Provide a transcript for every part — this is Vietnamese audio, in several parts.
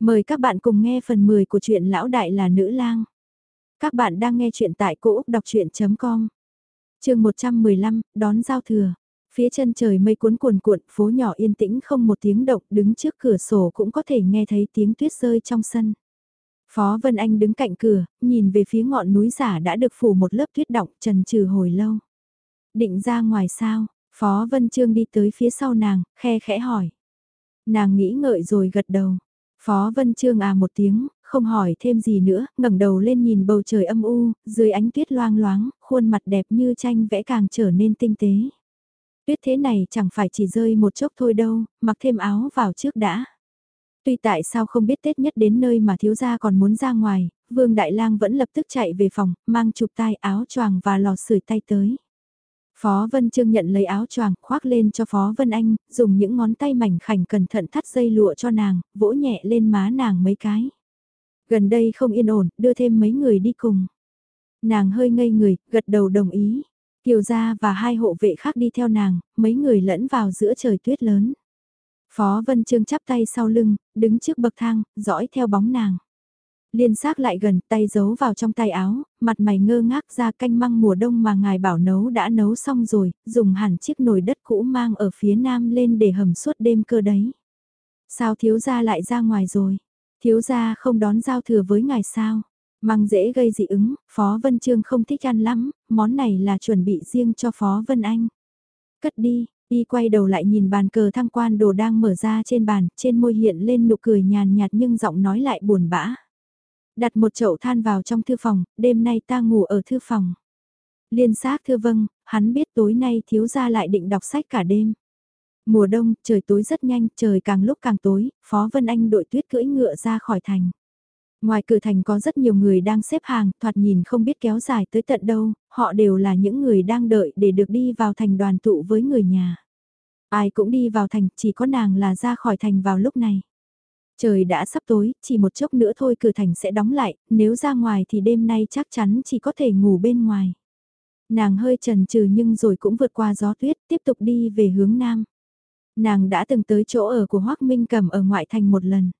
Mời các bạn cùng nghe phần 10 của truyện Lão Đại là Nữ lang. Các bạn đang nghe truyện tại cỗ Úc Đọc Chuyện.com Trường 115, đón giao thừa. Phía chân trời mây cuốn cuồn cuộn, phố nhỏ yên tĩnh không một tiếng động, đứng trước cửa sổ cũng có thể nghe thấy tiếng tuyết rơi trong sân. Phó Vân Anh đứng cạnh cửa, nhìn về phía ngọn núi giả đã được phủ một lớp tuyết động trần trừ hồi lâu. Định ra ngoài sao, Phó Vân Trương đi tới phía sau nàng, khe khẽ hỏi. Nàng nghĩ ngợi rồi gật đầu. Phó Vân Trương à một tiếng, không hỏi thêm gì nữa, ngẩng đầu lên nhìn bầu trời âm u, dưới ánh tuyết loang loáng, khuôn mặt đẹp như tranh vẽ càng trở nên tinh tế. Tuyết thế này chẳng phải chỉ rơi một chốc thôi đâu, mặc thêm áo vào trước đã. Tuy tại sao không biết Tết nhất đến nơi mà thiếu gia còn muốn ra ngoài, Vương Đại Lang vẫn lập tức chạy về phòng, mang chụp tai áo choàng và lò sưởi tay tới. Phó Vân Trương nhận lấy áo choàng khoác lên cho Phó Vân Anh, dùng những ngón tay mảnh khảnh cẩn thận thắt dây lụa cho nàng, vỗ nhẹ lên má nàng mấy cái. Gần đây không yên ổn, đưa thêm mấy người đi cùng. Nàng hơi ngây người, gật đầu đồng ý. Kiều gia và hai hộ vệ khác đi theo nàng, mấy người lẫn vào giữa trời tuyết lớn. Phó Vân Trương chắp tay sau lưng, đứng trước bậc thang, dõi theo bóng nàng liên xác lại gần tay giấu vào trong tay áo, mặt mày ngơ ngác ra canh măng mùa đông mà ngài bảo nấu đã nấu xong rồi, dùng hẳn chiếc nồi đất cũ mang ở phía nam lên để hầm suốt đêm cơ đấy. Sao thiếu gia lại ra ngoài rồi? Thiếu gia không đón giao thừa với ngài sao? Măng dễ gây dị ứng, Phó Vân Trương không thích ăn lắm, món này là chuẩn bị riêng cho Phó Vân Anh. Cất đi, y quay đầu lại nhìn bàn cờ thăng quan đồ đang mở ra trên bàn, trên môi hiện lên nụ cười nhàn nhạt nhưng giọng nói lại buồn bã. Đặt một chậu than vào trong thư phòng, đêm nay ta ngủ ở thư phòng. Liên xác thưa vâng, hắn biết tối nay thiếu gia lại định đọc sách cả đêm. Mùa đông, trời tối rất nhanh, trời càng lúc càng tối, Phó Vân Anh đội tuyết cưỡi ngựa ra khỏi thành. Ngoài cửa thành có rất nhiều người đang xếp hàng, thoạt nhìn không biết kéo dài tới tận đâu, họ đều là những người đang đợi để được đi vào thành đoàn tụ với người nhà. Ai cũng đi vào thành, chỉ có nàng là ra khỏi thành vào lúc này. Trời đã sắp tối, chỉ một chốc nữa thôi cửa thành sẽ đóng lại, nếu ra ngoài thì đêm nay chắc chắn chỉ có thể ngủ bên ngoài. Nàng hơi trần trừ nhưng rồi cũng vượt qua gió tuyết, tiếp tục đi về hướng nam. Nàng đã từng tới chỗ ở của Hoác Minh Cầm ở ngoại thành một lần.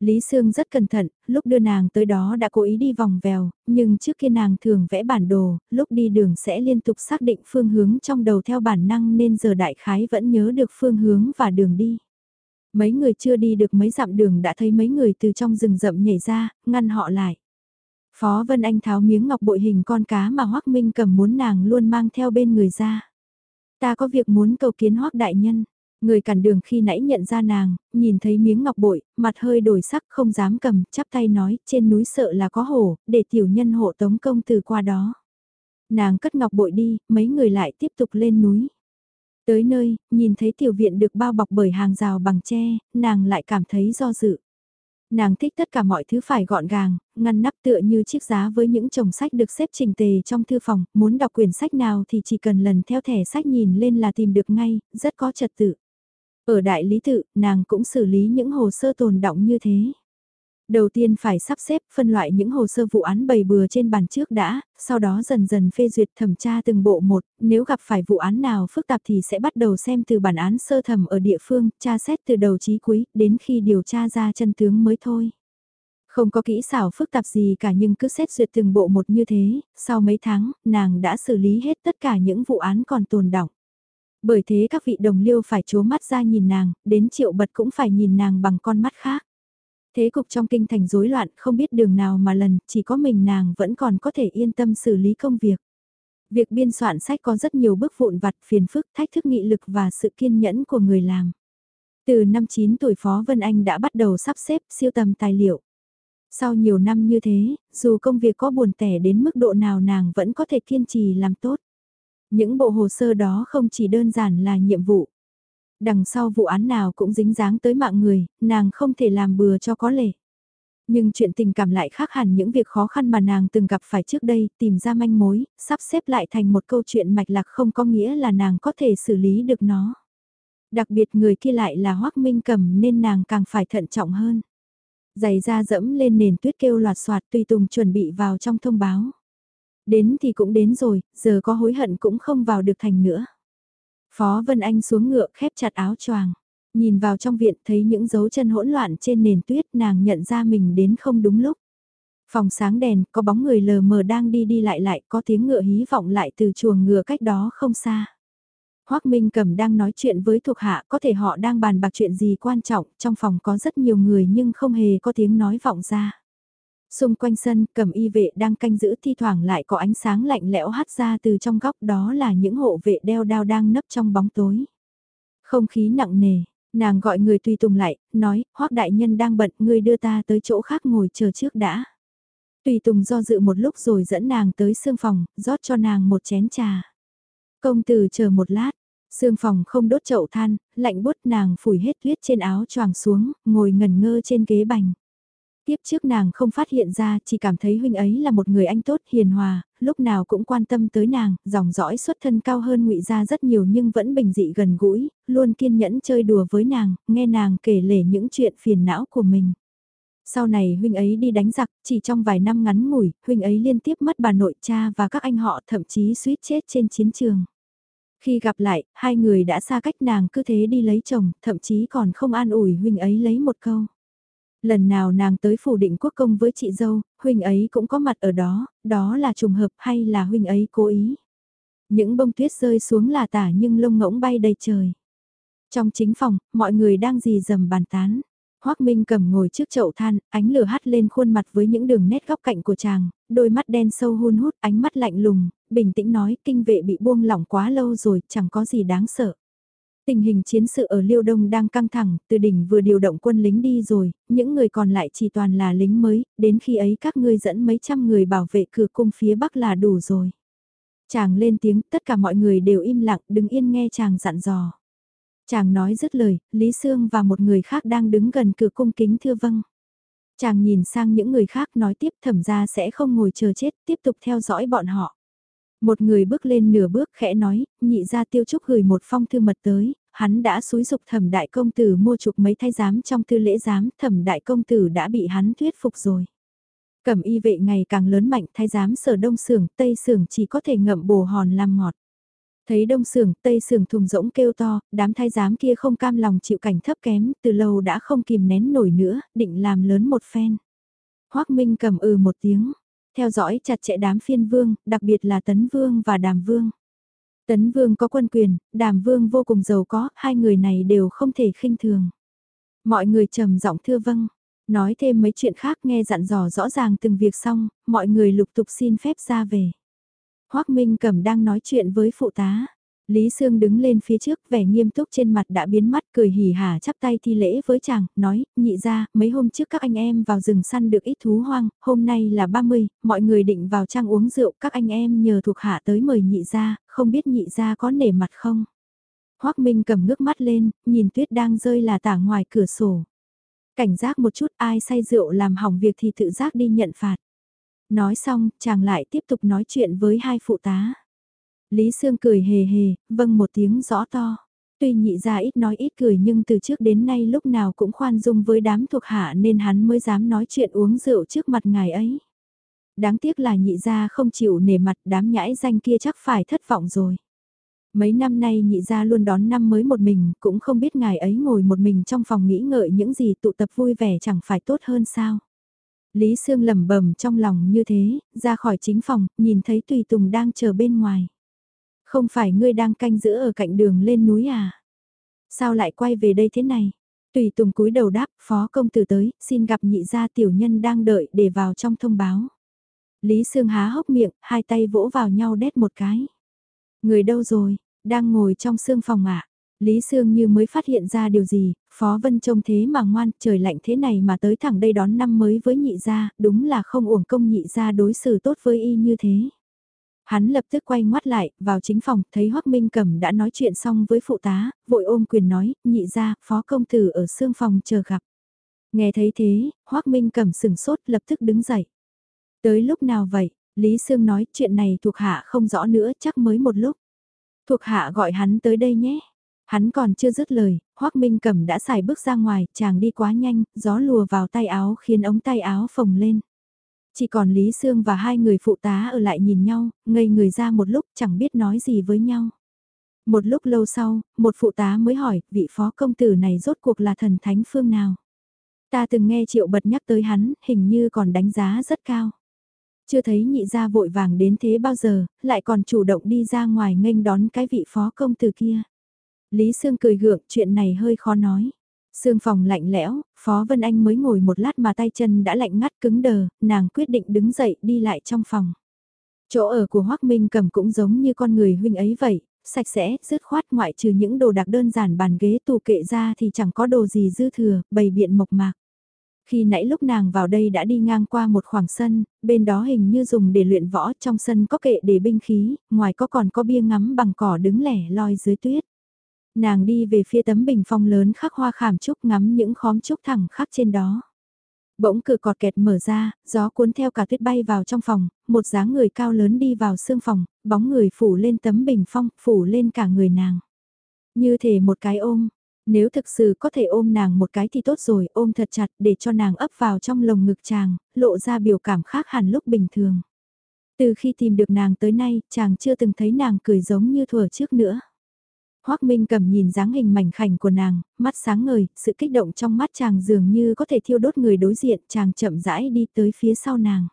Lý Sương rất cẩn thận, lúc đưa nàng tới đó đã cố ý đi vòng vèo, nhưng trước kia nàng thường vẽ bản đồ, lúc đi đường sẽ liên tục xác định phương hướng trong đầu theo bản năng nên giờ đại khái vẫn nhớ được phương hướng và đường đi. Mấy người chưa đi được mấy dặm đường đã thấy mấy người từ trong rừng rậm nhảy ra, ngăn họ lại. Phó Vân Anh tháo miếng ngọc bội hình con cá mà Hoắc Minh cầm muốn nàng luôn mang theo bên người ra. Ta có việc muốn cầu kiến Hoắc đại nhân. Người cản đường khi nãy nhận ra nàng, nhìn thấy miếng ngọc bội, mặt hơi đổi sắc không dám cầm, chắp tay nói, trên núi sợ là có hổ, để tiểu nhân hộ tống công từ qua đó. Nàng cất ngọc bội đi, mấy người lại tiếp tục lên núi. Tới nơi, nhìn thấy tiểu viện được bao bọc bởi hàng rào bằng tre, nàng lại cảm thấy do dự. Nàng thích tất cả mọi thứ phải gọn gàng, ngăn nắp tựa như chiếc giá với những chồng sách được xếp trình tề trong thư phòng, muốn đọc quyển sách nào thì chỉ cần lần theo thẻ sách nhìn lên là tìm được ngay, rất có trật tự. Ở đại lý tự, nàng cũng xử lý những hồ sơ tồn động như thế. Đầu tiên phải sắp xếp phân loại những hồ sơ vụ án bày bừa trên bàn trước đã, sau đó dần dần phê duyệt thẩm tra từng bộ một, nếu gặp phải vụ án nào phức tạp thì sẽ bắt đầu xem từ bản án sơ thẩm ở địa phương, tra xét từ đầu chí cuối, đến khi điều tra ra chân tướng mới thôi. Không có kỹ xảo phức tạp gì cả nhưng cứ xét duyệt từng bộ một như thế, sau mấy tháng, nàng đã xử lý hết tất cả những vụ án còn tồn đọng. Bởi thế các vị đồng liêu phải chố mắt ra nhìn nàng, đến triệu bật cũng phải nhìn nàng bằng con mắt khác. Thế cục trong kinh thành rối loạn không biết đường nào mà lần, chỉ có mình nàng vẫn còn có thể yên tâm xử lý công việc. Việc biên soạn sách có rất nhiều bước vụn vặt phiền phức thách thức nghị lực và sự kiên nhẫn của người làm. Từ năm 9 tuổi Phó Vân Anh đã bắt đầu sắp xếp siêu tầm tài liệu. Sau nhiều năm như thế, dù công việc có buồn tẻ đến mức độ nào nàng vẫn có thể kiên trì làm tốt. Những bộ hồ sơ đó không chỉ đơn giản là nhiệm vụ. Đằng sau vụ án nào cũng dính dáng tới mạng người, nàng không thể làm bừa cho có lệ. Nhưng chuyện tình cảm lại khác hẳn những việc khó khăn mà nàng từng gặp phải trước đây, tìm ra manh mối, sắp xếp lại thành một câu chuyện mạch lạc không có nghĩa là nàng có thể xử lý được nó. Đặc biệt người kia lại là Hoác Minh Cầm nên nàng càng phải thận trọng hơn. Giày da dẫm lên nền tuyết kêu loạt soạt tùy tùng chuẩn bị vào trong thông báo. Đến thì cũng đến rồi, giờ có hối hận cũng không vào được thành nữa. Phó Vân Anh xuống ngựa khép chặt áo choàng. Nhìn vào trong viện thấy những dấu chân hỗn loạn trên nền tuyết nàng nhận ra mình đến không đúng lúc. Phòng sáng đèn, có bóng người lờ mờ đang đi đi lại lại, có tiếng ngựa hí vọng lại từ chuồng ngựa cách đó không xa. Hoác Minh Cầm đang nói chuyện với thuộc hạ, có thể họ đang bàn bạc chuyện gì quan trọng, trong phòng có rất nhiều người nhưng không hề có tiếng nói vọng ra. Xung quanh sân, cầm y vệ đang canh giữ thi thoảng lại có ánh sáng lạnh lẽo hắt ra từ trong góc đó là những hộ vệ đeo đao đang nấp trong bóng tối. Không khí nặng nề, nàng gọi người tùy tùng lại, nói, hoắc đại nhân đang bận, người đưa ta tới chỗ khác ngồi chờ trước đã. Tùy tùng do dự một lúc rồi dẫn nàng tới sương phòng, rót cho nàng một chén trà. Công tử chờ một lát, sương phòng không đốt chậu than, lạnh bút nàng phủi hết tuyết trên áo choàng xuống, ngồi ngẩn ngơ trên ghế bành. Tiếp trước nàng không phát hiện ra, chỉ cảm thấy huynh ấy là một người anh tốt, hiền hòa, lúc nào cũng quan tâm tới nàng, dòng dõi xuất thân cao hơn ngụy gia rất nhiều nhưng vẫn bình dị gần gũi, luôn kiên nhẫn chơi đùa với nàng, nghe nàng kể lể những chuyện phiền não của mình. Sau này huynh ấy đi đánh giặc, chỉ trong vài năm ngắn ngủi, huynh ấy liên tiếp mất bà nội cha và các anh họ thậm chí suýt chết trên chiến trường. Khi gặp lại, hai người đã xa cách nàng cứ thế đi lấy chồng, thậm chí còn không an ủi huynh ấy lấy một câu. Lần nào nàng tới phủ định quốc công với chị dâu, huynh ấy cũng có mặt ở đó, đó là trùng hợp hay là huynh ấy cố ý. Những bông tuyết rơi xuống là tả nhưng lông ngỗng bay đầy trời. Trong chính phòng, mọi người đang dì dầm bàn tán. Hoác Minh cầm ngồi trước chậu than, ánh lửa hắt lên khuôn mặt với những đường nét góc cạnh của chàng, đôi mắt đen sâu hun hút, ánh mắt lạnh lùng, bình tĩnh nói kinh vệ bị buông lỏng quá lâu rồi, chẳng có gì đáng sợ. Tình hình chiến sự ở Liêu Đông đang căng thẳng, từ đỉnh vừa điều động quân lính đi rồi, những người còn lại chỉ toàn là lính mới, đến khi ấy các ngươi dẫn mấy trăm người bảo vệ cửa cung phía Bắc là đủ rồi. Chàng lên tiếng, tất cả mọi người đều im lặng, đứng yên nghe chàng dặn dò. Chàng nói dứt lời, Lý Sương và một người khác đang đứng gần cửa cung kính thưa vâng. Chàng nhìn sang những người khác nói tiếp thẩm ra sẽ không ngồi chờ chết, tiếp tục theo dõi bọn họ. Một người bước lên nửa bước khẽ nói, nhị ra tiêu trúc gửi một phong thư mật tới, hắn đã xúi dục thẩm đại công tử mua chục mấy thay giám trong tư lễ giám, thẩm đại công tử đã bị hắn thuyết phục rồi. Cẩm y vệ ngày càng lớn mạnh thay giám sở đông sưởng, tây sưởng chỉ có thể ngậm bồ hòn làm ngọt. Thấy đông sưởng, tây sưởng thùng rỗng kêu to, đám thái giám kia không cam lòng chịu cảnh thấp kém, từ lâu đã không kìm nén nổi nữa, định làm lớn một phen. Hoác Minh cầm ừ một tiếng, theo dõi chặt chẽ đám phiên vương, đặc biệt là tấn vương và đàm vương. Tấn vương có quân quyền, đàm vương vô cùng giàu có, hai người này đều không thể khinh thường. Mọi người trầm giọng thưa vâng, nói thêm mấy chuyện khác nghe dặn dò rõ ràng từng việc xong, mọi người lục tục xin phép ra về. Hoác Minh Cẩm đang nói chuyện với phụ tá. Lý Sương đứng lên phía trước vẻ nghiêm túc trên mặt đã biến mắt cười hỉ hả chắp tay thi lễ với chàng, nói, nhị ra, mấy hôm trước các anh em vào rừng săn được ít thú hoang, hôm nay là 30, mọi người định vào trang uống rượu, các anh em nhờ thuộc hạ tới mời nhị ra, không biết nhị ra có nể mặt không? Hoác Minh cầm ngước mắt lên, nhìn tuyết đang rơi là tả ngoài cửa sổ. Cảnh giác một chút ai say rượu làm hỏng việc thì tự giác đi nhận phạt. Nói xong, chàng lại tiếp tục nói chuyện với hai phụ tá. Lý Sương cười hề hề, vâng một tiếng rõ to. Tuy nhị ra ít nói ít cười nhưng từ trước đến nay lúc nào cũng khoan dung với đám thuộc hạ nên hắn mới dám nói chuyện uống rượu trước mặt ngài ấy. Đáng tiếc là nhị ra không chịu nể mặt đám nhãi danh kia chắc phải thất vọng rồi. Mấy năm nay nhị ra luôn đón năm mới một mình, cũng không biết ngài ấy ngồi một mình trong phòng nghĩ ngợi những gì tụ tập vui vẻ chẳng phải tốt hơn sao. Lý Sương lẩm bẩm trong lòng như thế, ra khỏi chính phòng, nhìn thấy Tùy Tùng đang chờ bên ngoài. Không phải ngươi đang canh giữ ở cạnh đường lên núi à? Sao lại quay về đây thế này? Tùy Tùng cúi đầu đáp, phó công tử tới, xin gặp nhị gia tiểu nhân đang đợi để vào trong thông báo. Lý Sương há hốc miệng, hai tay vỗ vào nhau đét một cái. Người đâu rồi, đang ngồi trong sương phòng ạ. À? Lý Sương như mới phát hiện ra điều gì, Phó Vân trông thế mà ngoan, trời lạnh thế này mà tới thẳng đây đón năm mới với nhị gia, đúng là không uổng công nhị gia đối xử tốt với y như thế. Hắn lập tức quay ngoắt lại, vào chính phòng, thấy Hoắc Minh Cẩm đã nói chuyện xong với phụ tá, vội ôm quyền nói, nhị gia, phó công tử ở xương phòng chờ gặp. Nghe thấy thế, Hoắc Minh Cẩm sừng sốt lập tức đứng dậy. Tới lúc nào vậy? Lý Sương nói chuyện này thuộc hạ không rõ nữa chắc mới một lúc. Thuộc hạ gọi hắn tới đây nhé. Hắn còn chưa dứt lời, hoắc Minh Cẩm đã xài bước ra ngoài, chàng đi quá nhanh, gió lùa vào tay áo khiến ống tay áo phồng lên. Chỉ còn Lý Sương và hai người phụ tá ở lại nhìn nhau, ngây người ra một lúc chẳng biết nói gì với nhau. Một lúc lâu sau, một phụ tá mới hỏi, vị phó công tử này rốt cuộc là thần thánh phương nào? Ta từng nghe triệu bật nhắc tới hắn, hình như còn đánh giá rất cao. Chưa thấy nhị gia vội vàng đến thế bao giờ, lại còn chủ động đi ra ngoài nghênh đón cái vị phó công tử kia. Lý Sương cười gượng, chuyện này hơi khó nói. Sương phòng lạnh lẽo, Phó Vân Anh mới ngồi một lát mà tay chân đã lạnh ngắt cứng đờ, nàng quyết định đứng dậy đi lại trong phòng. Chỗ ở của Hoác Minh cầm cũng giống như con người huynh ấy vậy, sạch sẽ, dứt khoát ngoại trừ những đồ đặc đơn giản bàn ghế tủ kệ ra thì chẳng có đồ gì dư thừa, bày biện mộc mạc. Khi nãy lúc nàng vào đây đã đi ngang qua một khoảng sân, bên đó hình như dùng để luyện võ, trong sân có kệ để binh khí, ngoài có còn có bia ngắm bằng cỏ đứng lẻ loi dưới tuyết. Nàng đi về phía tấm bình phong lớn khắc hoa khảm trúc ngắm những khóm trúc thẳng khắc trên đó. Bỗng cửa cọt kẹt mở ra, gió cuốn theo cả tuyết bay vào trong phòng, một dáng người cao lớn đi vào xương phòng, bóng người phủ lên tấm bình phong, phủ lên cả người nàng. Như thể một cái ôm, nếu thực sự có thể ôm nàng một cái thì tốt rồi, ôm thật chặt để cho nàng ấp vào trong lồng ngực chàng, lộ ra biểu cảm khác hẳn lúc bình thường. Từ khi tìm được nàng tới nay, chàng chưa từng thấy nàng cười giống như thuở trước nữa. Hoác Minh cầm nhìn dáng hình mảnh khảnh của nàng, mắt sáng ngời, sự kích động trong mắt chàng dường như có thể thiêu đốt người đối diện, chàng chậm rãi đi tới phía sau nàng.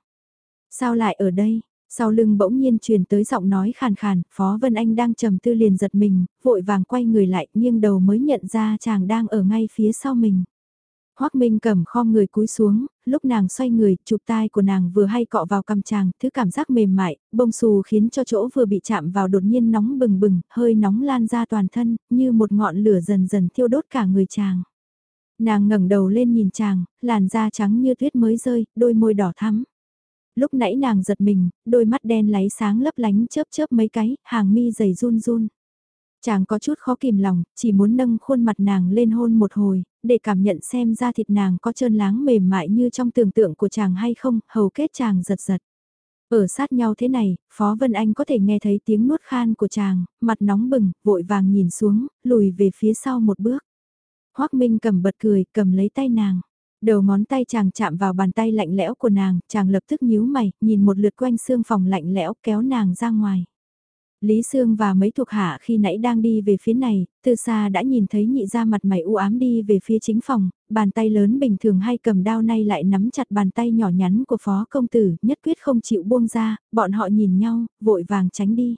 Sao lại ở đây? Sau lưng bỗng nhiên truyền tới giọng nói khàn khàn, Phó Vân Anh đang trầm tư liền giật mình, vội vàng quay người lại, nghiêng đầu mới nhận ra chàng đang ở ngay phía sau mình. Hoác Minh cầm khom người cúi xuống, lúc nàng xoay người, chụp tai của nàng vừa hay cọ vào cằm chàng, thứ cảm giác mềm mại, bông xù khiến cho chỗ vừa bị chạm vào đột nhiên nóng bừng bừng, hơi nóng lan ra toàn thân, như một ngọn lửa dần dần thiêu đốt cả người chàng. Nàng ngẩng đầu lên nhìn chàng, làn da trắng như tuyết mới rơi, đôi môi đỏ thắm. Lúc nãy nàng giật mình, đôi mắt đen láy sáng lấp lánh chớp chớp mấy cái, hàng mi dày run run. Chàng có chút khó kìm lòng, chỉ muốn nâng khuôn mặt nàng lên hôn một hồi, để cảm nhận xem da thịt nàng có trơn láng mềm mại như trong tưởng tượng của chàng hay không, hầu kết chàng giật giật. Ở sát nhau thế này, Phó Vân Anh có thể nghe thấy tiếng nuốt khan của chàng, mặt nóng bừng, vội vàng nhìn xuống, lùi về phía sau một bước. Hoác Minh cầm bật cười, cầm lấy tay nàng. Đầu ngón tay chàng chạm vào bàn tay lạnh lẽo của nàng, chàng lập tức nhíu mày, nhìn một lượt quanh xương phòng lạnh lẽo kéo nàng ra ngoài. Lý Sương và mấy thuộc hạ khi nãy đang đi về phía này, từ xa đã nhìn thấy nhị ra mặt mày u ám đi về phía chính phòng, bàn tay lớn bình thường hay cầm đao nay lại nắm chặt bàn tay nhỏ nhắn của phó công tử, nhất quyết không chịu buông ra, bọn họ nhìn nhau, vội vàng tránh đi.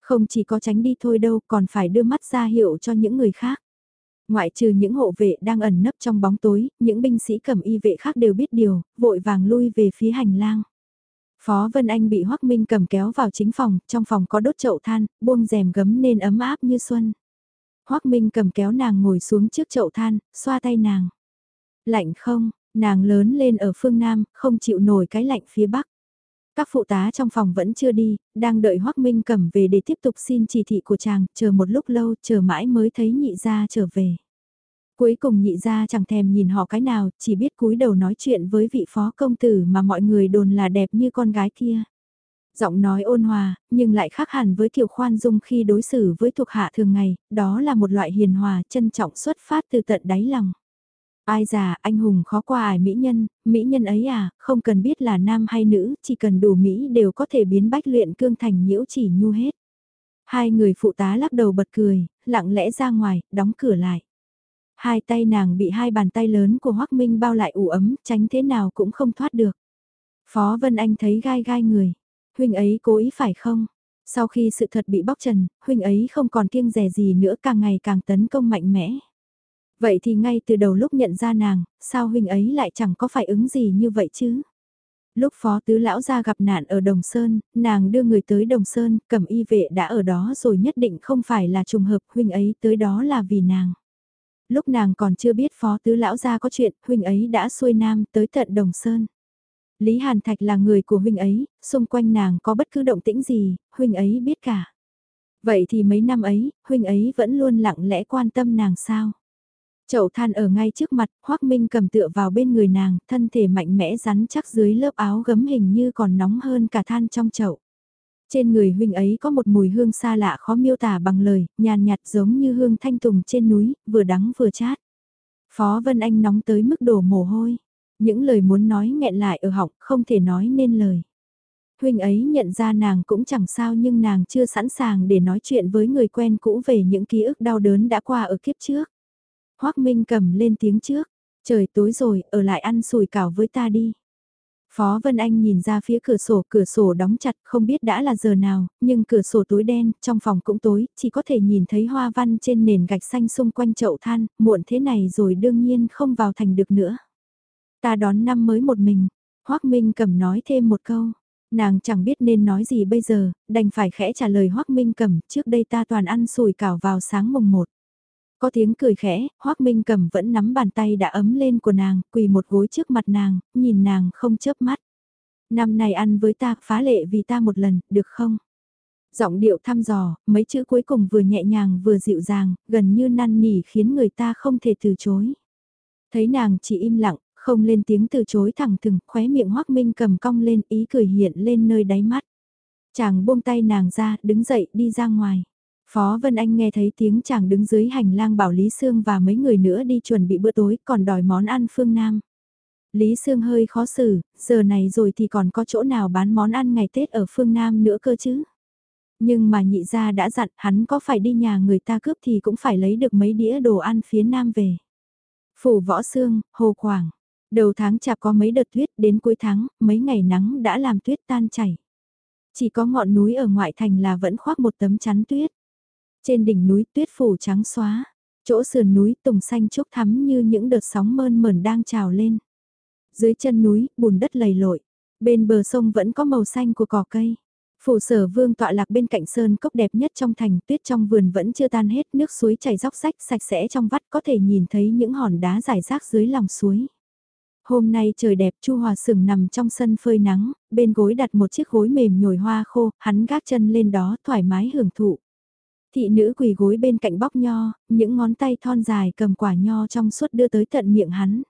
Không chỉ có tránh đi thôi đâu, còn phải đưa mắt ra hiệu cho những người khác. Ngoại trừ những hộ vệ đang ẩn nấp trong bóng tối, những binh sĩ cầm y vệ khác đều biết điều, vội vàng lui về phía hành lang. Phó Vân Anh bị Hoắc Minh cầm kéo vào chính phòng, trong phòng có đốt chậu than, buông rèm gấm nên ấm áp như xuân. Hoắc Minh cầm kéo nàng ngồi xuống trước chậu than, xoa tay nàng. Lạnh không, nàng lớn lên ở phương Nam, không chịu nổi cái lạnh phía Bắc. Các phụ tá trong phòng vẫn chưa đi, đang đợi Hoắc Minh cầm về để tiếp tục xin chỉ thị của chàng, chờ một lúc lâu, chờ mãi mới thấy nhị gia trở về. Cuối cùng nhị gia chẳng thèm nhìn họ cái nào, chỉ biết cúi đầu nói chuyện với vị phó công tử mà mọi người đồn là đẹp như con gái kia. Giọng nói ôn hòa, nhưng lại khác hẳn với kiểu khoan dung khi đối xử với thuộc hạ thường ngày, đó là một loại hiền hòa trân trọng xuất phát từ tận đáy lòng. Ai già, anh hùng khó qua ải mỹ nhân, mỹ nhân ấy à, không cần biết là nam hay nữ, chỉ cần đủ mỹ đều có thể biến bách luyện cương thành nhiễu chỉ nhu hết. Hai người phụ tá lắc đầu bật cười, lặng lẽ ra ngoài, đóng cửa lại. Hai tay nàng bị hai bàn tay lớn của Hoắc Minh bao lại ủ ấm, tránh thế nào cũng không thoát được. Phó Vân Anh thấy gai gai người. Huynh ấy cố ý phải không? Sau khi sự thật bị bóc trần, huynh ấy không còn kiêng rẻ gì nữa càng ngày càng tấn công mạnh mẽ. Vậy thì ngay từ đầu lúc nhận ra nàng, sao huynh ấy lại chẳng có phải ứng gì như vậy chứ? Lúc phó tứ lão ra gặp nạn ở Đồng Sơn, nàng đưa người tới Đồng Sơn, cầm y vệ đã ở đó rồi nhất định không phải là trùng hợp huynh ấy tới đó là vì nàng. Lúc nàng còn chưa biết phó tứ lão gia có chuyện, huynh ấy đã xuôi nam tới tận Đồng Sơn. Lý Hàn Thạch là người của huynh ấy, xung quanh nàng có bất cứ động tĩnh gì, huynh ấy biết cả. Vậy thì mấy năm ấy, huynh ấy vẫn luôn lặng lẽ quan tâm nàng sao? Chậu than ở ngay trước mặt, Hoác Minh cầm tựa vào bên người nàng, thân thể mạnh mẽ rắn chắc dưới lớp áo gấm hình như còn nóng hơn cả than trong chậu. Trên người huynh ấy có một mùi hương xa lạ khó miêu tả bằng lời, nhàn nhạt giống như hương thanh tùng trên núi, vừa đắng vừa chát. Phó Vân Anh nóng tới mức đổ mồ hôi. Những lời muốn nói nghẹn lại ở họng, không thể nói nên lời. Huynh ấy nhận ra nàng cũng chẳng sao nhưng nàng chưa sẵn sàng để nói chuyện với người quen cũ về những ký ức đau đớn đã qua ở kiếp trước. Hoác Minh cầm lên tiếng trước, trời tối rồi, ở lại ăn sùi cảo với ta đi. Phó Vân Anh nhìn ra phía cửa sổ, cửa sổ đóng chặt, không biết đã là giờ nào, nhưng cửa sổ tối đen, trong phòng cũng tối, chỉ có thể nhìn thấy hoa văn trên nền gạch xanh xung quanh chậu than, muộn thế này rồi đương nhiên không vào thành được nữa. Ta đón năm mới một mình, Hoác Minh cầm nói thêm một câu. Nàng chẳng biết nên nói gì bây giờ, đành phải khẽ trả lời Hoác Minh cầm, trước đây ta toàn ăn sùi cảo vào sáng mùng một. Có tiếng cười khẽ, Hoác Minh cầm vẫn nắm bàn tay đã ấm lên của nàng, quỳ một gối trước mặt nàng, nhìn nàng không chớp mắt. Năm này ăn với ta, phá lệ vì ta một lần, được không? Giọng điệu thăm dò, mấy chữ cuối cùng vừa nhẹ nhàng vừa dịu dàng, gần như năn nỉ khiến người ta không thể từ chối. Thấy nàng chỉ im lặng, không lên tiếng từ chối thẳng thừng, khóe miệng Hoác Minh cầm cong lên ý cười hiện lên nơi đáy mắt. Chàng buông tay nàng ra, đứng dậy đi ra ngoài. Phó Vân Anh nghe thấy tiếng chàng đứng dưới hành lang bảo Lý Sương và mấy người nữa đi chuẩn bị bữa tối còn đòi món ăn phương Nam. Lý Sương hơi khó xử, giờ này rồi thì còn có chỗ nào bán món ăn ngày Tết ở phương Nam nữa cơ chứ. Nhưng mà nhị gia đã dặn hắn có phải đi nhà người ta cướp thì cũng phải lấy được mấy đĩa đồ ăn phía Nam về. Phủ Võ Sương, Hồ Quảng. Đầu tháng chạp có mấy đợt tuyết đến cuối tháng, mấy ngày nắng đã làm tuyết tan chảy. Chỉ có ngọn núi ở ngoại thành là vẫn khoác một tấm chắn tuyết. Trên đỉnh núi tuyết phủ trắng xóa, chỗ sườn núi tùng xanh trúc thắm như những đợt sóng mơn mởn đang trào lên. Dưới chân núi, bùn đất lầy lội, bên bờ sông vẫn có màu xanh của cỏ cây. Phủ sở vương tọa lạc bên cạnh sơn cốc đẹp nhất trong thành, tuyết trong vườn vẫn chưa tan hết, nước suối chảy róc rách sạch sẽ trong vắt có thể nhìn thấy những hòn đá rải rác dưới lòng suối. Hôm nay trời đẹp Chu Hòa Sừng nằm trong sân phơi nắng, bên gối đặt một chiếc gối mềm nhồi hoa khô, hắn gác chân lên đó thoải mái hưởng thụ. Thị nữ quỳ gối bên cạnh bóc nho, những ngón tay thon dài cầm quả nho trong suốt đưa tới tận miệng hắn.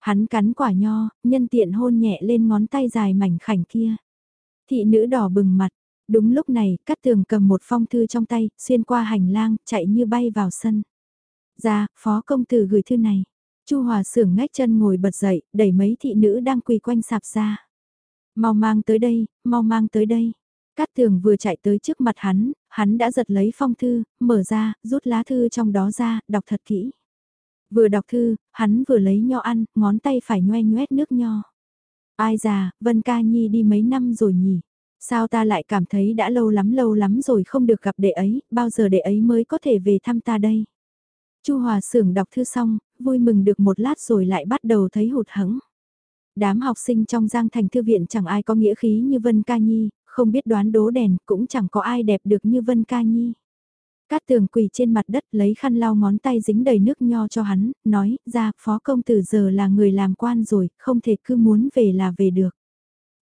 Hắn cắn quả nho, nhân tiện hôn nhẹ lên ngón tay dài mảnh khảnh kia. Thị nữ đỏ bừng mặt, đúng lúc này, Cát Tường cầm một phong thư trong tay, xuyên qua hành lang, chạy như bay vào sân. Ra, phó công tử gửi thư này. Chu Hòa sưởng ngách chân ngồi bật dậy, đẩy mấy thị nữ đang quỳ quanh sạp ra. Mau mang tới đây, mau mang tới đây. Cát tường vừa chạy tới trước mặt hắn, hắn đã giật lấy phong thư, mở ra, rút lá thư trong đó ra, đọc thật kỹ. Vừa đọc thư, hắn vừa lấy nho ăn, ngón tay phải nhoe nhoét nước nho. Ai già, Vân Ca Nhi đi mấy năm rồi nhỉ? Sao ta lại cảm thấy đã lâu lắm lâu lắm rồi không được gặp đệ ấy, bao giờ đệ ấy mới có thể về thăm ta đây? Chu Hòa Sưởng đọc thư xong, vui mừng được một lát rồi lại bắt đầu thấy hụt hẫng. Đám học sinh trong Giang Thành Thư viện chẳng ai có nghĩa khí như Vân Ca Nhi, không biết đoán đố đèn, cũng chẳng có ai đẹp được như Vân Ca Nhi. Cát tường quỳ trên mặt đất lấy khăn lau ngón tay dính đầy nước nho cho hắn, nói, ra, phó công tử giờ là người làm quan rồi, không thể cứ muốn về là về được.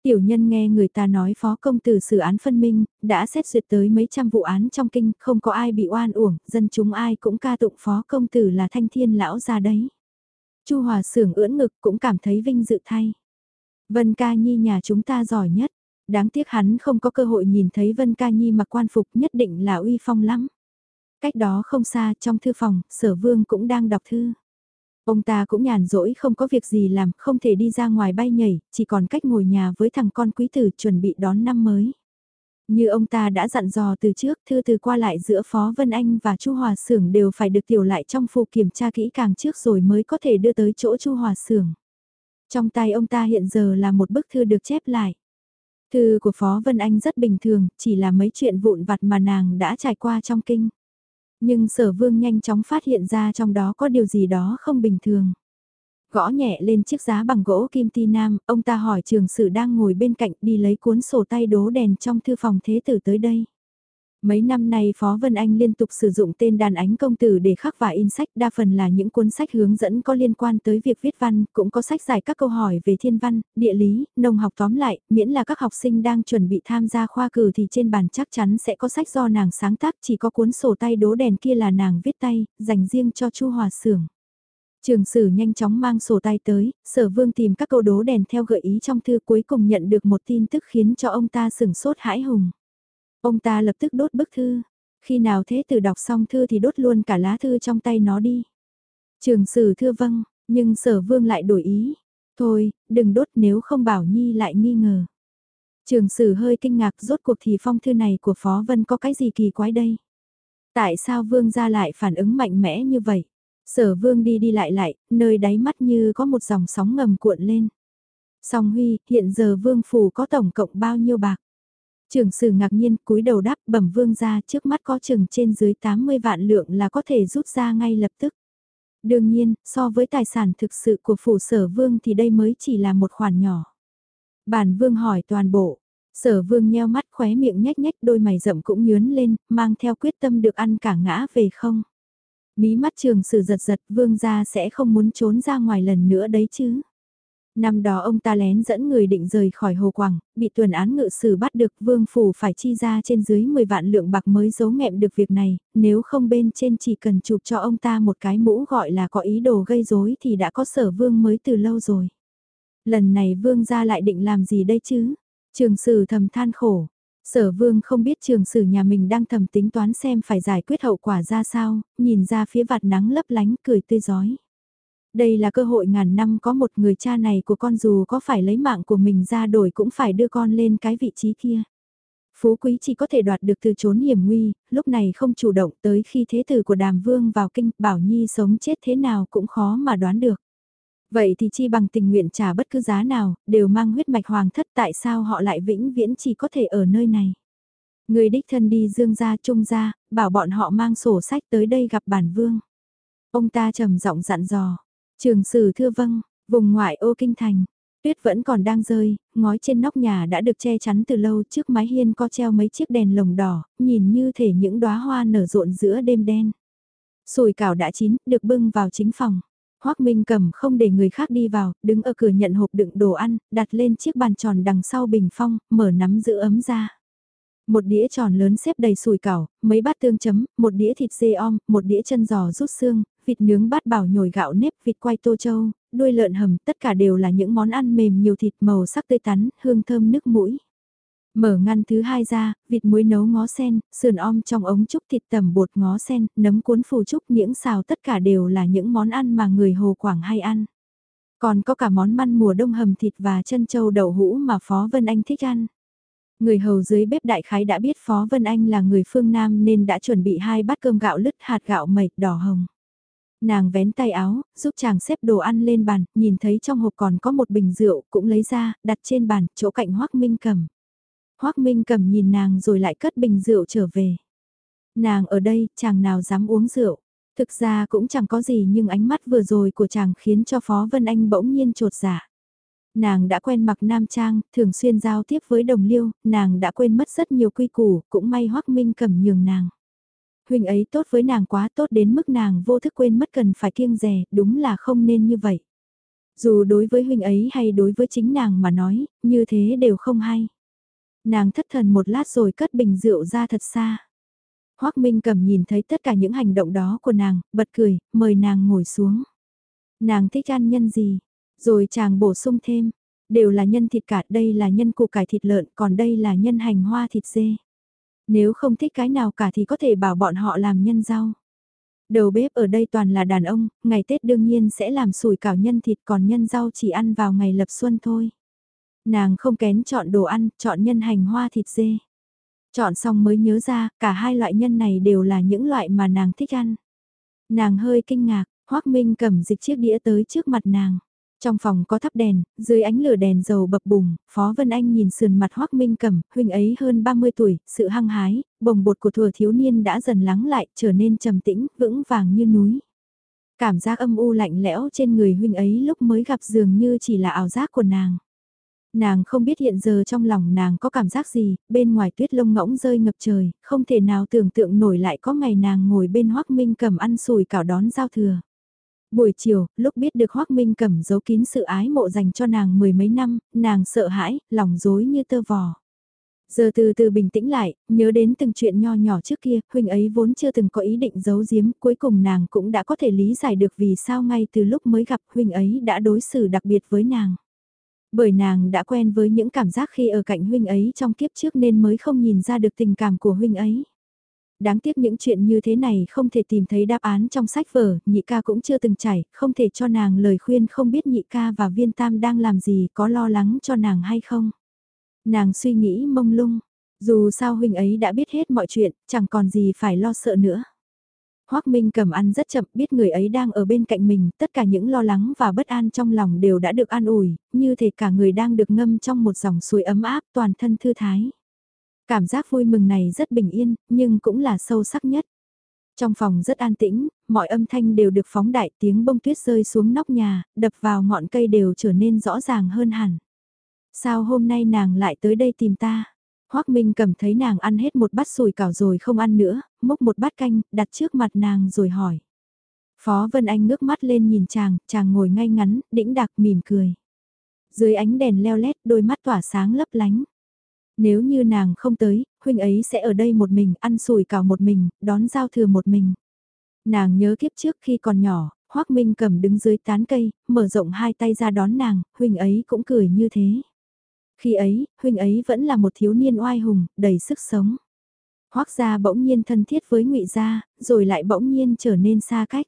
Tiểu nhân nghe người ta nói phó công tử xử án phân minh, đã xét duyệt tới mấy trăm vụ án trong kinh, không có ai bị oan uổng, dân chúng ai cũng ca tụng phó công tử là thanh thiên lão ra đấy. Chu Hòa sưởng ưỡn ngực cũng cảm thấy vinh dự thay. Vân ca nhi nhà chúng ta giỏi nhất, đáng tiếc hắn không có cơ hội nhìn thấy Vân ca nhi mặc quan phục nhất định là uy phong lắm. Cách đó không xa trong thư phòng, sở vương cũng đang đọc thư. Ông ta cũng nhàn rỗi không có việc gì làm, không thể đi ra ngoài bay nhảy, chỉ còn cách ngồi nhà với thằng con quý tử chuẩn bị đón năm mới. Như ông ta đã dặn dò từ trước, thư từ qua lại giữa Phó Vân Anh và Chu Hòa Sưởng đều phải được tiểu lại trong phù kiểm tra kỹ càng trước rồi mới có thể đưa tới chỗ Chu Hòa Sưởng. Trong tay ông ta hiện giờ là một bức thư được chép lại. Thư của Phó Vân Anh rất bình thường, chỉ là mấy chuyện vụn vặt mà nàng đã trải qua trong kinh. Nhưng sở vương nhanh chóng phát hiện ra trong đó có điều gì đó không bình thường. Gõ nhẹ lên chiếc giá bằng gỗ kim ti nam, ông ta hỏi trường sử đang ngồi bên cạnh đi lấy cuốn sổ tay đố đèn trong thư phòng thế tử tới đây. Mấy năm nay Phó Vân Anh liên tục sử dụng tên đàn ánh công tử để khắc và in sách, đa phần là những cuốn sách hướng dẫn có liên quan tới việc viết văn, cũng có sách giải các câu hỏi về thiên văn, địa lý, nông học tóm lại, miễn là các học sinh đang chuẩn bị tham gia khoa cử thì trên bàn chắc chắn sẽ có sách do nàng sáng tác, chỉ có cuốn sổ tay đố đèn kia là nàng viết tay, dành riêng cho Chu Hòa Sưởng. Trường sử nhanh chóng mang sổ tay tới, sở vương tìm các câu đố đèn theo gợi ý trong thư cuối cùng nhận được một tin tức khiến cho ông ta sửng sốt hãi hùng. Ông ta lập tức đốt bức thư. Khi nào thế tử đọc xong thư thì đốt luôn cả lá thư trong tay nó đi. Trường sử thưa vâng, nhưng sở vương lại đổi ý. Thôi, đừng đốt nếu không bảo Nhi lại nghi ngờ. Trường sử hơi kinh ngạc rốt cuộc thì phong thư này của Phó Vân có cái gì kỳ quái đây? Tại sao Vương gia lại phản ứng mạnh mẽ như vậy? Sở Vương đi đi lại lại, nơi đáy mắt như có một dòng sóng ngầm cuộn lên. Song Huy, hiện giờ Vương Phủ có tổng cộng bao nhiêu bạc? Trường sử ngạc nhiên cúi đầu đáp bẩm Vương gia trước mắt có chừng trên dưới 80 vạn lượng là có thể rút ra ngay lập tức. Đương nhiên, so với tài sản thực sự của phủ sở vương thì đây mới chỉ là một khoản nhỏ. Bản vương hỏi toàn bộ, sở vương nheo mắt khóe miệng nhách nhách đôi mày rậm cũng nhướn lên, mang theo quyết tâm được ăn cả ngã về không. Mí mắt trường sử giật giật vương gia sẽ không muốn trốn ra ngoài lần nữa đấy chứ. Năm đó ông ta lén dẫn người định rời khỏi Hồ Quảng, bị tuần án ngự sử bắt được vương phủ phải chi ra trên dưới 10 vạn lượng bạc mới giấu nghẹm được việc này, nếu không bên trên chỉ cần chụp cho ông ta một cái mũ gọi là có ý đồ gây rối thì đã có sở vương mới từ lâu rồi. Lần này vương gia lại định làm gì đây chứ? Trường sử thầm than khổ. Sở vương không biết trường sử nhà mình đang thầm tính toán xem phải giải quyết hậu quả ra sao, nhìn ra phía vạt nắng lấp lánh cười tươi giói. Đây là cơ hội ngàn năm có một người cha này của con dù có phải lấy mạng của mình ra đổi cũng phải đưa con lên cái vị trí kia. Phú quý chỉ có thể đoạt được từ chốn hiểm nguy, lúc này không chủ động tới khi thế tử của đàm vương vào kinh, bảo nhi sống chết thế nào cũng khó mà đoán được. Vậy thì chi bằng tình nguyện trả bất cứ giá nào, đều mang huyết mạch hoàng thất tại sao họ lại vĩnh viễn chỉ có thể ở nơi này. Người đích thân đi dương gia trung gia, bảo bọn họ mang sổ sách tới đây gặp bản vương. Ông ta trầm giọng dặn dò, Trường sử thưa vâng, vùng ngoại ô kinh thành, tuyết vẫn còn đang rơi, ngói trên nóc nhà đã được che chắn từ lâu trước mái hiên có treo mấy chiếc đèn lồng đỏ, nhìn như thể những đóa hoa nở rộn giữa đêm đen. Sùi cảo đã chín, được bưng vào chính phòng. Hoác Minh cầm không để người khác đi vào, đứng ở cửa nhận hộp đựng đồ ăn, đặt lên chiếc bàn tròn đằng sau bình phong, mở nắm giữ ấm ra. Một đĩa tròn lớn xếp đầy sùi cảo, mấy bát tương chấm, một đĩa thịt dê om, một đĩa chân giò rút xương, vịt nướng bát bảo nhồi gạo nếp, vịt quay tô châu, đuôi lợn hầm, tất cả đều là những món ăn mềm nhiều thịt màu sắc tươi tắn, hương thơm nước mũi. Mở ngăn thứ hai ra, vịt muối nấu ngó sen, sườn om trong ống trúc thịt tẩm bột ngó sen, nấm cuốn phù trúc những xào tất cả đều là những món ăn mà người Hồ Quảng hay ăn. Còn có cả món măn mùa đông hầm thịt và chân châu đậu hũ mà Phó Vân Anh thích ăn. Người hầu dưới bếp đại khái đã biết Phó Vân Anh là người phương Nam nên đã chuẩn bị hai bát cơm gạo lứt hạt gạo mẩy đỏ hồng. Nàng vén tay áo, giúp chàng xếp đồ ăn lên bàn, nhìn thấy trong hộp còn có một bình rượu, cũng lấy ra, đặt trên bàn, chỗ cạnh Hoác Minh cầm. Hoác Minh cầm nhìn nàng rồi lại cất bình rượu trở về. Nàng ở đây, chàng nào dám uống rượu. Thực ra cũng chẳng có gì nhưng ánh mắt vừa rồi của chàng khiến cho Phó Vân Anh bỗng nhiên trột dạ. Nàng đã quen mặc nam trang, thường xuyên giao tiếp với đồng liêu, nàng đã quên mất rất nhiều quy củ, cũng may Hoác Minh cầm nhường nàng huynh ấy tốt với nàng quá tốt đến mức nàng vô thức quên mất cần phải kiêng rè, đúng là không nên như vậy. Dù đối với huynh ấy hay đối với chính nàng mà nói, như thế đều không hay. Nàng thất thần một lát rồi cất bình rượu ra thật xa. Hoác Minh cầm nhìn thấy tất cả những hành động đó của nàng, bật cười, mời nàng ngồi xuống. Nàng thích ăn nhân gì? Rồi chàng bổ sung thêm, đều là nhân thịt cả, đây là nhân củ cải thịt lợn, còn đây là nhân hành hoa thịt dê. Nếu không thích cái nào cả thì có thể bảo bọn họ làm nhân rau. Đầu bếp ở đây toàn là đàn ông, ngày Tết đương nhiên sẽ làm sủi cảo nhân thịt còn nhân rau chỉ ăn vào ngày lập xuân thôi. Nàng không kén chọn đồ ăn, chọn nhân hành hoa thịt dê. Chọn xong mới nhớ ra, cả hai loại nhân này đều là những loại mà nàng thích ăn. Nàng hơi kinh ngạc, Hoác Minh cầm dịch chiếc đĩa tới trước mặt nàng. Trong phòng có thắp đèn, dưới ánh lửa đèn dầu bập bùng, Phó Vân Anh nhìn sườn mặt Hoác Minh Cẩm, huynh ấy hơn 30 tuổi, sự hăng hái, bồng bột của thừa thiếu niên đã dần lắng lại, trở nên trầm tĩnh, vững vàng như núi. Cảm giác âm u lạnh lẽo trên người huynh ấy lúc mới gặp dường như chỉ là ảo giác của nàng. Nàng không biết hiện giờ trong lòng nàng có cảm giác gì, bên ngoài tuyết lông ngỗng rơi ngập trời, không thể nào tưởng tượng nổi lại có ngày nàng ngồi bên Hoác Minh Cẩm ăn sùi cảo đón giao thừa. Buổi chiều, lúc biết được Hoác Minh Cẩm giấu kín sự ái mộ dành cho nàng mười mấy năm, nàng sợ hãi, lòng dối như tơ vò. Giờ từ từ bình tĩnh lại, nhớ đến từng chuyện nho nhỏ trước kia, huynh ấy vốn chưa từng có ý định giấu giếm, cuối cùng nàng cũng đã có thể lý giải được vì sao ngay từ lúc mới gặp huynh ấy đã đối xử đặc biệt với nàng. Bởi nàng đã quen với những cảm giác khi ở cạnh huynh ấy trong kiếp trước nên mới không nhìn ra được tình cảm của huynh ấy. Đáng tiếc những chuyện như thế này không thể tìm thấy đáp án trong sách vở, nhị ca cũng chưa từng trải, không thể cho nàng lời khuyên không biết nhị ca và viên tam đang làm gì có lo lắng cho nàng hay không. Nàng suy nghĩ mông lung, dù sao huynh ấy đã biết hết mọi chuyện, chẳng còn gì phải lo sợ nữa. Hoác Minh cầm ăn rất chậm biết người ấy đang ở bên cạnh mình, tất cả những lo lắng và bất an trong lòng đều đã được an ủi, như thể cả người đang được ngâm trong một dòng suối ấm áp toàn thân thư thái. Cảm giác vui mừng này rất bình yên, nhưng cũng là sâu sắc nhất. Trong phòng rất an tĩnh, mọi âm thanh đều được phóng đại tiếng bông tuyết rơi xuống nóc nhà, đập vào ngọn cây đều trở nên rõ ràng hơn hẳn. Sao hôm nay nàng lại tới đây tìm ta? Hoác Minh cầm thấy nàng ăn hết một bát sùi cảo rồi không ăn nữa, múc một bát canh, đặt trước mặt nàng rồi hỏi. Phó Vân Anh ngước mắt lên nhìn chàng, chàng ngồi ngay ngắn, đĩnh đặc mỉm cười. Dưới ánh đèn leo lét, đôi mắt tỏa sáng lấp lánh. Nếu như nàng không tới, huynh ấy sẽ ở đây một mình, ăn sủi cảo một mình, đón giao thừa một mình. Nàng nhớ kiếp trước khi còn nhỏ, Hoác Minh cầm đứng dưới tán cây, mở rộng hai tay ra đón nàng, huynh ấy cũng cười như thế. Khi ấy, huynh ấy vẫn là một thiếu niên oai hùng, đầy sức sống. Hoác gia bỗng nhiên thân thiết với ngụy gia, rồi lại bỗng nhiên trở nên xa cách.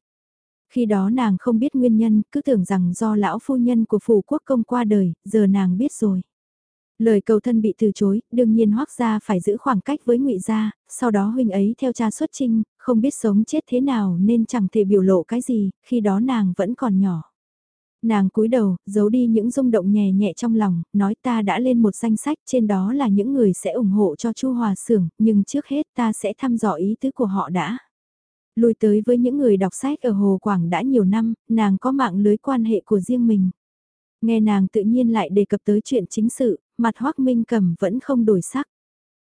Khi đó nàng không biết nguyên nhân, cứ tưởng rằng do lão phu nhân của phủ quốc công qua đời, giờ nàng biết rồi. Lời cầu thân bị từ chối, đương nhiên hoác gia phải giữ khoảng cách với ngụy gia, sau đó huynh ấy theo cha xuất trinh, không biết sống chết thế nào nên chẳng thể biểu lộ cái gì, khi đó nàng vẫn còn nhỏ. Nàng cúi đầu, giấu đi những rung động nhẹ nhẹ trong lòng, nói ta đã lên một danh sách trên đó là những người sẽ ủng hộ cho Chu Hòa Sưởng, nhưng trước hết ta sẽ thăm dò ý tứ của họ đã. Lùi tới với những người đọc sách ở Hồ Quảng đã nhiều năm, nàng có mạng lưới quan hệ của riêng mình. Nghe nàng tự nhiên lại đề cập tới chuyện chính sự, mặt Hoác Minh cầm vẫn không đổi sắc.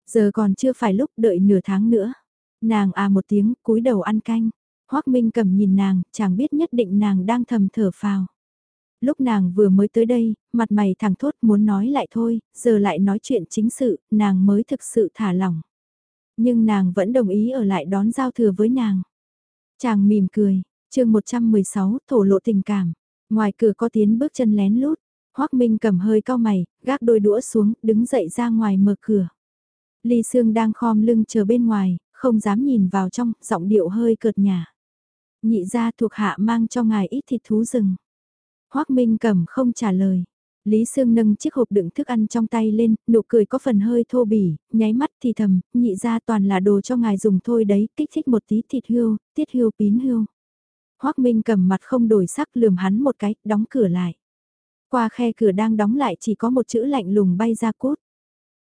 Giờ còn chưa phải lúc đợi nửa tháng nữa. Nàng à một tiếng, cúi đầu ăn canh. Hoác Minh cầm nhìn nàng, chẳng biết nhất định nàng đang thầm thở phào. Lúc nàng vừa mới tới đây, mặt mày thẳng thốt muốn nói lại thôi, giờ lại nói chuyện chính sự, nàng mới thực sự thả lỏng. Nhưng nàng vẫn đồng ý ở lại đón giao thừa với nàng. Chàng mỉm cười, chương 116 thổ lộ tình cảm. Ngoài cửa có tiếng bước chân lén lút, Hoác Minh cầm hơi cao mày, gác đôi đũa xuống, đứng dậy ra ngoài mở cửa. Ly Sương đang khom lưng chờ bên ngoài, không dám nhìn vào trong, giọng điệu hơi cợt nhả. Nhị ra thuộc hạ mang cho ngài ít thịt thú rừng. Hoác Minh cầm không trả lời. Lý Sương nâng chiếc hộp đựng thức ăn trong tay lên, nụ cười có phần hơi thô bỉ, nháy mắt thì thầm, nhị ra toàn là đồ cho ngài dùng thôi đấy, kích thích một tí thịt hươu, tiết hươu pín hươu. Hoác Minh cầm mặt không đổi sắc lườm hắn một cái, đóng cửa lại. Qua khe cửa đang đóng lại chỉ có một chữ lạnh lùng bay ra cốt.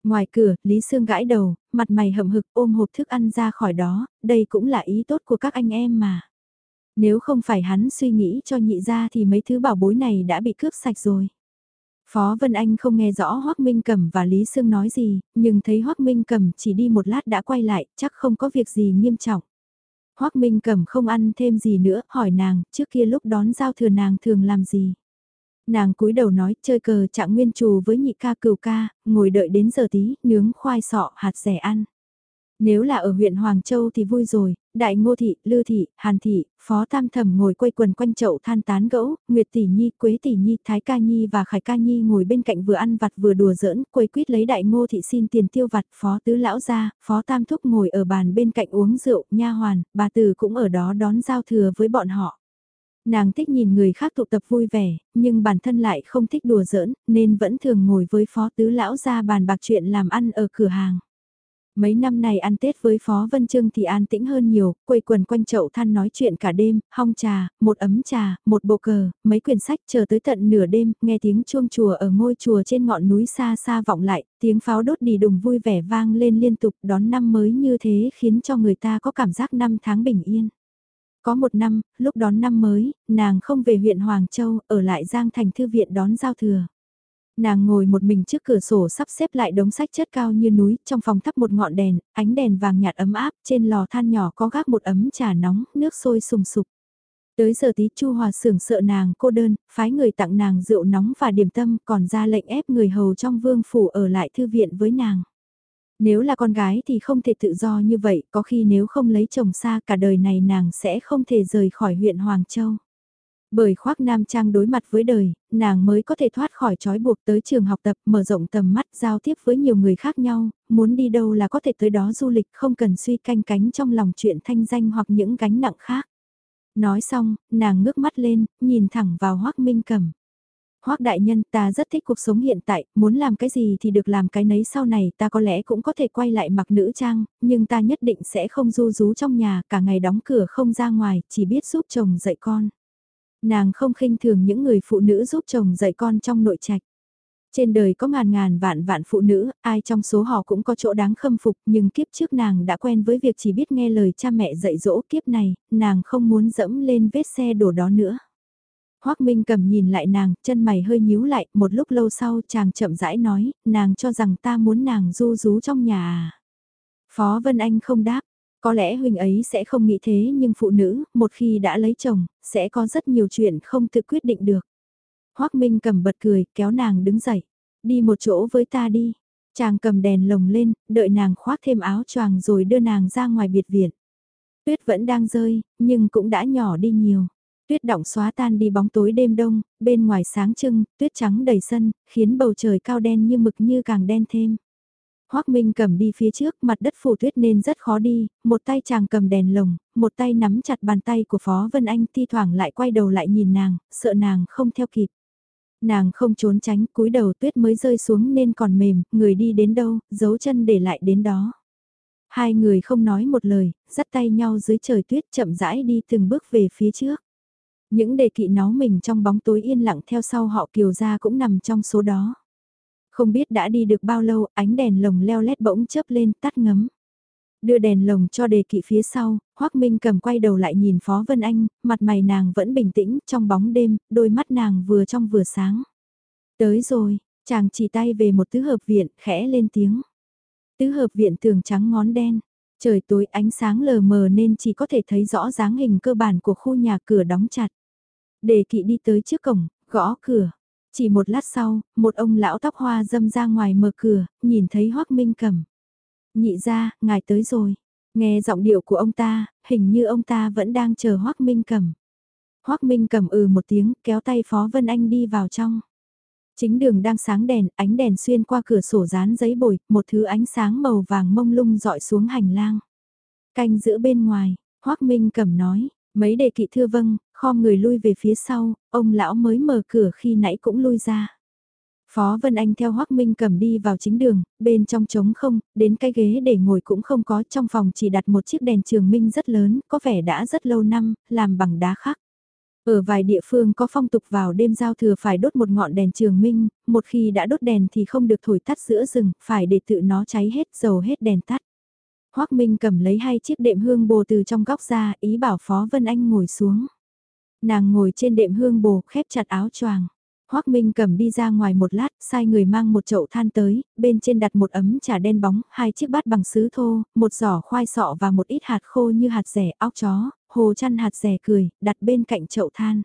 Ngoài cửa, Lý Sương gãi đầu, mặt mày hậm hực ôm hộp thức ăn ra khỏi đó, đây cũng là ý tốt của các anh em mà. Nếu không phải hắn suy nghĩ cho nhị ra thì mấy thứ bảo bối này đã bị cướp sạch rồi. Phó Vân Anh không nghe rõ Hoác Minh Cẩm và Lý Sương nói gì, nhưng thấy Hoác Minh Cẩm chỉ đi một lát đã quay lại, chắc không có việc gì nghiêm trọng. Hoác Minh Cẩm không ăn thêm gì nữa, hỏi nàng, trước kia lúc đón giao thừa nàng thường làm gì. Nàng cúi đầu nói, chơi cờ trạng nguyên trù với nhị ca cừu ca, ngồi đợi đến giờ tí, nướng khoai sọ, hạt rẻ ăn. Nếu là ở huyện Hoàng Châu thì vui rồi, Đại Ngô Thị, Lư Thị, Hàn Thị, Phó Tam Thẩm ngồi quây quần quanh chậu than tán gẫu, Nguyệt Tỷ Nhi, Quế Tỷ Nhi, Thái Ca Nhi và Khải Ca Nhi ngồi bên cạnh vừa ăn vặt vừa đùa giỡn, quây quýt lấy Đại Ngô Thị xin tiền tiêu vặt, Phó Tứ Lão ra, Phó Tam Thúc ngồi ở bàn bên cạnh uống rượu, nha hoàn, bà Từ cũng ở đó đón giao thừa với bọn họ. Nàng thích nhìn người khác tụ tập vui vẻ, nhưng bản thân lại không thích đùa giỡn, nên vẫn thường ngồi với Phó Tứ Lão ra bàn bạc chuyện làm ăn ở cửa hàng. Mấy năm này ăn Tết với Phó Vân Trương thì an tĩnh hơn nhiều, quây quần quanh chậu than nói chuyện cả đêm, hong trà, một ấm trà, một bộ cờ, mấy quyển sách chờ tới tận nửa đêm, nghe tiếng chuông chùa ở ngôi chùa trên ngọn núi xa xa vọng lại, tiếng pháo đốt đi đùng vui vẻ vang lên liên tục đón năm mới như thế khiến cho người ta có cảm giác năm tháng bình yên. Có một năm, lúc đón năm mới, nàng không về huyện Hoàng Châu, ở lại Giang Thành Thư Viện đón giao thừa. Nàng ngồi một mình trước cửa sổ sắp xếp lại đống sách chất cao như núi, trong phòng thắp một ngọn đèn, ánh đèn vàng nhạt ấm áp, trên lò than nhỏ có gác một ấm trà nóng, nước sôi sùng sục. Tới giờ tí Chu Hòa sưởng sợ nàng cô đơn, phái người tặng nàng rượu nóng và điểm tâm, còn ra lệnh ép người hầu trong vương phủ ở lại thư viện với nàng. Nếu là con gái thì không thể tự do như vậy, có khi nếu không lấy chồng xa cả đời này nàng sẽ không thể rời khỏi huyện Hoàng Châu. Bởi khoác nam trang đối mặt với đời, nàng mới có thể thoát khỏi trói buộc tới trường học tập, mở rộng tầm mắt, giao tiếp với nhiều người khác nhau, muốn đi đâu là có thể tới đó du lịch không cần suy canh cánh trong lòng chuyện thanh danh hoặc những gánh nặng khác. Nói xong, nàng ngước mắt lên, nhìn thẳng vào hoác minh cầm. Hoác đại nhân ta rất thích cuộc sống hiện tại, muốn làm cái gì thì được làm cái nấy sau này ta có lẽ cũng có thể quay lại mặc nữ trang, nhưng ta nhất định sẽ không du rú trong nhà, cả ngày đóng cửa không ra ngoài, chỉ biết giúp chồng dạy con. Nàng không khinh thường những người phụ nữ giúp chồng dạy con trong nội trạch. Trên đời có ngàn ngàn vạn vạn phụ nữ, ai trong số họ cũng có chỗ đáng khâm phục nhưng kiếp trước nàng đã quen với việc chỉ biết nghe lời cha mẹ dạy dỗ kiếp này, nàng không muốn dẫm lên vết xe đổ đó nữa. Hoác Minh cầm nhìn lại nàng, chân mày hơi nhíu lại, một lúc lâu sau chàng chậm rãi nói, nàng cho rằng ta muốn nàng du rú trong nhà à. Phó Vân Anh không đáp, có lẽ huynh ấy sẽ không nghĩ thế nhưng phụ nữ, một khi đã lấy chồng, sẽ có rất nhiều chuyện không tự quyết định được. Hoác Minh cầm bật cười, kéo nàng đứng dậy. Đi một chỗ với ta đi. Chàng cầm đèn lồng lên, đợi nàng khoác thêm áo choàng rồi đưa nàng ra ngoài biệt viện. Tuyết vẫn đang rơi, nhưng cũng đã nhỏ đi nhiều. Tuyết động xóa tan đi bóng tối đêm đông, bên ngoài sáng trưng, tuyết trắng đầy sân, khiến bầu trời cao đen như mực như càng đen thêm. Hoác Minh cầm đi phía trước, mặt đất phủ tuyết nên rất khó đi, một tay chàng cầm đèn lồng, một tay nắm chặt bàn tay của Phó Vân Anh thi thoảng lại quay đầu lại nhìn nàng, sợ nàng không theo kịp. Nàng không trốn tránh, cúi đầu tuyết mới rơi xuống nên còn mềm, người đi đến đâu, giấu chân để lại đến đó. Hai người không nói một lời, dắt tay nhau dưới trời tuyết chậm rãi đi từng bước về phía trước. Những đề kỵ nó mình trong bóng tối yên lặng theo sau họ kiều ra cũng nằm trong số đó. Không biết đã đi được bao lâu, ánh đèn lồng leo lét bỗng chớp lên tắt ngấm. Đưa đèn lồng cho đề kỵ phía sau, Hoác Minh cầm quay đầu lại nhìn Phó Vân Anh, mặt mày nàng vẫn bình tĩnh, trong bóng đêm, đôi mắt nàng vừa trong vừa sáng. Tới rồi, chàng chỉ tay về một tứ hợp viện, khẽ lên tiếng. Tứ hợp viện tường trắng ngón đen, trời tối ánh sáng lờ mờ nên chỉ có thể thấy rõ dáng hình cơ bản của khu nhà cửa đóng chặt. Đề kỵ đi tới trước cổng, gõ cửa. Chỉ một lát sau, một ông lão tóc hoa dâm ra ngoài mở cửa, nhìn thấy Hoác Minh cầm. Nhị ra, ngài tới rồi. Nghe giọng điệu của ông ta, hình như ông ta vẫn đang chờ Hoác Minh cầm. Hoác Minh cầm ừ một tiếng, kéo tay Phó Vân Anh đi vào trong. Chính đường đang sáng đèn, ánh đèn xuyên qua cửa sổ dán giấy bồi, một thứ ánh sáng màu vàng mông lung dọi xuống hành lang. Canh giữa bên ngoài, Hoác Minh cầm nói, mấy đề kỵ thưa vâng, khom người lui về phía sau, ông lão mới mở cửa khi nãy cũng lui ra. Phó Vân Anh theo Hoác Minh cầm đi vào chính đường, bên trong trống không, đến cái ghế để ngồi cũng không có, trong phòng chỉ đặt một chiếc đèn trường minh rất lớn, có vẻ đã rất lâu năm, làm bằng đá khắc. Ở vài địa phương có phong tục vào đêm giao thừa phải đốt một ngọn đèn trường minh, một khi đã đốt đèn thì không được thổi tắt giữa rừng, phải để tự nó cháy hết dầu hết đèn tắt. Hoác Minh cầm lấy hai chiếc đệm hương bồ từ trong góc ra, ý bảo Phó Vân Anh ngồi xuống. Nàng ngồi trên đệm hương bồ, khép chặt áo choàng. Hoác Minh cầm đi ra ngoài một lát, sai người mang một chậu than tới, bên trên đặt một ấm trà đen bóng, hai chiếc bát bằng sứ thô, một giỏ khoai sọ và một ít hạt khô như hạt rẻ, óc chó, hồ chăn hạt rẻ cười, đặt bên cạnh chậu than.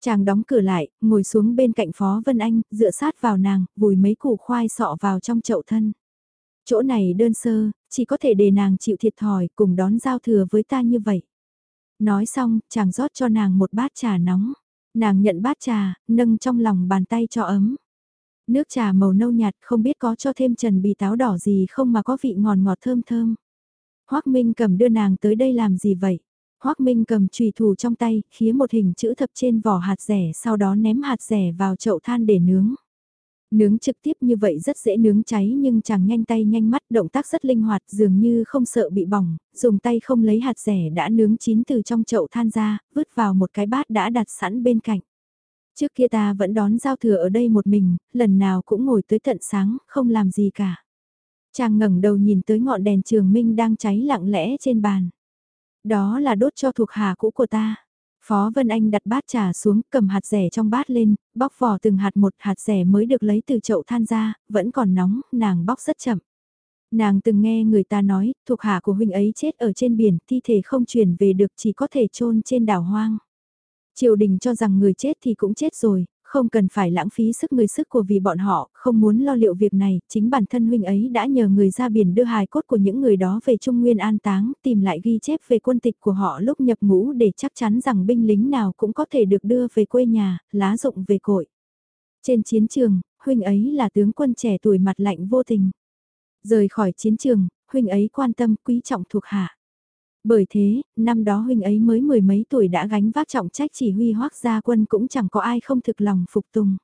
Chàng đóng cửa lại, ngồi xuống bên cạnh Phó Vân Anh, dựa sát vào nàng, vùi mấy củ khoai sọ vào trong chậu thân. Chỗ này đơn sơ, chỉ có thể để nàng chịu thiệt thòi cùng đón giao thừa với ta như vậy. Nói xong, chàng rót cho nàng một bát trà nóng. Nàng nhận bát trà, nâng trong lòng bàn tay cho ấm. Nước trà màu nâu nhạt không biết có cho thêm trần bì táo đỏ gì không mà có vị ngọt ngọt thơm thơm. Hoác Minh cầm đưa nàng tới đây làm gì vậy? Hoác Minh cầm trùy thủ trong tay, khía một hình chữ thập trên vỏ hạt rẻ sau đó ném hạt rẻ vào chậu than để nướng. Nướng trực tiếp như vậy rất dễ nướng cháy nhưng chàng nhanh tay nhanh mắt động tác rất linh hoạt dường như không sợ bị bỏng, dùng tay không lấy hạt rẻ đã nướng chín từ trong chậu than ra, vứt vào một cái bát đã đặt sẵn bên cạnh. Trước kia ta vẫn đón giao thừa ở đây một mình, lần nào cũng ngồi tới tận sáng, không làm gì cả. Chàng ngẩng đầu nhìn tới ngọn đèn trường minh đang cháy lặng lẽ trên bàn. Đó là đốt cho thuộc hạ cũ của ta. Phó Vân Anh đặt bát trà xuống, cầm hạt rẻ trong bát lên, bóc vỏ từng hạt một hạt rẻ mới được lấy từ chậu than ra, vẫn còn nóng, nàng bóc rất chậm. Nàng từng nghe người ta nói, thuộc hạ của huynh ấy chết ở trên biển, thi thể không chuyển về được chỉ có thể chôn trên đảo hoang. Triều đình cho rằng người chết thì cũng chết rồi, không cần phải lãng phí sức người sức của vì bọn họ, không muốn lo liệu việc này, chính bản thân huynh ấy đã nhờ người ra biển đưa hài cốt của những người đó về Trung Nguyên an táng, tìm lại ghi chép về quân tịch của họ lúc nhập ngũ để chắc chắn rằng binh lính nào cũng có thể được đưa về quê nhà, lá rụng về cội. Trên chiến trường, huynh ấy là tướng quân trẻ tuổi mặt lạnh vô tình. Rời khỏi chiến trường, huynh ấy quan tâm quý trọng thuộc hạ. Bởi thế, năm đó huynh ấy mới mười mấy tuổi đã gánh vác trọng trách chỉ huy hoác gia quân cũng chẳng có ai không thực lòng phục tùng.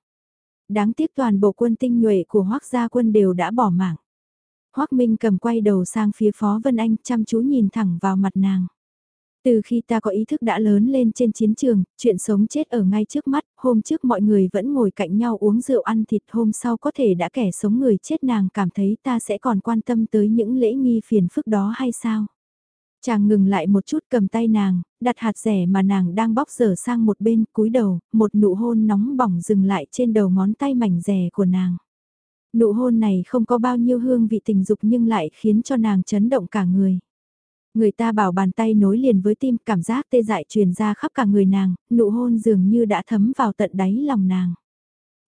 Đáng tiếc toàn bộ quân tinh nhuệ của Hoắc gia quân đều đã bỏ mạng. Hoắc Minh cầm quay đầu sang phía Phó Vân Anh chăm chú nhìn thẳng vào mặt nàng. Từ khi ta có ý thức đã lớn lên trên chiến trường, chuyện sống chết ở ngay trước mắt, hôm trước mọi người vẫn ngồi cạnh nhau uống rượu ăn thịt, hôm sau có thể đã kẻ sống người chết nàng cảm thấy ta sẽ còn quan tâm tới những lễ nghi phiền phức đó hay sao? Chàng ngừng lại một chút cầm tay nàng, đặt hạt rẻ mà nàng đang bóc dở sang một bên, cúi đầu, một nụ hôn nóng bỏng dừng lại trên đầu ngón tay mảnh rẻ của nàng. Nụ hôn này không có bao nhiêu hương vị tình dục nhưng lại khiến cho nàng chấn động cả người. Người ta bảo bàn tay nối liền với tim cảm giác tê dại truyền ra khắp cả người nàng, nụ hôn dường như đã thấm vào tận đáy lòng nàng.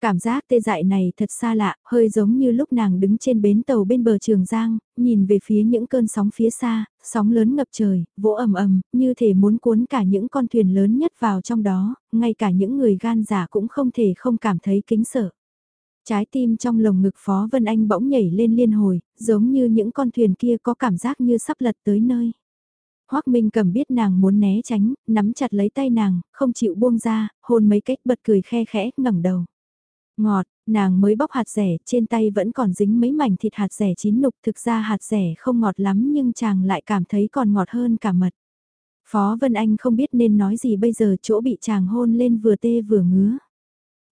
Cảm giác tê dại này thật xa lạ, hơi giống như lúc nàng đứng trên bến tàu bên bờ Trường Giang, nhìn về phía những cơn sóng phía xa, sóng lớn ngập trời, vỗ ầm ầm, như thể muốn cuốn cả những con thuyền lớn nhất vào trong đó, ngay cả những người gan giả cũng không thể không cảm thấy kính sợ. Trái tim trong lồng ngực Phó Vân Anh bỗng nhảy lên liên hồi, giống như những con thuyền kia có cảm giác như sắp lật tới nơi. Hoác Minh cầm biết nàng muốn né tránh, nắm chặt lấy tay nàng, không chịu buông ra, hôn mấy cách bật cười khe khẽ, ngẩng đầu. Ngọt, nàng mới bóc hạt rẻ, trên tay vẫn còn dính mấy mảnh thịt hạt rẻ chín nục, thực ra hạt rẻ không ngọt lắm nhưng chàng lại cảm thấy còn ngọt hơn cả mật. Phó Vân Anh không biết nên nói gì bây giờ chỗ bị chàng hôn lên vừa tê vừa ngứa.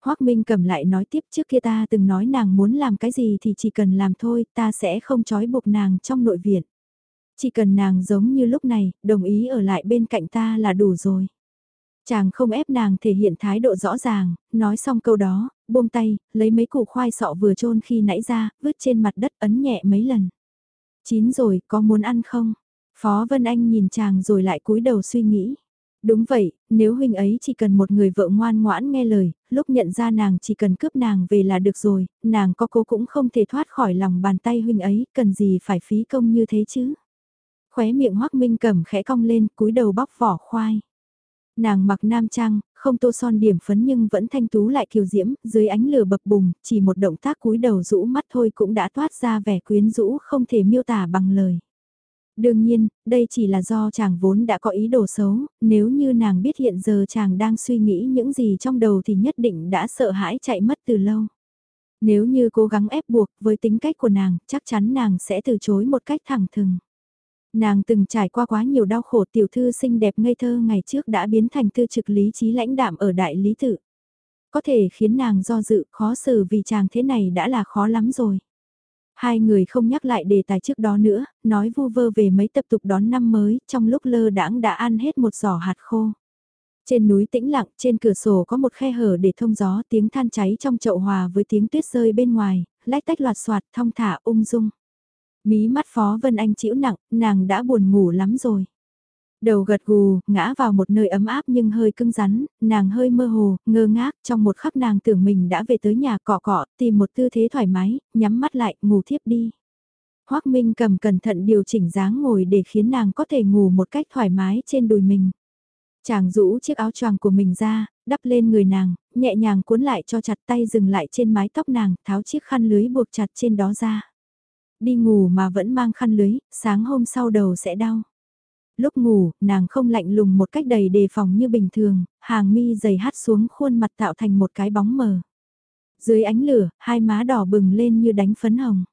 Hoác Minh cầm lại nói tiếp trước kia ta từng nói nàng muốn làm cái gì thì chỉ cần làm thôi, ta sẽ không trói buộc nàng trong nội viện. Chỉ cần nàng giống như lúc này, đồng ý ở lại bên cạnh ta là đủ rồi. Chàng không ép nàng thể hiện thái độ rõ ràng, nói xong câu đó, buông tay, lấy mấy củ khoai sọ vừa trôn khi nãy ra, vứt trên mặt đất ấn nhẹ mấy lần. Chín rồi, có muốn ăn không? Phó Vân Anh nhìn chàng rồi lại cúi đầu suy nghĩ. Đúng vậy, nếu huynh ấy chỉ cần một người vợ ngoan ngoãn nghe lời, lúc nhận ra nàng chỉ cần cướp nàng về là được rồi, nàng có cố cũng không thể thoát khỏi lòng bàn tay huynh ấy, cần gì phải phí công như thế chứ. Khóe miệng hoắc minh cầm khẽ cong lên, cúi đầu bóc vỏ khoai. Nàng mặc nam trang, không tô son điểm phấn nhưng vẫn thanh tú lại kiều diễm, dưới ánh lửa bập bùng, chỉ một động tác cúi đầu rũ mắt thôi cũng đã toát ra vẻ quyến rũ không thể miêu tả bằng lời. Đương nhiên, đây chỉ là do chàng vốn đã có ý đồ xấu, nếu như nàng biết hiện giờ chàng đang suy nghĩ những gì trong đầu thì nhất định đã sợ hãi chạy mất từ lâu. Nếu như cố gắng ép buộc với tính cách của nàng, chắc chắn nàng sẽ từ chối một cách thẳng thừng. Nàng từng trải qua quá nhiều đau khổ tiểu thư xinh đẹp ngây thơ ngày trước đã biến thành tư trực lý trí lãnh đạm ở đại lý tự. Có thể khiến nàng do dự khó xử vì chàng thế này đã là khó lắm rồi. Hai người không nhắc lại đề tài trước đó nữa, nói vu vơ về mấy tập tục đón năm mới, trong lúc lơ đãng đã ăn hết một giỏ hạt khô. Trên núi tĩnh lặng, trên cửa sổ có một khe hở để thông gió, tiếng than cháy trong chậu hòa với tiếng tuyết rơi bên ngoài, lách tách loạt soạt, thong thả ung dung. Mí mắt Phó Vân Anh chịu nặng, nàng đã buồn ngủ lắm rồi. Đầu gật gù, ngã vào một nơi ấm áp nhưng hơi cứng rắn, nàng hơi mơ hồ, ngơ ngác, trong một khắc nàng tưởng mình đã về tới nhà cọ cọ, tìm một tư thế thoải mái, nhắm mắt lại, ngủ thiếp đi. Hoác Minh cầm cẩn thận điều chỉnh dáng ngồi để khiến nàng có thể ngủ một cách thoải mái trên đùi mình. Chàng rũ chiếc áo choàng của mình ra, đắp lên người nàng, nhẹ nhàng cuốn lại cho chặt tay dừng lại trên mái tóc nàng, tháo chiếc khăn lưới buộc chặt trên đó ra. Đi ngủ mà vẫn mang khăn lưới, sáng hôm sau đầu sẽ đau. Lúc ngủ, nàng không lạnh lùng một cách đầy đề phòng như bình thường, hàng mi dày hát xuống khuôn mặt tạo thành một cái bóng mờ. Dưới ánh lửa, hai má đỏ bừng lên như đánh phấn hồng.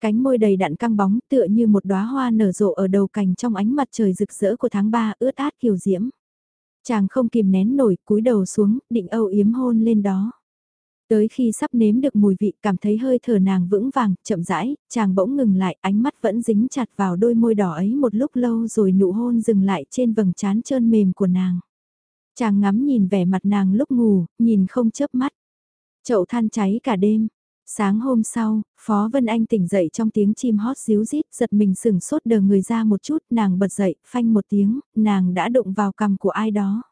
Cánh môi đầy đặn căng bóng tựa như một đóa hoa nở rộ ở đầu cành trong ánh mặt trời rực rỡ của tháng 3 ướt át kiều diễm. Chàng không kìm nén nổi cúi đầu xuống, định âu yếm hôn lên đó. Tới khi sắp nếm được mùi vị cảm thấy hơi thở nàng vững vàng, chậm rãi, chàng bỗng ngừng lại, ánh mắt vẫn dính chặt vào đôi môi đỏ ấy một lúc lâu rồi nụ hôn dừng lại trên vầng trán trơn mềm của nàng. Chàng ngắm nhìn vẻ mặt nàng lúc ngủ, nhìn không chớp mắt. Chậu than cháy cả đêm. Sáng hôm sau, Phó Vân Anh tỉnh dậy trong tiếng chim hót díu rít, giật mình sừng sốt đờ người ra một chút, nàng bật dậy, phanh một tiếng, nàng đã đụng vào cằm của ai đó.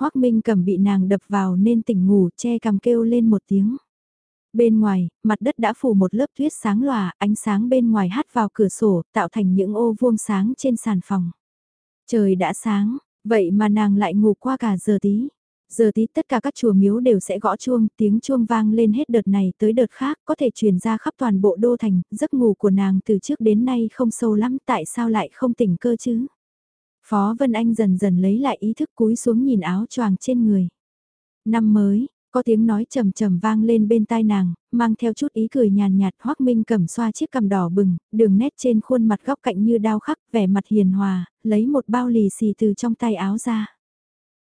Hoác Minh cầm bị nàng đập vào nên tỉnh ngủ che cằm kêu lên một tiếng. Bên ngoài, mặt đất đã phủ một lớp tuyết sáng lòa, ánh sáng bên ngoài hắt vào cửa sổ, tạo thành những ô vuông sáng trên sàn phòng. Trời đã sáng, vậy mà nàng lại ngủ qua cả giờ tí. Giờ tí tất cả các chùa miếu đều sẽ gõ chuông, tiếng chuông vang lên hết đợt này tới đợt khác, có thể truyền ra khắp toàn bộ đô thành, giấc ngủ của nàng từ trước đến nay không sâu lắm, tại sao lại không tỉnh cơ chứ? Phó Vân Anh dần dần lấy lại ý thức cúi xuống nhìn áo choàng trên người. Năm mới, Có tiếng nói trầm trầm vang lên bên tai nàng, mang theo chút ý cười nhàn nhạt Hoác Minh cầm xoa chiếc cằm đỏ bừng, đường nét trên khuôn mặt góc cạnh như đao khắc, vẻ mặt hiền hòa, lấy một bao lì xì từ trong tay áo ra.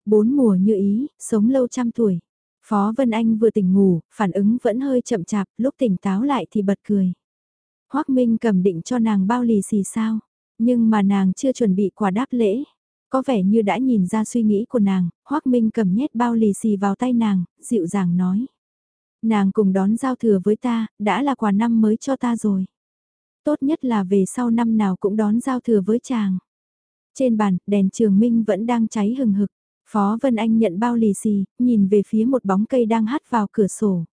Bốn mùa như ý, sống lâu trăm tuổi. Phó Vân Anh vừa tỉnh ngủ, phản ứng vẫn hơi chậm chạp, lúc tỉnh táo lại thì bật cười. Hoác Minh cầm định cho nàng bao lì xì sao, nhưng mà nàng chưa chuẩn bị quà đáp lễ. Có vẻ như đã nhìn ra suy nghĩ của nàng, Hoác Minh cầm nhét bao lì xì vào tay nàng, dịu dàng nói. Nàng cùng đón giao thừa với ta, đã là quà năm mới cho ta rồi. Tốt nhất là về sau năm nào cũng đón giao thừa với chàng. Trên bàn, đèn trường minh vẫn đang cháy hừng hực. Phó Vân Anh nhận bao lì xì, nhìn về phía một bóng cây đang hắt vào cửa sổ.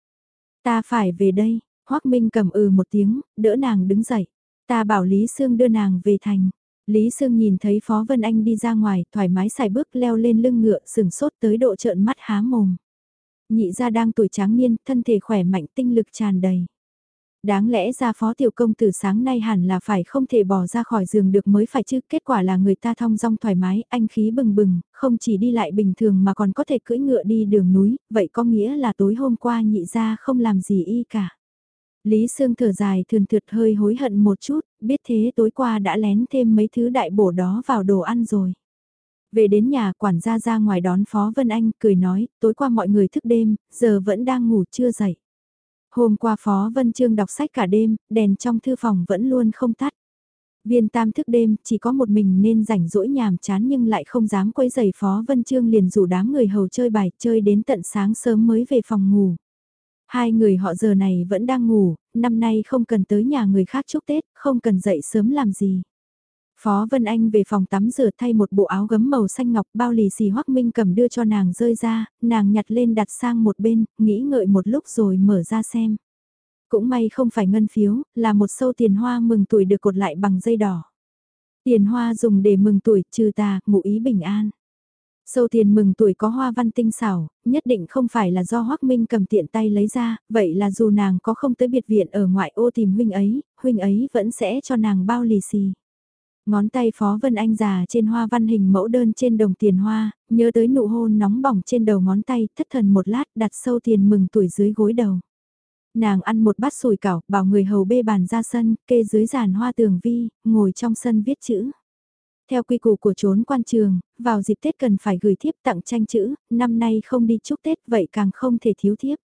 Ta phải về đây, Hoác Minh cầm ừ một tiếng, đỡ nàng đứng dậy. Ta bảo Lý Sương đưa nàng về thành. Lý Sương nhìn thấy Phó Vân Anh đi ra ngoài, thoải mái xài bước leo lên lưng ngựa, sừng sốt tới độ trợn mắt há mồm. Nhị ra đang tuổi tráng niên, thân thể khỏe mạnh tinh lực tràn đầy. Đáng lẽ ra phó tiểu công từ sáng nay hẳn là phải không thể bỏ ra khỏi giường được mới phải chứ, kết quả là người ta thong dong thoải mái, anh khí bừng bừng, không chỉ đi lại bình thường mà còn có thể cưỡi ngựa đi đường núi, vậy có nghĩa là tối hôm qua nhị ra không làm gì y cả. Lý Sương thở dài thường thượt hơi hối hận một chút, biết thế tối qua đã lén thêm mấy thứ đại bổ đó vào đồ ăn rồi. Về đến nhà quản gia ra ngoài đón Phó Vân Anh cười nói, tối qua mọi người thức đêm, giờ vẫn đang ngủ chưa dậy. Hôm qua Phó Vân Trương đọc sách cả đêm, đèn trong thư phòng vẫn luôn không tắt. Viên tam thức đêm, chỉ có một mình nên rảnh rỗi nhàm chán nhưng lại không dám quấy giày Phó Vân Trương liền rủ đám người hầu chơi bài, chơi đến tận sáng sớm mới về phòng ngủ. Hai người họ giờ này vẫn đang ngủ, năm nay không cần tới nhà người khác chúc Tết, không cần dậy sớm làm gì. Phó Vân Anh về phòng tắm rửa thay một bộ áo gấm màu xanh ngọc bao lì xì hoắc minh cầm đưa cho nàng rơi ra, nàng nhặt lên đặt sang một bên, nghĩ ngợi một lúc rồi mở ra xem. Cũng may không phải ngân phiếu, là một sâu tiền hoa mừng tuổi được cột lại bằng dây đỏ. Tiền hoa dùng để mừng tuổi trừ tà, ngụ ý bình an. Sâu tiền mừng tuổi có hoa văn tinh xảo, nhất định không phải là do Hoắc Minh cầm tiện tay lấy ra, vậy là dù nàng có không tới biệt viện ở ngoại ô tìm huynh ấy, huynh ấy vẫn sẽ cho nàng bao lì xì. Ngón tay Phó Vân Anh già trên hoa văn hình mẫu đơn trên đồng tiền hoa, nhớ tới nụ hôn nóng bỏng trên đầu ngón tay, thất thần một lát đặt sâu tiền mừng tuổi dưới gối đầu. Nàng ăn một bát sùi cảo, bảo người hầu bê bàn ra sân, kê dưới giàn hoa tường vi, ngồi trong sân viết chữ. Theo quy củ của trốn quan trường, vào dịp Tết cần phải gửi thiếp tặng tranh chữ, năm nay không đi chúc Tết vậy càng không thể thiếu thiếp.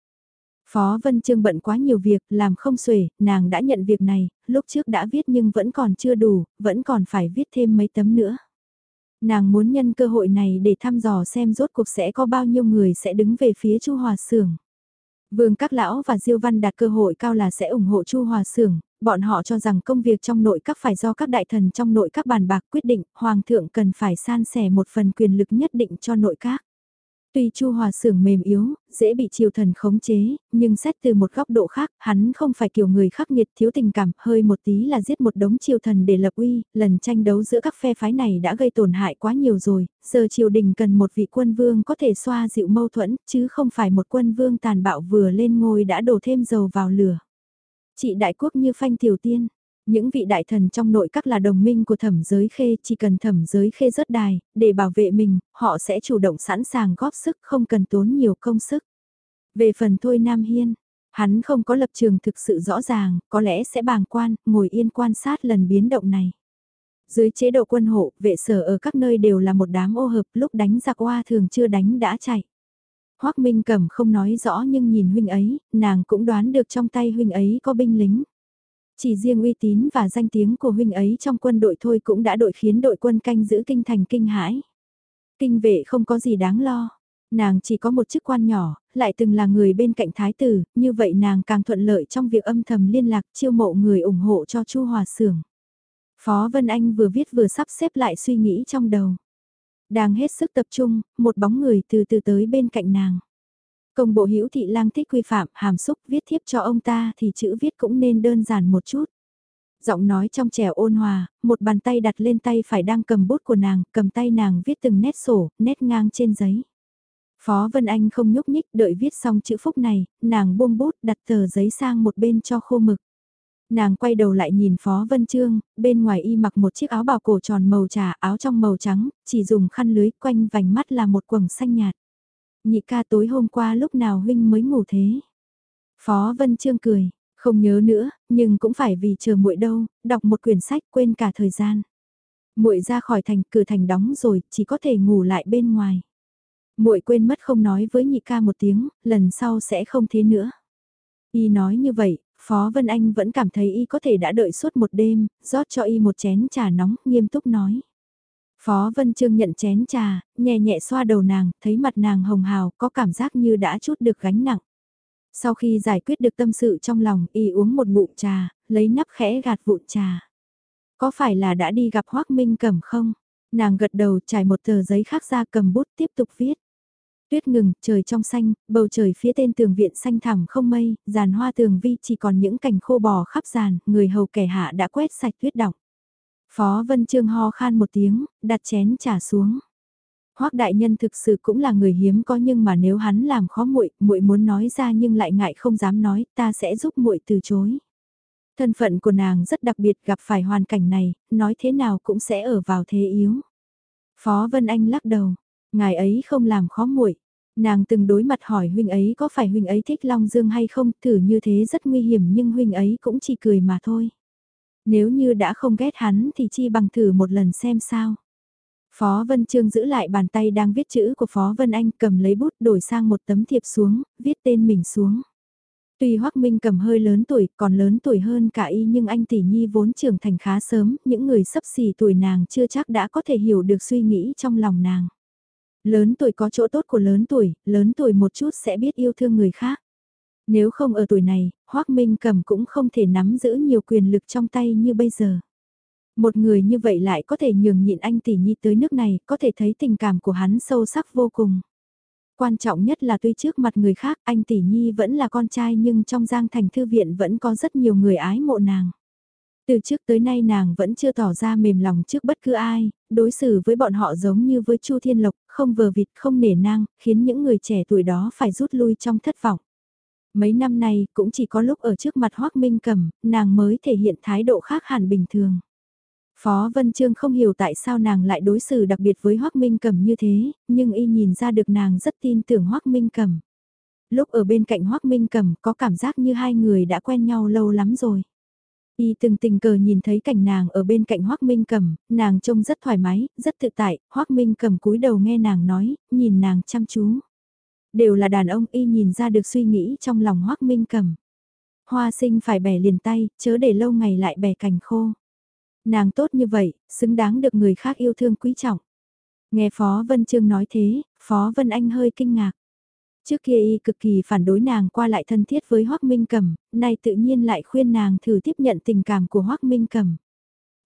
Phó Vân Trương bận quá nhiều việc, làm không xuể, nàng đã nhận việc này, lúc trước đã viết nhưng vẫn còn chưa đủ, vẫn còn phải viết thêm mấy tấm nữa. Nàng muốn nhân cơ hội này để thăm dò xem rốt cuộc sẽ có bao nhiêu người sẽ đứng về phía Chu Hòa Sưởng. Vương Các Lão và Diêu Văn đặt cơ hội cao là sẽ ủng hộ Chu Hòa Sưởng, bọn họ cho rằng công việc trong nội các phải do các đại thần trong nội các bàn bạc quyết định, Hoàng thượng cần phải san sẻ một phần quyền lực nhất định cho nội các. Tuy Chu Hòa Sưởng mềm yếu, dễ bị triều thần khống chế, nhưng xét từ một góc độ khác, hắn không phải kiểu người khắc nghiệt thiếu tình cảm, hơi một tí là giết một đống triều thần để lập uy, lần tranh đấu giữa các phe phái này đã gây tổn hại quá nhiều rồi, giờ triều đình cần một vị quân vương có thể xoa dịu mâu thuẫn, chứ không phải một quân vương tàn bạo vừa lên ngôi đã đổ thêm dầu vào lửa. Chị đại quốc như phanh tiểu tiên, những vị đại thần trong nội các là đồng minh của thẩm giới khê, chỉ cần thẩm giới khê rớt đài, để bảo vệ mình, họ sẽ chủ động sẵn sàng góp sức không cần tốn nhiều công sức. Về phần thôi Nam Hiên, hắn không có lập trường thực sự rõ ràng, có lẽ sẽ bàng quan, ngồi yên quan sát lần biến động này. Dưới chế độ quân hộ, vệ sở ở các nơi đều là một đám ô hợp lúc đánh giặc oa thường chưa đánh đã chạy. Hoác Minh Cẩm không nói rõ nhưng nhìn huynh ấy, nàng cũng đoán được trong tay huynh ấy có binh lính. Chỉ riêng uy tín và danh tiếng của huynh ấy trong quân đội thôi cũng đã đội khiến đội quân canh giữ kinh thành kinh hãi. Kinh vệ không có gì đáng lo. Nàng chỉ có một chức quan nhỏ, lại từng là người bên cạnh thái tử, như vậy nàng càng thuận lợi trong việc âm thầm liên lạc chiêu mộ người ủng hộ cho Chu Hòa Sưởng. Phó Vân Anh vừa viết vừa sắp xếp lại suy nghĩ trong đầu. Đang hết sức tập trung, một bóng người từ từ tới bên cạnh nàng. Công bộ hữu thị lang thích quy phạm, hàm xúc, viết thiếp cho ông ta thì chữ viết cũng nên đơn giản một chút. Giọng nói trong trẻo ôn hòa, một bàn tay đặt lên tay phải đang cầm bút của nàng, cầm tay nàng viết từng nét sổ, nét ngang trên giấy. Phó Vân Anh không nhúc nhích, đợi viết xong chữ phúc này, nàng buông bút đặt tờ giấy sang một bên cho khô mực. Nàng quay đầu lại nhìn Phó Vân Trương, bên ngoài y mặc một chiếc áo bào cổ tròn màu trà, áo trong màu trắng, chỉ dùng khăn lưới quanh vành mắt là một quầng xanh nhạt. Nhị ca tối hôm qua lúc nào huynh mới ngủ thế? Phó Vân Trương cười, không nhớ nữa, nhưng cũng phải vì chờ muội đâu, đọc một quyển sách quên cả thời gian. Muội ra khỏi thành, cửa thành đóng rồi, chỉ có thể ngủ lại bên ngoài. Muội quên mất không nói với nhị ca một tiếng, lần sau sẽ không thế nữa. Y nói như vậy, Phó Vân Anh vẫn cảm thấy y có thể đã đợi suốt một đêm, rót cho y một chén trà nóng, nghiêm túc nói. Phó Vân Trương nhận chén trà, nhẹ nhẹ xoa đầu nàng, thấy mặt nàng hồng hào, có cảm giác như đã chút được gánh nặng. Sau khi giải quyết được tâm sự trong lòng, y uống một ngụm trà, lấy nắp khẽ gạt vụn trà. Có phải là đã đi gặp Hoác Minh Cẩm không? Nàng gật đầu trải một tờ giấy khác ra cầm bút tiếp tục viết. Tuyết ngừng, trời trong xanh, bầu trời phía tên tường viện xanh thẳm không mây, giàn hoa tường vi chỉ còn những cành khô bò khắp giàn, người hầu kẻ hạ đã quét sạch tuyết đọng. Phó Vân Trương ho khan một tiếng, đặt chén trả xuống. Hoắc đại nhân thực sự cũng là người hiếm có nhưng mà nếu hắn làm khó muội, muội muốn nói ra nhưng lại ngại không dám nói, ta sẽ giúp muội từ chối. Thân phận của nàng rất đặc biệt gặp phải hoàn cảnh này, nói thế nào cũng sẽ ở vào thế yếu. Phó Vân Anh lắc đầu, ngài ấy không làm khó muội. Nàng từng đối mặt hỏi huynh ấy có phải huynh ấy thích Long Dương hay không, thử như thế rất nguy hiểm nhưng huynh ấy cũng chỉ cười mà thôi. Nếu như đã không ghét hắn thì chi bằng thử một lần xem sao. Phó Vân Trương giữ lại bàn tay đang viết chữ của Phó Vân Anh cầm lấy bút đổi sang một tấm thiệp xuống, viết tên mình xuống. Tuy Hoắc Minh cầm hơi lớn tuổi, còn lớn tuổi hơn cả y nhưng anh tỷ nhi vốn trưởng thành khá sớm, những người sắp xỉ tuổi nàng chưa chắc đã có thể hiểu được suy nghĩ trong lòng nàng. Lớn tuổi có chỗ tốt của lớn tuổi, lớn tuổi một chút sẽ biết yêu thương người khác. Nếu không ở tuổi này, Hoác Minh Cầm cũng không thể nắm giữ nhiều quyền lực trong tay như bây giờ. Một người như vậy lại có thể nhường nhịn anh tỷ nhi tới nước này, có thể thấy tình cảm của hắn sâu sắc vô cùng. Quan trọng nhất là tuy trước mặt người khác anh tỷ nhi vẫn là con trai nhưng trong giang thành thư viện vẫn có rất nhiều người ái mộ nàng. Từ trước tới nay nàng vẫn chưa tỏ ra mềm lòng trước bất cứ ai, đối xử với bọn họ giống như với Chu Thiên Lộc, không vờ vịt, không nể nang, khiến những người trẻ tuổi đó phải rút lui trong thất vọng. Mấy năm nay, cũng chỉ có lúc ở trước mặt Hoác Minh Cầm, nàng mới thể hiện thái độ khác hẳn bình thường. Phó Vân Trương không hiểu tại sao nàng lại đối xử đặc biệt với Hoác Minh Cầm như thế, nhưng y nhìn ra được nàng rất tin tưởng Hoác Minh Cầm. Lúc ở bên cạnh Hoác Minh Cầm có cảm giác như hai người đã quen nhau lâu lắm rồi. Y từng tình cờ nhìn thấy cảnh nàng ở bên cạnh Hoác Minh Cầm, nàng trông rất thoải mái, rất tự tại, Hoác Minh Cầm cúi đầu nghe nàng nói, nhìn nàng chăm chú. Đều là đàn ông y nhìn ra được suy nghĩ trong lòng Hoác Minh Cầm. Hoa sinh phải bẻ liền tay, chớ để lâu ngày lại bẻ cành khô. Nàng tốt như vậy, xứng đáng được người khác yêu thương quý trọng. Nghe Phó Vân Trương nói thế, Phó Vân Anh hơi kinh ngạc. Trước kia y cực kỳ phản đối nàng qua lại thân thiết với Hoác Minh Cẩm, nay tự nhiên lại khuyên nàng thử tiếp nhận tình cảm của Hoác Minh Cẩm.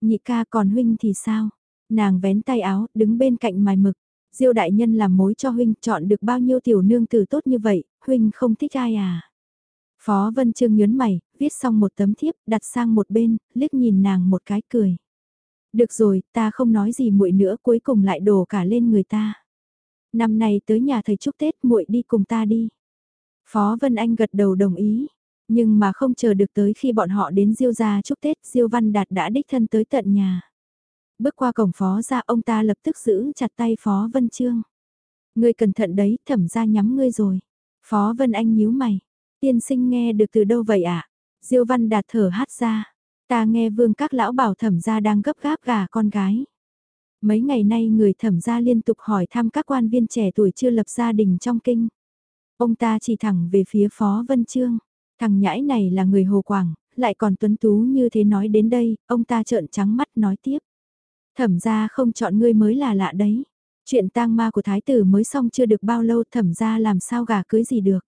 Nhị ca còn huynh thì sao? Nàng vén tay áo, đứng bên cạnh mài mực. Diêu đại nhân làm mối cho huynh chọn được bao nhiêu tiểu nương tử tốt như vậy, huynh không thích ai à? Phó Vân Trương nhớn mày, viết xong một tấm thiếp, đặt sang một bên, liếc nhìn nàng một cái cười. Được rồi, ta không nói gì muội nữa, cuối cùng lại đổ cả lên người ta. Năm nay tới nhà thầy chúc Tết muội đi cùng ta đi. Phó Vân Anh gật đầu đồng ý, nhưng mà không chờ được tới khi bọn họ đến Diêu gia chúc Tết, Diêu Văn Đạt đã đích thân tới tận nhà. Bước qua cổng phó ra ông ta lập tức giữ chặt tay Phó Vân Trương. Ngươi cẩn thận đấy, thẩm ra nhắm ngươi rồi. Phó Vân Anh nhíu mày. Tiên sinh nghe được từ đâu vậy ạ? À? Diêu Văn Đạt thở hát ra. Ta nghe vương các lão bảo thẩm ra đang gấp gáp gà con gái. Mấy ngày nay người thẩm gia liên tục hỏi thăm các quan viên trẻ tuổi chưa lập gia đình trong kinh. Ông ta chỉ thẳng về phía Phó Vân Trương. Thằng nhãi này là người Hồ Quảng, lại còn tuấn tú như thế nói đến đây, ông ta trợn trắng mắt nói tiếp. Thẩm gia không chọn ngươi mới là lạ đấy. Chuyện tang ma của thái tử mới xong chưa được bao lâu thẩm gia làm sao gà cưới gì được.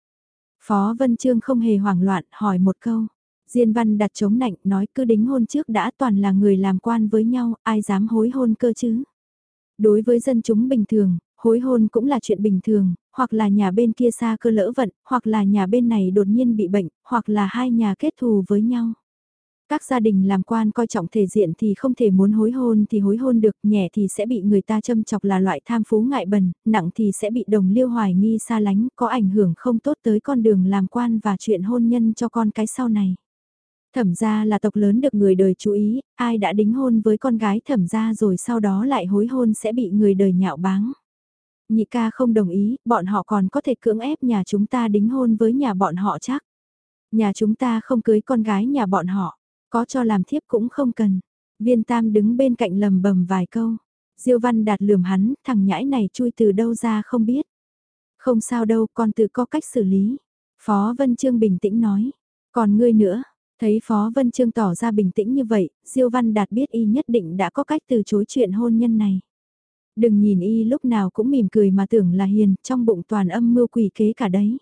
Phó Vân Trương không hề hoảng loạn hỏi một câu. Diên văn đặt chống nạnh nói cứ đính hôn trước đã toàn là người làm quan với nhau, ai dám hối hôn cơ chứ. Đối với dân chúng bình thường, hối hôn cũng là chuyện bình thường, hoặc là nhà bên kia xa cơ lỡ vận, hoặc là nhà bên này đột nhiên bị bệnh, hoặc là hai nhà kết thù với nhau. Các gia đình làm quan coi trọng thể diện thì không thể muốn hối hôn thì hối hôn được, nhẹ thì sẽ bị người ta châm chọc là loại tham phú ngại bần, nặng thì sẽ bị đồng liêu hoài nghi xa lánh, có ảnh hưởng không tốt tới con đường làm quan và chuyện hôn nhân cho con cái sau này. Thẩm gia là tộc lớn được người đời chú ý, ai đã đính hôn với con gái thẩm gia rồi sau đó lại hối hôn sẽ bị người đời nhạo báng. Nhị ca không đồng ý, bọn họ còn có thể cưỡng ép nhà chúng ta đính hôn với nhà bọn họ chắc. Nhà chúng ta không cưới con gái nhà bọn họ, có cho làm thiếp cũng không cần. Viên Tam đứng bên cạnh lầm bầm vài câu. Diêu Văn Đạt lườm hắn, thằng nhãi này chui từ đâu ra không biết. Không sao đâu, con tự có cách xử lý. Phó Vân Trương bình tĩnh nói. Còn ngươi nữa, thấy Phó Vân Trương tỏ ra bình tĩnh như vậy, Diêu Văn Đạt biết y nhất định đã có cách từ chối chuyện hôn nhân này. Đừng nhìn y lúc nào cũng mỉm cười mà tưởng là hiền, trong bụng toàn âm mưu quỷ kế cả đấy.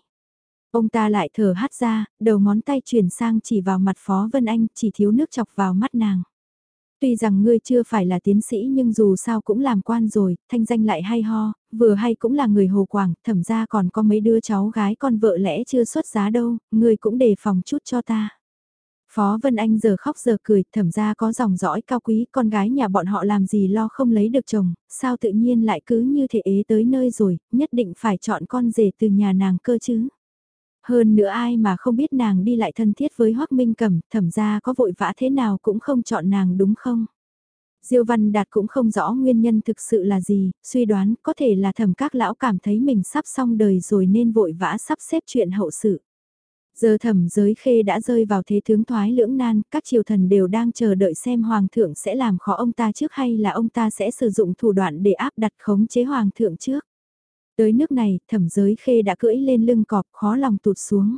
Ông ta lại thở hắt ra, đầu ngón tay chuyển sang chỉ vào mặt Phó Vân Anh, chỉ thiếu nước chọc vào mắt nàng. Tuy rằng ngươi chưa phải là tiến sĩ nhưng dù sao cũng làm quan rồi, thanh danh lại hay ho, vừa hay cũng là người hồ quảng, thẩm ra còn có mấy đứa cháu gái con vợ lẽ chưa xuất giá đâu, ngươi cũng đề phòng chút cho ta. Phó Vân Anh giờ khóc giờ cười, thẩm ra có dòng dõi cao quý, con gái nhà bọn họ làm gì lo không lấy được chồng, sao tự nhiên lại cứ như thể ế tới nơi rồi, nhất định phải chọn con rể từ nhà nàng cơ chứ. Hơn nữa ai mà không biết nàng đi lại thân thiết với Hoác Minh Cẩm, thẩm ra có vội vã thế nào cũng không chọn nàng đúng không? Diêu Văn Đạt cũng không rõ nguyên nhân thực sự là gì, suy đoán có thể là thẩm các lão cảm thấy mình sắp xong đời rồi nên vội vã sắp xếp chuyện hậu sự. Giờ thẩm giới khê đã rơi vào thế tướng thoái lưỡng nan, các triều thần đều đang chờ đợi xem hoàng thượng sẽ làm khó ông ta trước hay là ông ta sẽ sử dụng thủ đoạn để áp đặt khống chế hoàng thượng trước. Tới nước này, thẩm giới khê đã cưỡi lên lưng cọp khó lòng tụt xuống.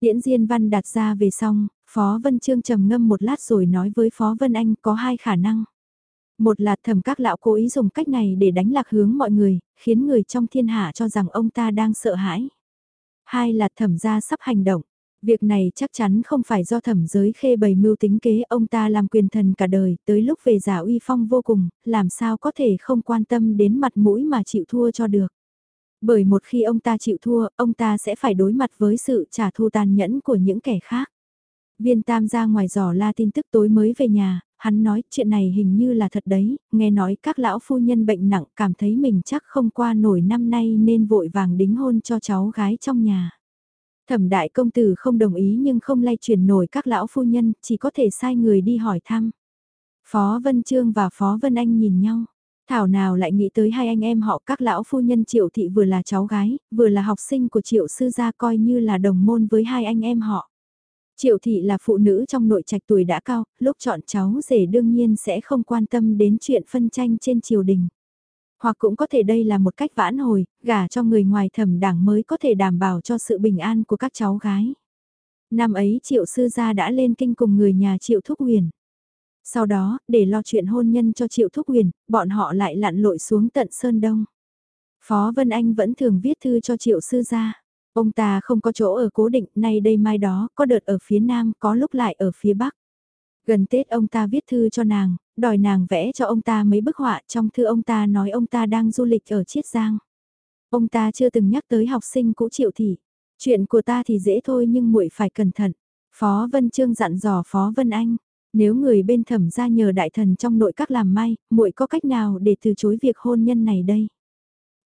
Điễn Diên Văn đặt ra về xong, Phó Vân Trương trầm ngâm một lát rồi nói với Phó Vân Anh có hai khả năng. Một là thẩm các lão cố ý dùng cách này để đánh lạc hướng mọi người, khiến người trong thiên hạ cho rằng ông ta đang sợ hãi. Hai là thẩm gia sắp hành động. Việc này chắc chắn không phải do thẩm giới khê bày mưu tính kế ông ta làm quyền thần cả đời, tới lúc về giả uy phong vô cùng, làm sao có thể không quan tâm đến mặt mũi mà chịu thua cho được. Bởi một khi ông ta chịu thua, ông ta sẽ phải đối mặt với sự trả thù tàn nhẫn của những kẻ khác. Viên Tam ra ngoài giỏ la tin tức tối mới về nhà, hắn nói chuyện này hình như là thật đấy, nghe nói các lão phu nhân bệnh nặng cảm thấy mình chắc không qua nổi năm nay nên vội vàng đính hôn cho cháu gái trong nhà. Thẩm đại công tử không đồng ý nhưng không lay chuyển nổi các lão phu nhân, chỉ có thể sai người đi hỏi thăm. Phó Vân Trương và Phó Vân Anh nhìn nhau. Thảo nào lại nghĩ tới hai anh em họ các lão phu nhân triệu thị vừa là cháu gái, vừa là học sinh của triệu sư gia coi như là đồng môn với hai anh em họ. Triệu thị là phụ nữ trong nội trạch tuổi đã cao, lúc chọn cháu rể đương nhiên sẽ không quan tâm đến chuyện phân tranh trên triều đình. Hoặc cũng có thể đây là một cách vãn hồi, gả cho người ngoài thẩm đảng mới có thể đảm bảo cho sự bình an của các cháu gái. Năm ấy triệu sư gia đã lên kinh cùng người nhà triệu thúc huyền. Sau đó, để lo chuyện hôn nhân cho Triệu Thúc Huyền, bọn họ lại lặn lội xuống tận Sơn Đông. Phó Vân Anh vẫn thường viết thư cho Triệu Sư gia. Ông ta không có chỗ ở cố định, nay đây mai đó, có đợt ở phía Nam, có lúc lại ở phía Bắc. Gần Tết ông ta viết thư cho nàng, đòi nàng vẽ cho ông ta mấy bức họa, trong thư ông ta nói ông ta đang du lịch ở Chiết Giang. Ông ta chưa từng nhắc tới học sinh cũ Triệu Thị. Chuyện của ta thì dễ thôi nhưng muội phải cẩn thận. Phó Vân Trương dặn dò Phó Vân Anh. Nếu người bên thẩm ra nhờ đại thần trong nội các làm may, muội có cách nào để từ chối việc hôn nhân này đây?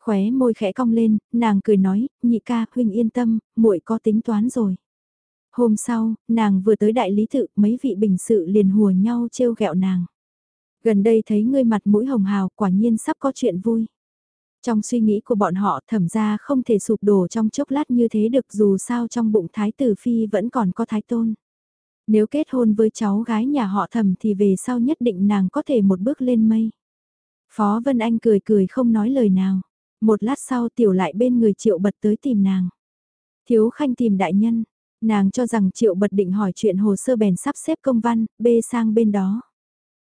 Khóe môi khẽ cong lên, nàng cười nói, nhị ca, huynh yên tâm, muội có tính toán rồi. Hôm sau, nàng vừa tới đại lý tự, mấy vị bình sự liền hùa nhau trêu ghẹo nàng. Gần đây thấy ngươi mặt mũi hồng hào, quả nhiên sắp có chuyện vui. Trong suy nghĩ của bọn họ thẩm ra không thể sụp đổ trong chốc lát như thế được dù sao trong bụng thái tử phi vẫn còn có thái tôn. Nếu kết hôn với cháu gái nhà họ thẩm thì về sau nhất định nàng có thể một bước lên mây. Phó Vân Anh cười cười không nói lời nào. Một lát sau tiểu lại bên người triệu bật tới tìm nàng. Thiếu khanh tìm đại nhân. Nàng cho rằng triệu bật định hỏi chuyện hồ sơ bèn sắp xếp công văn, bê sang bên đó.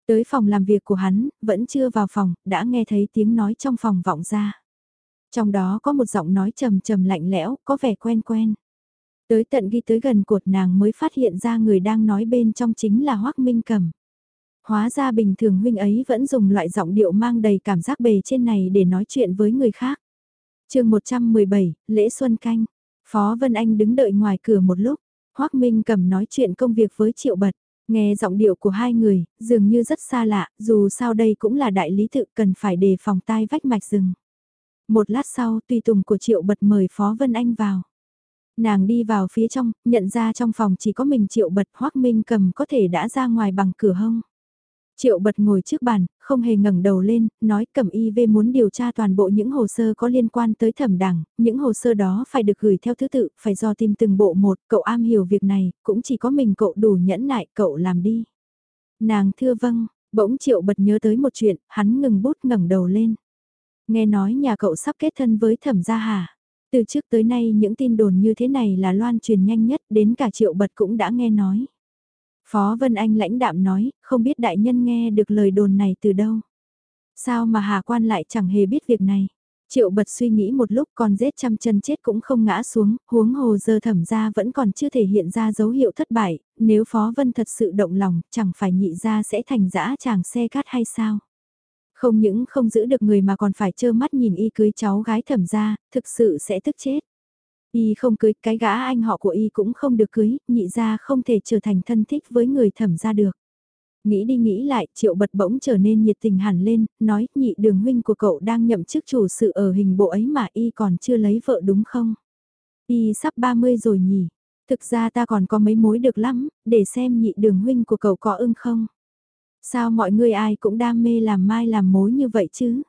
Tới phòng làm việc của hắn, vẫn chưa vào phòng, đã nghe thấy tiếng nói trong phòng vọng ra. Trong đó có một giọng nói trầm trầm lạnh lẽo, có vẻ quen quen. Tới tận ghi tới gần cột nàng mới phát hiện ra người đang nói bên trong chính là Hoác Minh Cầm. Hóa ra bình thường huynh ấy vẫn dùng loại giọng điệu mang đầy cảm giác bề trên này để nói chuyện với người khác. chương 117, Lễ Xuân Canh. Phó Vân Anh đứng đợi ngoài cửa một lúc. Hoác Minh Cầm nói chuyện công việc với Triệu Bật. Nghe giọng điệu của hai người, dường như rất xa lạ, dù sao đây cũng là đại lý tự cần phải đề phòng tai vách mạch rừng. Một lát sau, tùy tùng của Triệu Bật mời Phó Vân Anh vào. Nàng đi vào phía trong, nhận ra trong phòng chỉ có mình triệu bật hoác minh cầm có thể đã ra ngoài bằng cửa hông. Triệu bật ngồi trước bàn, không hề ngẩng đầu lên, nói cẩm y về muốn điều tra toàn bộ những hồ sơ có liên quan tới thẩm đảng, những hồ sơ đó phải được gửi theo thứ tự, phải do tìm từng bộ một, cậu am hiểu việc này, cũng chỉ có mình cậu đủ nhẫn nại, cậu làm đi. Nàng thưa vâng, bỗng triệu bật nhớ tới một chuyện, hắn ngừng bút ngẩng đầu lên. Nghe nói nhà cậu sắp kết thân với thẩm gia hà. Từ trước tới nay những tin đồn như thế này là loan truyền nhanh nhất, đến cả triệu bật cũng đã nghe nói. Phó Vân Anh lãnh đạm nói, không biết đại nhân nghe được lời đồn này từ đâu. Sao mà Hà Quan lại chẳng hề biết việc này. Triệu bật suy nghĩ một lúc còn rết trăm chân chết cũng không ngã xuống, huống hồ giờ thẩm ra vẫn còn chưa thể hiện ra dấu hiệu thất bại, nếu Phó Vân thật sự động lòng, chẳng phải nhị ra sẽ thành dã chàng xe cát hay sao? Không những không giữ được người mà còn phải trơ mắt nhìn y cưới cháu gái thẩm ra, thực sự sẽ tức chết. Y không cưới, cái gã anh họ của Y cũng không được cưới, nhị ra không thể trở thành thân thích với người thẩm ra được. Nghĩ đi nghĩ lại, triệu bật bỗng trở nên nhiệt tình hẳn lên, nói nhị đường huynh của cậu đang nhậm chức chủ sự ở hình bộ ấy mà Y còn chưa lấy vợ đúng không? Y sắp 30 rồi nhỉ? Thực ra ta còn có mấy mối được lắm, để xem nhị đường huynh của cậu có ưng không? Sao mọi người ai cũng đam mê làm mai làm mối như vậy chứ?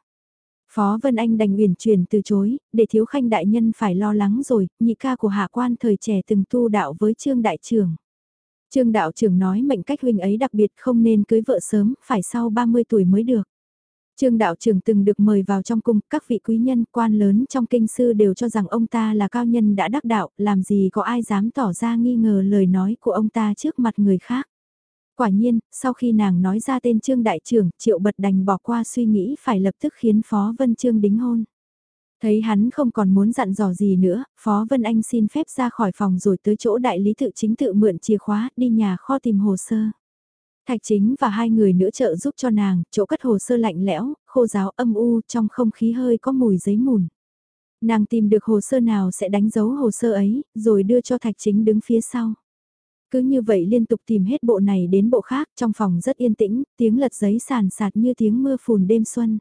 Phó Vân Anh đành uyển chuyển từ chối, để thiếu khanh đại nhân phải lo lắng rồi, nhị ca của hạ quan thời trẻ từng tu đạo với trương đại trưởng. Trương đạo trưởng nói mệnh cách huynh ấy đặc biệt không nên cưới vợ sớm, phải sau 30 tuổi mới được. Trương đạo trưởng từng được mời vào trong cung, các vị quý nhân quan lớn trong kinh sư đều cho rằng ông ta là cao nhân đã đắc đạo, làm gì có ai dám tỏ ra nghi ngờ lời nói của ông ta trước mặt người khác. Quả nhiên, sau khi nàng nói ra tên Trương Đại trưởng, Triệu Bật đành bỏ qua suy nghĩ phải lập tức khiến Phó Vân Trương đính hôn. Thấy hắn không còn muốn dặn dò gì nữa, Phó Vân Anh xin phép ra khỏi phòng rồi tới chỗ đại lý tự chính tự mượn chìa khóa đi nhà kho tìm hồ sơ. Thạch chính và hai người nữa trợ giúp cho nàng, chỗ cất hồ sơ lạnh lẽo, khô giáo âm u trong không khí hơi có mùi giấy mùn. Nàng tìm được hồ sơ nào sẽ đánh dấu hồ sơ ấy, rồi đưa cho thạch chính đứng phía sau. Cứ như vậy liên tục tìm hết bộ này đến bộ khác, trong phòng rất yên tĩnh, tiếng lật giấy sàn sạt như tiếng mưa phùn đêm xuân.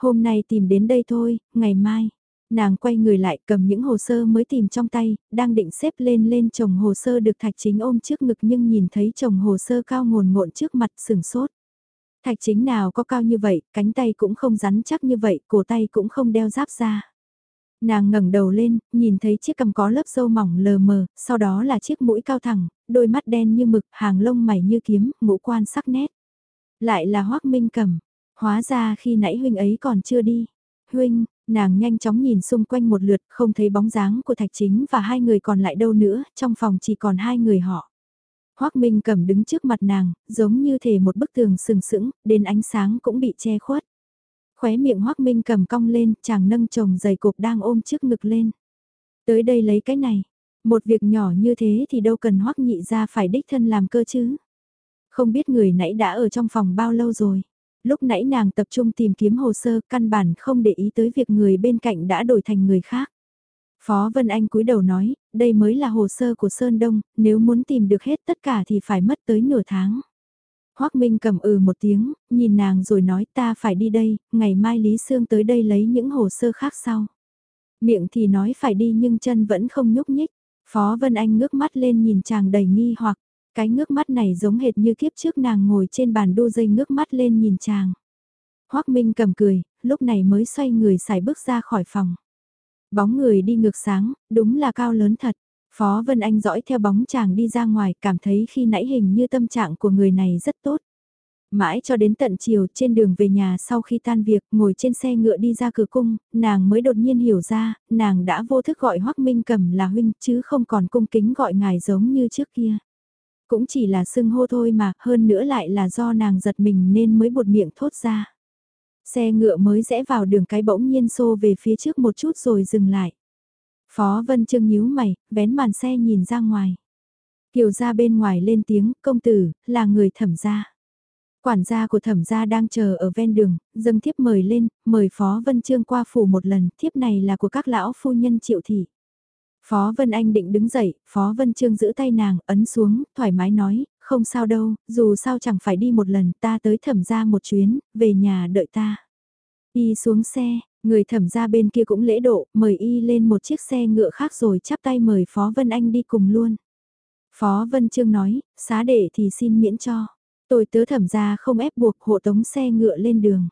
Hôm nay tìm đến đây thôi, ngày mai. Nàng quay người lại cầm những hồ sơ mới tìm trong tay, đang định xếp lên lên chồng hồ sơ được thạch chính ôm trước ngực nhưng nhìn thấy chồng hồ sơ cao ngồn ngộn trước mặt sừng sốt. Thạch chính nào có cao như vậy, cánh tay cũng không rắn chắc như vậy, cổ tay cũng không đeo giáp ra. Nàng ngẩng đầu lên, nhìn thấy chiếc cằm có lớp sâu mỏng lờ mờ, sau đó là chiếc mũi cao thẳng, đôi mắt đen như mực, hàng lông mày như kiếm, ngũ quan sắc nét. Lại là Hoác Minh Cầm, hóa ra khi nãy huynh ấy còn chưa đi. Huynh, nàng nhanh chóng nhìn xung quanh một lượt, không thấy bóng dáng của Thạch Chính và hai người còn lại đâu nữa, trong phòng chỉ còn hai người họ. Hoác Minh Cầm đứng trước mặt nàng, giống như thể một bức tường sừng sững, đến ánh sáng cũng bị che khuất. Khóe miệng Hoác Minh cầm cong lên, chàng nâng chồng giày cục đang ôm trước ngực lên. Tới đây lấy cái này. Một việc nhỏ như thế thì đâu cần Hoác nhị ra phải đích thân làm cơ chứ. Không biết người nãy đã ở trong phòng bao lâu rồi. Lúc nãy nàng tập trung tìm kiếm hồ sơ, căn bản không để ý tới việc người bên cạnh đã đổi thành người khác. Phó Vân Anh cúi đầu nói, đây mới là hồ sơ của Sơn Đông, nếu muốn tìm được hết tất cả thì phải mất tới nửa tháng. Hoác Minh cầm ừ một tiếng, nhìn nàng rồi nói ta phải đi đây, ngày mai Lý Sương tới đây lấy những hồ sơ khác sau. Miệng thì nói phải đi nhưng chân vẫn không nhúc nhích. Phó Vân Anh ngước mắt lên nhìn chàng đầy nghi hoặc, cái ngước mắt này giống hệt như kiếp trước nàng ngồi trên bàn đu dây ngước mắt lên nhìn chàng. Hoác Minh cầm cười, lúc này mới xoay người xài bước ra khỏi phòng. Bóng người đi ngược sáng, đúng là cao lớn thật. Phó Vân Anh dõi theo bóng chàng đi ra ngoài cảm thấy khi nãy hình như tâm trạng của người này rất tốt. Mãi cho đến tận chiều trên đường về nhà sau khi tan việc ngồi trên xe ngựa đi ra cửa cung, nàng mới đột nhiên hiểu ra, nàng đã vô thức gọi Hoác Minh Cầm là huynh chứ không còn cung kính gọi ngài giống như trước kia. Cũng chỉ là sưng hô thôi mà, hơn nữa lại là do nàng giật mình nên mới buột miệng thốt ra. Xe ngựa mới rẽ vào đường cái bỗng nhiên xô về phía trước một chút rồi dừng lại. Phó Vân Trương nhíu mày, vén màn xe nhìn ra ngoài. Kiều ra bên ngoài lên tiếng, công tử, là người thẩm gia. Quản gia của thẩm gia đang chờ ở ven đường, dâng thiếp mời lên, mời Phó Vân Trương qua phủ một lần, thiếp này là của các lão phu nhân triệu thị. Phó Vân Anh định đứng dậy, Phó Vân Trương giữ tay nàng, ấn xuống, thoải mái nói, không sao đâu, dù sao chẳng phải đi một lần, ta tới thẩm gia một chuyến, về nhà đợi ta. Đi xuống xe, Người thẩm ra bên kia cũng lễ độ, mời y lên một chiếc xe ngựa khác rồi chắp tay mời Phó Vân Anh đi cùng luôn. Phó Vân Trương nói, xá đệ thì xin miễn cho. Tôi tớ thẩm ra không ép buộc hộ tống xe ngựa lên đường.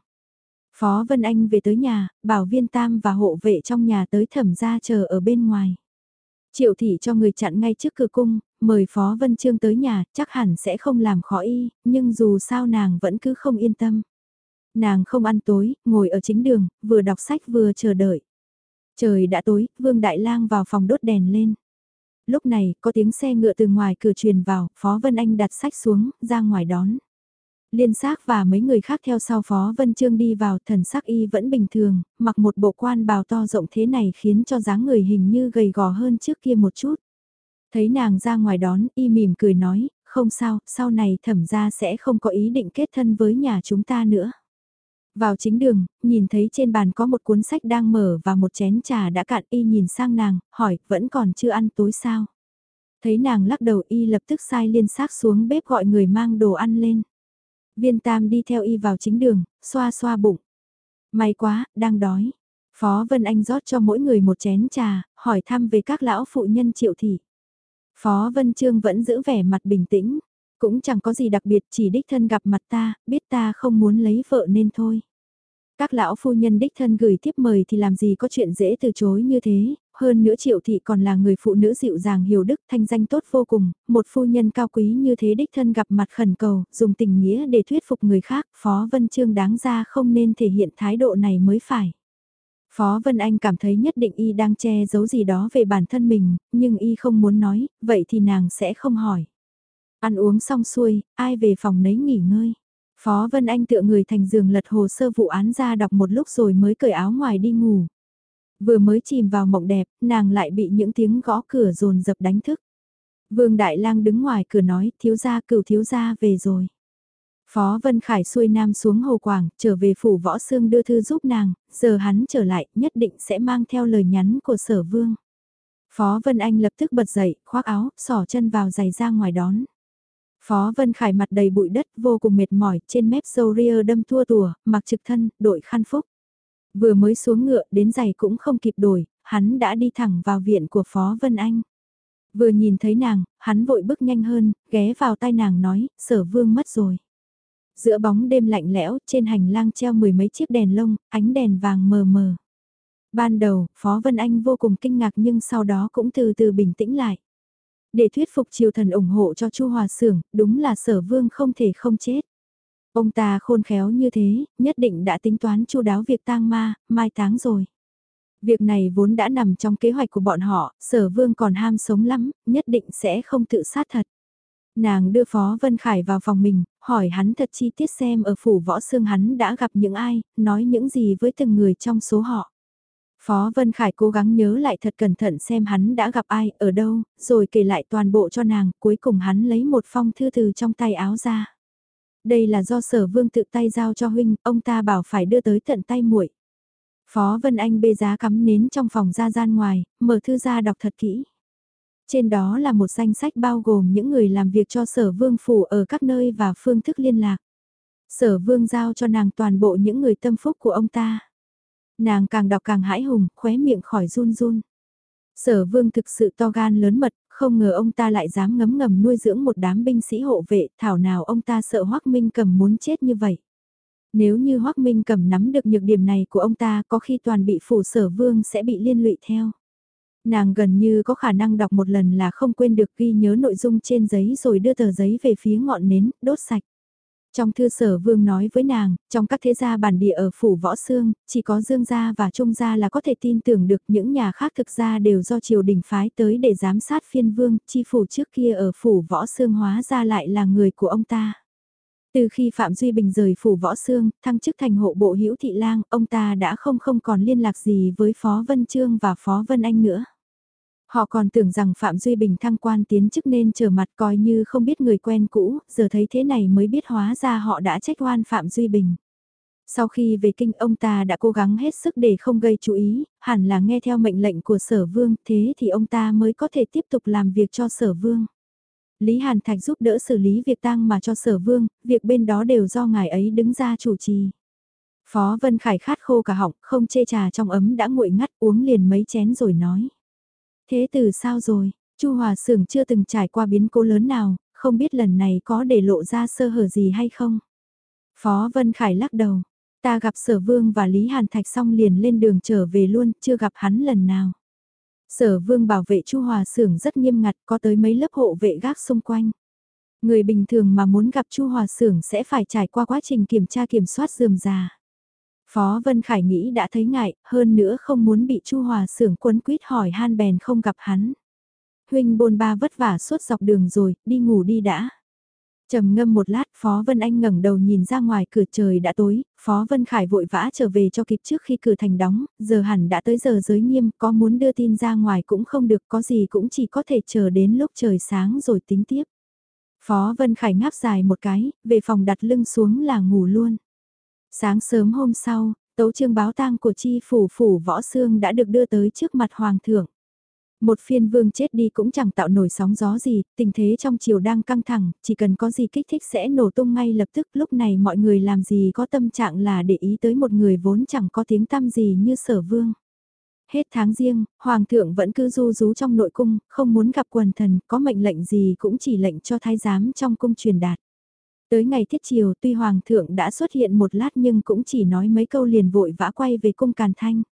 Phó Vân Anh về tới nhà, bảo viên tam và hộ vệ trong nhà tới thẩm ra chờ ở bên ngoài. Triệu thị cho người chặn ngay trước cửa cung, mời Phó Vân Trương tới nhà, chắc hẳn sẽ không làm khó y, nhưng dù sao nàng vẫn cứ không yên tâm. Nàng không ăn tối, ngồi ở chính đường, vừa đọc sách vừa chờ đợi. Trời đã tối, Vương Đại Lang vào phòng đốt đèn lên. Lúc này, có tiếng xe ngựa từ ngoài cửa truyền vào, Phó Vân Anh đặt sách xuống, ra ngoài đón. Liên xác và mấy người khác theo sau Phó Vân Trương đi vào thần sắc y vẫn bình thường, mặc một bộ quan bào to rộng thế này khiến cho dáng người hình như gầy gò hơn trước kia một chút. Thấy nàng ra ngoài đón, y mỉm cười nói, không sao, sau này thẩm ra sẽ không có ý định kết thân với nhà chúng ta nữa. Vào chính đường, nhìn thấy trên bàn có một cuốn sách đang mở và một chén trà đã cạn y nhìn sang nàng, hỏi, vẫn còn chưa ăn tối sao? Thấy nàng lắc đầu y lập tức sai liên xác xuống bếp gọi người mang đồ ăn lên. Viên tam đi theo y vào chính đường, xoa xoa bụng. May quá, đang đói. Phó Vân Anh rót cho mỗi người một chén trà, hỏi thăm về các lão phụ nhân triệu thị. Phó Vân Trương vẫn giữ vẻ mặt bình tĩnh, cũng chẳng có gì đặc biệt chỉ đích thân gặp mặt ta, biết ta không muốn lấy vợ nên thôi. Các lão phu nhân đích thân gửi tiếp mời thì làm gì có chuyện dễ từ chối như thế, hơn nữa triệu thị còn là người phụ nữ dịu dàng hiểu đức thanh danh tốt vô cùng, một phu nhân cao quý như thế đích thân gặp mặt khẩn cầu, dùng tình nghĩa để thuyết phục người khác, Phó Vân Trương đáng ra không nên thể hiện thái độ này mới phải. Phó Vân Anh cảm thấy nhất định y đang che giấu gì đó về bản thân mình, nhưng y không muốn nói, vậy thì nàng sẽ không hỏi. Ăn uống xong xuôi, ai về phòng nấy nghỉ ngơi. Phó Vân Anh tựa người thành giường lật hồ sơ vụ án ra đọc một lúc rồi mới cởi áo ngoài đi ngủ. Vừa mới chìm vào mộng đẹp, nàng lại bị những tiếng gõ cửa rồn dập đánh thức. Vương Đại Lang đứng ngoài cửa nói, thiếu gia cửu thiếu gia về rồi. Phó Vân Khải xuôi nam xuống Hồ Quảng, trở về phủ võ sương đưa thư giúp nàng, giờ hắn trở lại, nhất định sẽ mang theo lời nhắn của sở vương. Phó Vân Anh lập tức bật dậy, khoác áo, sỏ chân vào giày ra ngoài đón. Phó Vân Khải mặt đầy bụi đất vô cùng mệt mỏi, trên mép sâu ria đâm thua tùa, mặc trực thân, đội khăn phúc. Vừa mới xuống ngựa, đến giày cũng không kịp đổi, hắn đã đi thẳng vào viện của Phó Vân Anh. Vừa nhìn thấy nàng, hắn vội bước nhanh hơn, ghé vào tai nàng nói, sở vương mất rồi. Giữa bóng đêm lạnh lẽo, trên hành lang treo mười mấy chiếc đèn lông, ánh đèn vàng mờ mờ. Ban đầu, Phó Vân Anh vô cùng kinh ngạc nhưng sau đó cũng từ từ bình tĩnh lại. Để thuyết phục triều thần ủng hộ cho Chu Hòa Sưởng, đúng là sở vương không thể không chết. Ông ta khôn khéo như thế, nhất định đã tính toán chu đáo việc tang ma, mai táng rồi. Việc này vốn đã nằm trong kế hoạch của bọn họ, sở vương còn ham sống lắm, nhất định sẽ không tự sát thật. Nàng đưa Phó Vân Khải vào phòng mình, hỏi hắn thật chi tiết xem ở phủ võ xương hắn đã gặp những ai, nói những gì với từng người trong số họ. Phó Vân Khải cố gắng nhớ lại thật cẩn thận xem hắn đã gặp ai, ở đâu, rồi kể lại toàn bộ cho nàng, cuối cùng hắn lấy một phong thư từ trong tay áo ra. Đây là do sở vương tự tay giao cho huynh, ông ta bảo phải đưa tới tận tay muội. Phó Vân Anh bê giá cắm nến trong phòng ra gian ngoài, mở thư ra đọc thật kỹ. Trên đó là một danh sách bao gồm những người làm việc cho sở vương phủ ở các nơi và phương thức liên lạc. Sở vương giao cho nàng toàn bộ những người tâm phúc của ông ta. Nàng càng đọc càng hãi hùng, khóe miệng khỏi run run. Sở vương thực sự to gan lớn mật, không ngờ ông ta lại dám ngấm ngầm nuôi dưỡng một đám binh sĩ hộ vệ, thảo nào ông ta sợ Hoác Minh Cầm muốn chết như vậy. Nếu như Hoác Minh Cầm nắm được nhược điểm này của ông ta có khi toàn bị phủ sở vương sẽ bị liên lụy theo. Nàng gần như có khả năng đọc một lần là không quên được ghi nhớ nội dung trên giấy rồi đưa tờ giấy về phía ngọn nến, đốt sạch. Trong thư sở vương nói với nàng, trong các thế gia bản địa ở phủ võ xương, chỉ có dương gia và trung gia là có thể tin tưởng được những nhà khác thực ra đều do triều đình phái tới để giám sát phiên vương, chi phủ trước kia ở phủ võ xương hóa ra lại là người của ông ta. Từ khi Phạm Duy Bình rời phủ võ xương, thăng chức thành hộ bộ hữu thị lang, ông ta đã không không còn liên lạc gì với Phó Vân Trương và Phó Vân Anh nữa. Họ còn tưởng rằng Phạm Duy Bình thăng quan tiến chức nên trở mặt coi như không biết người quen cũ, giờ thấy thế này mới biết hóa ra họ đã trách oan Phạm Duy Bình. Sau khi về kinh ông ta đã cố gắng hết sức để không gây chú ý, hẳn là nghe theo mệnh lệnh của sở vương, thế thì ông ta mới có thể tiếp tục làm việc cho sở vương. Lý Hàn Thạch giúp đỡ xử lý việc tang mà cho sở vương, việc bên đó đều do ngài ấy đứng ra chủ trì. Phó Vân Khải khát khô cả họng, không chê trà trong ấm đã nguội ngắt uống liền mấy chén rồi nói. Thế từ sao rồi, Chu Hòa Sưởng chưa từng trải qua biến cố lớn nào, không biết lần này có để lộ ra sơ hở gì hay không. Phó Vân Khải lắc đầu, ta gặp sở vương và Lý Hàn Thạch xong liền lên đường trở về luôn, chưa gặp hắn lần nào. Sở vương bảo vệ Chu Hòa Sưởng rất nghiêm ngặt, có tới mấy lớp hộ vệ gác xung quanh. Người bình thường mà muốn gặp Chu Hòa Sưởng sẽ phải trải qua quá trình kiểm tra kiểm soát dườm già. Phó Vân Khải nghĩ đã thấy ngại, hơn nữa không muốn bị Chu Hòa Sưởng quấn quýt hỏi han bèn không gặp hắn. Huynh bôn ba vất vả suốt dọc đường rồi, đi ngủ đi đã. trầm ngâm một lát, Phó Vân Anh ngẩng đầu nhìn ra ngoài cửa trời đã tối, Phó Vân Khải vội vã trở về cho kịp trước khi cửa thành đóng, giờ hẳn đã tới giờ giới nghiêm, có muốn đưa tin ra ngoài cũng không được, có gì cũng chỉ có thể chờ đến lúc trời sáng rồi tính tiếp. Phó Vân Khải ngáp dài một cái, về phòng đặt lưng xuống là ngủ luôn. Sáng sớm hôm sau, tấu chương báo tang của chi phủ phủ võ xương đã được đưa tới trước mặt hoàng thượng. Một phiên vương chết đi cũng chẳng tạo nổi sóng gió gì, tình thế trong chiều đang căng thẳng, chỉ cần có gì kích thích sẽ nổ tung ngay lập tức. Lúc này mọi người làm gì có tâm trạng là để ý tới một người vốn chẳng có tiếng tăm gì như sở vương. Hết tháng riêng, hoàng thượng vẫn cứ du rú trong nội cung, không muốn gặp quần thần, có mệnh lệnh gì cũng chỉ lệnh cho thái giám trong cung truyền đạt. Tới ngày thiết chiều tuy hoàng thượng đã xuất hiện một lát nhưng cũng chỉ nói mấy câu liền vội vã quay về cung càn thanh.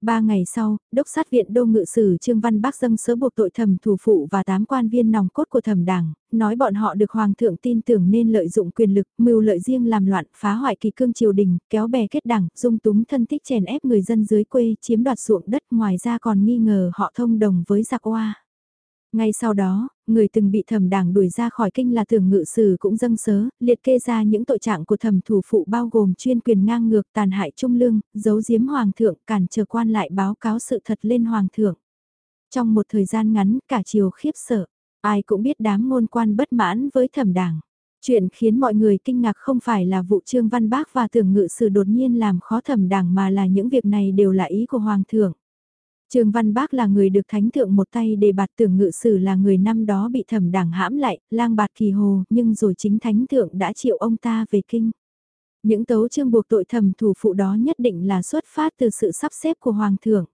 Ba ngày sau, đốc sát viện đô ngự sử Trương Văn Bắc dâng sớ buộc tội thẩm thủ phụ và tám quan viên nòng cốt của thẩm đảng, nói bọn họ được hoàng thượng tin tưởng nên lợi dụng quyền lực, mưu lợi riêng làm loạn, phá hoại kỳ cương triều đình, kéo bè kết đảng, dung túng thân thích chèn ép người dân dưới quê, chiếm đoạt ruộng đất, ngoài ra còn nghi ngờ họ thông đồng với giặc oa. Ngay sau đó, người từng bị thẩm đảng đuổi ra khỏi kinh là tưởng ngự sử cũng dâng sớ, liệt kê ra những tội trạng của thẩm thủ phụ bao gồm chuyên quyền ngang ngược tàn hại trung lương, giấu giếm hoàng thượng, cản trở quan lại báo cáo sự thật lên hoàng thượng. Trong một thời gian ngắn, cả chiều khiếp sợ, ai cũng biết đám ngôn quan bất mãn với thẩm đảng. Chuyện khiến mọi người kinh ngạc không phải là vụ Trương Văn Bác và tưởng ngự sử đột nhiên làm khó thẩm đảng mà là những việc này đều là ý của Hoàng thượng. Trương Văn Bác là người được thánh thượng một tay đề bạt tưởng ngự sử là người năm đó bị thẩm đảng hãm lại, lang bạt kỳ hồ, nhưng rồi chính thánh thượng đã triệu ông ta về kinh. Những tấu chương buộc tội thẩm thủ phụ đó nhất định là xuất phát từ sự sắp xếp của Hoàng thượng.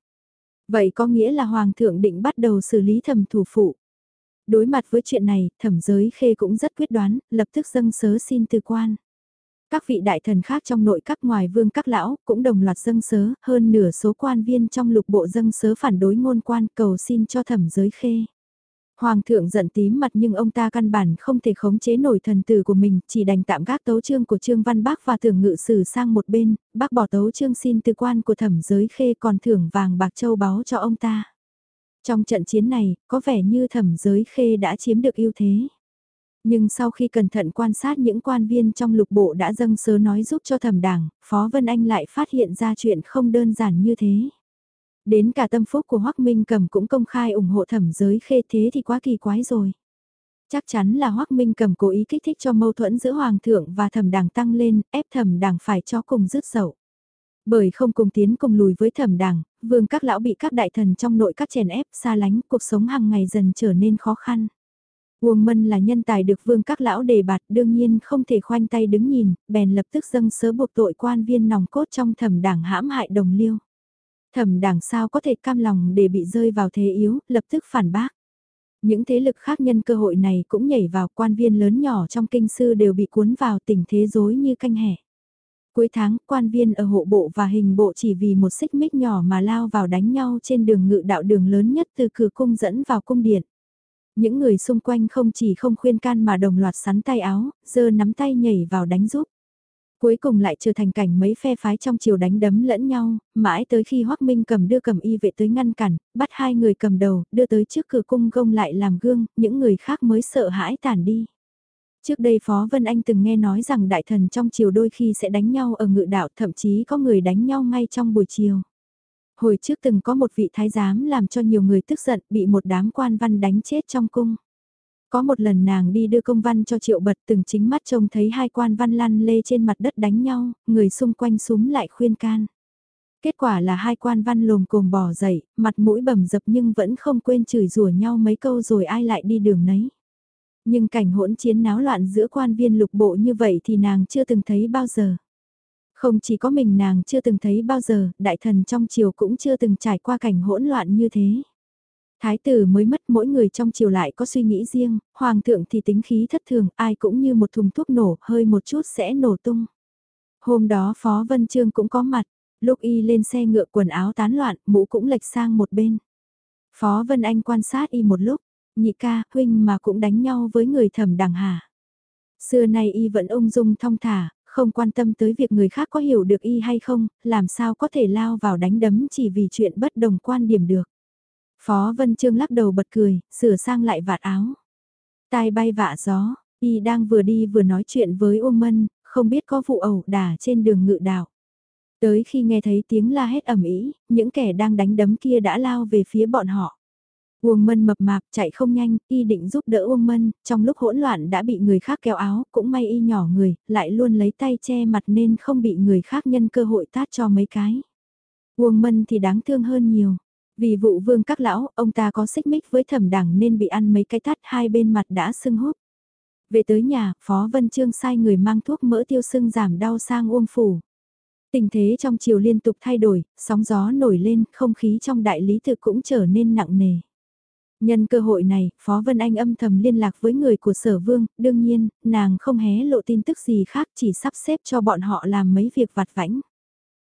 Vậy có nghĩa là Hoàng thượng định bắt đầu xử lý thẩm thủ phụ. Đối mặt với chuyện này, thẩm giới khê cũng rất quyết đoán, lập tức dâng sớ xin từ quan. Các vị đại thần khác trong nội các ngoài vương các lão cũng đồng loạt dâng sớ, hơn nửa số quan viên trong lục bộ dâng sớ phản đối ngôn quan cầu xin cho thẩm giới khê. Hoàng thượng giận tím mặt nhưng ông ta căn bản không thể khống chế nổi thần tử của mình, chỉ đành tạm gác tấu chương của Trương Văn Bác và thưởng ngự sử sang một bên, bác bỏ tấu chương xin từ quan của thẩm giới khê còn thưởng vàng bạc châu báu cho ông ta. Trong trận chiến này, có vẻ như thẩm giới khê đã chiếm được ưu thế. Nhưng sau khi cẩn thận quan sát những quan viên trong lục bộ đã dâng sớ nói giúp cho thẩm đảng, Phó Vân Anh lại phát hiện ra chuyện không đơn giản như thế. Đến cả tâm phúc của Hoắc Minh Cầm cũng công khai ủng hộ thẩm giới khê thế thì quá kỳ quái rồi. Chắc chắn là Hoắc Minh Cầm cố ý kích thích cho mâu thuẫn giữa Hoàng thượng và thẩm đảng tăng lên, ép thẩm đảng phải cho cùng dứt dậu. Bởi không cùng tiến cùng lùi với thẩm đảng, vương các lão bị các đại thần trong nội các chèn ép xa lánh, cuộc sống hàng ngày dần trở nên khó khăn. Uông Mân là nhân tài được vương các lão đề bạt đương nhiên không thể khoanh tay đứng nhìn, bèn lập tức dâng sớ buộc tội quan viên nòng cốt trong thẩm đảng hãm hại đồng liêu. Thẩm đảng sao có thể cam lòng để bị rơi vào thế yếu, lập tức phản bác. Những thế lực khác nhân cơ hội này cũng nhảy vào quan viên lớn nhỏ trong kinh sư đều bị cuốn vào tình thế rối như canh hẻ. Cuối tháng, quan viên ở hộ bộ và hình bộ chỉ vì một xích mích nhỏ mà lao vào đánh nhau trên đường ngự đạo đường lớn nhất từ cửa cung dẫn vào cung điện. Những người xung quanh không chỉ không khuyên can mà đồng loạt sắn tay áo, giơ nắm tay nhảy vào đánh giúp. Cuối cùng lại trở thành cảnh mấy phe phái trong chiều đánh đấm lẫn nhau, mãi tới khi Hoắc Minh cầm đưa cầm y vệ tới ngăn cản, bắt hai người cầm đầu, đưa tới trước cửa cung gông lại làm gương, những người khác mới sợ hãi tản đi. Trước đây Phó Vân Anh từng nghe nói rằng đại thần trong chiều đôi khi sẽ đánh nhau ở ngự đạo, thậm chí có người đánh nhau ngay trong buổi chiều. Hồi trước từng có một vị thái giám làm cho nhiều người tức giận bị một đám quan văn đánh chết trong cung. Có một lần nàng đi đưa công văn cho triệu bật từng chính mắt trông thấy hai quan văn lăn lê trên mặt đất đánh nhau, người xung quanh súng lại khuyên can. Kết quả là hai quan văn lồm cồm bò dậy, mặt mũi bầm dập nhưng vẫn không quên chửi rủa nhau mấy câu rồi ai lại đi đường nấy. Nhưng cảnh hỗn chiến náo loạn giữa quan viên lục bộ như vậy thì nàng chưa từng thấy bao giờ. Không chỉ có mình nàng chưa từng thấy bao giờ, đại thần trong triều cũng chưa từng trải qua cảnh hỗn loạn như thế. Thái tử mới mất mỗi người trong triều lại có suy nghĩ riêng, hoàng thượng thì tính khí thất thường, ai cũng như một thùng thuốc nổ, hơi một chút sẽ nổ tung. Hôm đó Phó Vân Trương cũng có mặt, lúc y lên xe ngựa quần áo tán loạn, mũ cũng lệch sang một bên. Phó Vân Anh quan sát y một lúc, nhị ca, huynh mà cũng đánh nhau với người thẩm đằng hà. Xưa nay y vẫn ung dung thong thả, không quan tâm tới việc người khác có hiểu được y hay không, làm sao có thể lao vào đánh đấm chỉ vì chuyện bất đồng quan điểm được. Phó Vân Trương lắc đầu bật cười, sửa sang lại vạt áo. Tai bay vạ gió, y đang vừa đi vừa nói chuyện với Uông Mân, không biết có vụ ẩu đả trên đường ngự đạo. Tới khi nghe thấy tiếng la hét ầm ĩ, những kẻ đang đánh đấm kia đã lao về phía bọn họ. Uông Mân mập mạp chạy không nhanh, y định giúp đỡ Uông Mân, trong lúc hỗn loạn đã bị người khác kéo áo, cũng may y nhỏ người, lại luôn lấy tay che mặt nên không bị người khác nhân cơ hội tát cho mấy cái. Uông Mân thì đáng thương hơn nhiều. Vì vụ vương các lão, ông ta có xích mích với thẩm đẳng nên bị ăn mấy cái tát hai bên mặt đã sưng húp. Về tới nhà, Phó Vân Trương sai người mang thuốc mỡ tiêu sưng giảm đau sang Uông Phủ. Tình thế trong chiều liên tục thay đổi, sóng gió nổi lên, không khí trong đại lý tự cũng trở nên nặng nề. Nhân cơ hội này, Phó Vân Anh âm thầm liên lạc với người của sở vương, đương nhiên, nàng không hé lộ tin tức gì khác chỉ sắp xếp cho bọn họ làm mấy việc vặt vãnh.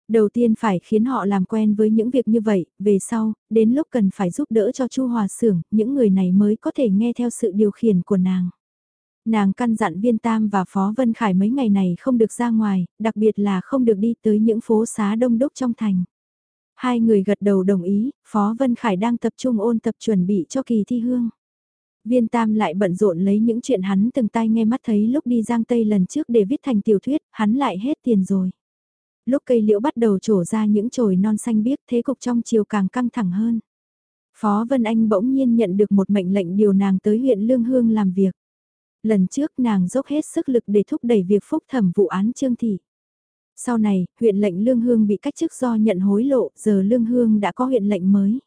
Đầu tiên phải khiến họ làm quen với những việc như vậy, về sau, đến lúc cần phải giúp đỡ cho Chu Hòa Sưởng, những người này mới có thể nghe theo sự điều khiển của nàng. Nàng căn dặn Viên Tam và Phó Vân Khải mấy ngày này không được ra ngoài, đặc biệt là không được đi tới những phố xá đông đúc trong thành. Hai người gật đầu đồng ý, Phó Vân Khải đang tập trung ôn tập chuẩn bị cho kỳ thi hương. Viên Tam lại bận rộn lấy những chuyện hắn từng tai nghe mắt thấy lúc đi Giang Tây lần trước để viết thành tiểu thuyết, hắn lại hết tiền rồi. Lúc cây liễu bắt đầu trổ ra những chồi non xanh biếc thế cục trong chiều càng căng thẳng hơn. Phó Vân Anh bỗng nhiên nhận được một mệnh lệnh điều nàng tới huyện Lương Hương làm việc. Lần trước nàng dốc hết sức lực để thúc đẩy việc phúc thẩm vụ án Trương Thị. Sau này, huyện lệnh Lương Hương bị cách chức do nhận hối lộ, giờ Lương Hương đã có huyện lệnh mới.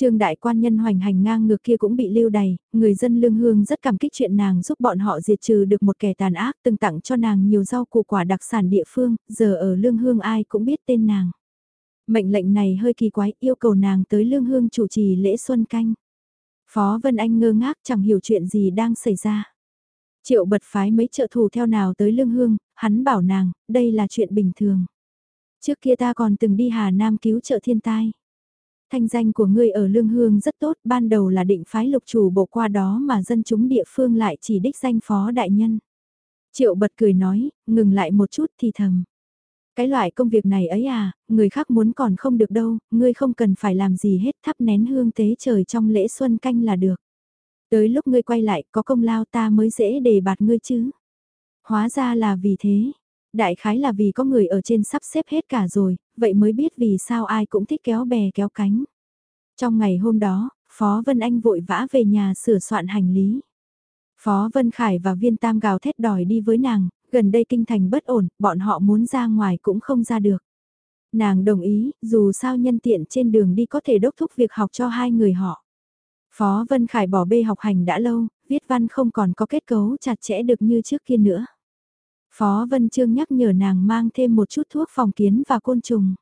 Trương đại quan nhân hoành hành ngang ngược kia cũng bị lưu đày, người dân lương hương rất cảm kích chuyện nàng giúp bọn họ diệt trừ được một kẻ tàn ác từng tặng cho nàng nhiều rau củ quả đặc sản địa phương, giờ ở lương hương ai cũng biết tên nàng. Mệnh lệnh này hơi kỳ quái yêu cầu nàng tới lương hương chủ trì lễ xuân canh. Phó Vân Anh ngơ ngác chẳng hiểu chuyện gì đang xảy ra. Triệu bật phái mấy trợ thủ theo nào tới lương hương, hắn bảo nàng, đây là chuyện bình thường. Trước kia ta còn từng đi Hà Nam cứu trợ thiên tai. Thanh danh của ngươi ở Lương Hương rất tốt, ban đầu là định phái lục chủ bộ qua đó mà dân chúng địa phương lại chỉ đích danh phó đại nhân. Triệu bật cười nói, ngừng lại một chút thì thầm. Cái loại công việc này ấy à, người khác muốn còn không được đâu, ngươi không cần phải làm gì hết thắp nén hương tế trời trong lễ xuân canh là được. Tới lúc ngươi quay lại có công lao ta mới dễ đề bạt ngươi chứ. Hóa ra là vì thế, Đại khái là vì có người ở trên sắp xếp hết cả rồi, vậy mới biết vì sao ai cũng thích kéo bè kéo cánh. Trong ngày hôm đó, Phó Vân Anh vội vã về nhà sửa soạn hành lý. Phó Vân Khải và Viên Tam gào thét đòi đi với nàng, gần đây kinh thành bất ổn, bọn họ muốn ra ngoài cũng không ra được. Nàng đồng ý, dù sao nhân tiện trên đường đi có thể đốc thúc việc học cho hai người họ. Phó Vân Khải bỏ bê học hành đã lâu, viết văn không còn có kết cấu chặt chẽ được như trước kia nữa. Phó Vân Trương nhắc nhở nàng mang thêm một chút thuốc phòng kiến và côn trùng.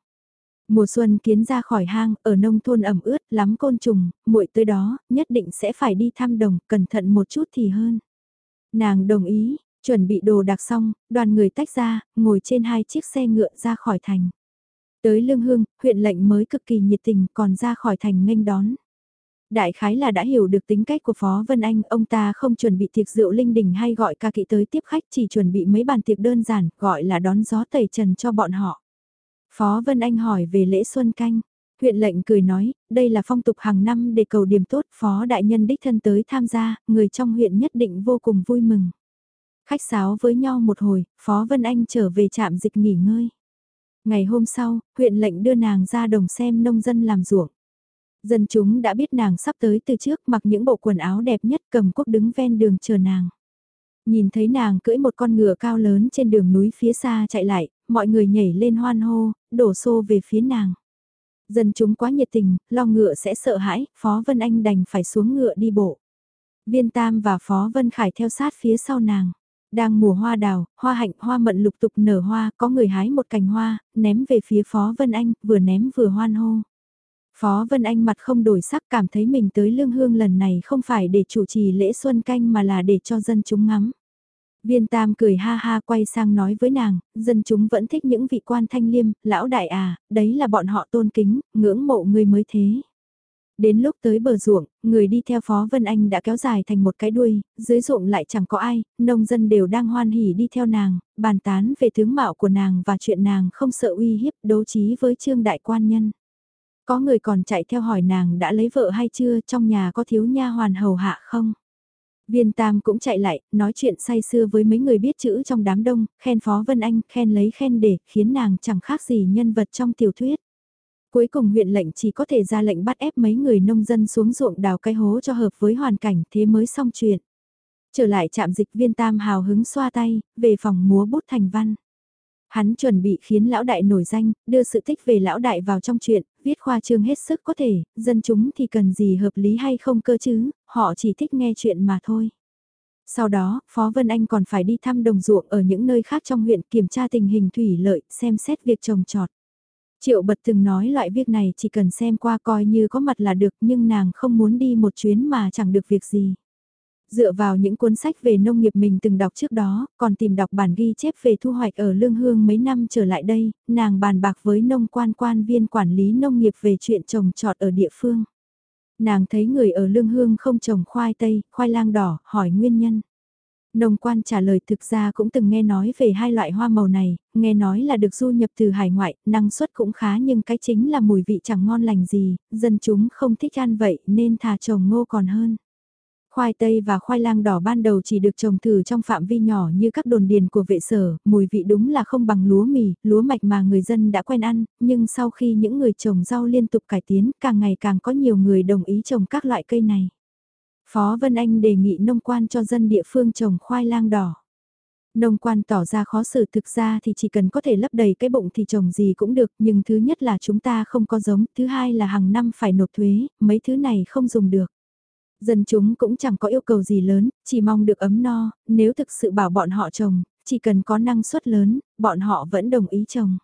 Mùa xuân kiến ra khỏi hang, ở nông thôn ẩm ướt lắm côn trùng, muội tới đó, nhất định sẽ phải đi thăm đồng, cẩn thận một chút thì hơn. Nàng đồng ý, chuẩn bị đồ đặc xong, đoàn người tách ra, ngồi trên hai chiếc xe ngựa ra khỏi thành. Tới Lương Hương, huyện lệnh mới cực kỳ nhiệt tình còn ra khỏi thành nghênh đón. Đại khái là đã hiểu được tính cách của Phó Vân Anh, ông ta không chuẩn bị tiệc rượu linh đình hay gọi ca kỵ tới tiếp khách chỉ chuẩn bị mấy bàn tiệc đơn giản, gọi là đón gió tẩy trần cho bọn họ. Phó Vân Anh hỏi về lễ xuân canh. Huyện lệnh cười nói, đây là phong tục hàng năm để cầu điểm tốt, Phó Đại Nhân đích thân tới tham gia, người trong huyện nhất định vô cùng vui mừng. Khách sáo với nhau một hồi, Phó Vân Anh trở về trạm dịch nghỉ ngơi. Ngày hôm sau, huyện lệnh đưa nàng ra đồng xem nông dân làm ruộng. Dân chúng đã biết nàng sắp tới từ trước mặc những bộ quần áo đẹp nhất cầm quốc đứng ven đường chờ nàng. Nhìn thấy nàng cưỡi một con ngựa cao lớn trên đường núi phía xa chạy lại, mọi người nhảy lên hoan hô, đổ xô về phía nàng. Dân chúng quá nhiệt tình, lo ngựa sẽ sợ hãi, Phó Vân Anh đành phải xuống ngựa đi bộ. Viên Tam và Phó Vân Khải theo sát phía sau nàng. Đang mùa hoa đào, hoa hạnh, hoa mận lục tục nở hoa, có người hái một cành hoa, ném về phía Phó Vân Anh, vừa ném vừa hoan hô. Phó Vân Anh mặt không đổi sắc cảm thấy mình tới lương hương lần này không phải để chủ trì lễ xuân canh mà là để cho dân chúng ngắm. Viên Tam cười ha ha quay sang nói với nàng, dân chúng vẫn thích những vị quan thanh liêm, lão đại à, đấy là bọn họ tôn kính, ngưỡng mộ người mới thế. Đến lúc tới bờ ruộng, người đi theo Phó Vân Anh đã kéo dài thành một cái đuôi, dưới ruộng lại chẳng có ai, nông dân đều đang hoan hỉ đi theo nàng, bàn tán về tướng mạo của nàng và chuyện nàng không sợ uy hiếp đấu trí với trương đại quan nhân. Có người còn chạy theo hỏi nàng đã lấy vợ hay chưa, trong nhà có thiếu nha hoàn hầu hạ không? Viên Tam cũng chạy lại, nói chuyện say sưa với mấy người biết chữ trong đám đông, khen Phó Vân Anh, khen lấy khen để, khiến nàng chẳng khác gì nhân vật trong tiểu thuyết. Cuối cùng huyện lệnh chỉ có thể ra lệnh bắt ép mấy người nông dân xuống ruộng đào cái hố cho hợp với hoàn cảnh thế mới xong chuyện. Trở lại trạm dịch viên Tam hào hứng xoa tay, về phòng múa bút thành văn. Hắn chuẩn bị khiến lão đại nổi danh, đưa sự thích về lão đại vào trong chuyện, viết khoa trương hết sức có thể, dân chúng thì cần gì hợp lý hay không cơ chứ, họ chỉ thích nghe chuyện mà thôi. Sau đó, Phó Vân Anh còn phải đi thăm đồng ruộng ở những nơi khác trong huyện kiểm tra tình hình thủy lợi, xem xét việc trồng trọt. Triệu bật từng nói loại việc này chỉ cần xem qua coi như có mặt là được nhưng nàng không muốn đi một chuyến mà chẳng được việc gì. Dựa vào những cuốn sách về nông nghiệp mình từng đọc trước đó, còn tìm đọc bản ghi chép về thu hoạch ở Lương Hương mấy năm trở lại đây, nàng bàn bạc với nông quan quan viên quản lý nông nghiệp về chuyện trồng trọt ở địa phương. Nàng thấy người ở Lương Hương không trồng khoai tây, khoai lang đỏ, hỏi nguyên nhân. Nông quan trả lời thực ra cũng từng nghe nói về hai loại hoa màu này, nghe nói là được du nhập từ hải ngoại, năng suất cũng khá nhưng cái chính là mùi vị chẳng ngon lành gì, dân chúng không thích ăn vậy nên thà trồng ngô còn hơn. Khoai tây và khoai lang đỏ ban đầu chỉ được trồng thử trong phạm vi nhỏ như các đồn điền của vệ sở, mùi vị đúng là không bằng lúa mì, lúa mạch mà người dân đã quen ăn, nhưng sau khi những người trồng rau liên tục cải tiến, càng ngày càng có nhiều người đồng ý trồng các loại cây này. Phó Vân Anh đề nghị nông quan cho dân địa phương trồng khoai lang đỏ. Nông quan tỏ ra khó xử thực ra thì chỉ cần có thể lấp đầy cái bụng thì trồng gì cũng được, nhưng thứ nhất là chúng ta không có giống, thứ hai là hàng năm phải nộp thuế, mấy thứ này không dùng được. Dân chúng cũng chẳng có yêu cầu gì lớn, chỉ mong được ấm no, nếu thực sự bảo bọn họ trồng, chỉ cần có năng suất lớn, bọn họ vẫn đồng ý trồng.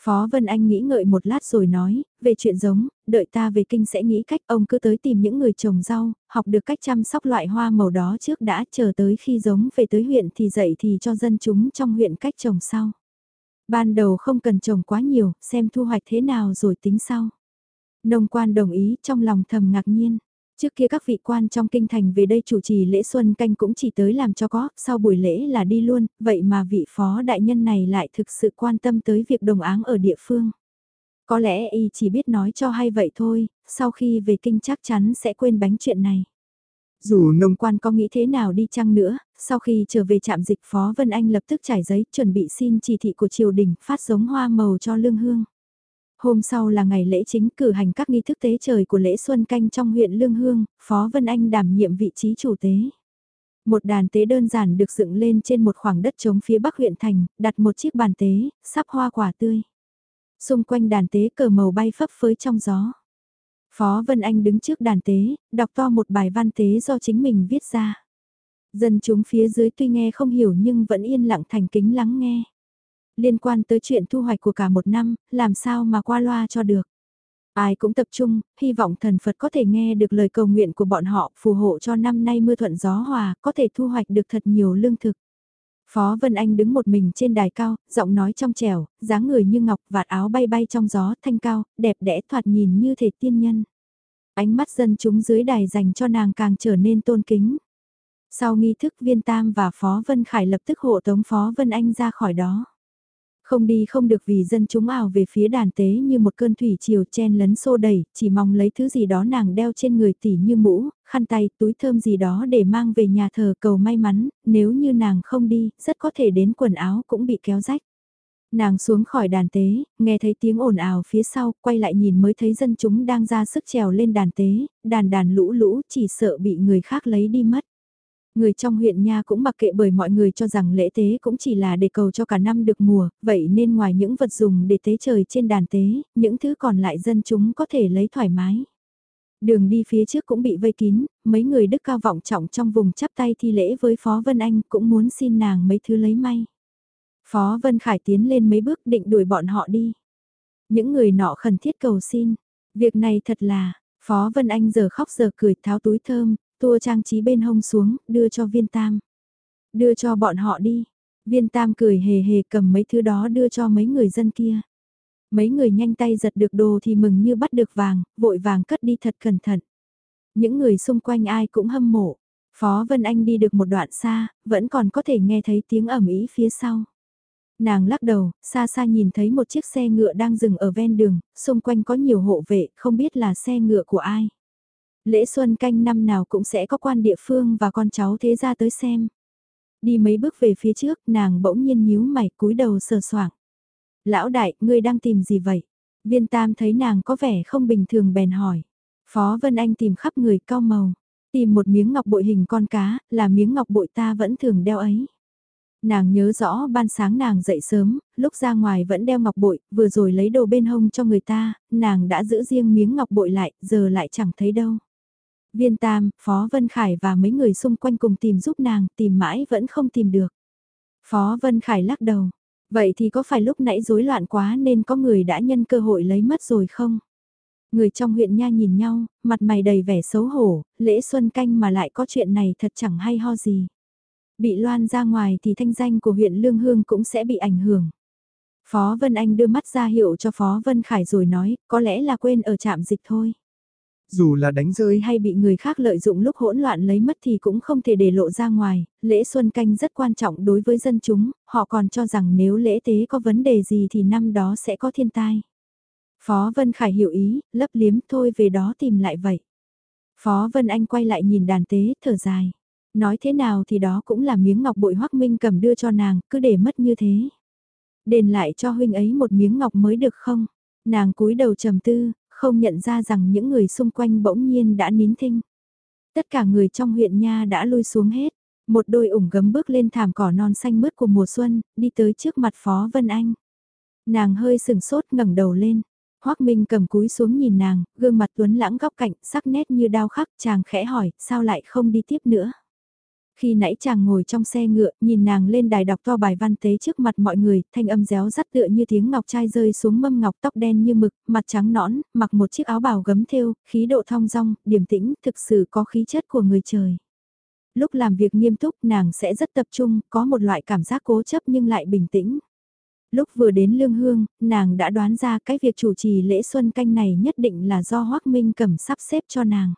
Phó Vân Anh nghĩ ngợi một lát rồi nói, về chuyện giống, đợi ta về kinh sẽ nghĩ cách ông cứ tới tìm những người trồng rau, học được cách chăm sóc loại hoa màu đó trước đã chờ tới khi giống về tới huyện thì dạy thì cho dân chúng trong huyện cách trồng sau. Ban đầu không cần trồng quá nhiều, xem thu hoạch thế nào rồi tính sau. Nông quan đồng ý trong lòng thầm ngạc nhiên. Trước kia các vị quan trong kinh thành về đây chủ trì lễ xuân canh cũng chỉ tới làm cho có, sau buổi lễ là đi luôn, vậy mà vị phó đại nhân này lại thực sự quan tâm tới việc đồng áng ở địa phương. Có lẽ y chỉ biết nói cho hay vậy thôi, sau khi về kinh chắc chắn sẽ quên bánh chuyện này. Dù nông quan có nghĩ thế nào đi chăng nữa, sau khi trở về trạm dịch Phó Vân Anh lập tức trải giấy chuẩn bị xin chỉ thị của triều đình phát giống hoa màu cho lương hương. Hôm sau là ngày lễ chính cử hành các nghi thức tế trời của lễ Xuân Canh trong huyện Lương Hương, Phó Vân Anh đảm nhiệm vị trí chủ tế. Một đàn tế đơn giản được dựng lên trên một khoảng đất trống phía bắc huyện thành, đặt một chiếc bàn tế, sắp hoa quả tươi. Xung quanh đàn tế cờ màu bay phấp phới trong gió. Phó Vân Anh đứng trước đàn tế, đọc to một bài văn tế do chính mình viết ra. Dân chúng phía dưới tuy nghe không hiểu nhưng vẫn yên lặng thành kính lắng nghe liên quan tới chuyện thu hoạch của cả một năm, làm sao mà qua loa cho được. Ai cũng tập trung, hy vọng thần Phật có thể nghe được lời cầu nguyện của bọn họ phù hộ cho năm nay mưa thuận gió hòa, có thể thu hoạch được thật nhiều lương thực. Phó Vân Anh đứng một mình trên đài cao, giọng nói trong trẻo, dáng người như ngọc vạt áo bay bay trong gió thanh cao, đẹp đẽ thoạt nhìn như thể tiên nhân. Ánh mắt dân chúng dưới đài dành cho nàng càng trở nên tôn kính. Sau nghi thức viên tam và Phó Vân Khải lập tức hộ tống Phó Vân Anh ra khỏi đó. Không đi không được vì dân chúng ảo về phía đàn tế như một cơn thủy chiều chen lấn xô đẩy, chỉ mong lấy thứ gì đó nàng đeo trên người tỉ như mũ, khăn tay, túi thơm gì đó để mang về nhà thờ cầu may mắn, nếu như nàng không đi, rất có thể đến quần áo cũng bị kéo rách. Nàng xuống khỏi đàn tế, nghe thấy tiếng ồn ào phía sau, quay lại nhìn mới thấy dân chúng đang ra sức trèo lên đàn tế, đàn đàn lũ lũ chỉ sợ bị người khác lấy đi mất. Người trong huyện nha cũng mặc kệ bởi mọi người cho rằng lễ tế cũng chỉ là để cầu cho cả năm được mùa, vậy nên ngoài những vật dùng để tế trời trên đàn tế, những thứ còn lại dân chúng có thể lấy thoải mái. Đường đi phía trước cũng bị vây kín, mấy người đức cao vọng trọng trong vùng chắp tay thi lễ với Phó Vân Anh cũng muốn xin nàng mấy thứ lấy may. Phó Vân Khải tiến lên mấy bước định đuổi bọn họ đi. Những người nọ khẩn thiết cầu xin, Việc này thật là, Phó Vân Anh giờ khóc giờ cười tháo túi thơm, tua trang trí bên hông xuống, đưa cho viên tam. Đưa cho bọn họ đi. Viên tam cười hề hề cầm mấy thứ đó đưa cho mấy người dân kia. Mấy người nhanh tay giật được đồ thì mừng như bắt được vàng, vội vàng cất đi thật cẩn thận. Những người xung quanh ai cũng hâm mộ. Phó Vân Anh đi được một đoạn xa, vẫn còn có thể nghe thấy tiếng ẩm ý phía sau. Nàng lắc đầu, xa xa nhìn thấy một chiếc xe ngựa đang dừng ở ven đường, xung quanh có nhiều hộ vệ, không biết là xe ngựa của ai. Lễ xuân canh năm nào cũng sẽ có quan địa phương và con cháu thế ra tới xem. Đi mấy bước về phía trước, nàng bỗng nhiên nhíu mày cúi đầu sờ soạng. Lão đại, ngươi đang tìm gì vậy? Viên tam thấy nàng có vẻ không bình thường bèn hỏi. Phó Vân Anh tìm khắp người cao màu. Tìm một miếng ngọc bội hình con cá, là miếng ngọc bội ta vẫn thường đeo ấy. Nàng nhớ rõ ban sáng nàng dậy sớm, lúc ra ngoài vẫn đeo ngọc bội, vừa rồi lấy đồ bên hông cho người ta, nàng đã giữ riêng miếng ngọc bội lại, giờ lại chẳng thấy đâu. Viên Tam, Phó Vân Khải và mấy người xung quanh cùng tìm giúp nàng, tìm mãi vẫn không tìm được. Phó Vân Khải lắc đầu, vậy thì có phải lúc nãy rối loạn quá nên có người đã nhân cơ hội lấy mất rồi không? Người trong huyện nha nhìn nhau, mặt mày đầy vẻ xấu hổ, lễ xuân canh mà lại có chuyện này thật chẳng hay ho gì. Bị loan ra ngoài thì thanh danh của huyện Lương Hương cũng sẽ bị ảnh hưởng. Phó Vân Anh đưa mắt ra hiệu cho Phó Vân Khải rồi nói, có lẽ là quên ở trạm dịch thôi. Dù là đánh rơi hay bị người khác lợi dụng lúc hỗn loạn lấy mất thì cũng không thể để lộ ra ngoài, lễ xuân canh rất quan trọng đối với dân chúng, họ còn cho rằng nếu lễ tế có vấn đề gì thì năm đó sẽ có thiên tai. Phó Vân Khải hiểu ý, lấp liếm thôi về đó tìm lại vậy. Phó Vân Anh quay lại nhìn đàn tế, thở dài. Nói thế nào thì đó cũng là miếng ngọc bội hoắc minh cầm đưa cho nàng, cứ để mất như thế. Đền lại cho huynh ấy một miếng ngọc mới được không? Nàng cúi đầu trầm tư, không nhận ra rằng những người xung quanh bỗng nhiên đã nín thinh. Tất cả người trong huyện nha đã lui xuống hết. Một đôi ủng gấm bước lên thảm cỏ non xanh mướt của mùa xuân, đi tới trước mặt Phó Vân Anh. Nàng hơi sừng sốt ngẩng đầu lên. Hoác Minh cầm cúi xuống nhìn nàng, gương mặt tuấn lãng góc cạnh, sắc nét như đao khắc, chàng khẽ hỏi, sao lại không đi tiếp nữa? Khi nãy chàng ngồi trong xe ngựa, nhìn nàng lên đài đọc to bài văn tế trước mặt mọi người, thanh âm réo rắt tựa như tiếng ngọc trai rơi xuống mâm ngọc tóc đen như mực, mặt trắng nõn, mặc một chiếc áo bào gấm thêu, khí độ thong dong, điềm tĩnh, thực sự có khí chất của người trời. Lúc làm việc nghiêm túc nàng sẽ rất tập trung, có một loại cảm giác cố chấp nhưng lại bình tĩnh. Lúc vừa đến Lương Hương, nàng đã đoán ra cái việc chủ trì lễ xuân canh này nhất định là do Hoác Minh cầm sắp xếp cho nàng.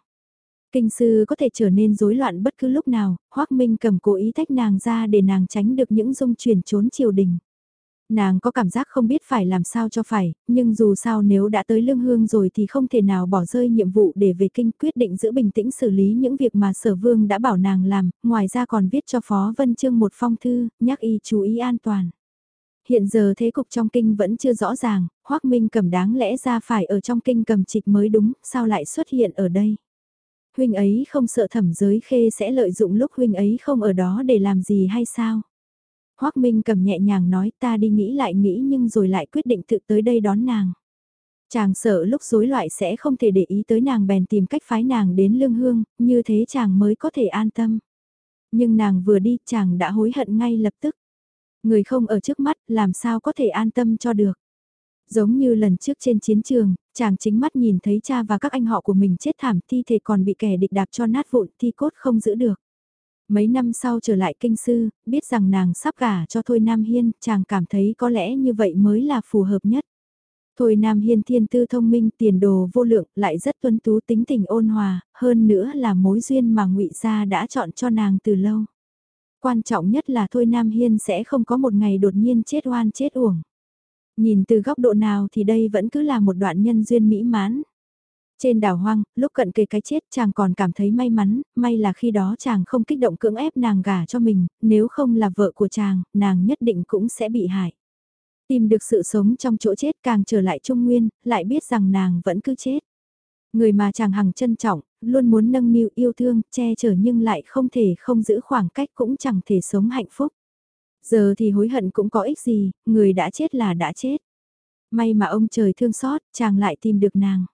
Kinh sư có thể trở nên rối loạn bất cứ lúc nào, Hoác Minh cầm cố ý tách nàng ra để nàng tránh được những dung chuyển trốn triều đình. Nàng có cảm giác không biết phải làm sao cho phải, nhưng dù sao nếu đã tới lương hương rồi thì không thể nào bỏ rơi nhiệm vụ để về kinh quyết định giữ bình tĩnh xử lý những việc mà sở vương đã bảo nàng làm, ngoài ra còn viết cho Phó Vân Trương một phong thư, nhắc y chú ý an toàn. Hiện giờ thế cục trong kinh vẫn chưa rõ ràng, Hoác Minh cầm đáng lẽ ra phải ở trong kinh cầm trịch mới đúng, sao lại xuất hiện ở đây? Huynh ấy không sợ thẩm giới khê sẽ lợi dụng lúc huynh ấy không ở đó để làm gì hay sao? Hoác Minh cầm nhẹ nhàng nói ta đi nghĩ lại nghĩ nhưng rồi lại quyết định tự tới đây đón nàng. Chàng sợ lúc rối loại sẽ không thể để ý tới nàng bèn tìm cách phái nàng đến lương hương, như thế chàng mới có thể an tâm. Nhưng nàng vừa đi chàng đã hối hận ngay lập tức. Người không ở trước mắt làm sao có thể an tâm cho được. Giống như lần trước trên chiến trường, chàng chính mắt nhìn thấy cha và các anh họ của mình chết thảm thi thể còn bị kẻ địch đạp cho nát vụn thi cốt không giữ được. Mấy năm sau trở lại kinh sư, biết rằng nàng sắp gả cho Thôi Nam Hiên, chàng cảm thấy có lẽ như vậy mới là phù hợp nhất. Thôi Nam Hiên thiên tư thông minh tiền đồ vô lượng lại rất tuân tú tính tình ôn hòa, hơn nữa là mối duyên mà ngụy Gia đã chọn cho nàng từ lâu. Quan trọng nhất là Thôi Nam Hiên sẽ không có một ngày đột nhiên chết oan chết uổng. Nhìn từ góc độ nào thì đây vẫn cứ là một đoạn nhân duyên mỹ mãn. Trên đảo hoang, lúc cận kề cái chết chàng còn cảm thấy may mắn, may là khi đó chàng không kích động cưỡng ép nàng gả cho mình, nếu không là vợ của chàng, nàng nhất định cũng sẽ bị hại. Tìm được sự sống trong chỗ chết càng trở lại trung nguyên, lại biết rằng nàng vẫn cứ chết. Người mà chàng hằng trân trọng, luôn muốn nâng niu yêu thương, che chở nhưng lại không thể không giữ khoảng cách cũng chẳng thể sống hạnh phúc. Giờ thì hối hận cũng có ích gì, người đã chết là đã chết. May mà ông trời thương xót, chàng lại tìm được nàng.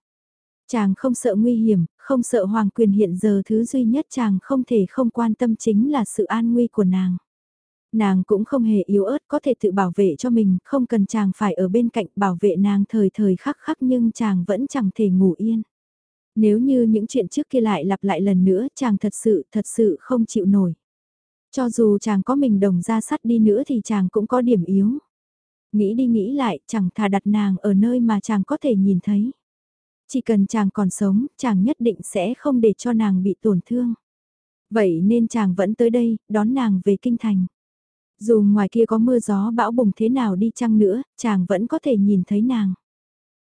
Chàng không sợ nguy hiểm, không sợ hoàng quyền hiện giờ thứ duy nhất chàng không thể không quan tâm chính là sự an nguy của nàng. Nàng cũng không hề yếu ớt có thể tự bảo vệ cho mình, không cần chàng phải ở bên cạnh bảo vệ nàng thời thời khắc khắc nhưng chàng vẫn chẳng thể ngủ yên. Nếu như những chuyện trước kia lại lặp lại lần nữa chàng thật sự, thật sự không chịu nổi. Cho dù chàng có mình đồng ra sắt đi nữa thì chàng cũng có điểm yếu. Nghĩ đi nghĩ lại, chẳng thà đặt nàng ở nơi mà chàng có thể nhìn thấy. Chỉ cần chàng còn sống, chàng nhất định sẽ không để cho nàng bị tổn thương. Vậy nên chàng vẫn tới đây, đón nàng về kinh thành. Dù ngoài kia có mưa gió bão bùng thế nào đi chăng nữa, chàng vẫn có thể nhìn thấy nàng.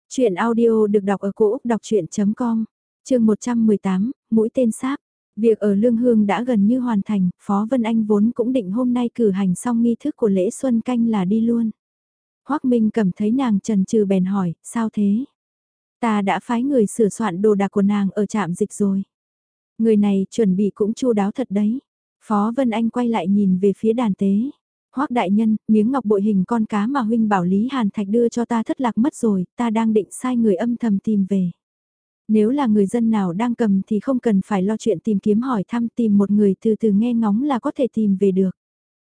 Chuyện audio được đọc ở cổ Úc đọc chuyện.com, trường 118, mũi tên sáp. Việc ở Lương Hương đã gần như hoàn thành, Phó Vân Anh vốn cũng định hôm nay cử hành xong nghi thức của lễ Xuân Canh là đi luôn. Hoác Minh cầm thấy nàng trần trừ bèn hỏi, sao thế? Ta đã phái người sửa soạn đồ đạc của nàng ở trạm dịch rồi. Người này chuẩn bị cũng chu đáo thật đấy. Phó Vân Anh quay lại nhìn về phía đàn tế. Hoác đại nhân, miếng ngọc bội hình con cá mà huynh bảo Lý Hàn Thạch đưa cho ta thất lạc mất rồi, ta đang định sai người âm thầm tìm về. Nếu là người dân nào đang cầm thì không cần phải lo chuyện tìm kiếm hỏi thăm tìm một người từ từ nghe ngóng là có thể tìm về được.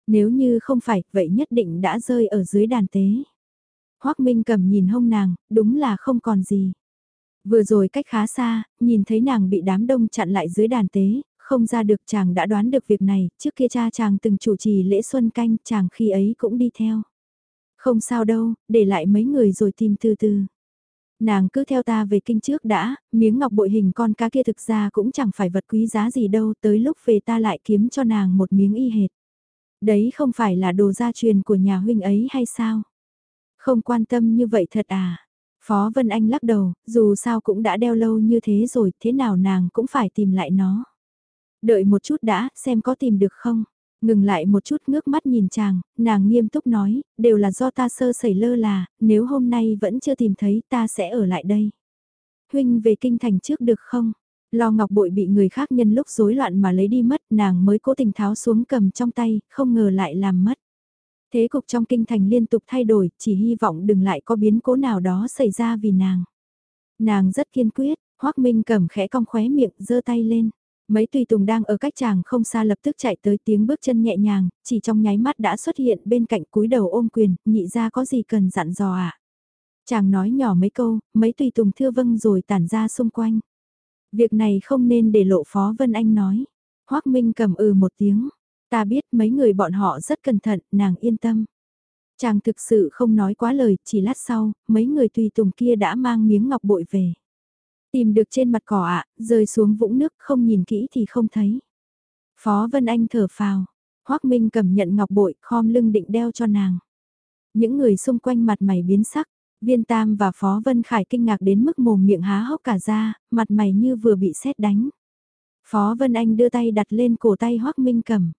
Nếu như không phải, vậy nhất định đã rơi ở dưới đàn tế. Hoác Minh cầm nhìn hông nàng, đúng là không còn gì. Vừa rồi cách khá xa, nhìn thấy nàng bị đám đông chặn lại dưới đàn tế, không ra được chàng đã đoán được việc này, trước kia cha chàng từng chủ trì lễ xuân canh, chàng khi ấy cũng đi theo. Không sao đâu, để lại mấy người rồi tìm từ từ. Nàng cứ theo ta về kinh trước đã, miếng ngọc bội hình con cá kia thực ra cũng chẳng phải vật quý giá gì đâu, tới lúc về ta lại kiếm cho nàng một miếng y hệt. Đấy không phải là đồ gia truyền của nhà huynh ấy hay sao? Không quan tâm như vậy thật à? Phó Vân Anh lắc đầu, dù sao cũng đã đeo lâu như thế rồi, thế nào nàng cũng phải tìm lại nó. Đợi một chút đã, xem có tìm được không? Ngừng lại một chút ngước mắt nhìn chàng, nàng nghiêm túc nói, đều là do ta sơ sẩy lơ là, nếu hôm nay vẫn chưa tìm thấy ta sẽ ở lại đây. Huynh về kinh thành trước được không? Lo ngọc bội bị người khác nhân lúc rối loạn mà lấy đi mất, nàng mới cố tình tháo xuống cầm trong tay, không ngờ lại làm mất. Thế cục trong kinh thành liên tục thay đổi, chỉ hy vọng đừng lại có biến cố nào đó xảy ra vì nàng. Nàng rất kiên quyết, Hoác Minh cầm khẽ cong khóe miệng, giơ tay lên. Mấy tùy tùng đang ở cách chàng không xa lập tức chạy tới tiếng bước chân nhẹ nhàng, chỉ trong nháy mắt đã xuất hiện bên cạnh cúi đầu ôm quyền, nhị ra có gì cần dặn dò. À? Chàng nói nhỏ mấy câu, mấy tùy tùng thưa vâng rồi tản ra xung quanh. Việc này không nên để lộ Phó Vân Anh nói. hoắc Minh cầm ừ một tiếng. Ta biết mấy người bọn họ rất cẩn thận, nàng yên tâm. Chàng thực sự không nói quá lời, chỉ lát sau, mấy người tùy tùng kia đã mang miếng ngọc bội về. Tìm được trên mặt cỏ ạ, rơi xuống vũng nước không nhìn kỹ thì không thấy. Phó Vân Anh thở phào, Hoác Minh cầm nhận ngọc bội, khom lưng định đeo cho nàng. Những người xung quanh mặt mày biến sắc, Viên Tam và Phó Vân Khải kinh ngạc đến mức mồm miệng há hốc cả ra, mặt mày như vừa bị sét đánh. Phó Vân Anh đưa tay đặt lên cổ tay Hoác Minh cầm.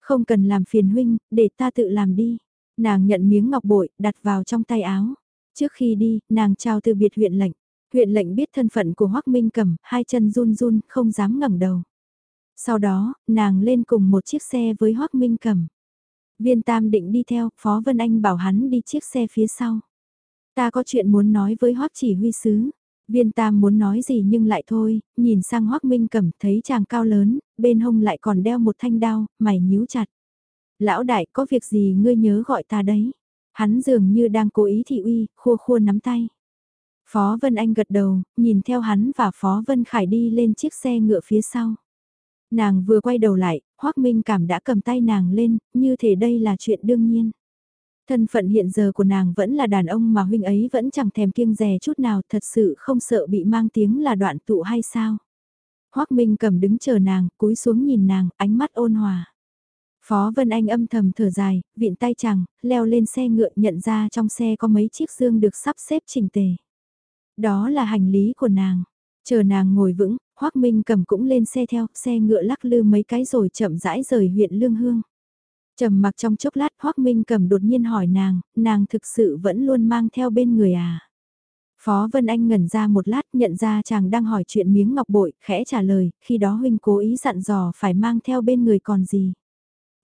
Không cần làm phiền huynh, để ta tự làm đi. Nàng nhận miếng ngọc bội, đặt vào trong tay áo. Trước khi đi, nàng chào từ biệt huyện lệnh. Huyện lệnh biết thân phận của hoắc Minh cầm, hai chân run run, không dám ngẩng đầu. Sau đó, nàng lên cùng một chiếc xe với hoắc Minh cầm. Viên Tam định đi theo, Phó Vân Anh bảo hắn đi chiếc xe phía sau. Ta có chuyện muốn nói với hoắc chỉ huy sứ. Viên Tam muốn nói gì nhưng lại thôi, nhìn sang hoắc Minh cầm thấy chàng cao lớn, bên hông lại còn đeo một thanh đao, mày nhíu chặt. Lão đại có việc gì ngươi nhớ gọi ta đấy. Hắn dường như đang cố ý thị uy, khua khua nắm tay. Phó Vân Anh gật đầu, nhìn theo hắn và Phó Vân Khải đi lên chiếc xe ngựa phía sau. Nàng vừa quay đầu lại, Hoác Minh cảm đã cầm tay nàng lên, như thể đây là chuyện đương nhiên. Thân phận hiện giờ của nàng vẫn là đàn ông mà huynh ấy vẫn chẳng thèm kiêng rè chút nào thật sự không sợ bị mang tiếng là đoạn tụ hay sao. Hoác Minh cầm đứng chờ nàng, cúi xuống nhìn nàng, ánh mắt ôn hòa. Phó Vân Anh âm thầm thở dài, viện tay chàng, leo lên xe ngựa nhận ra trong xe có mấy chiếc dương được sắp xếp chỉnh tề. Đó là hành lý của nàng. Chờ nàng ngồi vững, Hoác Minh cầm cũng lên xe theo, xe ngựa lắc lư mấy cái rồi chậm rãi rời huyện Lương Hương. Trầm mặc trong chốc lát Hoác Minh cầm đột nhiên hỏi nàng, nàng thực sự vẫn luôn mang theo bên người à? Phó Vân Anh ngẩn ra một lát nhận ra chàng đang hỏi chuyện miếng ngọc bội, khẽ trả lời, khi đó huynh cố ý dặn dò phải mang theo bên người còn gì.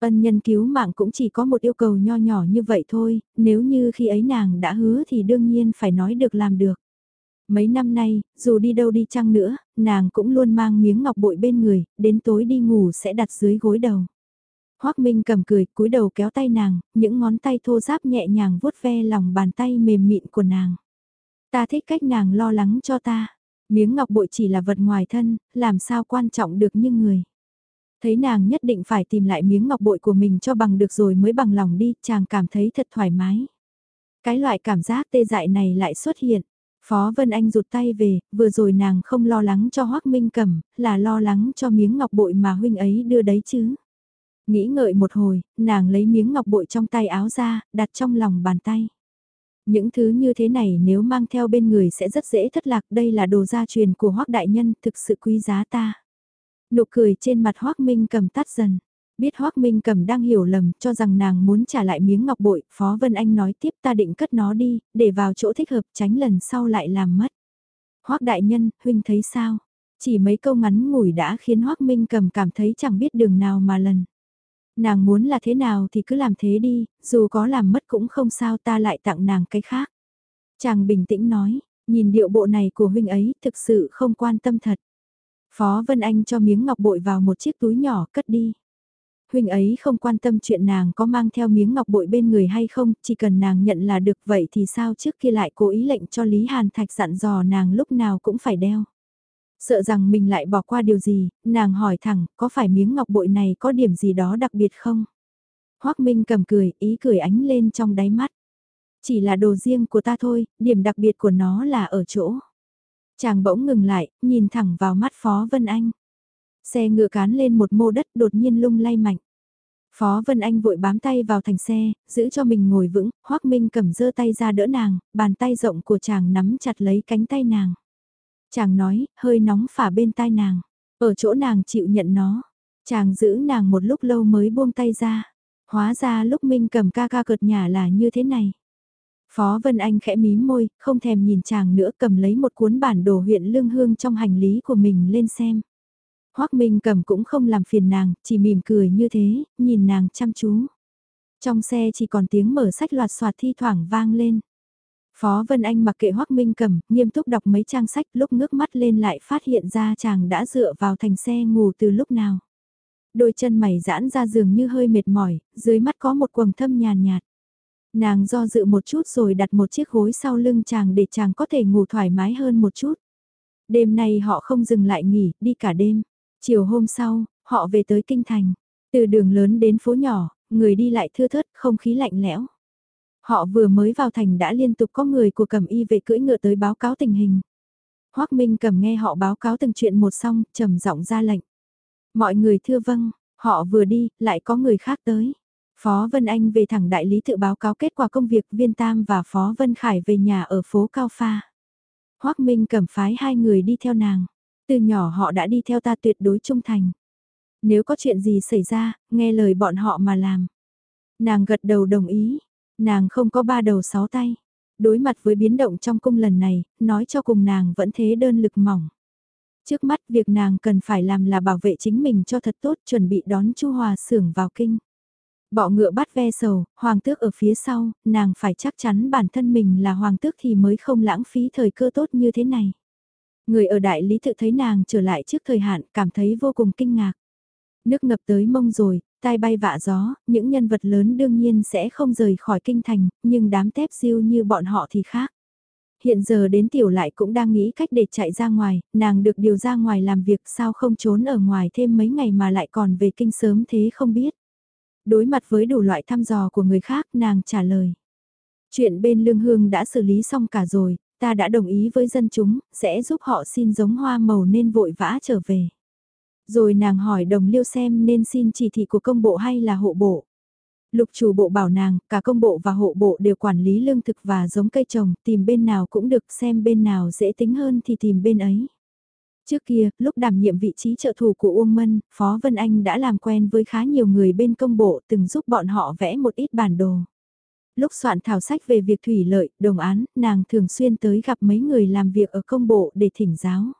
Ân nhân cứu mạng cũng chỉ có một yêu cầu nho nhỏ như vậy thôi, nếu như khi ấy nàng đã hứa thì đương nhiên phải nói được làm được. Mấy năm nay, dù đi đâu đi chăng nữa, nàng cũng luôn mang miếng ngọc bội bên người, đến tối đi ngủ sẽ đặt dưới gối đầu. Hoác Minh cầm cười, cúi đầu kéo tay nàng, những ngón tay thô ráp nhẹ nhàng vuốt ve lòng bàn tay mềm mịn của nàng. Ta thích cách nàng lo lắng cho ta. Miếng ngọc bội chỉ là vật ngoài thân, làm sao quan trọng được như người. Thấy nàng nhất định phải tìm lại miếng ngọc bội của mình cho bằng được rồi mới bằng lòng đi, chàng cảm thấy thật thoải mái. Cái loại cảm giác tê dại này lại xuất hiện. Phó Vân Anh rụt tay về, vừa rồi nàng không lo lắng cho Hoác Minh cẩm là lo lắng cho miếng ngọc bội mà huynh ấy đưa đấy chứ. Nghĩ ngợi một hồi, nàng lấy miếng ngọc bội trong tay áo ra, đặt trong lòng bàn tay. Những thứ như thế này nếu mang theo bên người sẽ rất dễ thất lạc, đây là đồ gia truyền của Hoác Đại Nhân, thực sự quý giá ta. Nụ cười trên mặt Hoác Minh cầm tắt dần. Biết Hoác Minh cầm đang hiểu lầm, cho rằng nàng muốn trả lại miếng ngọc bội, Phó Vân Anh nói tiếp ta định cất nó đi, để vào chỗ thích hợp tránh lần sau lại làm mất. Hoác Đại Nhân, huynh thấy sao? Chỉ mấy câu ngắn ngủi đã khiến Hoác Minh cầm cảm thấy chẳng biết đường nào mà lần. Nàng muốn là thế nào thì cứ làm thế đi, dù có làm mất cũng không sao ta lại tặng nàng cái khác. Chàng bình tĩnh nói, nhìn điệu bộ này của huynh ấy thực sự không quan tâm thật. Phó Vân Anh cho miếng ngọc bội vào một chiếc túi nhỏ cất đi. Huynh ấy không quan tâm chuyện nàng có mang theo miếng ngọc bội bên người hay không, chỉ cần nàng nhận là được vậy thì sao trước kia lại cố ý lệnh cho Lý Hàn Thạch dặn dò nàng lúc nào cũng phải đeo. Sợ rằng mình lại bỏ qua điều gì, nàng hỏi thẳng, có phải miếng ngọc bội này có điểm gì đó đặc biệt không? Hoác Minh cầm cười, ý cười ánh lên trong đáy mắt. Chỉ là đồ riêng của ta thôi, điểm đặc biệt của nó là ở chỗ. Chàng bỗng ngừng lại, nhìn thẳng vào mắt Phó Vân Anh. Xe ngựa cán lên một mô đất đột nhiên lung lay mạnh. Phó Vân Anh vội bám tay vào thành xe, giữ cho mình ngồi vững, Hoác Minh cầm giơ tay ra đỡ nàng, bàn tay rộng của chàng nắm chặt lấy cánh tay nàng. Chàng nói, hơi nóng phả bên tai nàng. Ở chỗ nàng chịu nhận nó. Chàng giữ nàng một lúc lâu mới buông tay ra. Hóa ra lúc Minh cầm ca ca cợt nhà là như thế này. Phó Vân Anh khẽ mím môi, không thèm nhìn chàng nữa cầm lấy một cuốn bản đồ huyện lương hương trong hành lý của mình lên xem. Hoác Minh cầm cũng không làm phiền nàng, chỉ mỉm cười như thế, nhìn nàng chăm chú. Trong xe chỉ còn tiếng mở sách loạt soạt thi thoảng vang lên. Phó Vân Anh mặc kệ Hoắc Minh cầm, nghiêm túc đọc mấy trang sách lúc ngước mắt lên lại phát hiện ra chàng đã dựa vào thành xe ngủ từ lúc nào. Đôi chân mày giãn ra giường như hơi mệt mỏi, dưới mắt có một quầng thâm nhàn nhạt. Nàng do dự một chút rồi đặt một chiếc gối sau lưng chàng để chàng có thể ngủ thoải mái hơn một chút. Đêm nay họ không dừng lại nghỉ, đi cả đêm. Chiều hôm sau, họ về tới Kinh Thành. Từ đường lớn đến phố nhỏ, người đi lại thưa thớt, không khí lạnh lẽo. Họ vừa mới vào thành đã liên tục có người của cầm y vệ cưỡi ngựa tới báo cáo tình hình. Hoác Minh cầm nghe họ báo cáo từng chuyện một xong, trầm giọng ra lệnh. Mọi người thưa vâng, họ vừa đi, lại có người khác tới. Phó Vân Anh về thẳng đại lý tự báo cáo kết quả công việc viên tam và Phó Vân Khải về nhà ở phố Cao Pha. Hoác Minh cầm phái hai người đi theo nàng. Từ nhỏ họ đã đi theo ta tuyệt đối trung thành. Nếu có chuyện gì xảy ra, nghe lời bọn họ mà làm. Nàng gật đầu đồng ý, Nàng không có ba đầu sáu tay. Đối mặt với biến động trong cung lần này, nói cho cùng nàng vẫn thế đơn lực mỏng. Trước mắt việc nàng cần phải làm là bảo vệ chính mình cho thật tốt chuẩn bị đón Chu Hòa sưởng vào kinh. Bọ ngựa bắt ve sầu, hoàng tước ở phía sau, nàng phải chắc chắn bản thân mình là hoàng tước thì mới không lãng phí thời cơ tốt như thế này. Người ở đại lý tự thấy nàng trở lại trước thời hạn cảm thấy vô cùng kinh ngạc. Nước ngập tới mông rồi, tai bay vạ gió, những nhân vật lớn đương nhiên sẽ không rời khỏi kinh thành, nhưng đám tép siêu như bọn họ thì khác. Hiện giờ đến tiểu lại cũng đang nghĩ cách để chạy ra ngoài, nàng được điều ra ngoài làm việc sao không trốn ở ngoài thêm mấy ngày mà lại còn về kinh sớm thế không biết. Đối mặt với đủ loại thăm dò của người khác nàng trả lời. Chuyện bên lương hương đã xử lý xong cả rồi, ta đã đồng ý với dân chúng, sẽ giúp họ xin giống hoa màu nên vội vã trở về. Rồi nàng hỏi đồng liêu xem nên xin chỉ thị của công bộ hay là hộ bộ. Lục chủ bộ bảo nàng, cả công bộ và hộ bộ đều quản lý lương thực và giống cây trồng, tìm bên nào cũng được xem bên nào dễ tính hơn thì tìm bên ấy. Trước kia, lúc đảm nhiệm vị trí trợ thủ của Uông Mân, Phó Vân Anh đã làm quen với khá nhiều người bên công bộ từng giúp bọn họ vẽ một ít bản đồ. Lúc soạn thảo sách về việc thủy lợi, đồng án, nàng thường xuyên tới gặp mấy người làm việc ở công bộ để thỉnh giáo.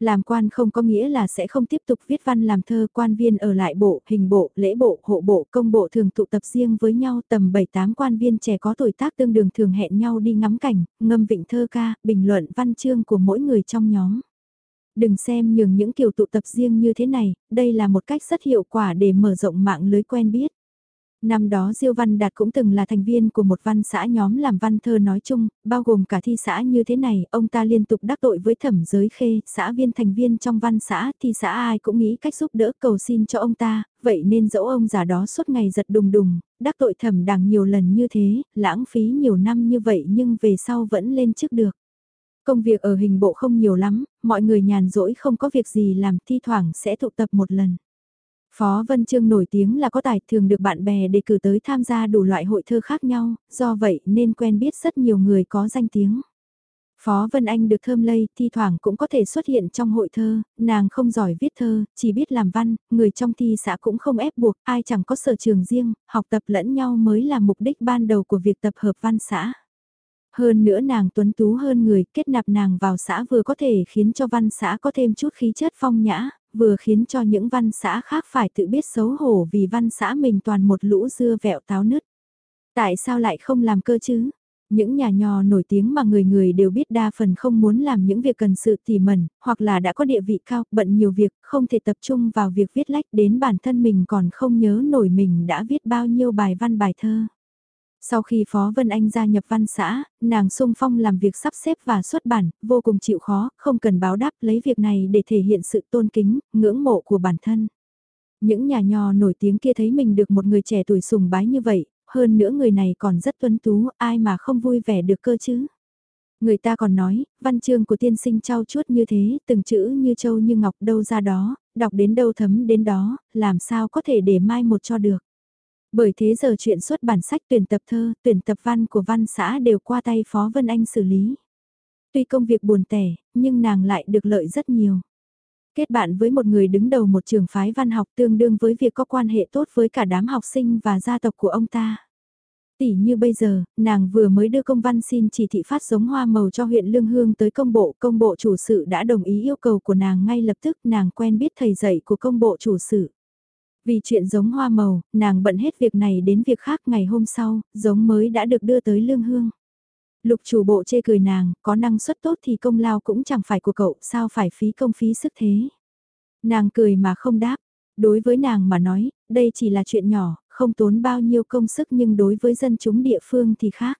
Làm quan không có nghĩa là sẽ không tiếp tục viết văn làm thơ quan viên ở lại bộ, hình bộ, lễ bộ, hộ bộ, công bộ thường tụ tập riêng với nhau tầm 7-8 quan viên trẻ có tuổi tác tương đương thường hẹn nhau đi ngắm cảnh, ngâm vịnh thơ ca, bình luận văn chương của mỗi người trong nhóm. Đừng xem nhường những kiểu tụ tập riêng như thế này, đây là một cách rất hiệu quả để mở rộng mạng lưới quen biết. Năm đó Diêu Văn Đạt cũng từng là thành viên của một văn xã nhóm làm văn thơ nói chung, bao gồm cả thi xã như thế này, ông ta liên tục đắc tội với thẩm giới khê, xã viên thành viên trong văn xã, thi xã ai cũng nghĩ cách giúp đỡ cầu xin cho ông ta, vậy nên dẫu ông già đó suốt ngày giật đùng đùng, đắc tội thẩm đằng nhiều lần như thế, lãng phí nhiều năm như vậy nhưng về sau vẫn lên chức được. Công việc ở hình bộ không nhiều lắm, mọi người nhàn rỗi không có việc gì làm thi thoảng sẽ tụ tập một lần. Phó Vân Trương nổi tiếng là có tài thường được bạn bè đề cử tới tham gia đủ loại hội thơ khác nhau, do vậy nên quen biết rất nhiều người có danh tiếng. Phó Vân Anh được thơm lây, thi thoảng cũng có thể xuất hiện trong hội thơ, nàng không giỏi viết thơ, chỉ biết làm văn, người trong thi xã cũng không ép buộc, ai chẳng có sở trường riêng, học tập lẫn nhau mới là mục đích ban đầu của việc tập hợp văn xã. Hơn nữa nàng tuấn tú hơn người, kết nạp nàng vào xã vừa có thể khiến cho văn xã có thêm chút khí chất phong nhã, vừa khiến cho những văn xã khác phải tự biết xấu hổ vì văn xã mình toàn một lũ dưa vẹo táo nứt. Tại sao lại không làm cơ chứ? Những nhà nhò nổi tiếng mà người người đều biết đa phần không muốn làm những việc cần sự tỉ mẩn, hoặc là đã có địa vị cao, bận nhiều việc, không thể tập trung vào việc viết lách đến bản thân mình còn không nhớ nổi mình đã viết bao nhiêu bài văn bài thơ. Sau khi Phó Vân Anh gia nhập văn xã, nàng sung phong làm việc sắp xếp và xuất bản, vô cùng chịu khó, không cần báo đáp lấy việc này để thể hiện sự tôn kính, ngưỡng mộ của bản thân. Những nhà nho nổi tiếng kia thấy mình được một người trẻ tuổi sùng bái như vậy, hơn nữa người này còn rất tuấn tú, ai mà không vui vẻ được cơ chứ. Người ta còn nói, văn chương của tiên sinh trao chuốt như thế, từng chữ như châu như ngọc đâu ra đó, đọc đến đâu thấm đến đó, làm sao có thể để mai một cho được. Bởi thế giờ chuyện xuất bản sách tuyển tập thơ, tuyển tập văn của văn xã đều qua tay Phó Vân Anh xử lý. Tuy công việc buồn tẻ, nhưng nàng lại được lợi rất nhiều. Kết bạn với một người đứng đầu một trường phái văn học tương đương với việc có quan hệ tốt với cả đám học sinh và gia tộc của ông ta. Tỷ như bây giờ, nàng vừa mới đưa công văn xin chỉ thị phát giống hoa màu cho huyện Lương Hương tới công bộ, công bộ chủ sự đã đồng ý yêu cầu của nàng ngay lập tức nàng quen biết thầy dạy của công bộ chủ sự. Vì chuyện giống hoa màu, nàng bận hết việc này đến việc khác ngày hôm sau, giống mới đã được đưa tới lương hương. Lục chủ bộ chê cười nàng, có năng suất tốt thì công lao cũng chẳng phải của cậu, sao phải phí công phí sức thế. Nàng cười mà không đáp, đối với nàng mà nói, đây chỉ là chuyện nhỏ, không tốn bao nhiêu công sức nhưng đối với dân chúng địa phương thì khác.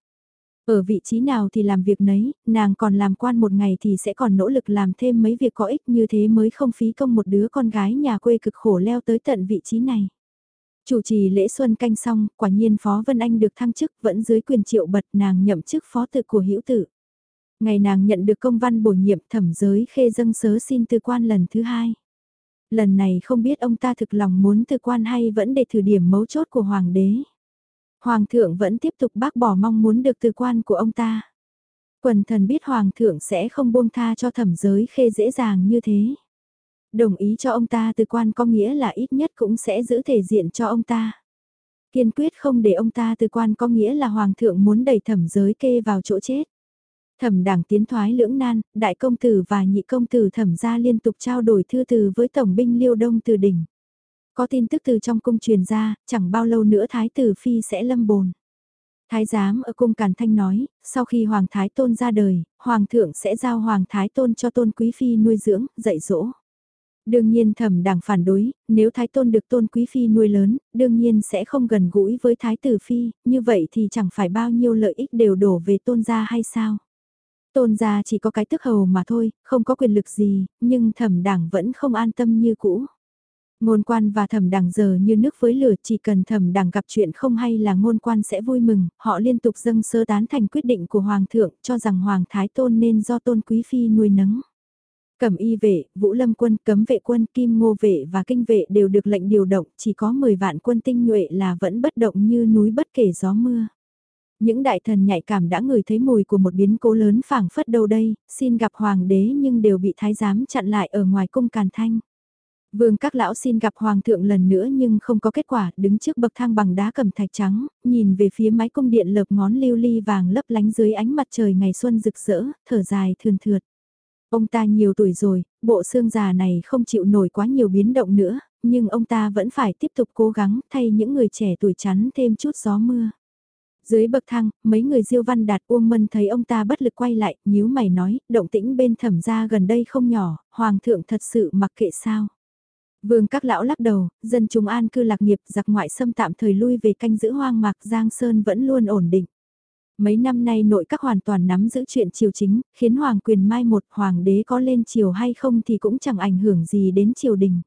Ở vị trí nào thì làm việc nấy, nàng còn làm quan một ngày thì sẽ còn nỗ lực làm thêm mấy việc có ích như thế mới không phí công một đứa con gái nhà quê cực khổ leo tới tận vị trí này. Chủ trì lễ xuân canh xong, quả nhiên Phó Vân Anh được thăng chức vẫn dưới quyền triệu bật nàng nhậm chức phó tự của hữu tử. Ngày nàng nhận được công văn bổ nhiệm thẩm giới khê dâng sớ xin tư quan lần thứ hai. Lần này không biết ông ta thực lòng muốn tư quan hay vẫn để thử điểm mấu chốt của hoàng đế. Hoàng thượng vẫn tiếp tục bác bỏ mong muốn được từ quan của ông ta. Quần thần biết Hoàng thượng sẽ không buông tha cho thẩm giới khê dễ dàng như thế. Đồng ý cho ông ta từ quan có nghĩa là ít nhất cũng sẽ giữ thể diện cho ông ta. Kiên quyết không để ông ta từ quan có nghĩa là Hoàng thượng muốn đẩy thẩm giới kê vào chỗ chết. Thẩm đảng tiến thoái lưỡng nan, đại công tử và nhị công tử thẩm gia liên tục trao đổi thư từ với tổng binh liêu đông từ đỉnh. Có tin tức từ trong cung truyền ra, chẳng bao lâu nữa Thái tử Phi sẽ lâm bồn. Thái giám ở cung Càn Thanh nói, sau khi Hoàng Thái Tôn ra đời, Hoàng thượng sẽ giao Hoàng Thái Tôn cho Tôn Quý Phi nuôi dưỡng, dạy dỗ. Đương nhiên thẩm đảng phản đối, nếu Thái Tôn được Tôn Quý Phi nuôi lớn, đương nhiên sẽ không gần gũi với Thái tử Phi, như vậy thì chẳng phải bao nhiêu lợi ích đều đổ về Tôn gia hay sao. Tôn gia chỉ có cái tức hầu mà thôi, không có quyền lực gì, nhưng thẩm đảng vẫn không an tâm như cũ. Ngôn quan và thẩm đằng giờ như nước với lửa chỉ cần thẩm đằng gặp chuyện không hay là ngôn quan sẽ vui mừng, họ liên tục dâng sơ tán thành quyết định của Hoàng thượng cho rằng Hoàng Thái Tôn nên do Tôn Quý Phi nuôi nấng. Cẩm y vệ, vũ lâm quân, cấm vệ quân, kim ngô vệ và kinh vệ đều được lệnh điều động, chỉ có 10 vạn quân tinh nhuệ là vẫn bất động như núi bất kể gió mưa. Những đại thần nhạy cảm đã ngửi thấy mùi của một biến cố lớn phảng phất đâu đây, xin gặp hoàng đế nhưng đều bị thái giám chặn lại ở ngoài cung càn thanh. Vương các lão xin gặp hoàng thượng lần nữa nhưng không có kết quả, đứng trước bậc thang bằng đá cẩm thạch trắng, nhìn về phía mái cung điện lợp ngón lưu ly vàng lấp lánh dưới ánh mặt trời ngày xuân rực rỡ, thở dài thườn thượt. Ông ta nhiều tuổi rồi, bộ xương già này không chịu nổi quá nhiều biến động nữa, nhưng ông ta vẫn phải tiếp tục cố gắng thay những người trẻ tuổi chắn thêm chút gió mưa. Dưới bậc thang, mấy người diêu văn đạt Uông Mân thấy ông ta bất lực quay lại, nhíu mày nói, động tĩnh bên thẩm gia gần đây không nhỏ, hoàng thượng thật sự mặc kệ sao. Vương các lão lắc đầu, dân chúng an cư lạc nghiệp giặc ngoại xâm tạm thời lui về canh giữ hoang mạc Giang Sơn vẫn luôn ổn định. Mấy năm nay nội các hoàn toàn nắm giữ chuyện triều chính, khiến hoàng quyền mai một hoàng đế có lên triều hay không thì cũng chẳng ảnh hưởng gì đến triều đình.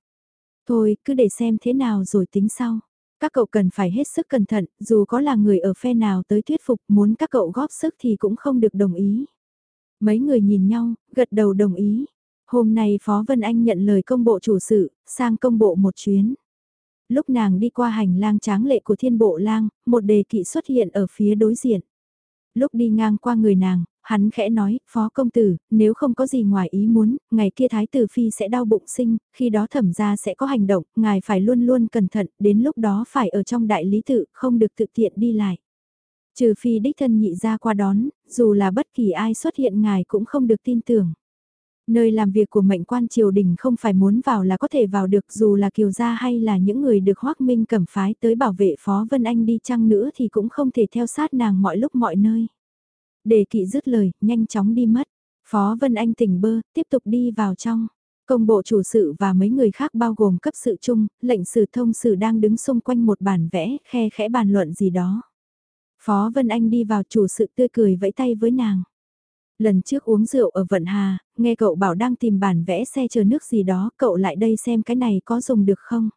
Thôi, cứ để xem thế nào rồi tính sau. Các cậu cần phải hết sức cẩn thận, dù có là người ở phe nào tới thuyết phục muốn các cậu góp sức thì cũng không được đồng ý. Mấy người nhìn nhau, gật đầu đồng ý. Hôm nay Phó Vân Anh nhận lời công bộ chủ sự, sang công bộ một chuyến. Lúc nàng đi qua hành lang tráng lệ của thiên bộ lang, một đề kỵ xuất hiện ở phía đối diện. Lúc đi ngang qua người nàng, hắn khẽ nói, phó công tử, nếu không có gì ngoài ý muốn, ngày kia thái tử phi sẽ đau bụng sinh, khi đó thẩm ra sẽ có hành động, ngài phải luôn luôn cẩn thận, đến lúc đó phải ở trong đại lý tự, không được tự tiện đi lại. Trừ phi đích thân nhị ra qua đón, dù là bất kỳ ai xuất hiện ngài cũng không được tin tưởng. Nơi làm việc của mệnh quan triều đình không phải muốn vào là có thể vào được dù là kiều gia hay là những người được hoác minh cẩm phái tới bảo vệ Phó Vân Anh đi chăng nữa thì cũng không thể theo sát nàng mọi lúc mọi nơi. Đề kỵ dứt lời, nhanh chóng đi mất. Phó Vân Anh tỉnh bơ, tiếp tục đi vào trong. Công bộ chủ sự và mấy người khác bao gồm cấp sự chung, lệnh sử thông sử đang đứng xung quanh một bản vẽ, khe khẽ bàn luận gì đó. Phó Vân Anh đi vào chủ sự tươi cười vẫy tay với nàng. Lần trước uống rượu ở Vận Hà, nghe cậu bảo đang tìm bản vẽ xe chờ nước gì đó, cậu lại đây xem cái này có dùng được không?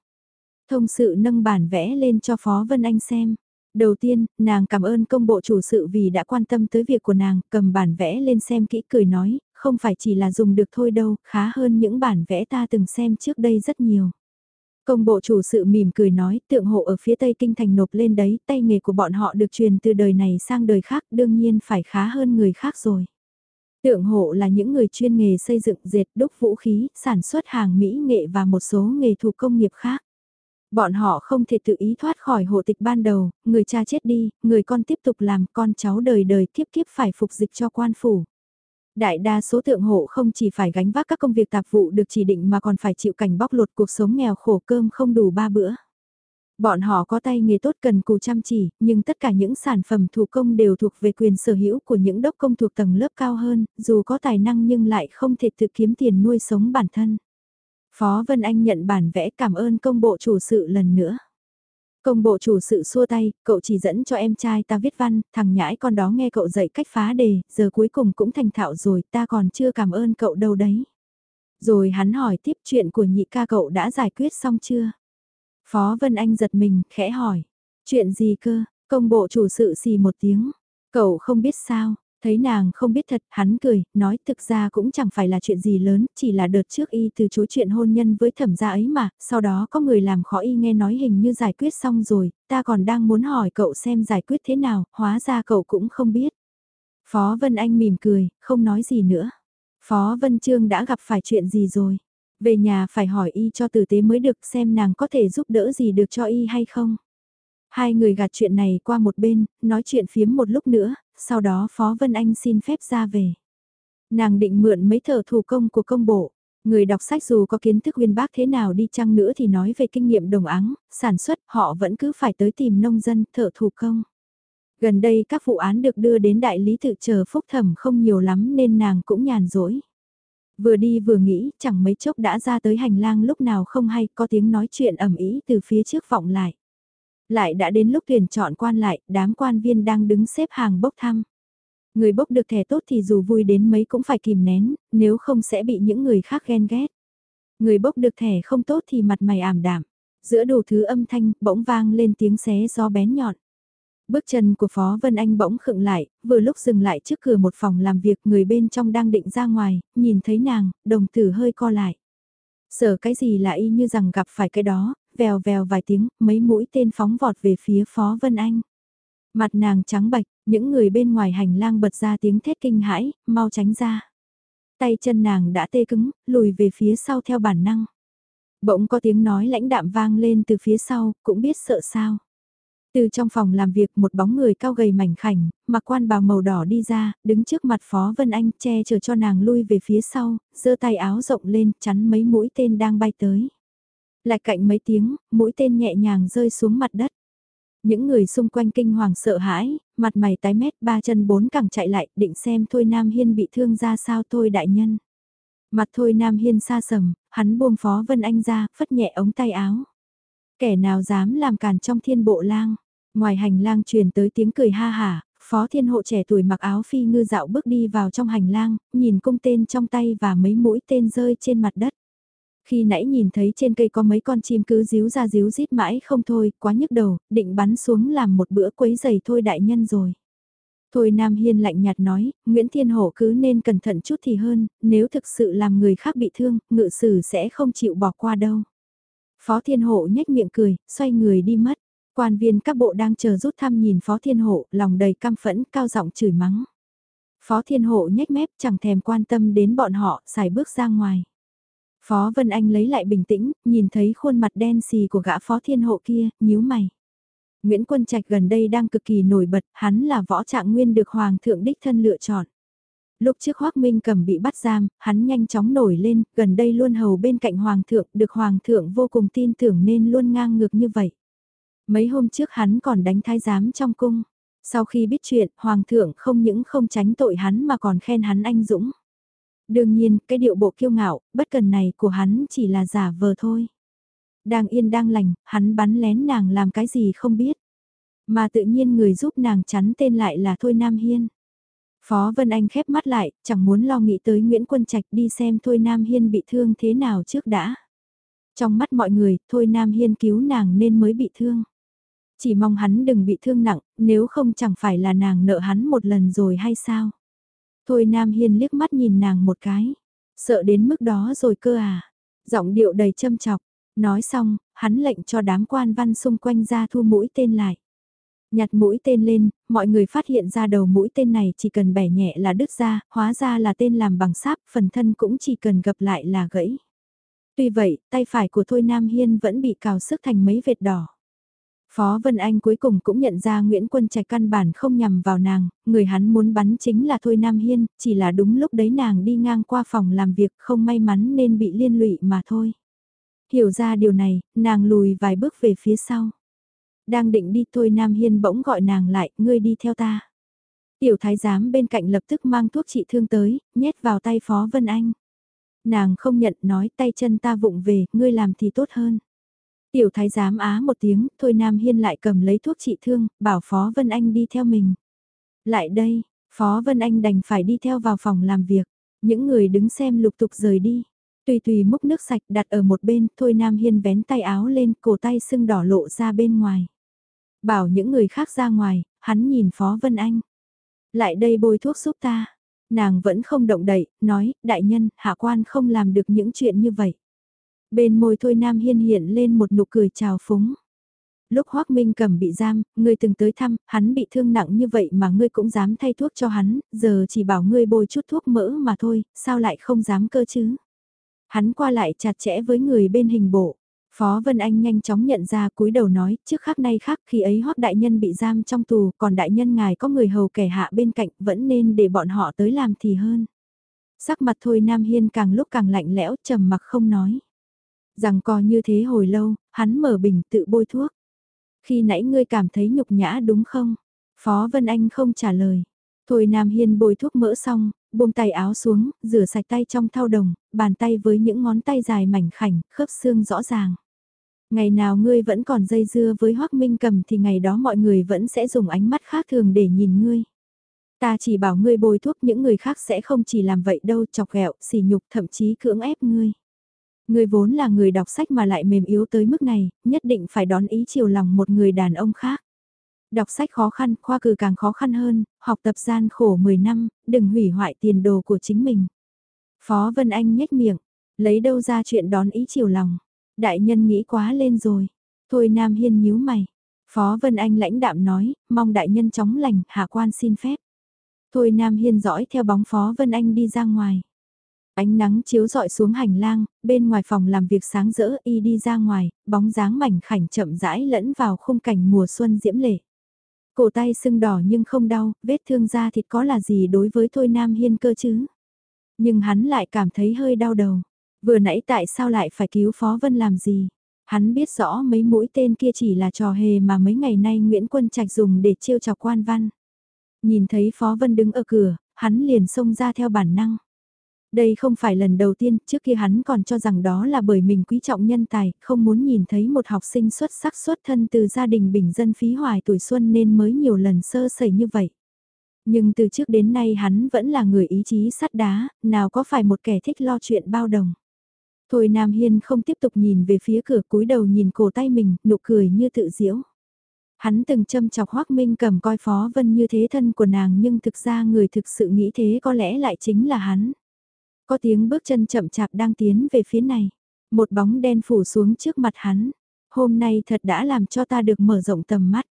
Thông sự nâng bản vẽ lên cho Phó Vân Anh xem. Đầu tiên, nàng cảm ơn công bộ chủ sự vì đã quan tâm tới việc của nàng, cầm bản vẽ lên xem kỹ cười nói, không phải chỉ là dùng được thôi đâu, khá hơn những bản vẽ ta từng xem trước đây rất nhiều. Công bộ chủ sự mỉm cười nói, tượng hộ ở phía tây kinh thành nộp lên đấy, tay nghề của bọn họ được truyền từ đời này sang đời khác, đương nhiên phải khá hơn người khác rồi. Tượng hộ là những người chuyên nghề xây dựng dệt đúc vũ khí, sản xuất hàng mỹ nghệ và một số nghề thủ công nghiệp khác. Bọn họ không thể tự ý thoát khỏi hộ tịch ban đầu, người cha chết đi, người con tiếp tục làm, con cháu đời đời kiếp kiếp phải phục dịch cho quan phủ. Đại đa số tượng hộ không chỉ phải gánh vác các công việc tạp vụ được chỉ định mà còn phải chịu cảnh bóc lột cuộc sống nghèo khổ cơm không đủ ba bữa. Bọn họ có tay nghề tốt cần cù chăm chỉ, nhưng tất cả những sản phẩm thủ công đều thuộc về quyền sở hữu của những đốc công thuộc tầng lớp cao hơn, dù có tài năng nhưng lại không thể tự kiếm tiền nuôi sống bản thân. Phó Vân Anh nhận bản vẽ cảm ơn công bộ chủ sự lần nữa. Công bộ chủ sự xua tay, cậu chỉ dẫn cho em trai ta viết văn, thằng nhãi con đó nghe cậu dạy cách phá đề, giờ cuối cùng cũng thành thạo rồi, ta còn chưa cảm ơn cậu đâu đấy. Rồi hắn hỏi tiếp chuyện của nhị ca cậu đã giải quyết xong chưa? Phó Vân Anh giật mình, khẽ hỏi. Chuyện gì cơ, công bộ chủ sự xì một tiếng. Cậu không biết sao, thấy nàng không biết thật, hắn cười, nói thực ra cũng chẳng phải là chuyện gì lớn, chỉ là đợt trước y từ chối chuyện hôn nhân với thẩm gia ấy mà, sau đó có người làm khó y nghe nói hình như giải quyết xong rồi, ta còn đang muốn hỏi cậu xem giải quyết thế nào, hóa ra cậu cũng không biết. Phó Vân Anh mỉm cười, không nói gì nữa. Phó Vân Trương đã gặp phải chuyện gì rồi? Về nhà phải hỏi y cho tử tế mới được xem nàng có thể giúp đỡ gì được cho y hay không. Hai người gạt chuyện này qua một bên, nói chuyện phiếm một lúc nữa, sau đó Phó Vân Anh xin phép ra về. Nàng định mượn mấy thợ thủ công của công bộ. Người đọc sách dù có kiến thức uyên bác thế nào đi chăng nữa thì nói về kinh nghiệm đồng áng, sản xuất họ vẫn cứ phải tới tìm nông dân, thợ thủ công. Gần đây các vụ án được đưa đến đại lý tự chờ phúc thẩm không nhiều lắm nên nàng cũng nhàn rỗi. Vừa đi vừa nghĩ, chẳng mấy chốc đã ra tới hành lang lúc nào không hay, có tiếng nói chuyện ầm ĩ từ phía trước vọng lại. Lại đã đến lúc tuyển chọn quan lại, đám quan viên đang đứng xếp hàng bốc thăm. Người bốc được thẻ tốt thì dù vui đến mấy cũng phải kìm nén, nếu không sẽ bị những người khác ghen ghét. Người bốc được thẻ không tốt thì mặt mày ảm đạm. Giữa đủ thứ âm thanh, bỗng vang lên tiếng xé gió bén nhọn. Bước chân của Phó Vân Anh bỗng khựng lại, vừa lúc dừng lại trước cửa một phòng làm việc người bên trong đang định ra ngoài, nhìn thấy nàng, đồng tử hơi co lại. Sợ cái gì là y như rằng gặp phải cái đó, vèo vèo vài tiếng, mấy mũi tên phóng vọt về phía Phó Vân Anh. Mặt nàng trắng bạch, những người bên ngoài hành lang bật ra tiếng thét kinh hãi, mau tránh ra. Tay chân nàng đã tê cứng, lùi về phía sau theo bản năng. Bỗng có tiếng nói lãnh đạm vang lên từ phía sau, cũng biết sợ sao. Từ trong phòng làm việc một bóng người cao gầy mảnh khảnh, mặc quan bào màu đỏ đi ra, đứng trước mặt Phó Vân Anh che chở cho nàng lui về phía sau, giơ tay áo rộng lên chắn mấy mũi tên đang bay tới. Lại cạnh mấy tiếng, mũi tên nhẹ nhàng rơi xuống mặt đất. Những người xung quanh kinh hoàng sợ hãi, mặt mày tái mét ba chân bốn cẳng chạy lại định xem Thôi Nam Hiên bị thương ra sao thôi đại nhân. Mặt Thôi Nam Hiên xa sầm, hắn buông Phó Vân Anh ra, phất nhẹ ống tay áo. Kẻ nào dám làm càn trong thiên bộ lang. Ngoài hành lang truyền tới tiếng cười ha hả, Phó Thiên Hộ trẻ tuổi mặc áo phi ngư dạo bước đi vào trong hành lang, nhìn cung tên trong tay và mấy mũi tên rơi trên mặt đất. Khi nãy nhìn thấy trên cây có mấy con chim cứ díu ra díu rít mãi không thôi, quá nhức đầu, định bắn xuống làm một bữa quấy giày thôi đại nhân rồi. Thôi Nam Hiên lạnh nhạt nói, Nguyễn Thiên Hổ cứ nên cẩn thận chút thì hơn, nếu thực sự làm người khác bị thương, ngự sử sẽ không chịu bỏ qua đâu. Phó Thiên Hộ nhếch miệng cười, xoay người đi mất. Quan viên các bộ đang chờ rút thăm nhìn Phó Thiên Hộ, lòng đầy căm phẫn, cao giọng chửi mắng. Phó Thiên Hộ nhếch mép chẳng thèm quan tâm đến bọn họ, xài bước ra ngoài. Phó Vân Anh lấy lại bình tĩnh, nhìn thấy khuôn mặt đen xì của gã Phó Thiên Hộ kia, nhíu mày. Nguyễn Quân Trạch gần đây đang cực kỳ nổi bật, hắn là võ trạng nguyên được Hoàng thượng đích thân lựa chọn. Lúc trước Hoác Minh cầm bị bắt giam, hắn nhanh chóng nổi lên, gần đây luôn hầu bên cạnh Hoàng thượng, được Hoàng thượng vô cùng tin tưởng nên luôn ngang ngược như vậy. Mấy hôm trước hắn còn đánh thái giám trong cung. Sau khi biết chuyện, Hoàng thượng không những không tránh tội hắn mà còn khen hắn anh dũng. Đương nhiên, cái điệu bộ kiêu ngạo, bất cần này của hắn chỉ là giả vờ thôi. Đang yên đang lành, hắn bắn lén nàng làm cái gì không biết. Mà tự nhiên người giúp nàng chắn tên lại là Thôi Nam Hiên. Phó Vân Anh khép mắt lại, chẳng muốn lo nghĩ tới Nguyễn Quân Trạch đi xem Thôi Nam Hiên bị thương thế nào trước đã. Trong mắt mọi người, Thôi Nam Hiên cứu nàng nên mới bị thương. Chỉ mong hắn đừng bị thương nặng, nếu không chẳng phải là nàng nợ hắn một lần rồi hay sao? Thôi Nam Hiên liếc mắt nhìn nàng một cái. Sợ đến mức đó rồi cơ à? Giọng điệu đầy châm chọc. Nói xong, hắn lệnh cho đám quan văn xung quanh ra thu mũi tên lại. Nhặt mũi tên lên, mọi người phát hiện ra đầu mũi tên này chỉ cần bẻ nhẹ là đứt ra, hóa ra là tên làm bằng sáp, phần thân cũng chỉ cần gập lại là gãy. Tuy vậy, tay phải của Thôi Nam Hiên vẫn bị cào sức thành mấy vệt đỏ. Phó Vân Anh cuối cùng cũng nhận ra Nguyễn Quân Trạch căn bản không nhằm vào nàng, người hắn muốn bắn chính là Thôi Nam Hiên, chỉ là đúng lúc đấy nàng đi ngang qua phòng làm việc không may mắn nên bị liên lụy mà thôi. Hiểu ra điều này, nàng lùi vài bước về phía sau. Đang định đi Thôi Nam Hiên bỗng gọi nàng lại, ngươi đi theo ta. Tiểu thái giám bên cạnh lập tức mang thuốc trị thương tới, nhét vào tay Phó Vân Anh. Nàng không nhận nói tay chân ta vụng về, ngươi làm thì tốt hơn. Tiểu thái giám á một tiếng, thôi Nam Hiên lại cầm lấy thuốc trị thương, bảo Phó Vân Anh đi theo mình. Lại đây, Phó Vân Anh đành phải đi theo vào phòng làm việc. Những người đứng xem lục tục rời đi. Tùy tùy múc nước sạch đặt ở một bên, thôi Nam Hiên vén tay áo lên, cổ tay sưng đỏ lộ ra bên ngoài. Bảo những người khác ra ngoài, hắn nhìn Phó Vân Anh. Lại đây bôi thuốc giúp ta. Nàng vẫn không động đậy, nói, đại nhân, hạ quan không làm được những chuyện như vậy. Bên môi Thôi Nam Hiên hiện lên một nụ cười chào phúng. Lúc Hoác Minh cầm bị giam, ngươi từng tới thăm, hắn bị thương nặng như vậy mà ngươi cũng dám thay thuốc cho hắn, giờ chỉ bảo ngươi bôi chút thuốc mỡ mà thôi, sao lại không dám cơ chứ? Hắn qua lại chặt chẽ với người bên hình bộ. Phó Vân Anh nhanh chóng nhận ra cúi đầu nói, trước khác nay khác khi ấy hoắc đại nhân bị giam trong tù, còn đại nhân ngài có người hầu kẻ hạ bên cạnh, vẫn nên để bọn họ tới làm thì hơn. Sắc mặt thôi Nam Hiên càng lúc càng lạnh lẽo, trầm mặc không nói. Rằng co như thế hồi lâu, hắn mở bình tự bôi thuốc. Khi nãy ngươi cảm thấy nhục nhã đúng không? Phó Vân Anh không trả lời. Thôi Nam Hiên bôi thuốc mỡ xong, buông tay áo xuống, rửa sạch tay trong thau đồng, bàn tay với những ngón tay dài mảnh khảnh, khớp xương rõ ràng. Ngày nào ngươi vẫn còn dây dưa với Hoác Minh cầm thì ngày đó mọi người vẫn sẽ dùng ánh mắt khác thường để nhìn ngươi. Ta chỉ bảo ngươi bồi thuốc những người khác sẽ không chỉ làm vậy đâu chọc ghẹo, xỉ nhục thậm chí cưỡng ép ngươi. Ngươi vốn là người đọc sách mà lại mềm yếu tới mức này, nhất định phải đón ý chiều lòng một người đàn ông khác. Đọc sách khó khăn, khoa cử càng khó khăn hơn, học tập gian khổ 10 năm, đừng hủy hoại tiền đồ của chính mình. Phó Vân Anh nhếch miệng, lấy đâu ra chuyện đón ý chiều lòng. Đại nhân nghĩ quá lên rồi. Thôi Nam Hiên nhíu mày. Phó Vân Anh lãnh đạm nói, mong đại nhân chóng lành, hạ quan xin phép. Thôi Nam Hiên dõi theo bóng Phó Vân Anh đi ra ngoài. Ánh nắng chiếu rọi xuống hành lang, bên ngoài phòng làm việc sáng rỡ y đi ra ngoài, bóng dáng mảnh khảnh chậm rãi lẫn vào khung cảnh mùa xuân diễm lệ. Cổ tay sưng đỏ nhưng không đau, vết thương da thịt có là gì đối với Thôi Nam Hiên cơ chứ? Nhưng hắn lại cảm thấy hơi đau đầu. Vừa nãy tại sao lại phải cứu Phó Vân làm gì? Hắn biết rõ mấy mũi tên kia chỉ là trò hề mà mấy ngày nay Nguyễn Quân Trạch dùng để chiêu chọc quan văn. Nhìn thấy Phó Vân đứng ở cửa, hắn liền xông ra theo bản năng. Đây không phải lần đầu tiên, trước kia hắn còn cho rằng đó là bởi mình quý trọng nhân tài, không muốn nhìn thấy một học sinh xuất sắc xuất thân từ gia đình bình dân phí hoài tuổi xuân nên mới nhiều lần sơ sẩy như vậy. Nhưng từ trước đến nay hắn vẫn là người ý chí sắt đá, nào có phải một kẻ thích lo chuyện bao đồng. Thôi Nam Hiên không tiếp tục nhìn về phía cửa cúi đầu nhìn cổ tay mình, nụ cười như tự diễu. Hắn từng châm chọc Hoác Minh cầm coi Phó Vân như thế thân của nàng nhưng thực ra người thực sự nghĩ thế có lẽ lại chính là hắn. Có tiếng bước chân chậm chạp đang tiến về phía này. Một bóng đen phủ xuống trước mặt hắn. Hôm nay thật đã làm cho ta được mở rộng tầm mắt.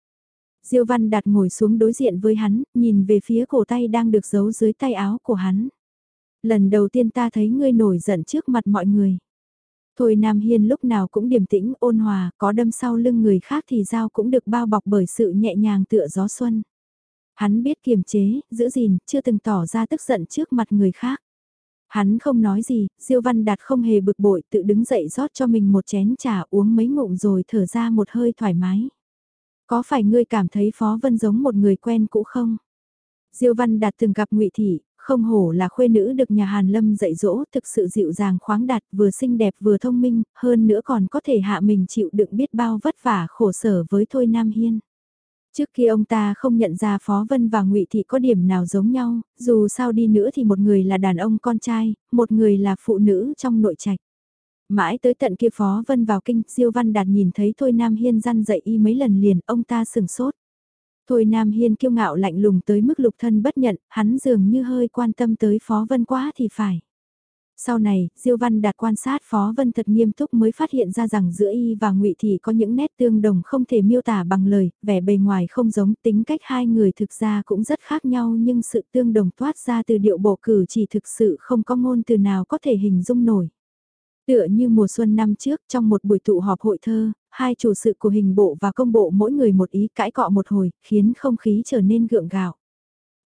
Diêu Văn Đạt ngồi xuống đối diện với hắn, nhìn về phía cổ tay đang được giấu dưới tay áo của hắn. Lần đầu tiên ta thấy ngươi nổi giận trước mặt mọi người. Thôi Nam Hiên lúc nào cũng điềm tĩnh, ôn hòa, có đâm sau lưng người khác thì dao cũng được bao bọc bởi sự nhẹ nhàng tựa gió xuân. Hắn biết kiềm chế, giữ gìn, chưa từng tỏ ra tức giận trước mặt người khác. Hắn không nói gì, Diêu Văn Đạt không hề bực bội tự đứng dậy rót cho mình một chén trà uống mấy ngụm rồi thở ra một hơi thoải mái. Có phải ngươi cảm thấy Phó Vân giống một người quen cũ không? Diêu Văn Đạt từng gặp Ngụy Thị, không hổ là khuê nữ được nhà Hàn Lâm dạy dỗ, thực sự dịu dàng khoáng đạt, vừa xinh đẹp vừa thông minh, hơn nữa còn có thể hạ mình chịu đựng biết bao vất vả khổ sở với Thôi Nam Hiên. Trước kia ông ta không nhận ra Phó Vân và Ngụy Thị có điểm nào giống nhau, dù sao đi nữa thì một người là đàn ông con trai, một người là phụ nữ trong nội trạch. Mãi tới tận kia Phó Vân vào kinh, Diêu Văn Đạt nhìn thấy Thôi Nam Hiên răn dậy y mấy lần liền, ông ta sừng sốt. Thôi Nam Hiên kiêu ngạo lạnh lùng tới mức lục thân bất nhận, hắn dường như hơi quan tâm tới Phó Vân quá thì phải. Sau này, Diêu Văn Đạt quan sát Phó Vân thật nghiêm túc mới phát hiện ra rằng giữa y và Ngụy thì có những nét tương đồng không thể miêu tả bằng lời, vẻ bề ngoài không giống tính cách hai người thực ra cũng rất khác nhau nhưng sự tương đồng toát ra từ điệu bộ cử chỉ thực sự không có ngôn từ nào có thể hình dung nổi. Tựa như mùa xuân năm trước trong một buổi tụ họp hội thơ, hai chủ sự của hình bộ và công bộ mỗi người một ý cãi cọ một hồi, khiến không khí trở nên gượng gạo.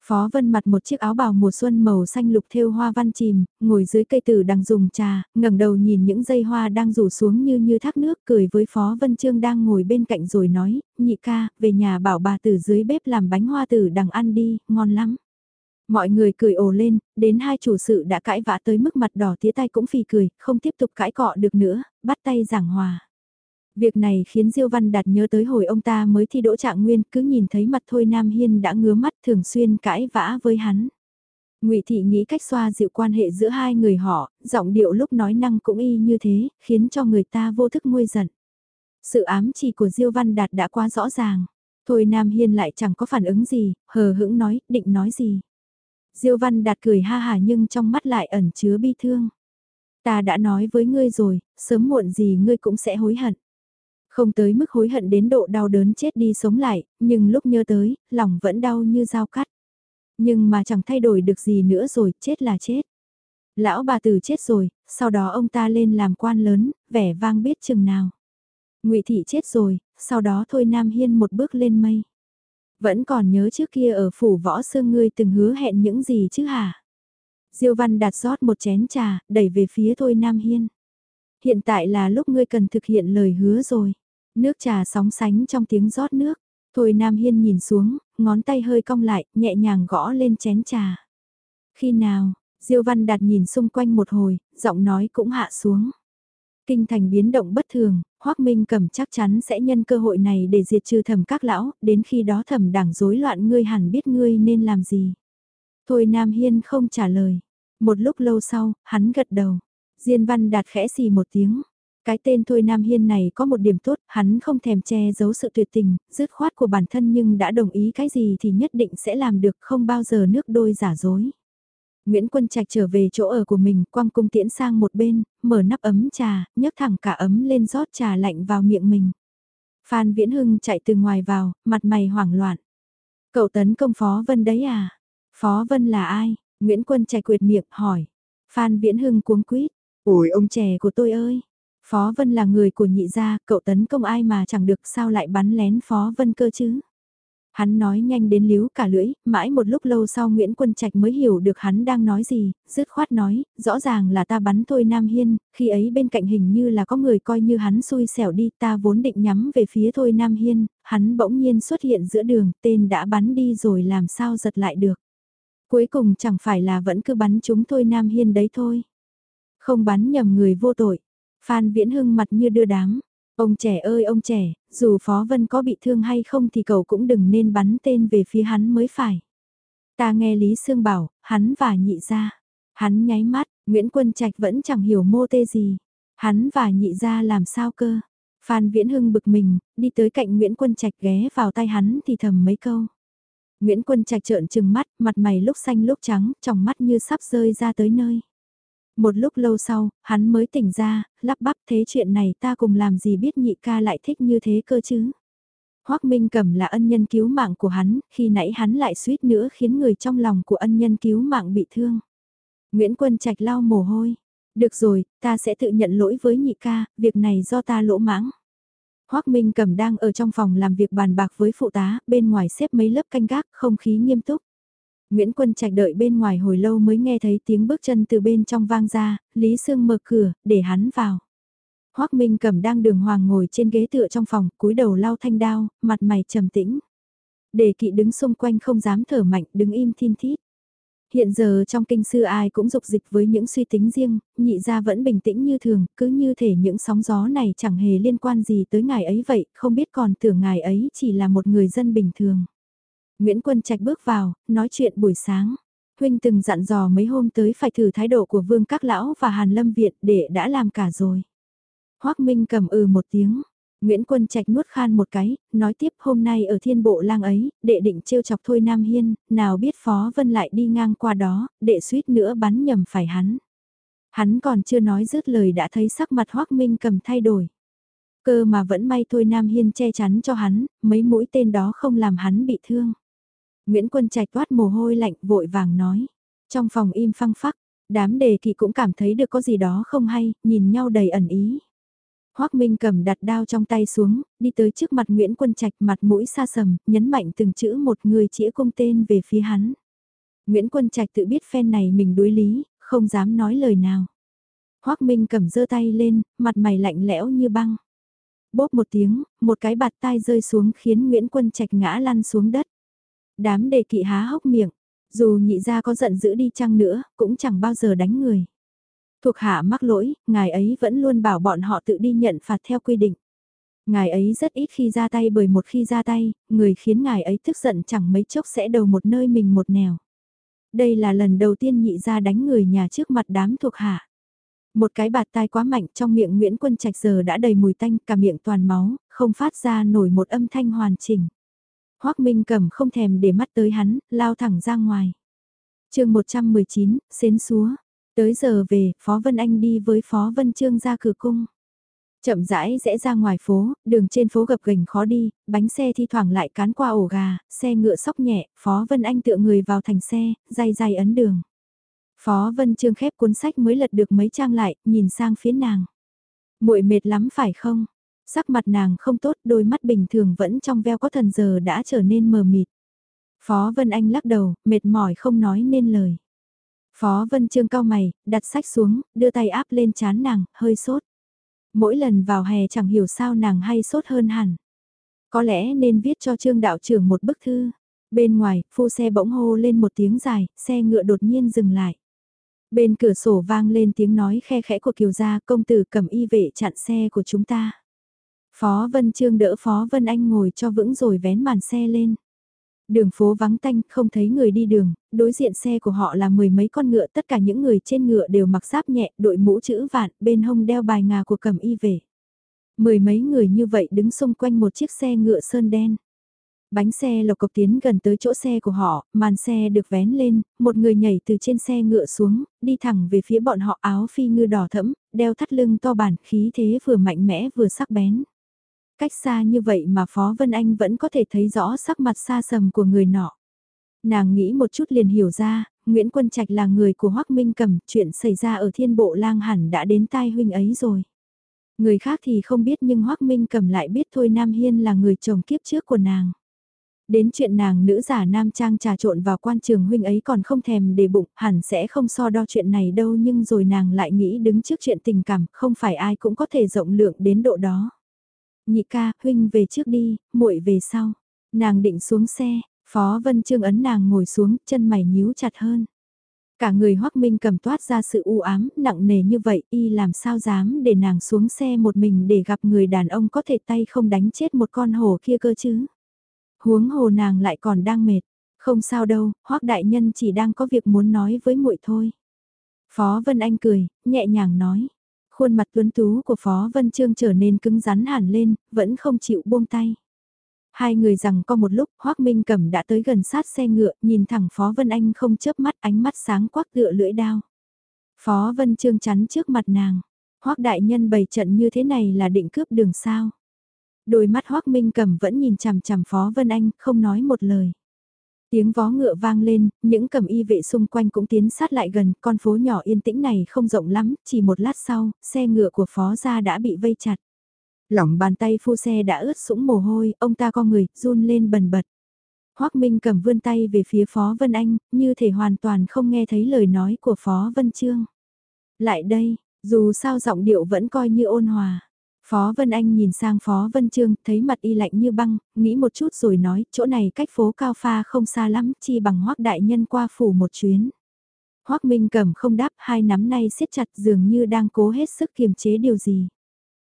Phó Vân mặc một chiếc áo bào mùa xuân màu xanh lục thêu hoa văn chìm, ngồi dưới cây tử đang dùng trà, ngẩng đầu nhìn những dây hoa đang rủ xuống như như thác nước, cười với Phó Vân Trương đang ngồi bên cạnh rồi nói, nhị ca, về nhà bảo bà từ dưới bếp làm bánh hoa tử đằng ăn đi, ngon lắm. Mọi người cười ồ lên, đến hai chủ sự đã cãi vã tới mức mặt đỏ tía tay cũng phì cười, không tiếp tục cãi cọ được nữa, bắt tay giảng hòa. Việc này khiến Diêu Văn Đạt nhớ tới hồi ông ta mới thi đỗ trạng nguyên, cứ nhìn thấy mặt Thôi Nam Hiên đã ngứa mắt thường xuyên cãi vã với hắn. Ngụy Thị nghĩ cách xoa dịu quan hệ giữa hai người họ, giọng điệu lúc nói năng cũng y như thế, khiến cho người ta vô thức nguôi giận. Sự ám chỉ của Diêu Văn Đạt đã quá rõ ràng. Thôi Nam Hiên lại chẳng có phản ứng gì, hờ hững nói, định nói gì. Diêu Văn Đạt cười ha hà nhưng trong mắt lại ẩn chứa bi thương. Ta đã nói với ngươi rồi, sớm muộn gì ngươi cũng sẽ hối hận. Không tới mức hối hận đến độ đau đớn chết đi sống lại, nhưng lúc nhớ tới, lòng vẫn đau như dao cắt. Nhưng mà chẳng thay đổi được gì nữa rồi, chết là chết. Lão bà tử chết rồi, sau đó ông ta lên làm quan lớn, vẻ vang biết chừng nào. ngụy Thị chết rồi, sau đó thôi Nam Hiên một bước lên mây. Vẫn còn nhớ trước kia ở phủ võ sương ngươi từng hứa hẹn những gì chứ hả? Diêu Văn đặt rót một chén trà, đẩy về phía Thôi Nam Hiên. Hiện tại là lúc ngươi cần thực hiện lời hứa rồi. Nước trà sóng sánh trong tiếng rót nước. Thôi Nam Hiên nhìn xuống, ngón tay hơi cong lại, nhẹ nhàng gõ lên chén trà. Khi nào, Diêu Văn Đạt nhìn xung quanh một hồi, giọng nói cũng hạ xuống. Kinh thành biến động bất thường, Hoắc Minh cầm chắc chắn sẽ nhân cơ hội này để diệt trừ thẩm các lão, đến khi đó thẩm đảng rối loạn ngươi hẳn biết ngươi nên làm gì. Thôi Nam Hiên không trả lời. Một lúc lâu sau, hắn gật đầu. Diên Văn Đạt khẽ xì một tiếng. Cái tên Thôi Nam Hiên này có một điểm tốt, hắn không thèm che giấu sự tuyệt tình, dứt khoát của bản thân nhưng đã đồng ý cái gì thì nhất định sẽ làm được không bao giờ nước đôi giả dối. Nguyễn Quân Trạch trở về chỗ ở của mình, quăng cung tiễn sang một bên, mở nắp ấm trà, nhấc thẳng cả ấm lên rót trà lạnh vào miệng mình. Phan Viễn Hưng chạy từ ngoài vào, mặt mày hoảng loạn. Cậu tấn công Phó Vân đấy à? Phó Vân là ai? Nguyễn Quân Trạch quyệt miệng hỏi. Phan Viễn Hưng cuống quýt. Ôi ông trẻ của tôi ơi! Phó Vân là người của nhị gia, cậu tấn công ai mà chẳng được sao lại bắn lén Phó Vân cơ chứ? Hắn nói nhanh đến líu cả lưỡi, mãi một lúc lâu sau Nguyễn Quân Trạch mới hiểu được hắn đang nói gì, dứt khoát nói, rõ ràng là ta bắn thôi Nam Hiên, khi ấy bên cạnh hình như là có người coi như hắn xui xẻo đi, ta vốn định nhắm về phía thôi Nam Hiên, hắn bỗng nhiên xuất hiện giữa đường, tên đã bắn đi rồi làm sao giật lại được. Cuối cùng chẳng phải là vẫn cứ bắn chúng thôi Nam Hiên đấy thôi. Không bắn nhầm người vô tội. Phan Viễn Hưng mặt như đưa đám. Ông trẻ ơi ông trẻ, dù Phó Vân có bị thương hay không thì cậu cũng đừng nên bắn tên về phía hắn mới phải. Ta nghe Lý Sương bảo, hắn và nhị ra. Hắn nháy mắt, Nguyễn Quân Trạch vẫn chẳng hiểu mô tê gì. Hắn và nhị ra làm sao cơ. Phan Viễn Hưng bực mình, đi tới cạnh Nguyễn Quân Trạch ghé vào tay hắn thì thầm mấy câu. Nguyễn Quân Trạch trợn trừng mắt, mặt mày lúc xanh lúc trắng, trong mắt như sắp rơi ra tới nơi. Một lúc lâu sau, hắn mới tỉnh ra, lắp bắp thế chuyện này ta cùng làm gì biết nhị ca lại thích như thế cơ chứ. Hoác Minh Cẩm là ân nhân cứu mạng của hắn, khi nãy hắn lại suýt nữa khiến người trong lòng của ân nhân cứu mạng bị thương. Nguyễn Quân Trạch lau mồ hôi. Được rồi, ta sẽ tự nhận lỗi với nhị ca, việc này do ta lỗ mãng. Hoác Minh Cẩm đang ở trong phòng làm việc bàn bạc với phụ tá, bên ngoài xếp mấy lớp canh gác, không khí nghiêm túc. Nguyễn Quân Trạch đợi bên ngoài hồi lâu mới nghe thấy tiếng bước chân từ bên trong vang ra, Lý Sương mở cửa, để hắn vào. Hoác Minh Cẩm đang đường hoàng ngồi trên ghế tựa trong phòng, cúi đầu lau thanh đao, mặt mày trầm tĩnh. Đề kỵ đứng xung quanh không dám thở mạnh, đứng im thiên thít. Hiện giờ trong kinh sư ai cũng dục dịch với những suy tính riêng, nhị gia vẫn bình tĩnh như thường, cứ như thể những sóng gió này chẳng hề liên quan gì tới ngài ấy vậy, không biết còn tưởng ngài ấy chỉ là một người dân bình thường. Nguyễn Quân Trạch bước vào, nói chuyện buổi sáng. Huynh từng dặn dò mấy hôm tới phải thử thái độ của Vương Các Lão và Hàn Lâm Việt để đã làm cả rồi. Hoác Minh cầm ừ một tiếng. Nguyễn Quân Trạch nuốt khan một cái, nói tiếp hôm nay ở thiên bộ lang ấy, đệ định trêu chọc thôi Nam Hiên, nào biết Phó Vân lại đi ngang qua đó, đệ suýt nữa bắn nhầm phải hắn. Hắn còn chưa nói dứt lời đã thấy sắc mặt Hoác Minh cầm thay đổi. Cơ mà vẫn may thôi Nam Hiên che chắn cho hắn, mấy mũi tên đó không làm hắn bị thương. Nguyễn Quân Trạch toát mồ hôi lạnh vội vàng nói. Trong phòng im phăng phắc, đám đề kỵ cũng cảm thấy được có gì đó không hay, nhìn nhau đầy ẩn ý. Hoác Minh cầm đặt đao trong tay xuống, đi tới trước mặt Nguyễn Quân Trạch mặt mũi xa sầm, nhấn mạnh từng chữ một người chĩa cung tên về phía hắn. Nguyễn Quân Trạch tự biết phen này mình đối lý, không dám nói lời nào. Hoác Minh cầm giơ tay lên, mặt mày lạnh lẽo như băng. Bốp một tiếng, một cái bạt tai rơi xuống khiến Nguyễn Quân Trạch ngã lăn xuống đất. Đám đề kỵ há hốc miệng, dù nhị gia có giận dữ đi chăng nữa, cũng chẳng bao giờ đánh người. Thuộc hạ mắc lỗi, ngài ấy vẫn luôn bảo bọn họ tự đi nhận phạt theo quy định. Ngài ấy rất ít khi ra tay bởi một khi ra tay, người khiến ngài ấy tức giận chẳng mấy chốc sẽ đầu một nơi mình một nẻo. Đây là lần đầu tiên nhị gia đánh người nhà trước mặt đám thuộc hạ. Một cái bạt tai quá mạnh trong miệng Nguyễn Quân Trạch giờ đã đầy mùi tanh cả miệng toàn máu, không phát ra nổi một âm thanh hoàn chỉnh. Hoác Minh cầm không thèm để mắt tới hắn, lao thẳng ra ngoài. chương 119, xến xúa. Tới giờ về, Phó Vân Anh đi với Phó Vân Trương ra cửa cung. Chậm rãi rẽ ra ngoài phố, đường trên phố gập ghềnh khó đi, bánh xe thi thoảng lại cán qua ổ gà, xe ngựa sóc nhẹ, Phó Vân Anh tựa người vào thành xe, dài dài ấn đường. Phó Vân Trương khép cuốn sách mới lật được mấy trang lại, nhìn sang phía nàng. muội mệt lắm phải không? Sắc mặt nàng không tốt, đôi mắt bình thường vẫn trong veo có thần giờ đã trở nên mờ mịt. Phó Vân Anh lắc đầu, mệt mỏi không nói nên lời. Phó Vân Trương cao mày, đặt sách xuống, đưa tay áp lên chán nàng, hơi sốt. Mỗi lần vào hè chẳng hiểu sao nàng hay sốt hơn hẳn. Có lẽ nên viết cho Trương đạo trưởng một bức thư. Bên ngoài, phu xe bỗng hô lên một tiếng dài, xe ngựa đột nhiên dừng lại. Bên cửa sổ vang lên tiếng nói khe khẽ của kiều gia công tử cầm y vệ chặn xe của chúng ta. Phó Vân Trương đỡ Phó Vân Anh ngồi cho vững rồi vén màn xe lên. Đường phố vắng tanh, không thấy người đi đường, đối diện xe của họ là mười mấy con ngựa, tất cả những người trên ngựa đều mặc giáp nhẹ, đội mũ chữ vạn, bên hông đeo bài ngà của cầm y về. Mười mấy người như vậy đứng xung quanh một chiếc xe ngựa sơn đen. Bánh xe lộc cộc tiến gần tới chỗ xe của họ, màn xe được vén lên, một người nhảy từ trên xe ngựa xuống, đi thẳng về phía bọn họ áo phi ngư đỏ thẫm, đeo thắt lưng to bản khí thế vừa mạnh mẽ vừa sắc bén. Cách xa như vậy mà Phó Vân Anh vẫn có thể thấy rõ sắc mặt xa sầm của người nọ. Nàng nghĩ một chút liền hiểu ra, Nguyễn Quân Trạch là người của Hoắc Minh Cầm, chuyện xảy ra ở thiên bộ lang hẳn đã đến tai huynh ấy rồi. Người khác thì không biết nhưng Hoắc Minh Cầm lại biết thôi Nam Hiên là người chồng kiếp trước của nàng. Đến chuyện nàng nữ giả nam trang trà trộn vào quan trường huynh ấy còn không thèm để bụng, hẳn sẽ không so đo chuyện này đâu nhưng rồi nàng lại nghĩ đứng trước chuyện tình cảm, không phải ai cũng có thể rộng lượng đến độ đó. Nhị ca, huynh về trước đi, muội về sau. Nàng định xuống xe, Phó Vân Trương ấn nàng ngồi xuống, chân mày nhíu chặt hơn. Cả người Hoắc Minh cầm toát ra sự u ám, nặng nề như vậy, y làm sao dám để nàng xuống xe một mình để gặp người đàn ông có thể tay không đánh chết một con hổ kia cơ chứ. Huống hồ nàng lại còn đang mệt, không sao đâu, Hoắc đại nhân chỉ đang có việc muốn nói với muội thôi. Phó Vân Anh cười, nhẹ nhàng nói. Khuôn mặt tuấn tú của Phó Vân Trương trở nên cứng rắn hẳn lên, vẫn không chịu buông tay. Hai người rằng có một lúc, Hoác Minh Cẩm đã tới gần sát xe ngựa, nhìn thẳng Phó Vân Anh không chớp mắt ánh mắt sáng quắc tựa lưỡi đao. Phó Vân Trương chắn trước mặt nàng. Hoác đại nhân bày trận như thế này là định cướp đường sao. Đôi mắt Hoác Minh Cẩm vẫn nhìn chằm chằm Phó Vân Anh, không nói một lời. Tiếng vó ngựa vang lên, những cầm y vệ xung quanh cũng tiến sát lại gần, con phố nhỏ yên tĩnh này không rộng lắm, chỉ một lát sau, xe ngựa của phó gia đã bị vây chặt. Lỏng bàn tay phu xe đã ướt sũng mồ hôi, ông ta co người, run lên bần bật. Hoác Minh cầm vươn tay về phía Phó Vân Anh, như thể hoàn toàn không nghe thấy lời nói của Phó Vân Trương. Lại đây, dù sao giọng điệu vẫn coi như ôn hòa. Phó Vân Anh nhìn sang Phó Vân Trương, thấy mặt y lạnh như băng, nghĩ một chút rồi nói, chỗ này cách phố Cao Pha không xa lắm, chi bằng Hoắc Đại Nhân qua phủ một chuyến. Hoắc Minh cầm không đáp, hai nắm nay siết chặt dường như đang cố hết sức kiềm chế điều gì.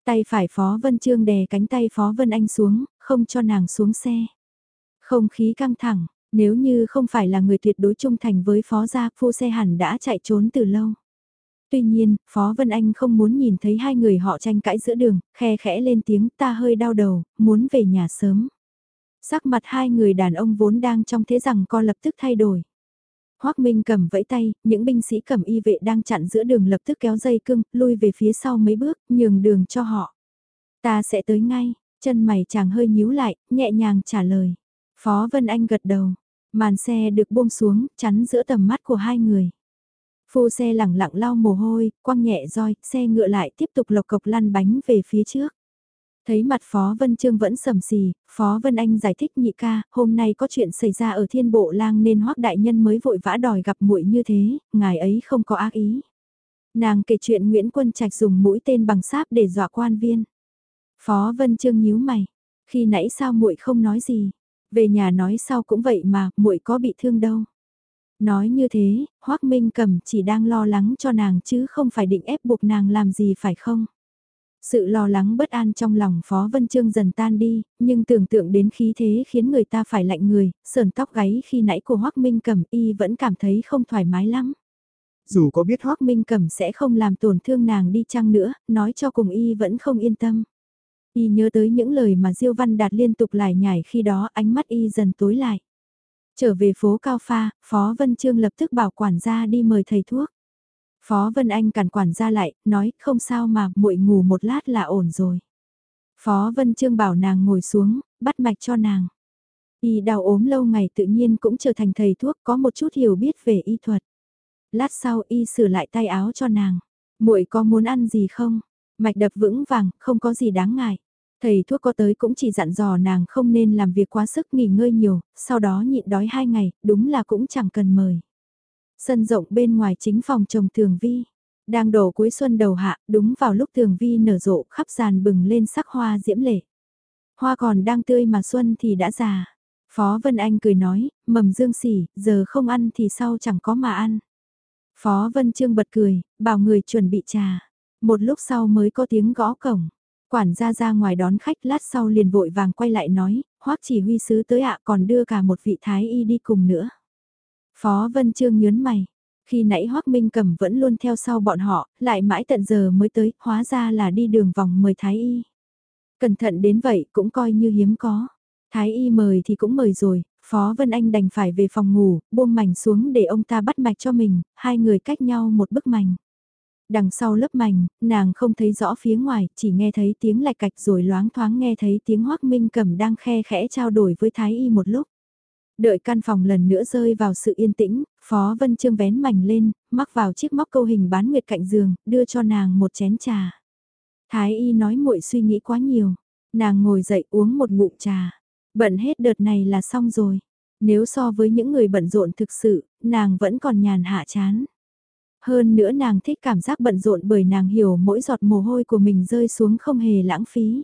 Tay phải Phó Vân Trương đè cánh tay Phó Vân Anh xuống, không cho nàng xuống xe. Không khí căng thẳng, nếu như không phải là người tuyệt đối trung thành với Phó gia, phu xe hẳn đã chạy trốn từ lâu. Tuy nhiên, Phó Vân Anh không muốn nhìn thấy hai người họ tranh cãi giữa đường, khe khẽ lên tiếng ta hơi đau đầu, muốn về nhà sớm. Sắc mặt hai người đàn ông vốn đang trong thế rằng co lập tức thay đổi. Hoác Minh cầm vẫy tay, những binh sĩ cầm y vệ đang chặn giữa đường lập tức kéo dây cưng, lui về phía sau mấy bước, nhường đường cho họ. Ta sẽ tới ngay, chân mày chàng hơi nhíu lại, nhẹ nhàng trả lời. Phó Vân Anh gật đầu, màn xe được buông xuống, chắn giữa tầm mắt của hai người. Phu xe lẳng lặng lau mồ hôi, quăng nhẹ roi, xe ngựa lại tiếp tục lộc cộc lăn bánh về phía trước. Thấy mặt Phó Vân Trương vẫn sầm xì, Phó Vân Anh giải thích nhị ca, hôm nay có chuyện xảy ra ở thiên bộ lang nên hoắc đại nhân mới vội vã đòi gặp muội như thế, ngài ấy không có ác ý. Nàng kể chuyện Nguyễn Quân Trạch dùng mũi tên bằng sáp để dọa quan viên. Phó Vân Trương nhíu mày, khi nãy sao muội không nói gì, về nhà nói sau cũng vậy mà, muội có bị thương đâu. Nói như thế, Hoác Minh Cẩm chỉ đang lo lắng cho nàng chứ không phải định ép buộc nàng làm gì phải không? Sự lo lắng bất an trong lòng Phó Vân Trương dần tan đi, nhưng tưởng tượng đến khí thế khiến người ta phải lạnh người, sờn tóc gáy khi nãy của Hoác Minh Cẩm y vẫn cảm thấy không thoải mái lắm. Dù có biết Hoác Minh Cẩm sẽ không làm tổn thương nàng đi chăng nữa, nói cho cùng y vẫn không yên tâm. Y nhớ tới những lời mà Diêu Văn Đạt liên tục lải nhải khi đó ánh mắt y dần tối lại. Trở về phố Cao Pha, Phó Vân Trương lập tức bảo quản gia đi mời thầy thuốc. Phó Vân Anh cản quản gia lại, nói không sao mà, muội ngủ một lát là ổn rồi. Phó Vân Trương bảo nàng ngồi xuống, bắt mạch cho nàng. Y đau ốm lâu ngày tự nhiên cũng trở thành thầy thuốc có một chút hiểu biết về y thuật. Lát sau y sửa lại tay áo cho nàng. muội có muốn ăn gì không? Mạch đập vững vàng, không có gì đáng ngại. Thầy thuốc có tới cũng chỉ dặn dò nàng không nên làm việc quá sức nghỉ ngơi nhiều, sau đó nhịn đói hai ngày, đúng là cũng chẳng cần mời. Sân rộng bên ngoài chính phòng trồng thường vi. Đang đổ cuối xuân đầu hạ, đúng vào lúc thường vi nở rộ khắp giàn bừng lên sắc hoa diễm lệ. Hoa còn đang tươi mà xuân thì đã già. Phó Vân Anh cười nói, mầm dương xỉ, giờ không ăn thì sau chẳng có mà ăn. Phó Vân Trương bật cười, bảo người chuẩn bị trà. Một lúc sau mới có tiếng gõ cổng. Quản gia ra ngoài đón khách lát sau liền vội vàng quay lại nói, hoắc chỉ huy sứ tới ạ còn đưa cả một vị thái y đi cùng nữa. Phó Vân Trương nhớn mày. Khi nãy Hoắc Minh Cầm vẫn luôn theo sau bọn họ, lại mãi tận giờ mới tới, hóa ra là đi đường vòng mời Thái Y. Cẩn thận đến vậy cũng coi như hiếm có. Thái Y mời thì cũng mời rồi, Phó Vân Anh đành phải về phòng ngủ, buông mảnh xuống để ông ta bắt mạch cho mình, hai người cách nhau một bức mảnh. Đằng sau lớp mảnh, nàng không thấy rõ phía ngoài, chỉ nghe thấy tiếng lạch cạch rồi loáng thoáng nghe thấy tiếng Hoắc Minh Cầm đang khe khẽ trao đổi với Thái Y một lúc. Đợi căn phòng lần nữa rơi vào sự yên tĩnh, Phó Vân Trương vén mảnh lên, mắc vào chiếc móc câu hình bán nguyệt cạnh giường, đưa cho nàng một chén trà. Thái y nói muội suy nghĩ quá nhiều. Nàng ngồi dậy uống một ngụm trà. Bận hết đợt này là xong rồi. Nếu so với những người bận rộn thực sự, nàng vẫn còn nhàn hạ chán. Hơn nữa nàng thích cảm giác bận rộn bởi nàng hiểu mỗi giọt mồ hôi của mình rơi xuống không hề lãng phí.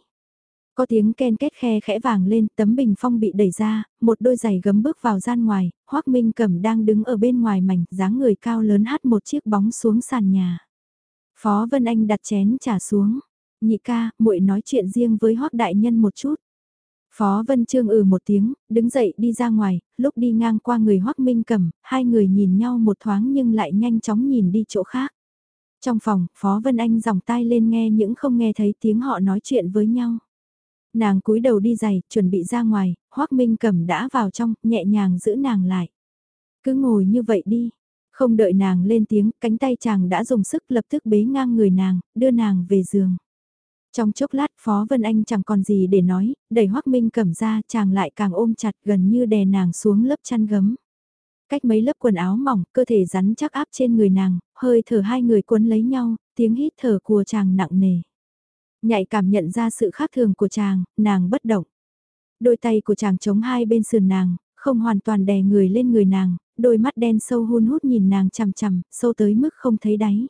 Có tiếng ken két khe khẽ vàng lên, tấm bình phong bị đẩy ra, một đôi giày gấm bước vào gian ngoài, Hoắc Minh Cẩm đang đứng ở bên ngoài mảnh, dáng người cao lớn hát một chiếc bóng xuống sàn nhà. Phó Vân Anh đặt chén trà xuống, nhị ca, muội nói chuyện riêng với Hoắc đại nhân một chút. Phó Vân Trương ừ một tiếng, đứng dậy đi ra ngoài, lúc đi ngang qua người Hoắc Minh Cẩm, hai người nhìn nhau một thoáng nhưng lại nhanh chóng nhìn đi chỗ khác. Trong phòng, Phó Vân Anh dòng tai lên nghe những không nghe thấy tiếng họ nói chuyện với nhau. Nàng cúi đầu đi giày, chuẩn bị ra ngoài, Hoác Minh Cẩm đã vào trong, nhẹ nhàng giữ nàng lại. Cứ ngồi như vậy đi. Không đợi nàng lên tiếng, cánh tay chàng đã dùng sức lập tức bế ngang người nàng, đưa nàng về giường. Trong chốc lát Phó Vân Anh chẳng còn gì để nói, đẩy Hoác Minh Cẩm ra chàng lại càng ôm chặt gần như đè nàng xuống lớp chăn gấm. Cách mấy lớp quần áo mỏng, cơ thể rắn chắc áp trên người nàng, hơi thở hai người cuốn lấy nhau, tiếng hít thở của chàng nặng nề. Nhạy cảm nhận ra sự khác thường của chàng, nàng bất động. Đôi tay của chàng chống hai bên sườn nàng, không hoàn toàn đè người lên người nàng, đôi mắt đen sâu hun hút nhìn nàng chằm chằm, sâu tới mức không thấy đáy.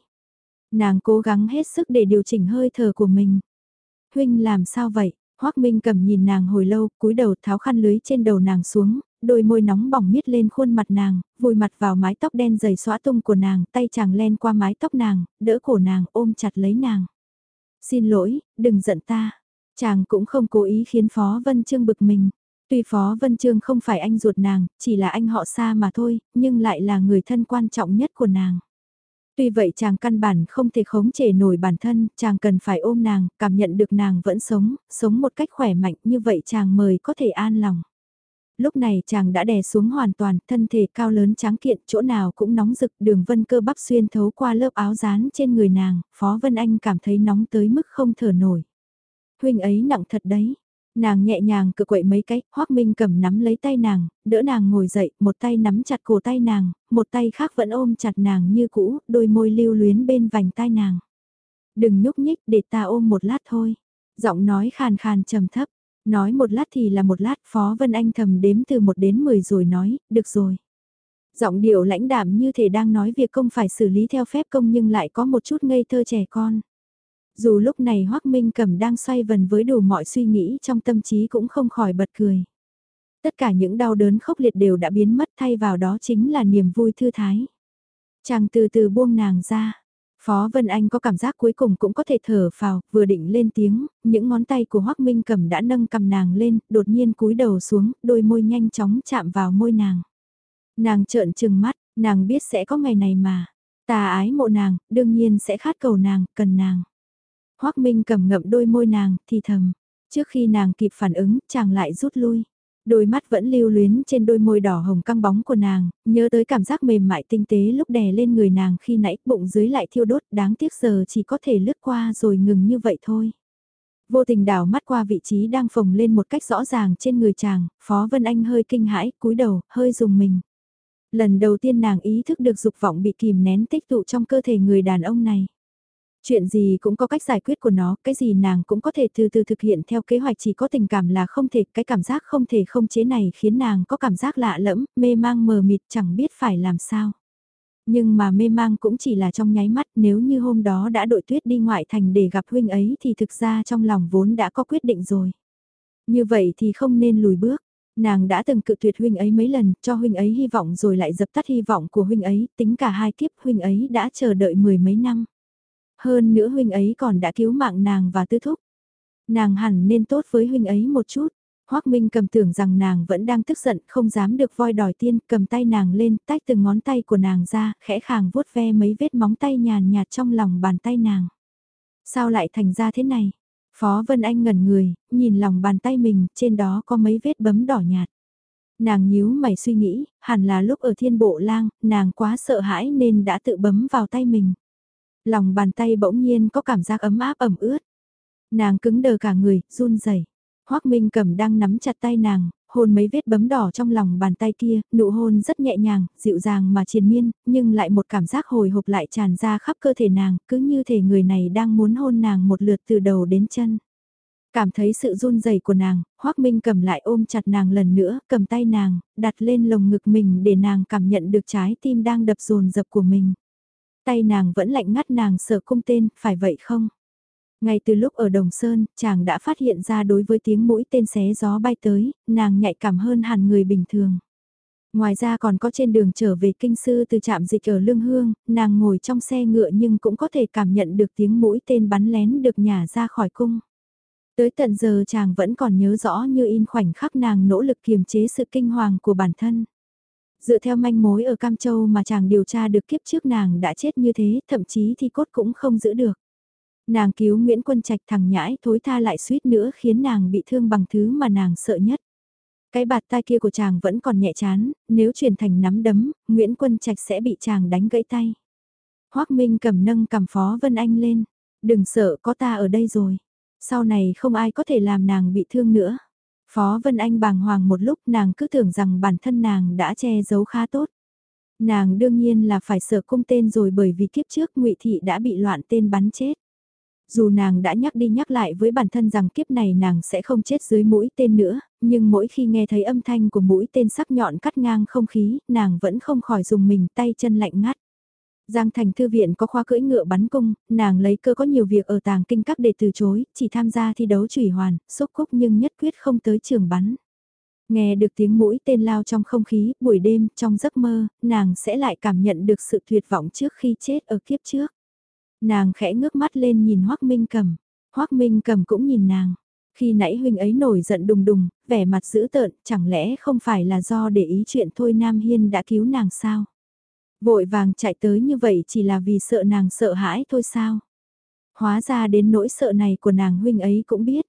Nàng cố gắng hết sức để điều chỉnh hơi thở của mình. Huynh làm sao vậy? Hoắc Minh cầm nhìn nàng hồi lâu, cúi đầu tháo khăn lưới trên đầu nàng xuống, đôi môi nóng bỏng miết lên khuôn mặt nàng, vùi mặt vào mái tóc đen dày xóa tung của nàng, tay chàng len qua mái tóc nàng, đỡ cổ nàng, ôm chặt lấy nàng. Xin lỗi, đừng giận ta. Chàng cũng không cố ý khiến Phó Vân Trương bực mình. Tuy Phó Vân Trương không phải anh ruột nàng, chỉ là anh họ xa mà thôi, nhưng lại là người thân quan trọng nhất của nàng. Tuy vậy chàng căn bản không thể khống chế nổi bản thân, chàng cần phải ôm nàng, cảm nhận được nàng vẫn sống, sống một cách khỏe mạnh như vậy chàng mời có thể an lòng. Lúc này chàng đã đè xuống hoàn toàn, thân thể cao lớn tráng kiện, chỗ nào cũng nóng rực, đường vân cơ bắp xuyên thấu qua lớp áo dán trên người nàng, Phó Vân Anh cảm thấy nóng tới mức không thở nổi. Huynh ấy nặng thật đấy. Nàng nhẹ nhàng cự quậy mấy cái, Hoác Minh cầm nắm lấy tay nàng, đỡ nàng ngồi dậy, một tay nắm chặt cổ tay nàng, một tay khác vẫn ôm chặt nàng như cũ, đôi môi lưu luyến bên vành tai nàng. Đừng nhúc nhích để ta ôm một lát thôi. Giọng nói khàn khàn trầm thấp, Nói một lát thì là một lát, Phó Vân Anh thầm đếm từ một đến 10 rồi nói, được rồi. Giọng điệu lãnh đạm như thể đang nói việc công phải xử lý theo phép công nhưng lại có một chút ngây thơ trẻ con. Dù lúc này Hoác Minh Cẩm đang xoay vần với đủ mọi suy nghĩ trong tâm trí cũng không khỏi bật cười. Tất cả những đau đớn khốc liệt đều đã biến mất thay vào đó chính là niềm vui thư thái. Chàng từ từ buông nàng ra, Phó Vân Anh có cảm giác cuối cùng cũng có thể thở phào, vừa định lên tiếng, những ngón tay của Hoắc Minh Cầm đã nâng cầm nàng lên, đột nhiên cúi đầu xuống, đôi môi nhanh chóng chạm vào môi nàng. Nàng trợn trừng mắt, nàng biết sẽ có ngày này mà. Ta ái mộ nàng, đương nhiên sẽ khát cầu nàng, cần nàng. Hoắc Minh cầm ngậm đôi môi nàng, thì thầm. Trước khi nàng kịp phản ứng, chàng lại rút lui. Đôi mắt vẫn lưu luyến trên đôi môi đỏ hồng căng bóng của nàng, nhớ tới cảm giác mềm mại tinh tế lúc đè lên người nàng khi nãy bụng dưới lại thiêu đốt đáng tiếc giờ chỉ có thể lướt qua rồi ngừng như vậy thôi. Vô tình đảo mắt qua vị trí đang phồng lên một cách rõ ràng trên người chàng, Phó Vân Anh hơi kinh hãi, cúi đầu, hơi dùng mình. Lần đầu tiên nàng ý thức được dục vọng bị kìm nén tích tụ trong cơ thể người đàn ông này. Chuyện gì cũng có cách giải quyết của nó, cái gì nàng cũng có thể từ từ thực hiện theo kế hoạch chỉ có tình cảm là không thể, cái cảm giác không thể không chế này khiến nàng có cảm giác lạ lẫm, mê mang mờ mịt chẳng biết phải làm sao. Nhưng mà mê mang cũng chỉ là trong nháy mắt nếu như hôm đó đã đội tuyết đi ngoại thành để gặp huynh ấy thì thực ra trong lòng vốn đã có quyết định rồi. Như vậy thì không nên lùi bước. Nàng đã từng cự tuyệt huynh ấy mấy lần, cho huynh ấy hy vọng rồi lại dập tắt hy vọng của huynh ấy, tính cả hai kiếp huynh ấy đã chờ đợi mười mấy năm. Hơn nữa huynh ấy còn đã cứu mạng nàng và tư thúc. Nàng hẳn nên tốt với huynh ấy một chút. Hoác Minh cầm tưởng rằng nàng vẫn đang tức giận, không dám được voi đòi tiên, cầm tay nàng lên, tách từng ngón tay của nàng ra, khẽ khàng vuốt ve mấy vết móng tay nhàn nhạt trong lòng bàn tay nàng. Sao lại thành ra thế này? Phó Vân Anh ngẩn người, nhìn lòng bàn tay mình, trên đó có mấy vết bấm đỏ nhạt. Nàng nhíu mày suy nghĩ, hẳn là lúc ở thiên bộ lang, nàng quá sợ hãi nên đã tự bấm vào tay mình. Lòng bàn tay bỗng nhiên có cảm giác ấm áp ẩm ướt. Nàng cứng đờ cả người, run rẩy. hoắc Minh cẩm đang nắm chặt tay nàng, hôn mấy vết bấm đỏ trong lòng bàn tay kia, nụ hôn rất nhẹ nhàng, dịu dàng mà triền miên, nhưng lại một cảm giác hồi hộp lại tràn ra khắp cơ thể nàng, cứ như thể người này đang muốn hôn nàng một lượt từ đầu đến chân. Cảm thấy sự run rẩy của nàng, hoắc Minh cầm lại ôm chặt nàng lần nữa, cầm tay nàng, đặt lên lồng ngực mình để nàng cảm nhận được trái tim đang đập rồn rập của mình. Tay nàng vẫn lạnh ngắt nàng sợ cung tên, phải vậy không? Ngay từ lúc ở Đồng Sơn, chàng đã phát hiện ra đối với tiếng mũi tên xé gió bay tới, nàng nhạy cảm hơn hẳn người bình thường. Ngoài ra còn có trên đường trở về kinh sư từ trạm dịch ở Lương Hương, nàng ngồi trong xe ngựa nhưng cũng có thể cảm nhận được tiếng mũi tên bắn lén được nhả ra khỏi cung. Tới tận giờ chàng vẫn còn nhớ rõ như in khoảnh khắc nàng nỗ lực kiềm chế sự kinh hoàng của bản thân. Dựa theo manh mối ở Cam Châu mà chàng điều tra được kiếp trước nàng đã chết như thế, thậm chí thì cốt cũng không giữ được. Nàng cứu Nguyễn Quân Trạch thằng nhãi thối tha lại suýt nữa khiến nàng bị thương bằng thứ mà nàng sợ nhất. Cái bạt tai kia của chàng vẫn còn nhẹ chán, nếu chuyển thành nắm đấm, Nguyễn Quân Trạch sẽ bị chàng đánh gãy tay. Hoác Minh cầm nâng cầm Phó Vân Anh lên. Đừng sợ có ta ở đây rồi. Sau này không ai có thể làm nàng bị thương nữa. Phó Vân Anh bàng hoàng một lúc nàng cứ tưởng rằng bản thân nàng đã che giấu khá tốt. Nàng đương nhiên là phải sợ cung tên rồi bởi vì kiếp trước ngụy Thị đã bị loạn tên bắn chết. Dù nàng đã nhắc đi nhắc lại với bản thân rằng kiếp này nàng sẽ không chết dưới mũi tên nữa, nhưng mỗi khi nghe thấy âm thanh của mũi tên sắc nhọn cắt ngang không khí, nàng vẫn không khỏi dùng mình tay chân lạnh ngắt. Giang Thành Thư viện có khoa cưỡi ngựa bắn cung, nàng lấy cơ có nhiều việc ở tàng kinh các để từ chối, chỉ tham gia thi đấu chủy hoàn, xúc cúc nhưng nhất quyết không tới trường bắn. Nghe được tiếng mũi tên lao trong không khí, buổi đêm, trong giấc mơ, nàng sẽ lại cảm nhận được sự tuyệt vọng trước khi chết ở kiếp trước. Nàng khẽ ngước mắt lên nhìn Hoác Minh Cầm. Hoác Minh Cầm cũng nhìn nàng. Khi nãy huynh ấy nổi giận đùng đùng, vẻ mặt dữ tợn, chẳng lẽ không phải là do để ý chuyện thôi Nam Hiên đã cứu nàng sao? Vội vàng chạy tới như vậy chỉ là vì sợ nàng sợ hãi thôi sao? Hóa ra đến nỗi sợ này của nàng huynh ấy cũng biết.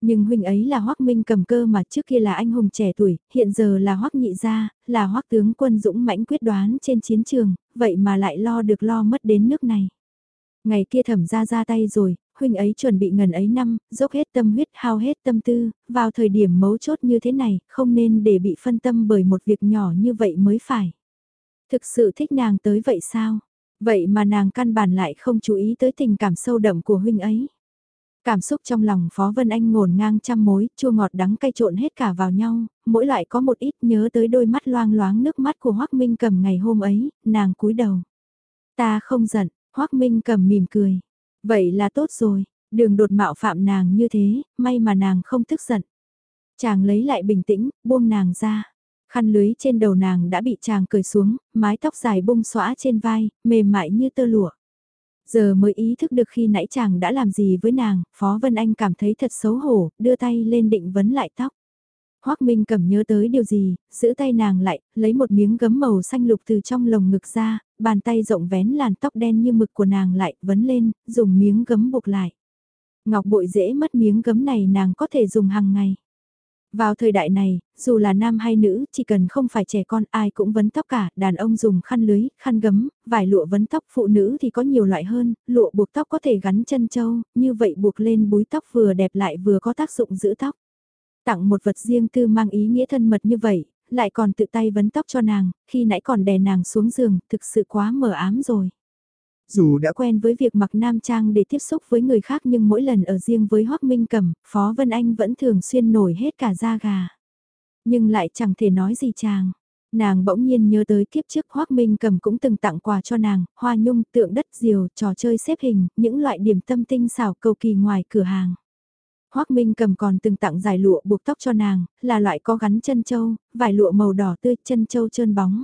Nhưng huynh ấy là Hoắc Minh cầm cơ mà trước kia là anh hùng trẻ tuổi, hiện giờ là Hoắc nhị gia, là Hoắc tướng quân dũng mãnh quyết đoán trên chiến trường, vậy mà lại lo được lo mất đến nước này. Ngày kia thẩm ra ra tay rồi, huynh ấy chuẩn bị ngần ấy năm, dốc hết tâm huyết hao hết tâm tư, vào thời điểm mấu chốt như thế này, không nên để bị phân tâm bởi một việc nhỏ như vậy mới phải. Thực sự thích nàng tới vậy sao? Vậy mà nàng căn bản lại không chú ý tới tình cảm sâu đậm của huynh ấy. Cảm xúc trong lòng Phó Vân Anh ngổn ngang trăm mối, chua ngọt đắng cay trộn hết cả vào nhau, mỗi loại có một ít nhớ tới đôi mắt loang loáng nước mắt của Hoác Minh cầm ngày hôm ấy, nàng cúi đầu. Ta không giận, Hoác Minh cầm mỉm cười. Vậy là tốt rồi, đường đột mạo phạm nàng như thế, may mà nàng không tức giận. Chàng lấy lại bình tĩnh, buông nàng ra. Khăn lưới trên đầu nàng đã bị chàng cởi xuống, mái tóc dài bung xõa trên vai, mềm mại như tơ lụa. Giờ mới ý thức được khi nãy chàng đã làm gì với nàng, Phó Vân Anh cảm thấy thật xấu hổ, đưa tay lên định vấn lại tóc. Hoác Minh cầm nhớ tới điều gì, giữ tay nàng lại, lấy một miếng gấm màu xanh lục từ trong lồng ngực ra, bàn tay rộng vén làn tóc đen như mực của nàng lại, vấn lên, dùng miếng gấm buộc lại. Ngọc bội dễ mất miếng gấm này nàng có thể dùng hàng ngày. Vào thời đại này, dù là nam hay nữ, chỉ cần không phải trẻ con ai cũng vấn tóc cả, đàn ông dùng khăn lưới, khăn gấm, vải lụa vấn tóc, phụ nữ thì có nhiều loại hơn, lụa buộc tóc có thể gắn chân châu, như vậy buộc lên búi tóc vừa đẹp lại vừa có tác dụng giữ tóc. Tặng một vật riêng tư mang ý nghĩa thân mật như vậy, lại còn tự tay vấn tóc cho nàng, khi nãy còn đè nàng xuống giường, thực sự quá mờ ám rồi. Dù đã quen với việc mặc nam trang để tiếp xúc với người khác nhưng mỗi lần ở riêng với Hoác Minh Cẩm, Phó Vân Anh vẫn thường xuyên nổi hết cả da gà. Nhưng lại chẳng thể nói gì chàng. Nàng bỗng nhiên nhớ tới kiếp trước Hoác Minh Cẩm cũng từng tặng quà cho nàng, hoa nhung, tượng đất diều, trò chơi xếp hình, những loại điểm tâm tinh xảo cầu kỳ ngoài cửa hàng. Hoác Minh cầm còn từng tặng giải lụa buộc tóc cho nàng, là loại có gắn chân châu, vải lụa màu đỏ tươi, chân châu trơn bóng.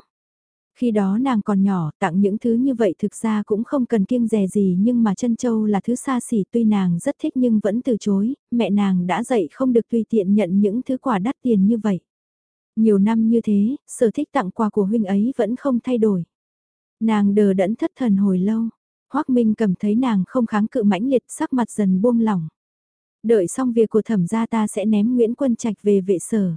Khi đó nàng còn nhỏ, tặng những thứ như vậy thực ra cũng không cần kiêng rè gì nhưng mà chân châu là thứ xa xỉ tuy nàng rất thích nhưng vẫn từ chối, mẹ nàng đã dạy không được tùy tiện nhận những thứ quà đắt tiền như vậy. Nhiều năm như thế, sở thích tặng quà của huynh ấy vẫn không thay đổi. Nàng đờ đẫn thất thần hồi lâu, hoắc Minh cầm thấy nàng không kháng cự mãnh liệt sắc mặt dần buông lỏng. Đợi xong việc của thẩm gia ta sẽ ném Nguyễn Quân Trạch về vệ sở.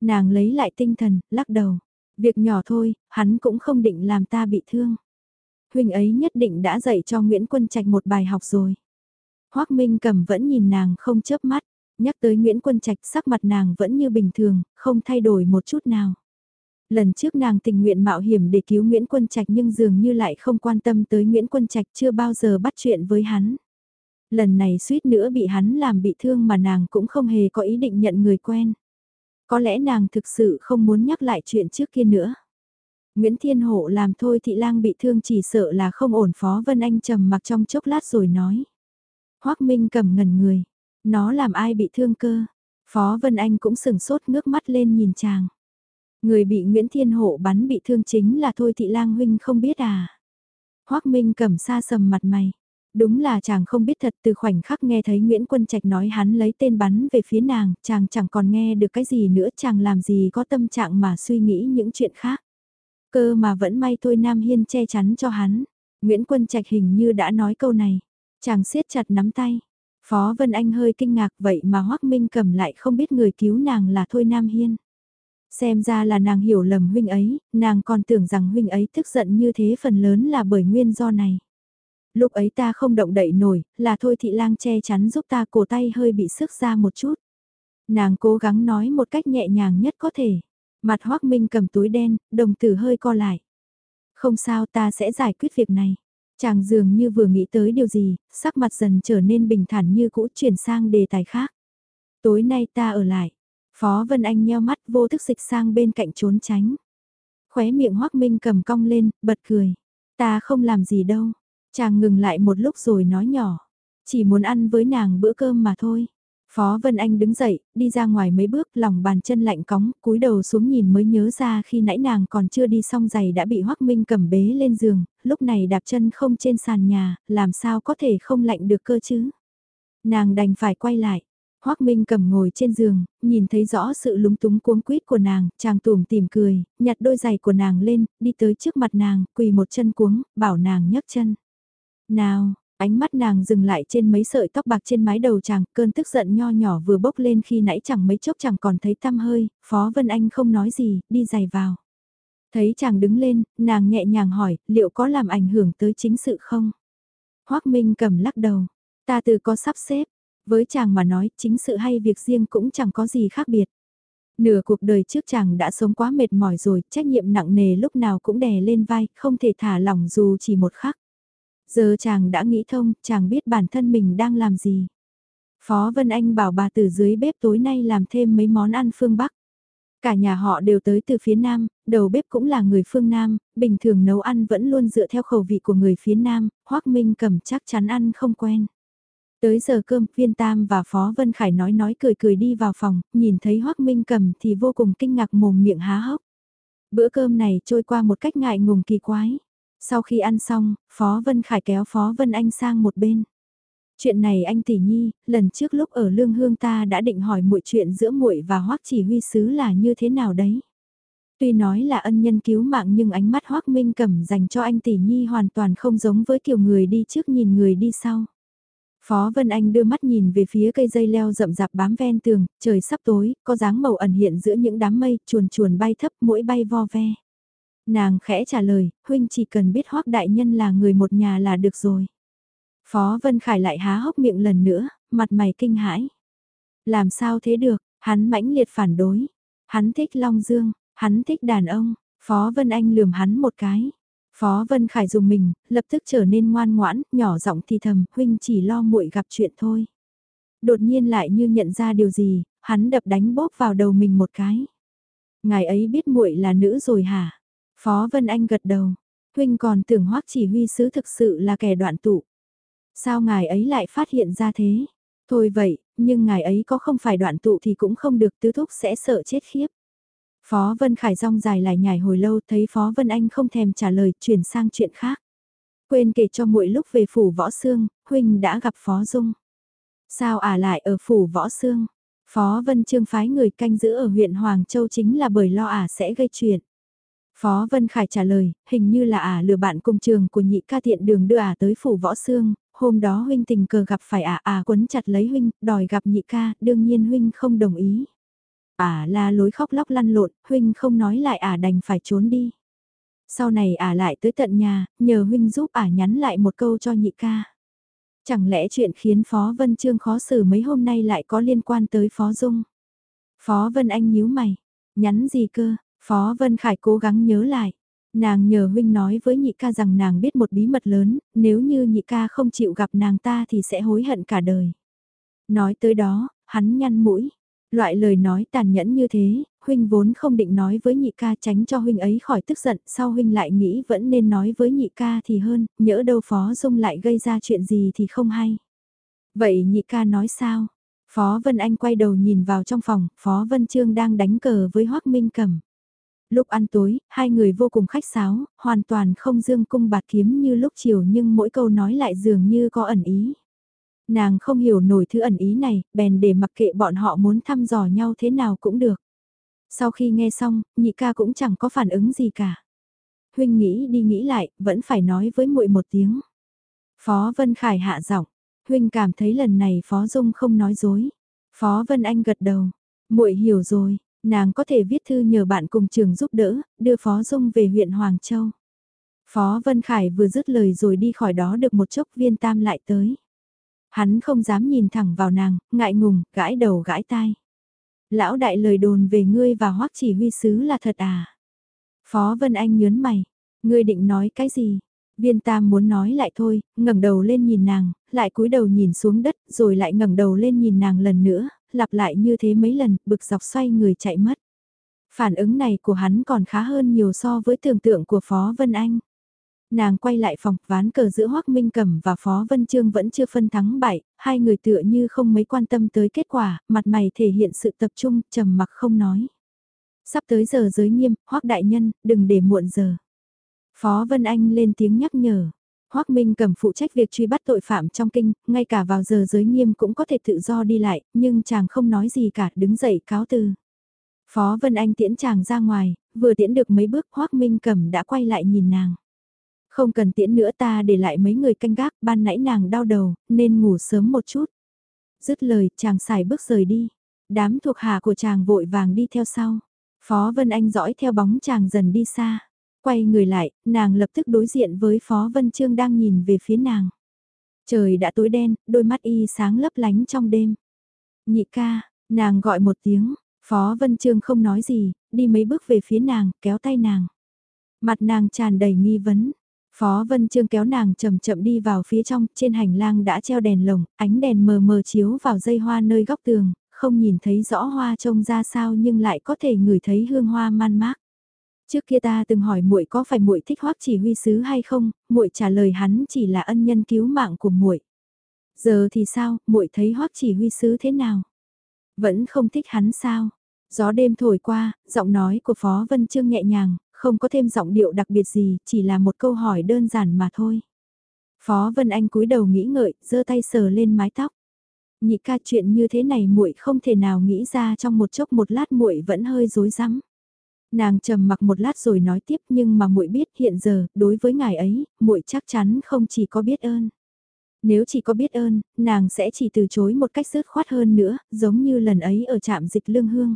Nàng lấy lại tinh thần, lắc đầu. Việc nhỏ thôi, hắn cũng không định làm ta bị thương. Huynh ấy nhất định đã dạy cho Nguyễn Quân Trạch một bài học rồi. Hoác Minh cầm vẫn nhìn nàng không chớp mắt, nhắc tới Nguyễn Quân Trạch sắc mặt nàng vẫn như bình thường, không thay đổi một chút nào. Lần trước nàng tình nguyện mạo hiểm để cứu Nguyễn Quân Trạch nhưng dường như lại không quan tâm tới Nguyễn Quân Trạch chưa bao giờ bắt chuyện với hắn. Lần này suýt nữa bị hắn làm bị thương mà nàng cũng không hề có ý định nhận người quen. Có lẽ nàng thực sự không muốn nhắc lại chuyện trước kia nữa. Nguyễn Thiên Hộ làm thôi thị lang bị thương chỉ sợ là không ổn Phó Vân Anh trầm mặc trong chốc lát rồi nói. Hoác Minh cầm ngẩn người. Nó làm ai bị thương cơ? Phó Vân Anh cũng sừng sốt ngước mắt lên nhìn chàng. Người bị Nguyễn Thiên Hộ bắn bị thương chính là Thôi Thị Lang Huynh không biết à? Hoác Minh cầm xa sầm mặt mày. Đúng là chàng không biết thật từ khoảnh khắc nghe thấy Nguyễn Quân Trạch nói hắn lấy tên bắn về phía nàng, chàng chẳng còn nghe được cái gì nữa chàng làm gì có tâm trạng mà suy nghĩ những chuyện khác. Cơ mà vẫn may thôi Nam Hiên che chắn cho hắn. Nguyễn Quân Trạch hình như đã nói câu này. Chàng siết chặt nắm tay. Phó Vân Anh hơi kinh ngạc vậy mà Hoác Minh cầm lại không biết người cứu nàng là Thôi Nam Hiên. Xem ra là nàng hiểu lầm huynh ấy, nàng còn tưởng rằng huynh ấy tức giận như thế phần lớn là bởi nguyên do này. Lúc ấy ta không động đậy nổi, là thôi thị lang che chắn giúp ta cổ tay hơi bị sức ra một chút. Nàng cố gắng nói một cách nhẹ nhàng nhất có thể. Mặt hoác minh cầm túi đen, đồng tử hơi co lại. Không sao ta sẽ giải quyết việc này. Chàng dường như vừa nghĩ tới điều gì, sắc mặt dần trở nên bình thản như cũ chuyển sang đề tài khác. Tối nay ta ở lại. Phó Vân Anh nheo mắt vô thức dịch sang bên cạnh trốn tránh. Khóe miệng Hoác Minh cầm cong lên, bật cười. Ta không làm gì đâu. Chàng ngừng lại một lúc rồi nói nhỏ. Chỉ muốn ăn với nàng bữa cơm mà thôi. Phó Vân Anh đứng dậy, đi ra ngoài mấy bước, lòng bàn chân lạnh cóng, cúi đầu xuống nhìn mới nhớ ra khi nãy nàng còn chưa đi xong giày đã bị Hoắc Minh cầm bế lên giường, lúc này đạp chân không trên sàn nhà, làm sao có thể không lạnh được cơ chứ. Nàng đành phải quay lại. Hoắc Minh cầm ngồi trên giường, nhìn thấy rõ sự lúng túng cuống quýt của nàng, chàng tủm tìm cười, nhặt đôi giày của nàng lên, đi tới trước mặt nàng, quỳ một chân cuống, bảo nàng nhấc chân. Nào, ánh mắt nàng dừng lại trên mấy sợi tóc bạc trên mái đầu chàng, cơn tức giận nho nhỏ vừa bốc lên khi nãy chẳng mấy chốc chẳng còn thấy tăm hơi, Phó Vân Anh không nói gì, đi giày vào. Thấy chàng đứng lên, nàng nhẹ nhàng hỏi, liệu có làm ảnh hưởng tới chính sự không? Hoác Minh cầm lắc đầu, ta từ có sắp xếp, với chàng mà nói chính sự hay việc riêng cũng chẳng có gì khác biệt. Nửa cuộc đời trước chàng đã sống quá mệt mỏi rồi, trách nhiệm nặng nề lúc nào cũng đè lên vai, không thể thả lỏng dù chỉ một khắc. Giờ chàng đã nghĩ thông, chàng biết bản thân mình đang làm gì. Phó Vân Anh bảo bà từ dưới bếp tối nay làm thêm mấy món ăn phương Bắc. Cả nhà họ đều tới từ phía Nam, đầu bếp cũng là người phương Nam, bình thường nấu ăn vẫn luôn dựa theo khẩu vị của người phía Nam, Hoác Minh cầm chắc chắn ăn không quen. Tới giờ cơm, viên tam và Phó Vân Khải nói nói cười cười đi vào phòng, nhìn thấy Hoác Minh cầm thì vô cùng kinh ngạc mồm miệng há hốc. Bữa cơm này trôi qua một cách ngại ngùng kỳ quái. Sau khi ăn xong, Phó Vân Khải kéo Phó Vân Anh sang một bên. Chuyện này anh tỷ nhi, lần trước lúc ở Lương Hương ta đã định hỏi muội chuyện giữa muội và Hoắc Chỉ Huy sứ là như thế nào đấy. Tuy nói là ân nhân cứu mạng nhưng ánh mắt Hoắc Minh Cẩm dành cho anh tỷ nhi hoàn toàn không giống với kiểu người đi trước nhìn người đi sau. Phó Vân Anh đưa mắt nhìn về phía cây dây leo rậm rạp bám ven tường, trời sắp tối, có dáng màu ẩn hiện giữa những đám mây, chuồn chuồn bay thấp, mỗi bay vo ve. Nàng khẽ trả lời, huynh chỉ cần biết hoác đại nhân là người một nhà là được rồi. Phó Vân Khải lại há hốc miệng lần nữa, mặt mày kinh hãi. Làm sao thế được, hắn mãnh liệt phản đối. Hắn thích Long Dương, hắn thích đàn ông, Phó Vân Anh lườm hắn một cái. Phó Vân Khải dùng mình, lập tức trở nên ngoan ngoãn, nhỏ giọng thì thầm, huynh chỉ lo muội gặp chuyện thôi. Đột nhiên lại như nhận ra điều gì, hắn đập đánh bóp vào đầu mình một cái. Ngài ấy biết muội là nữ rồi hả? Phó Vân Anh gật đầu, huynh còn tưởng hoắc chỉ huy sứ thực sự là kẻ đoạn tụ. Sao ngài ấy lại phát hiện ra thế? Thôi vậy, nhưng ngài ấy có không phải đoạn tụ thì cũng không được tứ thúc sẽ sợ chết khiếp. Phó Vân Khải rong dài lại nhảy hồi lâu thấy Phó Vân Anh không thèm trả lời chuyển sang chuyện khác. Quên kể cho muội lúc về phủ võ xương, huynh đã gặp Phó Dung. Sao à lại ở phủ võ xương? Phó Vân Trương phái người canh giữ ở huyện Hoàng Châu chính là bởi lo à sẽ gây chuyện. Phó Vân Khải trả lời, hình như là ả à lừa bạn cùng trường của nhị ca thiện đường đưa ả à tới phủ võ xương, hôm đó huynh tình cờ gặp phải ả à, ả quấn chặt lấy huynh, đòi gặp nhị ca, đương nhiên huynh không đồng ý. Ả la lối khóc lóc lăn lộn, huynh không nói lại ả đành phải trốn đi. Sau này ả lại tới tận nhà, nhờ huynh giúp ả nhắn lại một câu cho nhị ca. Chẳng lẽ chuyện khiến Phó Vân Trương khó xử mấy hôm nay lại có liên quan tới Phó Dung? Phó Vân Anh nhíu mày, nhắn gì cơ, Phó Vân Khải cố gắng nhớ lại. Nàng nhờ huynh nói với nhị ca rằng nàng biết một bí mật lớn, nếu như nhị ca không chịu gặp nàng ta thì sẽ hối hận cả đời. Nói tới đó, hắn nhăn mũi. Loại lời nói tàn nhẫn như thế, huynh vốn không định nói với nhị ca tránh cho huynh ấy khỏi tức giận, sau huynh lại nghĩ vẫn nên nói với nhị ca thì hơn, nhỡ đâu Phó Dung lại gây ra chuyện gì thì không hay. Vậy nhị ca nói sao? Phó Vân Anh quay đầu nhìn vào trong phòng, Phó Vân Trương đang đánh cờ với Hoác Minh Cẩm. Lúc ăn tối, hai người vô cùng khách sáo, hoàn toàn không dương cung bạt kiếm như lúc chiều nhưng mỗi câu nói lại dường như có ẩn ý. Nàng không hiểu nổi thứ ẩn ý này, bèn để mặc kệ bọn họ muốn thăm dò nhau thế nào cũng được. Sau khi nghe xong, nhị ca cũng chẳng có phản ứng gì cả. Huynh nghĩ đi nghĩ lại, vẫn phải nói với muội một tiếng. Phó Vân Khải hạ giọng, Huynh cảm thấy lần này Phó Dung không nói dối. Phó Vân Anh gật đầu, muội hiểu rồi, nàng có thể viết thư nhờ bạn cùng trường giúp đỡ, đưa Phó Dung về huyện Hoàng Châu. Phó Vân Khải vừa dứt lời rồi đi khỏi đó được một chốc viên tam lại tới. Hắn không dám nhìn thẳng vào nàng, ngại ngùng, gãi đầu gãi tai. Lão đại lời đồn về ngươi và hoắc chỉ huy sứ là thật à? Phó Vân Anh nhớn mày, ngươi định nói cái gì? Viên Tam muốn nói lại thôi, ngẩng đầu lên nhìn nàng, lại cúi đầu nhìn xuống đất, rồi lại ngẩng đầu lên nhìn nàng lần nữa, lặp lại như thế mấy lần, bực dọc xoay người chạy mất. Phản ứng này của hắn còn khá hơn nhiều so với tưởng tượng của Phó Vân Anh. Nàng quay lại phòng, ván cờ giữa Hoác Minh Cẩm và Phó Vân Trương vẫn chưa phân thắng bại, hai người tựa như không mấy quan tâm tới kết quả, mặt mày thể hiện sự tập trung, trầm mặc không nói. Sắp tới giờ giới nghiêm, Hoác Đại Nhân, đừng để muộn giờ. Phó Vân Anh lên tiếng nhắc nhở. Hoác Minh cầm phụ trách việc truy bắt tội phạm trong kinh, ngay cả vào giờ giới nghiêm cũng có thể tự do đi lại, nhưng chàng không nói gì cả, đứng dậy cáo từ. Phó Vân Anh tiễn chàng ra ngoài, vừa tiễn được mấy bước Hoác Minh cầm đã quay lại nhìn nàng. Không cần tiễn nữa ta để lại mấy người canh gác, ban nãy nàng đau đầu, nên ngủ sớm một chút. Dứt lời, chàng xài bước rời đi. Đám thuộc hạ của chàng vội vàng đi theo sau. Phó Vân Anh dõi theo bóng chàng dần đi xa. Quay người lại, nàng lập tức đối diện với Phó Vân Trương đang nhìn về phía nàng. Trời đã tối đen, đôi mắt y sáng lấp lánh trong đêm. Nhị ca, nàng gọi một tiếng, Phó Vân Trương không nói gì, đi mấy bước về phía nàng, kéo tay nàng. Mặt nàng tràn đầy nghi vấn. Phó Vân Trương kéo nàng chậm chậm đi vào phía trong, trên hành lang đã treo đèn lồng, ánh đèn mờ mờ chiếu vào dây hoa nơi góc tường, không nhìn thấy rõ hoa trông ra sao nhưng lại có thể ngửi thấy hương hoa man mác. Trước kia ta từng hỏi muội có phải muội thích Hoắc Chỉ Huy sứ hay không, muội trả lời hắn chỉ là ân nhân cứu mạng của muội. Giờ thì sao, muội thấy Hoắc Chỉ Huy sứ thế nào? Vẫn không thích hắn sao? Gió đêm thổi qua, giọng nói của Phó Vân Trương nhẹ nhàng, không có thêm giọng điệu đặc biệt gì, chỉ là một câu hỏi đơn giản mà thôi. Phó Vân Anh cúi đầu nghĩ ngợi, giơ tay sờ lên mái tóc. Nhị ca chuyện như thế này muội không thể nào nghĩ ra trong một chốc một lát muội vẫn hơi rối rắm. Nàng trầm mặc một lát rồi nói tiếp nhưng mà muội biết hiện giờ, đối với ngài ấy, muội chắc chắn không chỉ có biết ơn. Nếu chỉ có biết ơn, nàng sẽ chỉ từ chối một cách dứt khoát hơn nữa, giống như lần ấy ở trạm dịch lương hương.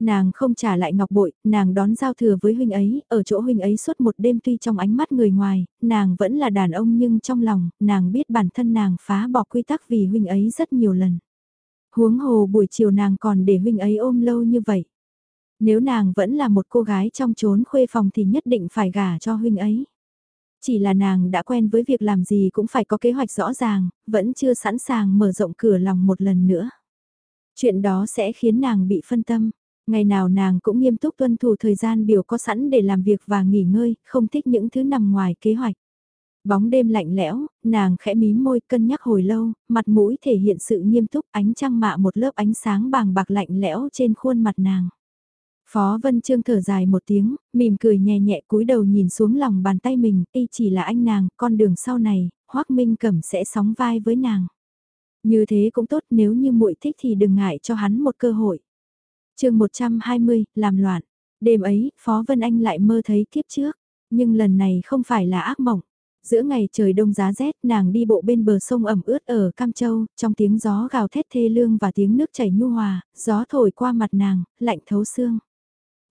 Nàng không trả lại ngọc bội, nàng đón giao thừa với huynh ấy, ở chỗ huynh ấy suốt một đêm tuy trong ánh mắt người ngoài, nàng vẫn là đàn ông nhưng trong lòng, nàng biết bản thân nàng phá bỏ quy tắc vì huynh ấy rất nhiều lần. Huống hồ buổi chiều nàng còn để huynh ấy ôm lâu như vậy. Nếu nàng vẫn là một cô gái trong chốn khuê phòng thì nhất định phải gả cho huynh ấy. Chỉ là nàng đã quen với việc làm gì cũng phải có kế hoạch rõ ràng, vẫn chưa sẵn sàng mở rộng cửa lòng một lần nữa. Chuyện đó sẽ khiến nàng bị phân tâm. Ngày nào nàng cũng nghiêm túc tuân thủ thời gian biểu có sẵn để làm việc và nghỉ ngơi, không thích những thứ nằm ngoài kế hoạch. Bóng đêm lạnh lẽo, nàng khẽ mím môi cân nhắc hồi lâu, mặt mũi thể hiện sự nghiêm túc ánh trăng mạ một lớp ánh sáng bàng bạc lạnh lẽo trên khuôn mặt nàng. Phó Vân Trương thở dài một tiếng, mỉm cười nhẹ nhẹ cúi đầu nhìn xuống lòng bàn tay mình, y chỉ là anh nàng, con đường sau này, Hoác Minh Cẩm sẽ sóng vai với nàng. Như thế cũng tốt nếu như muội thích thì đừng ngại cho hắn một cơ hội. chương 120, làm loạn. Đêm ấy, Phó Vân Anh lại mơ thấy kiếp trước, nhưng lần này không phải là ác mộng. Giữa ngày trời đông giá rét, nàng đi bộ bên bờ sông ẩm ướt ở Cam Châu, trong tiếng gió gào thét thê lương và tiếng nước chảy nhu hòa, gió thổi qua mặt nàng, lạnh thấu xương.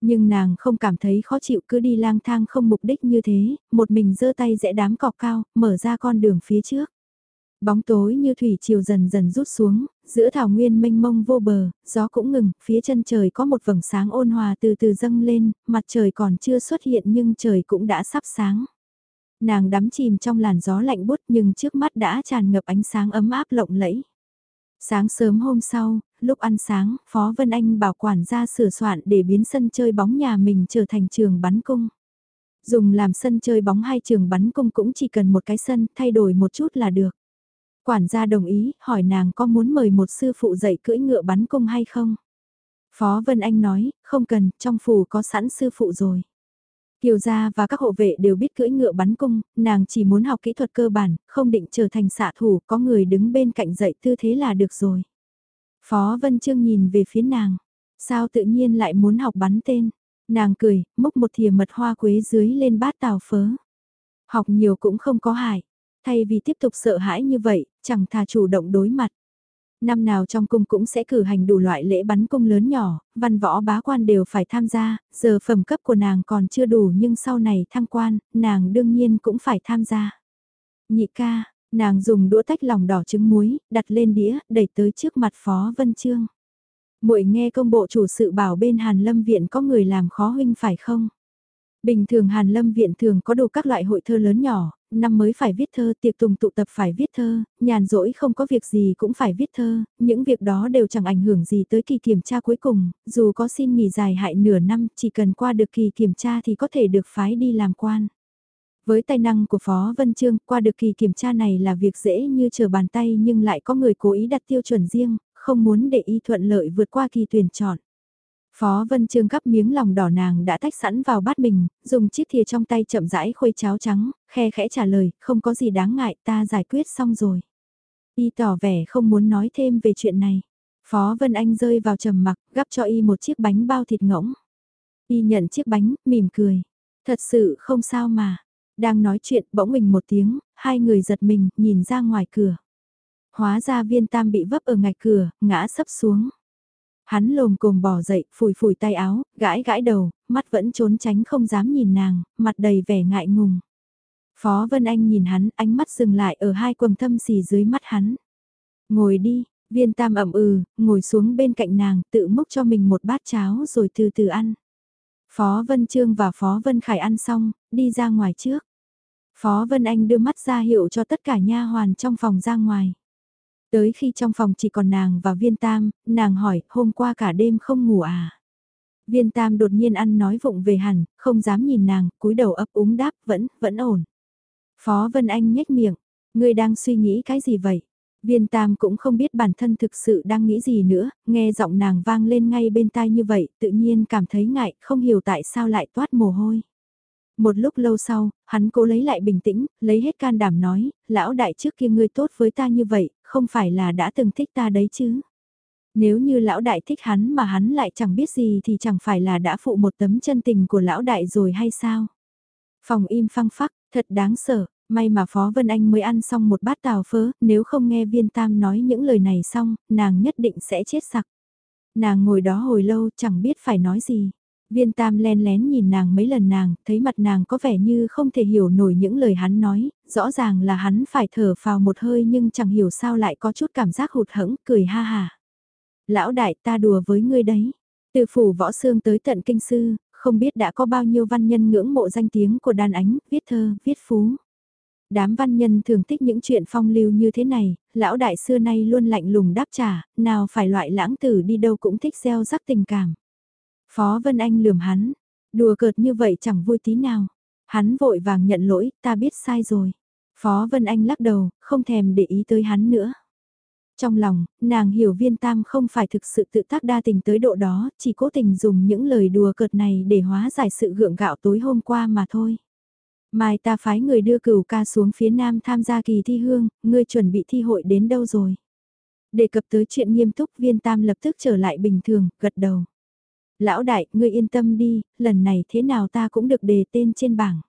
Nhưng nàng không cảm thấy khó chịu cứ đi lang thang không mục đích như thế, một mình giơ tay rẽ đám cọc cao, mở ra con đường phía trước. Bóng tối như thủy chiều dần dần rút xuống, giữa thảo nguyên mênh mông vô bờ, gió cũng ngừng, phía chân trời có một vầng sáng ôn hòa từ từ dâng lên, mặt trời còn chưa xuất hiện nhưng trời cũng đã sắp sáng. Nàng đắm chìm trong làn gió lạnh bút nhưng trước mắt đã tràn ngập ánh sáng ấm áp lộng lẫy. Sáng sớm hôm sau, lúc ăn sáng, Phó Vân Anh bảo quản ra sửa soạn để biến sân chơi bóng nhà mình trở thành trường bắn cung. Dùng làm sân chơi bóng hay trường bắn cung cũng chỉ cần một cái sân, thay đổi một chút là được. Quản gia đồng ý, hỏi nàng có muốn mời một sư phụ dạy cưỡi ngựa bắn cung hay không? Phó Vân Anh nói, không cần, trong phủ có sẵn sư phụ rồi. Kiều gia và các hộ vệ đều biết cưỡi ngựa bắn cung, nàng chỉ muốn học kỹ thuật cơ bản, không định trở thành xạ thủ, có người đứng bên cạnh dạy tư thế là được rồi. Phó Vân Trương nhìn về phía nàng, sao tự nhiên lại muốn học bắn tên? Nàng cười, múc một thìa mật hoa quế dưới lên bát tàu phớ. Học nhiều cũng không có hại, thay vì tiếp tục sợ hãi như vậy, chẳng thà chủ động đối mặt. Năm nào trong cung cũng sẽ cử hành đủ loại lễ bắn cung lớn nhỏ, văn võ bá quan đều phải tham gia, giờ phẩm cấp của nàng còn chưa đủ nhưng sau này thăng quan, nàng đương nhiên cũng phải tham gia. Nhị ca, nàng dùng đũa tách lòng đỏ trứng muối, đặt lên đĩa, đẩy tới trước mặt Phó Vân Trương. muội nghe công bộ chủ sự bảo bên Hàn Lâm Viện có người làm khó huynh phải không? Bình thường Hàn Lâm Viện thường có đủ các loại hội thơ lớn nhỏ, năm mới phải viết thơ, tiệc tùng tụ tập phải viết thơ, nhàn rỗi không có việc gì cũng phải viết thơ, những việc đó đều chẳng ảnh hưởng gì tới kỳ kiểm tra cuối cùng, dù có xin nghỉ dài hại nửa năm, chỉ cần qua được kỳ kiểm tra thì có thể được phái đi làm quan. Với tài năng của Phó Vân Trương, qua được kỳ kiểm tra này là việc dễ như trở bàn tay nhưng lại có người cố ý đặt tiêu chuẩn riêng, không muốn để y thuận lợi vượt qua kỳ tuyển chọn. Phó Vân Trương gắp miếng lòng đỏ nàng đã tách sẵn vào bát mình, dùng chiếc thìa trong tay chậm rãi khuấy cháo trắng, khe khẽ trả lời, không có gì đáng ngại, ta giải quyết xong rồi. Y tỏ vẻ không muốn nói thêm về chuyện này. Phó Vân Anh rơi vào trầm mặc, gắp cho Y một chiếc bánh bao thịt ngỗng. Y nhận chiếc bánh, mỉm cười. Thật sự không sao mà. Đang nói chuyện, bỗng mình một tiếng, hai người giật mình, nhìn ra ngoài cửa. Hóa ra viên tam bị vấp ở ngạch cửa, ngã sấp xuống. Hắn lồm cồm bỏ dậy, phủi phủi tay áo, gãi gãi đầu, mắt vẫn trốn tránh không dám nhìn nàng, mặt đầy vẻ ngại ngùng. Phó Vân Anh nhìn hắn, ánh mắt dừng lại ở hai quầng thâm xì dưới mắt hắn. Ngồi đi, viên tam ẩm ừ, ngồi xuống bên cạnh nàng, tự múc cho mình một bát cháo rồi từ từ ăn. Phó Vân Trương và Phó Vân Khải ăn xong, đi ra ngoài trước. Phó Vân Anh đưa mắt ra hiệu cho tất cả nha hoàn trong phòng ra ngoài. Tới khi trong phòng chỉ còn nàng và viên tam, nàng hỏi, hôm qua cả đêm không ngủ à? Viên tam đột nhiên ăn nói vụng về hẳn, không dám nhìn nàng, cúi đầu ấp úng đáp, vẫn, vẫn ổn. Phó Vân Anh nhếch miệng, ngươi đang suy nghĩ cái gì vậy? Viên tam cũng không biết bản thân thực sự đang nghĩ gì nữa, nghe giọng nàng vang lên ngay bên tai như vậy, tự nhiên cảm thấy ngại, không hiểu tại sao lại toát mồ hôi. Một lúc lâu sau, hắn cố lấy lại bình tĩnh, lấy hết can đảm nói, lão đại trước kia ngươi tốt với ta như vậy, không phải là đã từng thích ta đấy chứ. Nếu như lão đại thích hắn mà hắn lại chẳng biết gì thì chẳng phải là đã phụ một tấm chân tình của lão đại rồi hay sao? Phòng im phăng phắc, thật đáng sợ, may mà Phó Vân Anh mới ăn xong một bát tàu phớ, nếu không nghe viên tam nói những lời này xong, nàng nhất định sẽ chết sặc. Nàng ngồi đó hồi lâu chẳng biết phải nói gì. Viên tam len lén nhìn nàng mấy lần nàng, thấy mặt nàng có vẻ như không thể hiểu nổi những lời hắn nói, rõ ràng là hắn phải thở vào một hơi nhưng chẳng hiểu sao lại có chút cảm giác hụt hẫng, cười ha hà. Lão đại ta đùa với ngươi đấy. Từ phủ võ xương tới tận kinh sư, không biết đã có bao nhiêu văn nhân ngưỡng mộ danh tiếng của đàn ánh, viết thơ, viết phú. Đám văn nhân thường thích những chuyện phong lưu như thế này, lão đại xưa nay luôn lạnh lùng đáp trả, nào phải loại lãng tử đi đâu cũng thích gieo rắc tình cảm. Phó Vân Anh lườm hắn, đùa cợt như vậy chẳng vui tí nào. Hắn vội vàng nhận lỗi, ta biết sai rồi. Phó Vân Anh lắc đầu, không thèm để ý tới hắn nữa. Trong lòng, nàng hiểu viên tam không phải thực sự tự tác đa tình tới độ đó, chỉ cố tình dùng những lời đùa cợt này để hóa giải sự gượng gạo tối hôm qua mà thôi. Mai ta phái người đưa cửu ca xuống phía nam tham gia kỳ thi hương, ngươi chuẩn bị thi hội đến đâu rồi? Đề cập tới chuyện nghiêm túc viên tam lập tức trở lại bình thường, gật đầu lão đại, ngươi yên tâm đi, lần này thế nào ta cũng được đề tên trên bảng.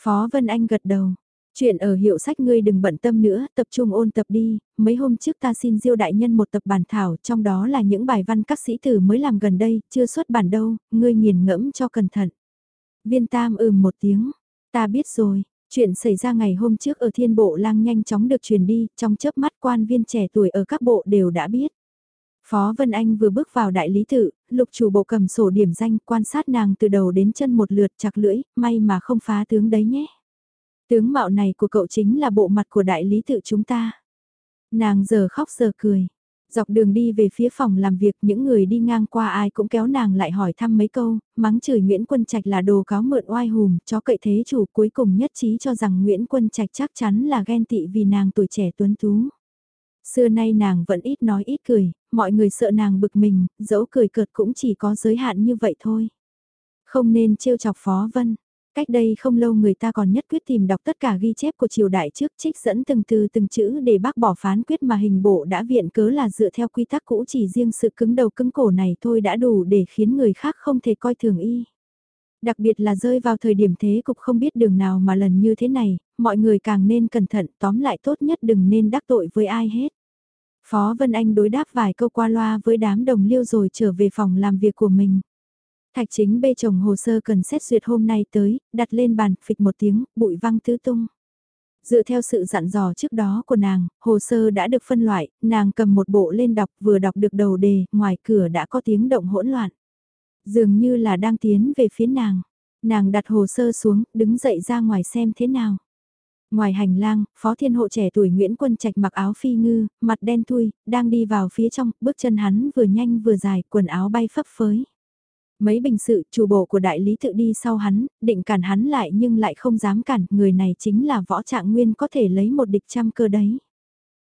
Phó Vân Anh gật đầu. Chuyện ở hiệu sách ngươi đừng bận tâm nữa, tập trung ôn tập đi, mấy hôm trước ta xin diêu đại nhân một tập bản thảo, trong đó là những bài văn các sĩ tử mới làm gần đây, chưa xuất bản đâu, ngươi nghiền ngẫm cho cẩn thận. Viên Tam ừm một tiếng, ta biết rồi, Chuyện xảy ra ngày hôm trước ở thiên bộ lang nhanh chóng được truyền đi, trong chớp mắt quan viên trẻ tuổi ở các bộ đều đã biết. Phó Vân Anh vừa bước vào đại lý tự, lục chủ bộ cầm sổ điểm danh quan sát nàng từ đầu đến chân một lượt chặt lưỡi, may mà không phá tướng đấy nhé. Tướng mạo này của cậu chính là bộ mặt của đại lý tự chúng ta. Nàng giờ khóc giờ cười. Dọc đường đi về phía phòng làm việc những người đi ngang qua ai cũng kéo nàng lại hỏi thăm mấy câu, mắng chửi Nguyễn Quân Trạch là đồ cáo mượn oai hùm, chó cậy thế chủ cuối cùng nhất trí cho rằng Nguyễn Quân Trạch chắc chắn là ghen tị vì nàng tuổi trẻ tuấn tú. Xưa nay nàng vẫn ít nói ít cười, mọi người sợ nàng bực mình, dẫu cười cợt cũng chỉ có giới hạn như vậy thôi. Không nên trêu chọc Phó Vân, Cách đây không lâu người ta còn nhất quyết tìm đọc tất cả ghi chép của triều đại trước trích dẫn từng từ từng chữ để bác bỏ phán quyết mà hình bộ đã viện cớ là dựa theo quy tắc cũ chỉ riêng sự cứng đầu cứng cổ này thôi đã đủ để khiến người khác không thể coi thường y. Đặc biệt là rơi vào thời điểm thế cục không biết đường nào mà lần như thế này, mọi người càng nên cẩn thận tóm lại tốt nhất đừng nên đắc tội với ai hết. Phó Vân Anh đối đáp vài câu qua loa với đám đồng liêu rồi trở về phòng làm việc của mình. Thạch chính bê chồng hồ sơ cần xét duyệt hôm nay tới, đặt lên bàn, phịch một tiếng, bụi văng tứ tung. Dựa theo sự dặn dò trước đó của nàng, hồ sơ đã được phân loại, nàng cầm một bộ lên đọc vừa đọc được đầu đề, ngoài cửa đã có tiếng động hỗn loạn. Dường như là đang tiến về phía nàng. Nàng đặt hồ sơ xuống, đứng dậy ra ngoài xem thế nào. Ngoài hành lang, Phó Thiên Hộ trẻ tuổi Nguyễn Quân Trạch mặc áo phi ngư, mặt đen thui, đang đi vào phía trong, bước chân hắn vừa nhanh vừa dài, quần áo bay phấp phới. Mấy bình sự chủ bộ của đại lý tự đi sau hắn, định cản hắn lại nhưng lại không dám cản, người này chính là võ trạng nguyên có thể lấy một địch trăm cơ đấy.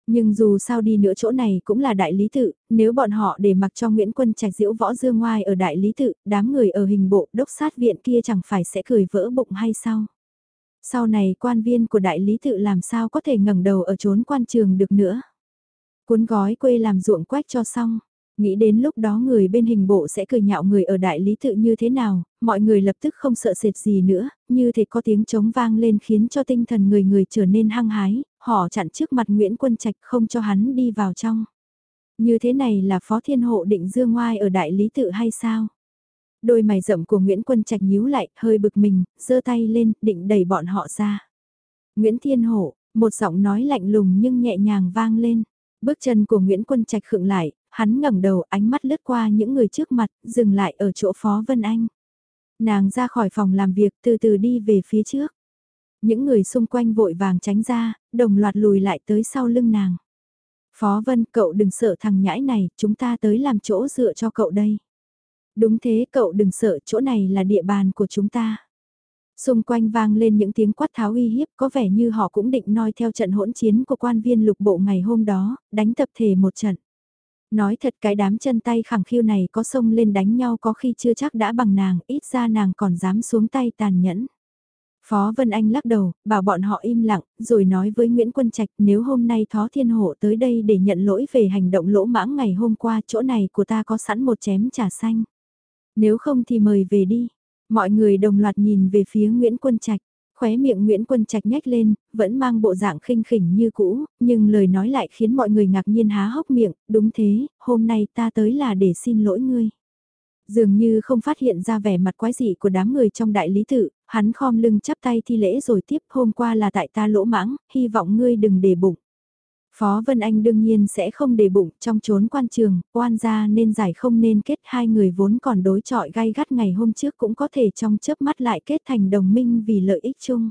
Nhưng dù sao đi nữa chỗ này cũng là đại lý tự, nếu bọn họ để mặc cho Nguyễn Quân Trạch diễu võ dương ngoai ở đại lý tự, đám người ở hình bộ đốc sát viện kia chẳng phải sẽ cười vỡ bụng hay sao? Sau này quan viên của đại lý tự làm sao có thể ngẩng đầu ở trốn quan trường được nữa? Cuốn gói quê làm ruộng quách cho xong, Nghĩ đến lúc đó người bên hình bộ sẽ cười nhạo người ở đại lý tự như thế nào, mọi người lập tức không sợ sệt gì nữa, như thể có tiếng trống vang lên khiến cho tinh thần người người trở nên hăng hái, họ chặn trước mặt Nguyễn Quân Trạch không cho hắn đi vào trong. Như thế này là Phó Thiên Hộ định dương ngoai ở đại lý tự hay sao? Đôi mày rậm của Nguyễn Quân Trạch nhíu lại, hơi bực mình, giơ tay lên, định đẩy bọn họ ra. Nguyễn Thiên Hổ một giọng nói lạnh lùng nhưng nhẹ nhàng vang lên. Bước chân của Nguyễn Quân Trạch khựng lại, hắn ngẩng đầu ánh mắt lướt qua những người trước mặt, dừng lại ở chỗ Phó Vân Anh. Nàng ra khỏi phòng làm việc từ từ đi về phía trước. Những người xung quanh vội vàng tránh ra, đồng loạt lùi lại tới sau lưng nàng. Phó Vân, cậu đừng sợ thằng nhãi này, chúng ta tới làm chỗ dựa cho cậu đây. Đúng thế, cậu đừng sợ, chỗ này là địa bàn của chúng ta. Xung quanh vang lên những tiếng quát tháo uy hiếp có vẻ như họ cũng định noi theo trận hỗn chiến của quan viên lục bộ ngày hôm đó, đánh tập thể một trận. Nói thật cái đám chân tay khẳng khiu này có xông lên đánh nhau có khi chưa chắc đã bằng nàng, ít ra nàng còn dám xuống tay tàn nhẫn. Phó Vân Anh lắc đầu, bảo bọn họ im lặng, rồi nói với Nguyễn Quân Trạch nếu hôm nay Thó Thiên Hộ tới đây để nhận lỗi về hành động lỗ mãng ngày hôm qua chỗ này của ta có sẵn một chém trà xanh. Nếu không thì mời về đi. Mọi người đồng loạt nhìn về phía Nguyễn Quân Trạch. Khóe miệng Nguyễn Quân Trạch nhếch lên, vẫn mang bộ dạng khinh khỉnh như cũ, nhưng lời nói lại khiến mọi người ngạc nhiên há hốc miệng, đúng thế, hôm nay ta tới là để xin lỗi ngươi. Dường như không phát hiện ra vẻ mặt quái dị của đám người trong đại lý tự, hắn khom lưng chắp tay thi lễ rồi tiếp hôm qua là tại ta lỗ mãng, hy vọng ngươi đừng để bụng. Phó Vân Anh đương nhiên sẽ không để bụng trong chốn quan trường, quan gia nên giải không nên kết hai người vốn còn đối trọi gai gắt ngày hôm trước cũng có thể trong chớp mắt lại kết thành đồng minh vì lợi ích chung.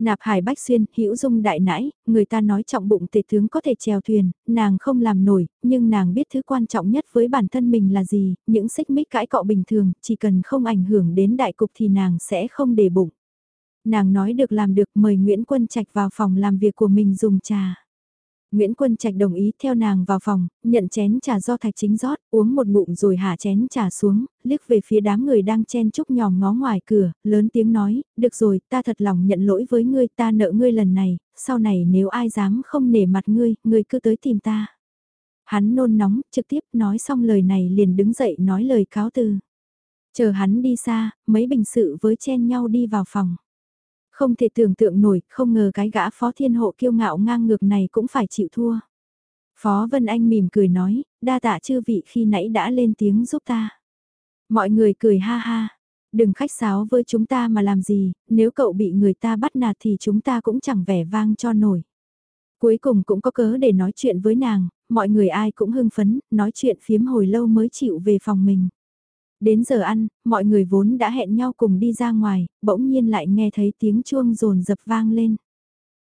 Nạp Hải Bách Xuyên, hữu dung đại nãi, người ta nói trọng bụng tề tướng có thể chèo thuyền, nàng không làm nổi, nhưng nàng biết thứ quan trọng nhất với bản thân mình là gì, những xích mích cãi cọ bình thường, chỉ cần không ảnh hưởng đến đại cục thì nàng sẽ không để bụng. Nàng nói được làm được mời Nguyễn Quân Trạch vào phòng làm việc của mình dùng trà. Nguyễn Quân Trạch đồng ý theo nàng vào phòng, nhận chén trà do Thạch Chính rót, uống một ngụm rồi hạ chén trà xuống, liếc về phía đám người đang chen chúc nhòm ngó ngoài cửa, lớn tiếng nói, được rồi, ta thật lòng nhận lỗi với ngươi, ta nợ ngươi lần này, sau này nếu ai dám không nể mặt ngươi, ngươi cứ tới tìm ta. Hắn nôn nóng, trực tiếp nói xong lời này liền đứng dậy nói lời cáo từ. Chờ hắn đi xa, mấy bình sự với chen nhau đi vào phòng. Không thể tưởng tượng nổi, không ngờ cái gã phó thiên hộ kiêu ngạo ngang ngược này cũng phải chịu thua. Phó Vân Anh mỉm cười nói, đa tạ chư vị khi nãy đã lên tiếng giúp ta. Mọi người cười ha ha. Đừng khách sáo với chúng ta mà làm gì, nếu cậu bị người ta bắt nạt thì chúng ta cũng chẳng vẻ vang cho nổi. Cuối cùng cũng có cớ để nói chuyện với nàng, mọi người ai cũng hưng phấn, nói chuyện phiếm hồi lâu mới chịu về phòng mình. Đến giờ ăn, mọi người vốn đã hẹn nhau cùng đi ra ngoài, bỗng nhiên lại nghe thấy tiếng chuông rồn dập vang lên.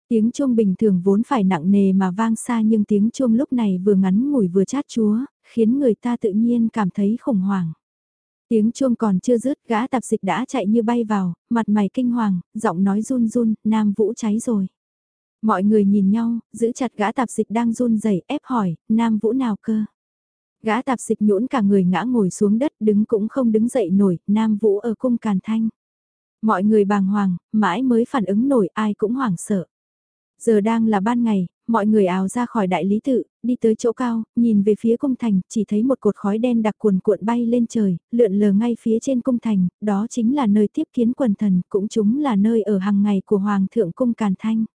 Tiếng chuông bình thường vốn phải nặng nề mà vang xa nhưng tiếng chuông lúc này vừa ngắn ngủi vừa chát chúa, khiến người ta tự nhiên cảm thấy khủng hoảng. Tiếng chuông còn chưa dứt, gã tạp dịch đã chạy như bay vào, mặt mày kinh hoàng, giọng nói run run, Nam Vũ cháy rồi. Mọi người nhìn nhau, giữ chặt gã tạp dịch đang run rẩy ép hỏi, Nam Vũ nào cơ? Gã tạp dịch nhũn cả người ngã ngồi xuống đất đứng cũng không đứng dậy nổi, Nam Vũ ở cung càn thanh. Mọi người bàng hoàng, mãi mới phản ứng nổi ai cũng hoảng sợ. Giờ đang là ban ngày, mọi người ào ra khỏi đại lý tự, đi tới chỗ cao, nhìn về phía cung thành, chỉ thấy một cột khói đen đặc cuồn cuộn bay lên trời, lượn lờ ngay phía trên cung thành, đó chính là nơi tiếp kiến quần thần, cũng chúng là nơi ở hàng ngày của Hoàng thượng cung Càn Thanh.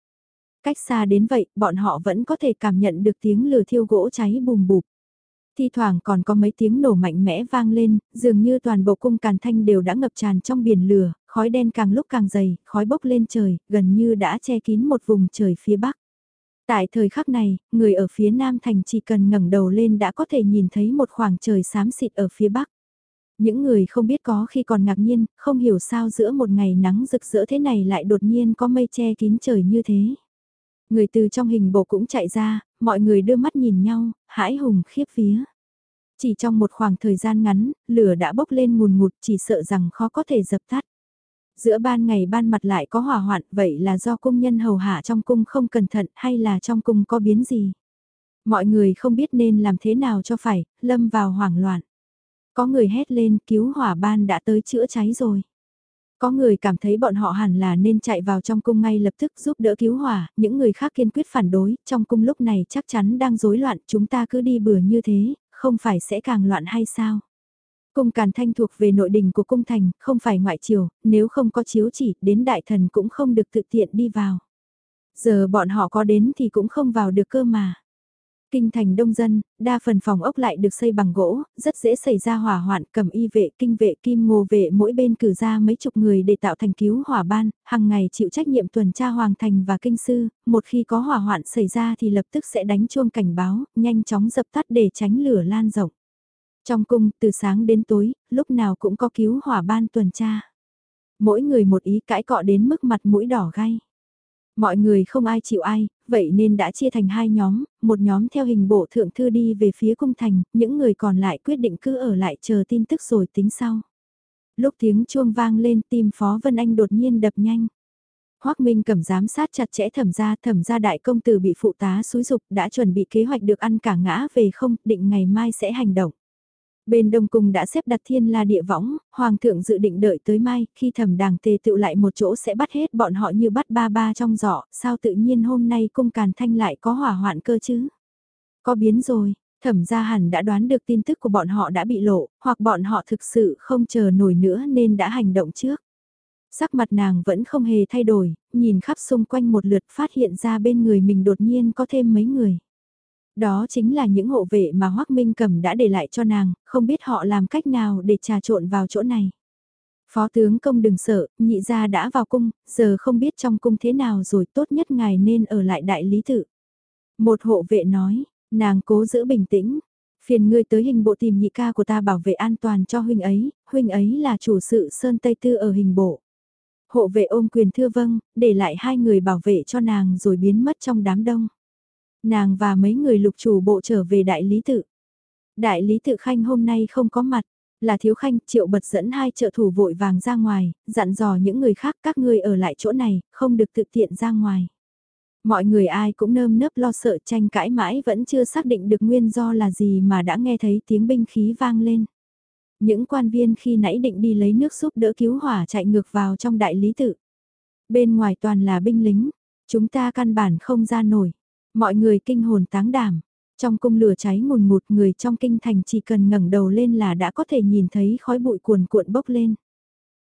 Cách xa đến vậy, bọn họ vẫn có thể cảm nhận được tiếng lửa thiêu gỗ cháy bùm bụp. Thi thoảng còn có mấy tiếng nổ mạnh mẽ vang lên, dường như toàn bộ cung Càn Thanh đều đã ngập tràn trong biển lửa, khói đen càng lúc càng dày, khói bốc lên trời, gần như đã che kín một vùng trời phía bắc. Tại thời khắc này, người ở phía nam thành chỉ cần ngẩng đầu lên đã có thể nhìn thấy một khoảng trời xám xịt ở phía bắc. Những người không biết có khi còn ngạc nhiên, không hiểu sao giữa một ngày nắng rực rỡ thế này lại đột nhiên có mây che kín trời như thế. Người từ trong hình bộ cũng chạy ra, mọi người đưa mắt nhìn nhau, hãi hùng khiếp vía. Chỉ trong một khoảng thời gian ngắn, lửa đã bốc lên ngùn ngụt chỉ sợ rằng khó có thể dập tắt. Giữa ban ngày ban mặt lại có hỏa hoạn, vậy là do cung nhân hầu hạ trong cung không cẩn thận hay là trong cung có biến gì? Mọi người không biết nên làm thế nào cho phải, lâm vào hoảng loạn. Có người hét lên cứu hỏa ban đã tới chữa cháy rồi. Có người cảm thấy bọn họ hẳn là nên chạy vào trong cung ngay lập tức giúp đỡ cứu hỏa, những người khác kiên quyết phản đối, trong cung lúc này chắc chắn đang rối loạn, chúng ta cứ đi bừa như thế, không phải sẽ càng loạn hay sao? Cung Càn Thanh thuộc về nội đình của cung thành, không phải ngoại triều, nếu không có chiếu chỉ, đến đại thần cũng không được tự tiện đi vào. Giờ bọn họ có đến thì cũng không vào được cơ mà. Kinh thành đông dân, đa phần phòng ốc lại được xây bằng gỗ, rất dễ xảy ra hỏa hoạn cầm y vệ, kinh vệ, kim ngô vệ mỗi bên cử ra mấy chục người để tạo thành cứu hỏa ban, hàng ngày chịu trách nhiệm tuần tra hoàng thành và kinh sư, một khi có hỏa hoạn xảy ra thì lập tức sẽ đánh chuông cảnh báo, nhanh chóng dập tắt để tránh lửa lan rộng. Trong cung, từ sáng đến tối, lúc nào cũng có cứu hỏa ban tuần tra. Mỗi người một ý cãi cọ đến mức mặt mũi đỏ gai. Mọi người không ai chịu ai, vậy nên đã chia thành hai nhóm, một nhóm theo hình bộ thượng thư đi về phía cung thành, những người còn lại quyết định cứ ở lại chờ tin tức rồi tính sau. Lúc tiếng chuông vang lên tim Phó Vân Anh đột nhiên đập nhanh. Hoác Minh cầm giám sát chặt chẽ thẩm gia, thẩm gia đại công tử bị phụ tá xúi dục đã chuẩn bị kế hoạch được ăn cả ngã về không, định ngày mai sẽ hành động. Bên Đông Cung đã xếp đặt thiên la địa võng, Hoàng thượng dự định đợi tới mai, khi thẩm đàng tề tựu lại một chỗ sẽ bắt hết bọn họ như bắt ba ba trong giỏ, sao tự nhiên hôm nay cung càn thanh lại có hỏa hoạn cơ chứ? Có biến rồi, thẩm gia hẳn đã đoán được tin tức của bọn họ đã bị lộ, hoặc bọn họ thực sự không chờ nổi nữa nên đã hành động trước. Sắc mặt nàng vẫn không hề thay đổi, nhìn khắp xung quanh một lượt phát hiện ra bên người mình đột nhiên có thêm mấy người. Đó chính là những hộ vệ mà Hoác Minh Cầm đã để lại cho nàng, không biết họ làm cách nào để trà trộn vào chỗ này. Phó tướng công đừng sợ, nhị gia đã vào cung, giờ không biết trong cung thế nào rồi tốt nhất ngài nên ở lại đại lý tự. Một hộ vệ nói, nàng cố giữ bình tĩnh, phiền ngươi tới hình bộ tìm nhị ca của ta bảo vệ an toàn cho huynh ấy, huynh ấy là chủ sự Sơn Tây Tư ở hình bộ. Hộ vệ ôm quyền thưa vâng, để lại hai người bảo vệ cho nàng rồi biến mất trong đám đông. Nàng và mấy người lục chủ bộ trở về đại lý tự. Đại lý tự khanh hôm nay không có mặt, là thiếu khanh triệu bật dẫn hai trợ thủ vội vàng ra ngoài, dặn dò những người khác các ngươi ở lại chỗ này, không được tự tiện ra ngoài. Mọi người ai cũng nơm nớp lo sợ tranh cãi mãi vẫn chưa xác định được nguyên do là gì mà đã nghe thấy tiếng binh khí vang lên. Những quan viên khi nãy định đi lấy nước giúp đỡ cứu hỏa chạy ngược vào trong đại lý tự. Bên ngoài toàn là binh lính, chúng ta căn bản không ra nổi. Mọi người kinh hồn táng đảm. Trong cung lửa cháy ngùn ngụt người trong kinh thành chỉ cần ngẩng đầu lên là đã có thể nhìn thấy khói bụi cuồn cuộn bốc lên.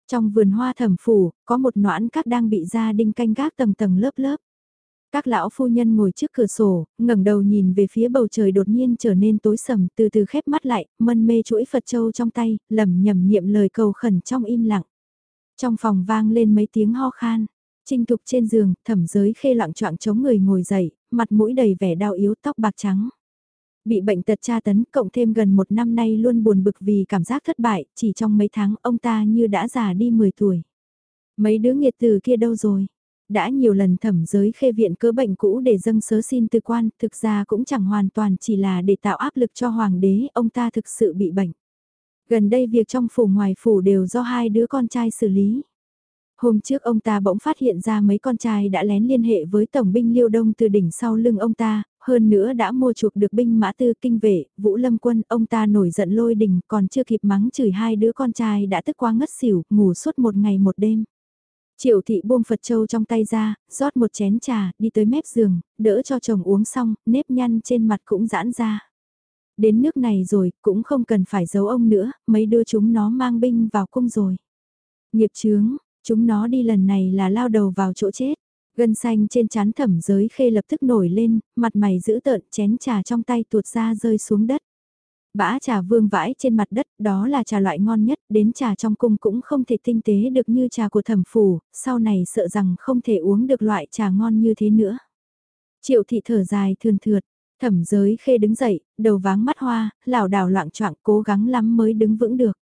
Trong vườn hoa thẩm phủ, có một noãn các đang bị gia đinh canh gác tầng tầng lớp lớp. Các lão phu nhân ngồi trước cửa sổ, ngẩng đầu nhìn về phía bầu trời đột nhiên trở nên tối sầm, từ từ khép mắt lại, mân mê chuỗi Phật châu trong tay, lẩm nhẩm niệm lời cầu khẩn trong im lặng. Trong phòng vang lên mấy tiếng ho khan. Trinh thục trên giường, thẩm giới khê lặng choạng chống người ngồi dậy, mặt mũi đầy vẻ đau yếu tóc bạc trắng. Bị bệnh tật tra tấn, cộng thêm gần một năm nay luôn buồn bực vì cảm giác thất bại, chỉ trong mấy tháng ông ta như đã già đi 10 tuổi. Mấy đứa nghiệt từ kia đâu rồi? Đã nhiều lần thẩm giới khê viện cớ bệnh cũ để dâng sớ xin từ quan, thực ra cũng chẳng hoàn toàn chỉ là để tạo áp lực cho hoàng đế, ông ta thực sự bị bệnh. Gần đây việc trong phủ ngoài phủ đều do hai đứa con trai xử lý. Hôm trước ông ta bỗng phát hiện ra mấy con trai đã lén liên hệ với tổng binh Liêu Đông từ đỉnh sau lưng ông ta, hơn nữa đã mua chuộc được binh mã tư kinh vệ, Vũ Lâm Quân, ông ta nổi giận lôi đình còn chưa kịp mắng chửi hai đứa con trai đã tức quá ngất xỉu, ngủ suốt một ngày một đêm. Triệu thị buông Phật Châu trong tay ra, rót một chén trà, đi tới mép giường, đỡ cho chồng uống xong, nếp nhăn trên mặt cũng giãn ra. Đến nước này rồi, cũng không cần phải giấu ông nữa, mấy đứa chúng nó mang binh vào cung rồi. Nghiệp chướng, chúng nó đi lần này là lao đầu vào chỗ chết. Gân xanh trên chán thẩm giới khê lập tức nổi lên, mặt mày giữ tợn chén trà trong tay tuột ra rơi xuống đất. Bã trà vương vãi trên mặt đất, đó là trà loại ngon nhất, đến trà trong cung cũng không thể tinh tế được như trà của thẩm phủ, sau này sợ rằng không thể uống được loại trà ngon như thế nữa. Triệu thị thở dài thườn thượt, thẩm giới khê đứng dậy, đầu váng mắt hoa, lảo đảo loạn choạng cố gắng lắm mới đứng vững được.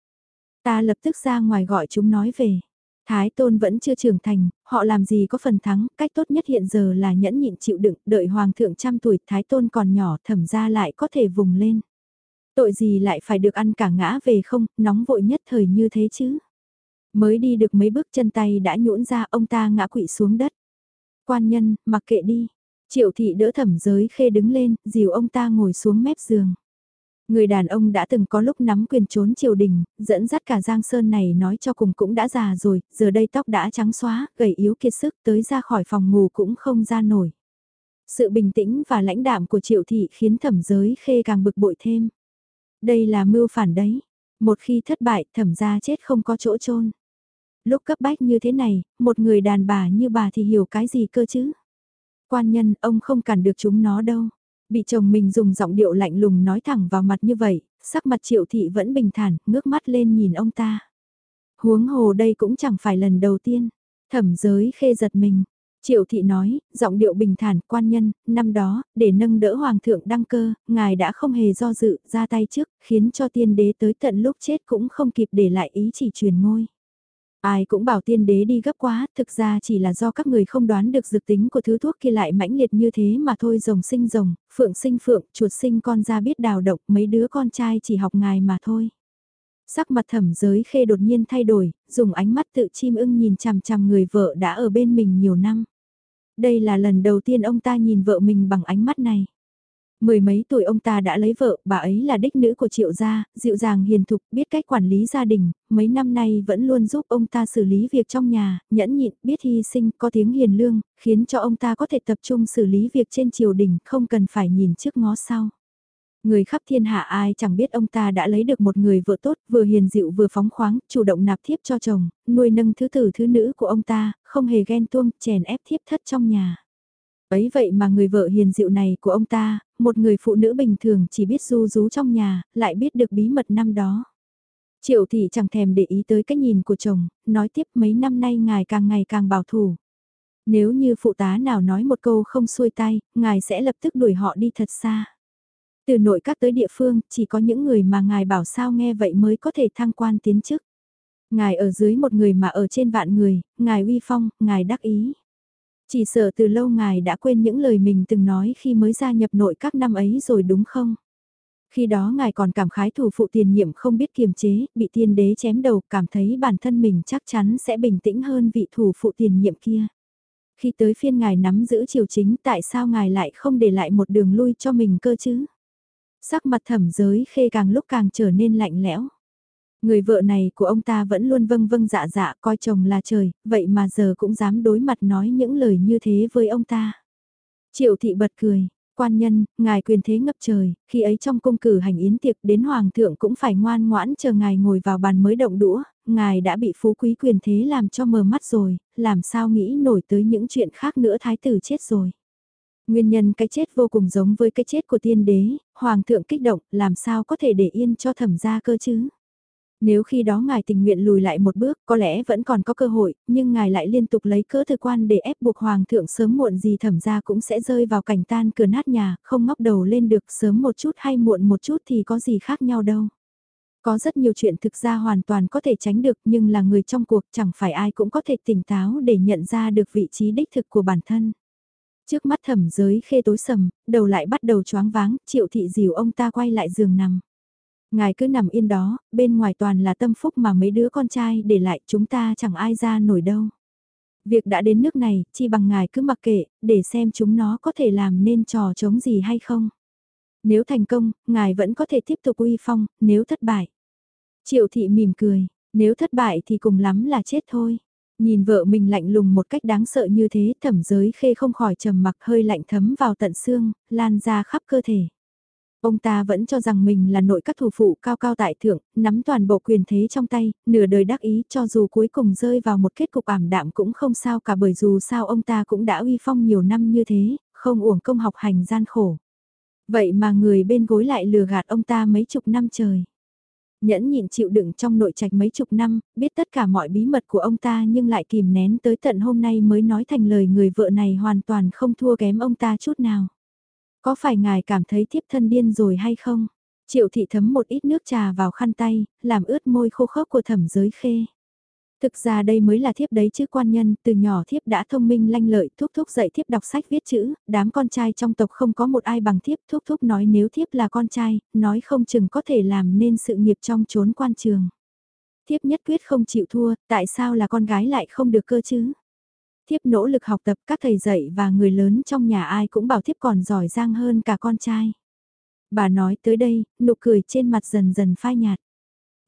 Ta lập tức ra ngoài gọi chúng nói về. Thái tôn vẫn chưa trưởng thành, họ làm gì có phần thắng, cách tốt nhất hiện giờ là nhẫn nhịn chịu đựng, đợi hoàng thượng trăm tuổi, thái tôn còn nhỏ thẩm ra lại có thể vùng lên. Tội gì lại phải được ăn cả ngã về không, nóng vội nhất thời như thế chứ. Mới đi được mấy bước chân tay đã nhũn ra ông ta ngã quỵ xuống đất. Quan nhân, mặc kệ đi. Triệu thị đỡ thẩm giới khê đứng lên, dìu ông ta ngồi xuống mép giường. Người đàn ông đã từng có lúc nắm quyền trốn triều đình, dẫn dắt cả Giang Sơn này nói cho cùng cũng đã già rồi, giờ đây tóc đã trắng xóa, gầy yếu kiệt sức tới ra khỏi phòng ngủ cũng không ra nổi. Sự bình tĩnh và lãnh đạm của triệu thị khiến thẩm giới khê càng bực bội thêm. Đây là mưu phản đấy. Một khi thất bại thẩm ra chết không có chỗ chôn Lúc cấp bách như thế này, một người đàn bà như bà thì hiểu cái gì cơ chứ? Quan nhân, ông không cản được chúng nó đâu. Bị chồng mình dùng giọng điệu lạnh lùng nói thẳng vào mặt như vậy, sắc mặt triệu thị vẫn bình thản, ngước mắt lên nhìn ông ta. Huống hồ đây cũng chẳng phải lần đầu tiên. Thẩm giới khê giật mình, Triệu thị nói, giọng điệu bình thản, quan nhân, năm đó, để nâng đỡ hoàng thượng đăng cơ, ngài đã không hề do dự, ra tay trước, khiến cho tiên đế tới tận lúc chết cũng không kịp để lại ý chỉ truyền ngôi. Ai cũng bảo tiên đế đi gấp quá, thực ra chỉ là do các người không đoán được dược tính của thứ thuốc kia lại mãnh liệt như thế mà thôi rồng sinh rồng, phượng sinh phượng, chuột sinh con ra biết đào độc, mấy đứa con trai chỉ học ngài mà thôi. Sắc mặt thẩm giới khê đột nhiên thay đổi, dùng ánh mắt tự chim ưng nhìn chằm chằm người vợ đã ở bên mình nhiều năm. Đây là lần đầu tiên ông ta nhìn vợ mình bằng ánh mắt này. Mười mấy tuổi ông ta đã lấy vợ, bà ấy là đích nữ của triệu gia, dịu dàng hiền thục, biết cách quản lý gia đình, mấy năm nay vẫn luôn giúp ông ta xử lý việc trong nhà, nhẫn nhịn, biết hy sinh, có tiếng hiền lương, khiến cho ông ta có thể tập trung xử lý việc trên triều đình, không cần phải nhìn trước ngó sau. Người khắp thiên hạ ai chẳng biết ông ta đã lấy được một người vợ tốt, vừa hiền dịu vừa phóng khoáng, chủ động nạp thiếp cho chồng, nuôi nâng thứ tử thứ nữ của ông ta, không hề ghen tuông, chèn ép thiếp thất trong nhà. Ấy vậy mà người vợ hiền dịu này của ông ta, một người phụ nữ bình thường chỉ biết du rú trong nhà, lại biết được bí mật năm đó. Triệu thị chẳng thèm để ý tới cái nhìn của chồng, nói tiếp mấy năm nay ngài càng ngày càng bảo thủ. Nếu như phụ tá nào nói một câu không xuôi tay, ngài sẽ lập tức đuổi họ đi thật xa. Từ nội các tới địa phương, chỉ có những người mà ngài bảo sao nghe vậy mới có thể thăng quan tiến chức. Ngài ở dưới một người mà ở trên vạn người, ngài uy phong, ngài đắc ý. Chỉ sợ từ lâu ngài đã quên những lời mình từng nói khi mới gia nhập nội các năm ấy rồi đúng không? Khi đó ngài còn cảm khái thủ phụ tiền nhiệm không biết kiềm chế, bị tiên đế chém đầu, cảm thấy bản thân mình chắc chắn sẽ bình tĩnh hơn vị thủ phụ tiền nhiệm kia. Khi tới phiên ngài nắm giữ triều chính tại sao ngài lại không để lại một đường lui cho mình cơ chứ? Sắc mặt thẩm giới khê càng lúc càng trở nên lạnh lẽo. Người vợ này của ông ta vẫn luôn vâng vâng dạ dạ coi chồng là trời, vậy mà giờ cũng dám đối mặt nói những lời như thế với ông ta. Triệu thị bật cười, quan nhân, ngài quyền thế ngập trời, khi ấy trong cung cử hành yến tiệc đến hoàng thượng cũng phải ngoan ngoãn chờ ngài ngồi vào bàn mới động đũa, ngài đã bị phú quý quyền thế làm cho mờ mắt rồi, làm sao nghĩ nổi tới những chuyện khác nữa thái tử chết rồi. Nguyên nhân cái chết vô cùng giống với cái chết của tiên đế, hoàng thượng kích động, làm sao có thể để yên cho thẩm gia cơ chứ. Nếu khi đó ngài tình nguyện lùi lại một bước, có lẽ vẫn còn có cơ hội, nhưng ngài lại liên tục lấy cỡ thư quan để ép buộc hoàng thượng sớm muộn gì thẩm ra cũng sẽ rơi vào cảnh tan cửa nát nhà, không ngóc đầu lên được sớm một chút hay muộn một chút thì có gì khác nhau đâu. Có rất nhiều chuyện thực ra hoàn toàn có thể tránh được nhưng là người trong cuộc chẳng phải ai cũng có thể tỉnh táo để nhận ra được vị trí đích thực của bản thân. Trước mắt thẩm giới khê tối sầm, đầu lại bắt đầu choáng váng, triệu thị dìu ông ta quay lại giường nằm. Ngài cứ nằm yên đó, bên ngoài toàn là tâm phúc mà mấy đứa con trai để lại chúng ta chẳng ai ra nổi đâu. Việc đã đến nước này, chi bằng ngài cứ mặc kệ, để xem chúng nó có thể làm nên trò chống gì hay không. Nếu thành công, ngài vẫn có thể tiếp tục uy phong, nếu thất bại. Triệu thị mỉm cười, nếu thất bại thì cùng lắm là chết thôi. Nhìn vợ mình lạnh lùng một cách đáng sợ như thế, thẩm giới khê không khỏi trầm mặc hơi lạnh thấm vào tận xương, lan ra khắp cơ thể. Ông ta vẫn cho rằng mình là nội các thủ phụ cao cao tại thượng, nắm toàn bộ quyền thế trong tay, nửa đời đắc ý cho dù cuối cùng rơi vào một kết cục ảm đạm cũng không sao cả bởi dù sao ông ta cũng đã uy phong nhiều năm như thế, không uổng công học hành gian khổ. Vậy mà người bên gối lại lừa gạt ông ta mấy chục năm trời. Nhẫn nhịn chịu đựng trong nội trạch mấy chục năm, biết tất cả mọi bí mật của ông ta nhưng lại kìm nén tới tận hôm nay mới nói thành lời người vợ này hoàn toàn không thua kém ông ta chút nào. Có phải ngài cảm thấy thiếp thân điên rồi hay không? Triệu thị thấm một ít nước trà vào khăn tay, làm ướt môi khô khốc của thẩm giới khê. Thực ra đây mới là thiếp đấy chứ quan nhân, từ nhỏ thiếp đã thông minh lanh lợi, thúc thúc dạy thiếp đọc sách viết chữ, đám con trai trong tộc không có một ai bằng thiếp, thúc thúc nói nếu thiếp là con trai, nói không chừng có thể làm nên sự nghiệp trong chốn quan trường. Thiếp nhất quyết không chịu thua, tại sao là con gái lại không được cơ chứ? Thiếp nỗ lực học tập các thầy dạy và người lớn trong nhà ai cũng bảo thiếp còn giỏi giang hơn cả con trai. Bà nói tới đây, nụ cười trên mặt dần dần phai nhạt.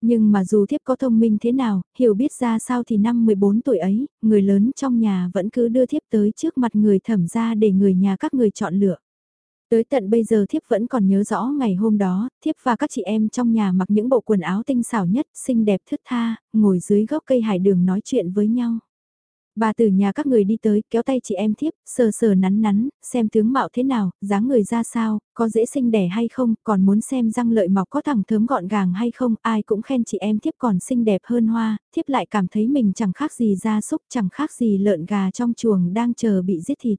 Nhưng mà dù thiếp có thông minh thế nào, hiểu biết ra sao thì năm 14 tuổi ấy, người lớn trong nhà vẫn cứ đưa thiếp tới trước mặt người thẩm ra để người nhà các người chọn lựa. Tới tận bây giờ thiếp vẫn còn nhớ rõ ngày hôm đó, thiếp và các chị em trong nhà mặc những bộ quần áo tinh xảo nhất, xinh đẹp thướt tha, ngồi dưới gốc cây hải đường nói chuyện với nhau. Bà từ nhà các người đi tới, kéo tay chị em thiếp, sờ sờ nắn nắn, xem tướng mạo thế nào, dáng người ra sao, có dễ sinh đẻ hay không, còn muốn xem răng lợi mọc có thẳng thớm gọn gàng hay không, ai cũng khen chị em thiếp còn xinh đẹp hơn hoa, thiếp lại cảm thấy mình chẳng khác gì ra súc, chẳng khác gì lợn gà trong chuồng đang chờ bị giết thịt.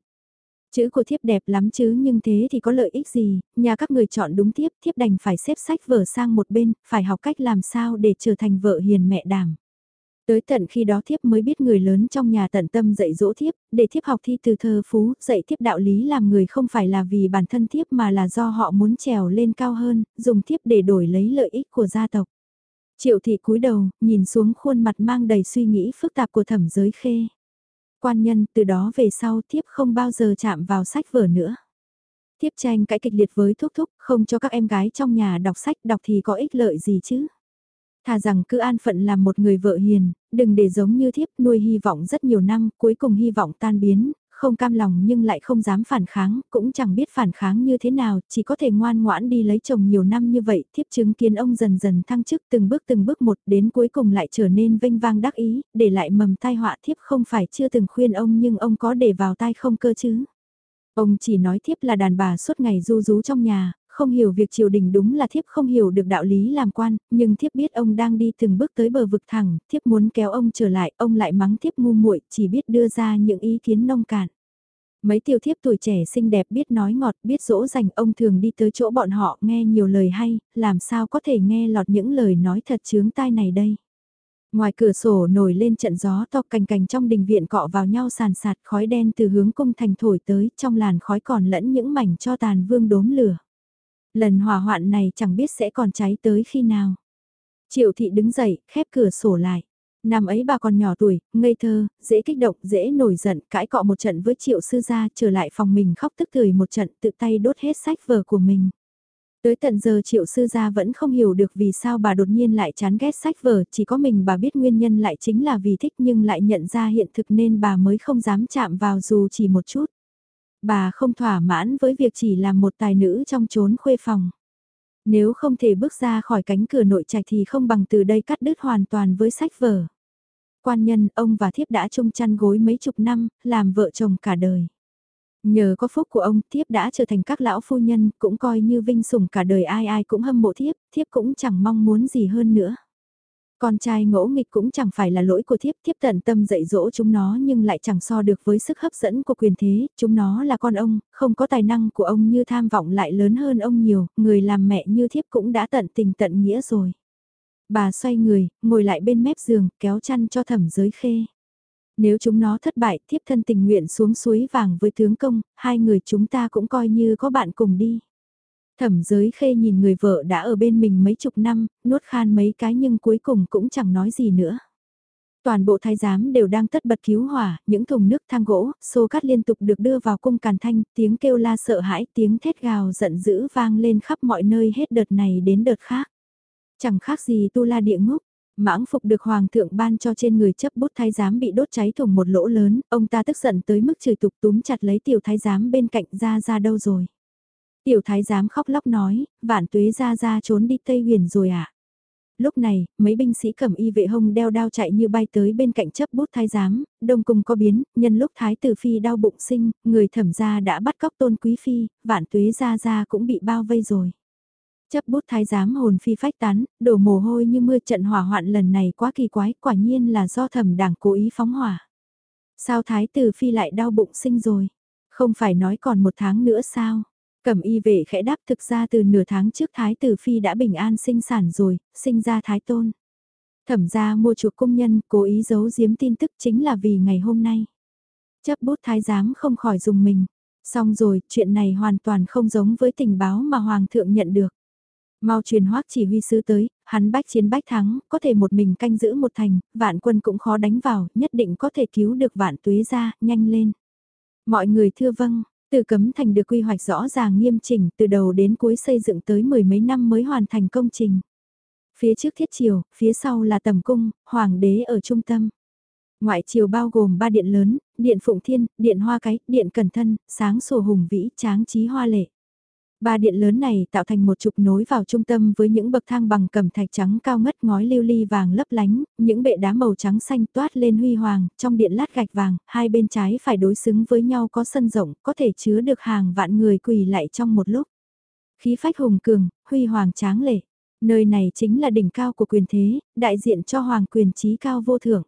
Chữ của thiếp đẹp lắm chứ nhưng thế thì có lợi ích gì, nhà các người chọn đúng thiếp, thiếp đành phải xếp sách vở sang một bên, phải học cách làm sao để trở thành vợ hiền mẹ đảm. Tới tận khi đó thiếp mới biết người lớn trong nhà tận tâm dạy dỗ thiếp, để thiếp học thi từ thơ phú, dạy thiếp đạo lý làm người không phải là vì bản thân thiếp mà là do họ muốn trèo lên cao hơn, dùng thiếp để đổi lấy lợi ích của gia tộc. Triệu thị cúi đầu, nhìn xuống khuôn mặt mang đầy suy nghĩ phức tạp của thẩm giới khê. Quan nhân, từ đó về sau thiếp không bao giờ chạm vào sách vở nữa. Thiếp tranh cãi kịch liệt với thúc thúc, không cho các em gái trong nhà đọc sách đọc thì có ích lợi gì chứ. Thà rằng cứ an phận làm một người vợ hiền, đừng để giống như thiếp nuôi hy vọng rất nhiều năm, cuối cùng hy vọng tan biến, không cam lòng nhưng lại không dám phản kháng, cũng chẳng biết phản kháng như thế nào, chỉ có thể ngoan ngoãn đi lấy chồng nhiều năm như vậy, thiếp chứng kiến ông dần dần thăng chức từng bước từng bước một đến cuối cùng lại trở nên vinh vang đắc ý, để lại mầm tai họa thiếp không phải chưa từng khuyên ông nhưng ông có để vào tai không cơ chứ. Ông chỉ nói thiếp là đàn bà suốt ngày du rú trong nhà, không hiểu việc triều đình đúng là thiếp không hiểu được đạo lý làm quan, nhưng thiếp biết ông đang đi từng bước tới bờ vực thẳng, thiếp muốn kéo ông trở lại, ông lại mắng thiếp ngu muội, chỉ biết đưa ra những ý kiến nông cạn. Mấy tiêu thiếp tuổi trẻ xinh đẹp biết nói ngọt, biết dỗ dành ông thường đi tới chỗ bọn họ nghe nhiều lời hay, làm sao có thể nghe lọt những lời nói thật chướng tai này đây. Ngoài cửa sổ nổi lên trận gió to cành cành trong đình viện cọ vào nhau sàn sạt khói đen từ hướng cung thành thổi tới trong làn khói còn lẫn những mảnh cho tàn vương đốm lửa. Lần hỏa hoạn này chẳng biết sẽ còn cháy tới khi nào. Triệu thị đứng dậy, khép cửa sổ lại. Năm ấy bà còn nhỏ tuổi, ngây thơ, dễ kích động, dễ nổi giận, cãi cọ một trận với triệu sư gia, trở lại phòng mình khóc tức cười một trận, tự tay đốt hết sách vở của mình. Tới tận giờ triệu sư gia vẫn không hiểu được vì sao bà đột nhiên lại chán ghét sách vở, chỉ có mình bà biết nguyên nhân lại chính là vì thích nhưng lại nhận ra hiện thực nên bà mới không dám chạm vào dù chỉ một chút. Bà không thỏa mãn với việc chỉ làm một tài nữ trong chốn khuê phòng. Nếu không thể bước ra khỏi cánh cửa nội trạch thì không bằng từ đây cắt đứt hoàn toàn với sách vở. Quan nhân, ông và thiếp đã chung chăn gối mấy chục năm, làm vợ chồng cả đời. Nhờ có phúc của ông, thiếp đã trở thành các lão phu nhân, cũng coi như vinh sủng cả đời ai ai cũng hâm mộ thiếp, thiếp cũng chẳng mong muốn gì hơn nữa. Con trai ngỗ nghịch cũng chẳng phải là lỗi của thiếp, thiếp tận tâm dạy dỗ chúng nó nhưng lại chẳng so được với sức hấp dẫn của quyền thế, chúng nó là con ông, không có tài năng của ông như tham vọng lại lớn hơn ông nhiều, người làm mẹ như thiếp cũng đã tận tình tận nghĩa rồi. Bà xoay người, ngồi lại bên mép giường, kéo chăn cho thẩm giới khê. Nếu chúng nó thất bại, thiếp thân tình nguyện xuống suối vàng với tướng công, hai người chúng ta cũng coi như có bạn cùng đi. Thẩm giới khê nhìn người vợ đã ở bên mình mấy chục năm, nuốt khan mấy cái nhưng cuối cùng cũng chẳng nói gì nữa. Toàn bộ thái giám đều đang tất bật cứu hỏa, những thùng nước thang gỗ, xô cát liên tục được đưa vào cung càn thanh, tiếng kêu la sợ hãi, tiếng thét gào giận dữ vang lên khắp mọi nơi hết đợt này đến đợt khác. Chẳng khác gì tu la địa ngục, mãng phục được hoàng thượng ban cho trên người chấp bút thái giám bị đốt cháy thùng một lỗ lớn, ông ta tức giận tới mức chửi tục túm chặt lấy tiểu thái giám bên cạnh ra ra đâu rồi. Tiểu thái giám khóc lóc nói, vạn tuế ra ra trốn đi Tây Huyền rồi à. Lúc này, mấy binh sĩ cầm y vệ hông đeo đao chạy như bay tới bên cạnh chấp bút thái giám, đông cùng có biến, nhân lúc thái tử phi đau bụng sinh, người thẩm gia đã bắt cóc tôn quý phi, vạn tuế ra ra cũng bị bao vây rồi. Chấp bút thái giám hồn phi phách tán, đổ mồ hôi như mưa trận hỏa hoạn lần này quá kỳ quái, quả nhiên là do thẩm đảng cố ý phóng hỏa. Sao thái tử phi lại đau bụng sinh rồi? Không phải nói còn một tháng nữa sao? Cẩm y vệ khẽ đáp thực ra từ nửa tháng trước Thái Tử Phi đã bình an sinh sản rồi, sinh ra Thái Tôn. Thẩm ra mua chuộc công nhân cố ý giấu giếm tin tức chính là vì ngày hôm nay. Chấp bút thái giám không khỏi dùng mình. Xong rồi, chuyện này hoàn toàn không giống với tình báo mà Hoàng thượng nhận được. Mau truyền hoác chỉ huy sứ tới, hắn bách chiến bách thắng, có thể một mình canh giữ một thành, vạn quân cũng khó đánh vào, nhất định có thể cứu được vạn tuế ra, nhanh lên. Mọi người thưa vâng, từ cấm thành được quy hoạch rõ ràng nghiêm chỉnh từ đầu đến cuối xây dựng tới mười mấy năm mới hoàn thành công trình. Phía trước thiết triều, phía sau là tầm cung, hoàng đế ở trung tâm. Ngoại triều bao gồm ba điện lớn, điện Phụng Thiên, điện Hoa Cái, điện Cẩn Thân, sáng sổ hùng vĩ, tráng trí hoa lệ. Ba điện lớn này tạo thành một trục nối vào trung tâm với những bậc thang bằng cẩm thạch trắng cao ngất ngói lưu ly vàng lấp lánh, những bệ đá màu trắng xanh toát lên huy hoàng, trong điện lát gạch vàng, hai bên trái phải đối xứng với nhau có sân rộng, có thể chứa được hàng vạn người quỳ lại trong một lúc. Khí phách hùng cường, huy hoàng tráng lệ. Nơi này chính là đỉnh cao của quyền thế, đại diện cho hoàng quyền trí cao vô thượng.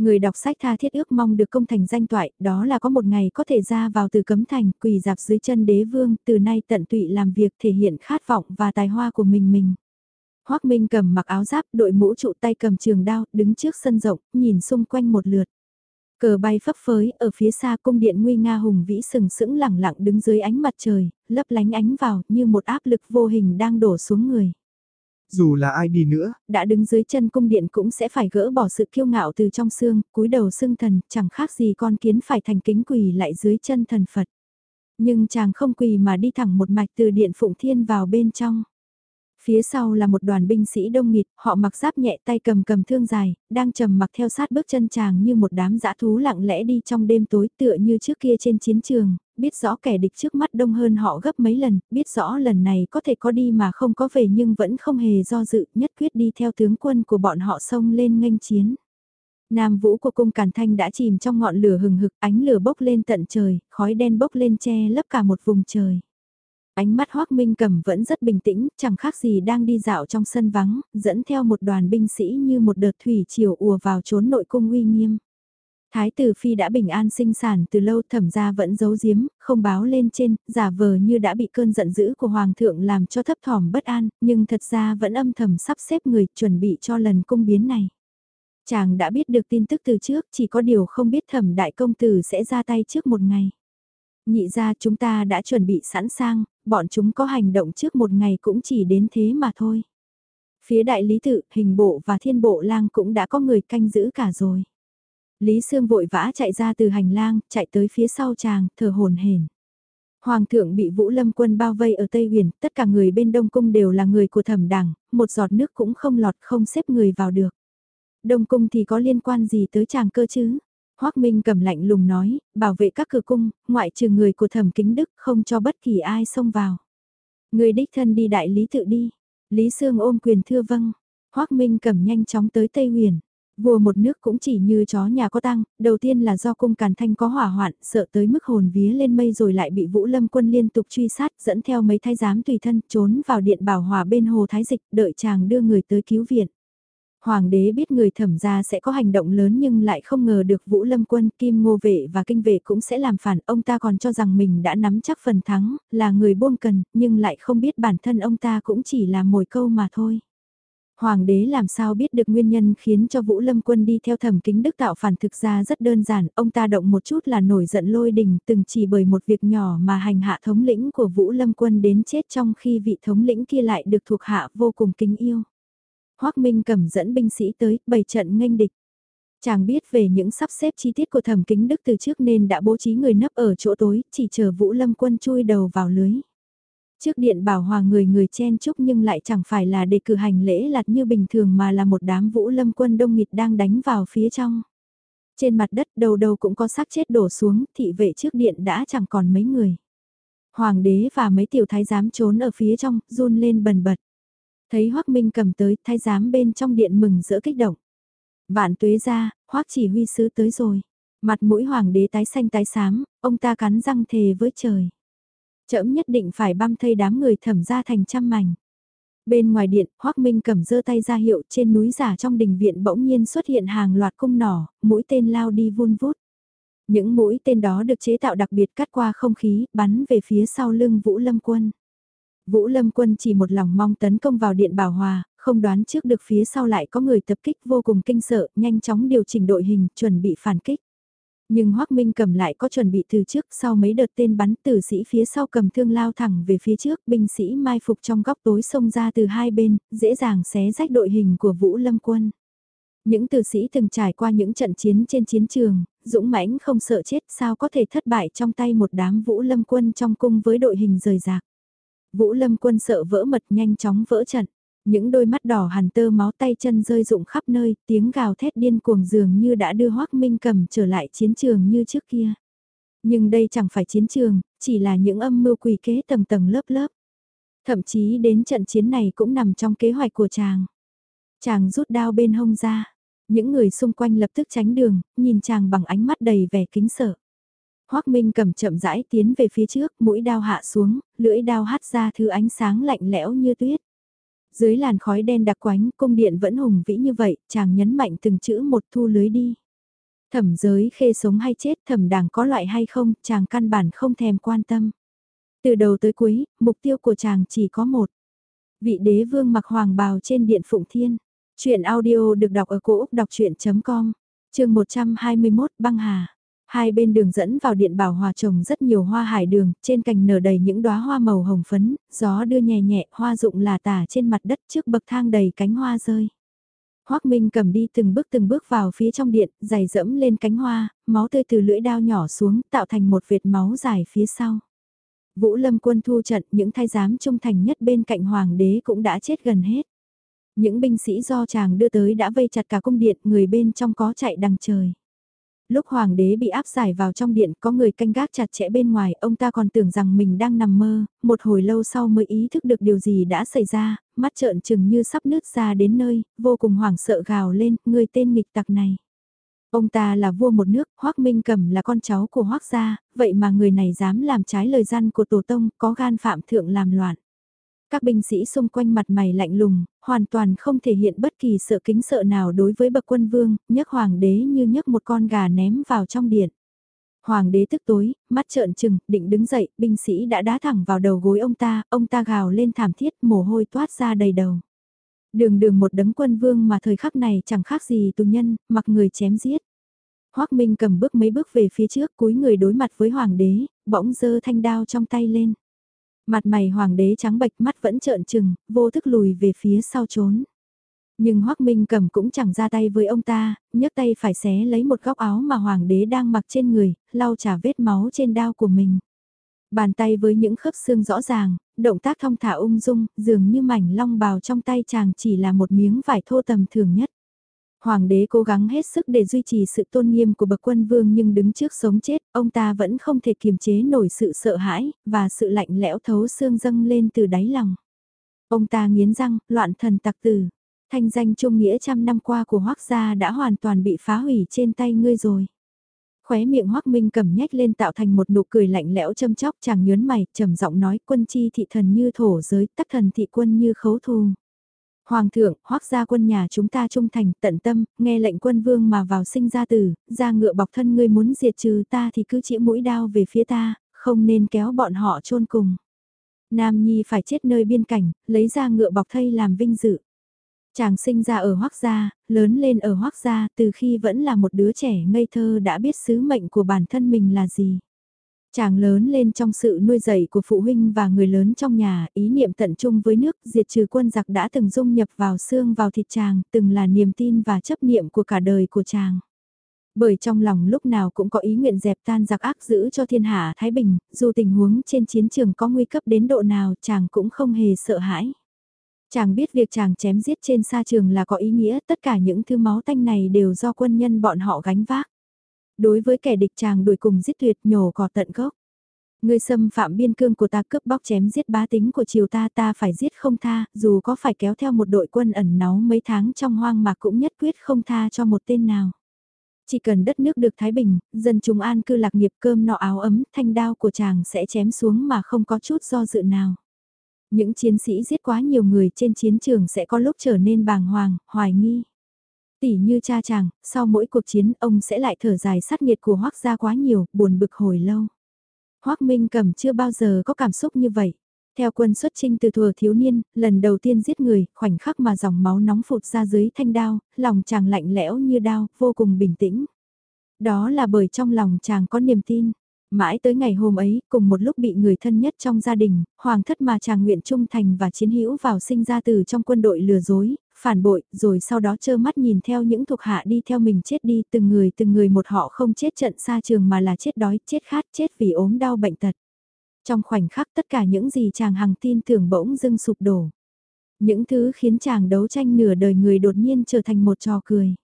Người đọc sách tha thiết ước mong được công thành danh toại, đó là có một ngày có thể ra vào từ cấm thành, quỳ dạp dưới chân đế vương, từ nay tận tụy làm việc thể hiện khát vọng và tài hoa của mình mình. Hoác Minh cầm mặc áo giáp, đội mũ trụ tay cầm trường đao, đứng trước sân rộng, nhìn xung quanh một lượt. Cờ bay phấp phới, ở phía xa cung điện nguy nga hùng vĩ sừng sững lẳng lặng đứng dưới ánh mặt trời, lấp lánh ánh vào như một áp lực vô hình đang đổ xuống người dù là ai đi nữa, đã đứng dưới chân cung điện cũng sẽ phải gỡ bỏ sự kiêu ngạo từ trong xương, cúi đầu xưng thần, chẳng khác gì con kiến phải thành kính quỳ lại dưới chân thần Phật. Nhưng chàng không quỳ mà đi thẳng một mạch từ điện Phụng Thiên vào bên trong. Phía sau là một đoàn binh sĩ đông nghịt, họ mặc giáp nhẹ tay cầm cầm thương dài, đang trầm mặc theo sát bước chân chàng như một đám dã thú lặng lẽ đi trong đêm tối tựa như trước kia trên chiến trường, biết rõ kẻ địch trước mắt đông hơn họ gấp mấy lần, biết rõ lần này có thể có đi mà không có về nhưng vẫn không hề do dự, nhất quyết đi theo tướng quân của bọn họ xông lên nghênh chiến. Nam vũ của cung Càn Thanh đã chìm trong ngọn lửa hừng hực, ánh lửa bốc lên tận trời, khói đen bốc lên che lấp cả một vùng trời. Ánh mắt Hoác Minh Cầm vẫn rất bình tĩnh, chẳng khác gì đang đi dạo trong sân vắng, dẫn theo một đoàn binh sĩ như một đợt thủy triều ùa vào trốn nội cung uy nghiêm. Thái tử Phi đã bình an sinh sản từ lâu thẩm ra vẫn giấu giếm, không báo lên trên, giả vờ như đã bị cơn giận dữ của Hoàng thượng làm cho thấp thỏm bất an, nhưng thật ra vẫn âm thầm sắp xếp người chuẩn bị cho lần cung biến này. Chàng đã biết được tin tức từ trước, chỉ có điều không biết thẩm đại công tử sẽ ra tay trước một ngày. Nhị ra chúng ta đã chuẩn bị sẵn sàng, bọn chúng có hành động trước một ngày cũng chỉ đến thế mà thôi. Phía đại lý tự, hình bộ và thiên bộ lang cũng đã có người canh giữ cả rồi. Lý Sương vội vã chạy ra từ hành lang, chạy tới phía sau chàng, thở hồn hển. Hoàng thượng bị Vũ Lâm quân bao vây ở Tây Huyền, tất cả người bên Đông Cung đều là người của thẩm đảng, một giọt nước cũng không lọt không xếp người vào được. Đông Cung thì có liên quan gì tới chàng cơ chứ? Hoác Minh cầm lạnh lùng nói, bảo vệ các cửa cung, ngoại trừ người của thẩm kính đức không cho bất kỳ ai xông vào. Người đích thân đi đại lý tự đi. Lý Sương ôm quyền thưa vâng. Hoác Minh cầm nhanh chóng tới Tây Huyền. Vua một nước cũng chỉ như chó nhà có tăng, đầu tiên là do cung càn thanh có hỏa hoạn, sợ tới mức hồn vía lên mây rồi lại bị Vũ Lâm quân liên tục truy sát, dẫn theo mấy thái giám tùy thân, trốn vào điện bảo hòa bên hồ thái dịch, đợi chàng đưa người tới cứu viện. Hoàng đế biết người thẩm gia sẽ có hành động lớn nhưng lại không ngờ được Vũ Lâm quân, Kim Ngô Vệ và Kinh Vệ cũng sẽ làm phản. Ông ta còn cho rằng mình đã nắm chắc phần thắng, là người buông cần, nhưng lại không biết bản thân ông ta cũng chỉ là mồi câu mà thôi. Hoàng đế làm sao biết được nguyên nhân khiến cho Vũ Lâm quân đi theo thẩm kính đức tạo phản thực ra rất đơn giản, ông ta động một chút là nổi giận lôi đình từng chỉ bởi một việc nhỏ mà hành hạ thống lĩnh của Vũ Lâm quân đến chết trong khi vị thống lĩnh kia lại được thuộc hạ vô cùng kính yêu. Hoác Minh cầm dẫn binh sĩ tới, bày trận nghênh địch. Chàng biết về những sắp xếp chi tiết của thẩm kính đức từ trước nên đã bố trí người nấp ở chỗ tối, chỉ chờ Vũ Lâm quân chui đầu vào lưới. Trước điện bảo hòa người người chen chúc nhưng lại chẳng phải là để cử hành lễ lặt như bình thường mà là một đám vũ lâm quân đông nghịt đang đánh vào phía trong. Trên mặt đất đầu đầu cũng có xác chết đổ xuống, thị vệ trước điện đã chẳng còn mấy người. Hoàng đế và mấy tiểu thái giám trốn ở phía trong, run lên bần bật. Thấy Hoác Minh cầm tới, thái giám bên trong điện mừng rỡ kích động. Vạn tuế ra, Hoác chỉ huy sứ tới rồi. Mặt mũi hoàng đế tái xanh tái xám, ông ta cắn răng thề với trời. Trẫm nhất định phải băm thây đám người thẩm ra thành trăm mảnh. Bên ngoài điện, Hoác Minh cầm giơ tay ra hiệu trên núi giả trong đình viện bỗng nhiên xuất hiện hàng loạt cung nỏ, mũi tên lao đi vun vút. Những mũi tên đó được chế tạo đặc biệt cắt qua không khí, bắn về phía sau lưng Vũ Lâm Quân. Vũ Lâm Quân chỉ một lòng mong tấn công vào điện bảo hòa, không đoán trước được phía sau lại có người tập kích vô cùng kinh sợ, nhanh chóng điều chỉnh đội hình, chuẩn bị phản kích. Nhưng Hoác Minh cầm lại có chuẩn bị từ trước sau mấy đợt tên bắn tử sĩ phía sau cầm thương lao thẳng về phía trước, binh sĩ mai phục trong góc tối xông ra từ hai bên, dễ dàng xé rách đội hình của Vũ Lâm Quân. Những tử sĩ từng trải qua những trận chiến trên chiến trường, dũng mãnh không sợ chết sao có thể thất bại trong tay một đám Vũ Lâm Quân trong cung với đội hình rời rạc. Vũ Lâm Quân sợ vỡ mật nhanh chóng vỡ trận. Những đôi mắt đỏ hằn tơ máu tay chân rơi rụng khắp nơi, tiếng gào thét điên cuồng dường như đã đưa Hoác Minh cầm trở lại chiến trường như trước kia. Nhưng đây chẳng phải chiến trường, chỉ là những âm mưu quỷ kế tầng tầng lớp lớp. Thậm chí đến trận chiến này cũng nằm trong kế hoạch của chàng. Chàng rút đao bên hông ra. Những người xung quanh lập tức tránh đường, nhìn chàng bằng ánh mắt đầy vẻ kính sợ. Hoác Minh cầm chậm rãi tiến về phía trước, mũi đao hạ xuống, lưỡi đao hát ra thứ ánh sáng lạnh lẽo như tuyết. Dưới làn khói đen đặc quánh, cung điện vẫn hùng vĩ như vậy, chàng nhấn mạnh từng chữ một thu lưới đi. Thẩm giới khê sống hay chết, thẩm đảng có loại hay không, chàng căn bản không thèm quan tâm. Từ đầu tới cuối, mục tiêu của chàng chỉ có một. Vị đế vương mặc hoàng bào trên điện Phụng Thiên. Chuyện audio được đọc ở cổ Úc đọc chuyện.com, trường 121 băng hà. Hai bên đường dẫn vào điện bảo hòa trồng rất nhiều hoa hải đường, trên cành nở đầy những đóa hoa màu hồng phấn, gió đưa nhẹ nhẹ, hoa rụng là tả trên mặt đất trước bậc thang đầy cánh hoa rơi. Hoác Minh cầm đi từng bước từng bước vào phía trong điện, giày dẫm lên cánh hoa, máu tươi từ lưỡi đao nhỏ xuống, tạo thành một vệt máu dài phía sau. Vũ Lâm quân thu trận, những thái giám trung thành nhất bên cạnh hoàng đế cũng đã chết gần hết. Những binh sĩ do chàng đưa tới đã vây chặt cả cung điện, người bên trong có chạy đằng trời. Lúc hoàng đế bị áp giải vào trong điện có người canh gác chặt chẽ bên ngoài, ông ta còn tưởng rằng mình đang nằm mơ, một hồi lâu sau mới ý thức được điều gì đã xảy ra, mắt trợn trừng như sắp nứt ra đến nơi, vô cùng hoảng sợ gào lên, người tên nghịch tặc này. Ông ta là vua một nước, Hoác Minh Cầm là con cháu của Hoác gia, vậy mà người này dám làm trái lời gian của tổ tông, có gan phạm thượng làm loạn. Các binh sĩ xung quanh mặt mày lạnh lùng, hoàn toàn không thể hiện bất kỳ sợ kính sợ nào đối với bậc quân vương, nhấc hoàng đế như nhấc một con gà ném vào trong điện. Hoàng đế tức tối, mắt trợn trừng, định đứng dậy, binh sĩ đã đá thẳng vào đầu gối ông ta, ông ta gào lên thảm thiết, mồ hôi toát ra đầy đầu. Đường đường một đấng quân vương mà thời khắc này chẳng khác gì tù nhân, mặc người chém giết. Hoác Minh cầm bước mấy bước về phía trước cúi người đối mặt với hoàng đế, bỗng dơ thanh đao trong tay lên. Mặt mày hoàng đế trắng bệch mắt vẫn trợn trừng, vô thức lùi về phía sau trốn. Nhưng Hoắc Minh cầm cũng chẳng ra tay với ông ta, nhấc tay phải xé lấy một góc áo mà hoàng đế đang mặc trên người, lau trả vết máu trên đao của mình. Bàn tay với những khớp xương rõ ràng, động tác thong thả ung dung, dường như mảnh long bào trong tay chàng chỉ là một miếng vải thô tầm thường nhất. Hoàng đế cố gắng hết sức để duy trì sự tôn nghiêm của bậc quân vương nhưng đứng trước sống chết, ông ta vẫn không thể kiềm chế nổi sự sợ hãi, và sự lạnh lẽo thấu xương dâng lên từ đáy lòng. Ông ta nghiến răng, loạn thần tặc tử. Thanh danh trung nghĩa trăm năm qua của hoác gia đã hoàn toàn bị phá hủy trên tay ngươi rồi. Khóe miệng Hoắc minh cầm nhếch lên tạo thành một nụ cười lạnh lẽo châm chóc chàng nhướng mày, trầm giọng nói quân chi thị thần như thổ giới, tắc thần thị quân như khấu thù. Hoàng thượng, hoác gia quân nhà chúng ta trung thành, tận tâm, nghe lệnh quân vương mà vào sinh ra tử, ra ngựa bọc thân ngươi muốn diệt trừ ta thì cứ chĩa mũi đao về phía ta, không nên kéo bọn họ chôn cùng. Nam Nhi phải chết nơi biên cảnh, lấy ra ngựa bọc thây làm vinh dự. Chàng sinh ra ở Hoác Gia, lớn lên ở Hoác Gia, từ khi vẫn là một đứa trẻ ngây thơ đã biết sứ mệnh của bản thân mình là gì. Chàng lớn lên trong sự nuôi dạy của phụ huynh và người lớn trong nhà, ý niệm tận trung với nước, diệt trừ quân giặc đã từng dung nhập vào xương vào thịt chàng, từng là niềm tin và chấp niệm của cả đời của chàng. Bởi trong lòng lúc nào cũng có ý nguyện dẹp tan giặc ác giữ cho thiên hạ Thái Bình, dù tình huống trên chiến trường có nguy cấp đến độ nào chàng cũng không hề sợ hãi. Chàng biết việc chàng chém giết trên sa trường là có ý nghĩa, tất cả những thứ máu tanh này đều do quân nhân bọn họ gánh vác. Đối với kẻ địch chàng đuổi cùng giết tuyệt nhổ cỏ tận gốc. Người xâm phạm biên cương của ta cướp bóc chém giết bá tính của triều ta ta phải giết không tha, dù có phải kéo theo một đội quân ẩn náu mấy tháng trong hoang mạc cũng nhất quyết không tha cho một tên nào. Chỉ cần đất nước được thái bình, dân chúng an cư lạc nghiệp cơm nọ áo ấm, thanh đao của chàng sẽ chém xuống mà không có chút do dự nào. Những chiến sĩ giết quá nhiều người trên chiến trường sẽ có lúc trở nên bàng hoàng, hoài nghi. Tỷ như cha chàng, sau mỗi cuộc chiến ông sẽ lại thở dài sát nhiệt của hoác gia quá nhiều, buồn bực hồi lâu. Hoác Minh cẩm chưa bao giờ có cảm xúc như vậy. Theo quân xuất trinh từ thuở thiếu niên, lần đầu tiên giết người, khoảnh khắc mà dòng máu nóng phụt ra dưới thanh đao, lòng chàng lạnh lẽo như đao, vô cùng bình tĩnh. Đó là bởi trong lòng chàng có niềm tin. Mãi tới ngày hôm ấy, cùng một lúc bị người thân nhất trong gia đình, hoàng thất mà chàng nguyện trung thành và chiến hữu vào sinh ra từ trong quân đội lừa dối, phản bội, rồi sau đó trơ mắt nhìn theo những thuộc hạ đi theo mình chết đi, từng người từng người một họ không chết trận xa trường mà là chết đói, chết khát, chết vì ốm đau bệnh tật. Trong khoảnh khắc tất cả những gì chàng hằng tin tưởng bỗng dưng sụp đổ. Những thứ khiến chàng đấu tranh nửa đời người đột nhiên trở thành một trò cười.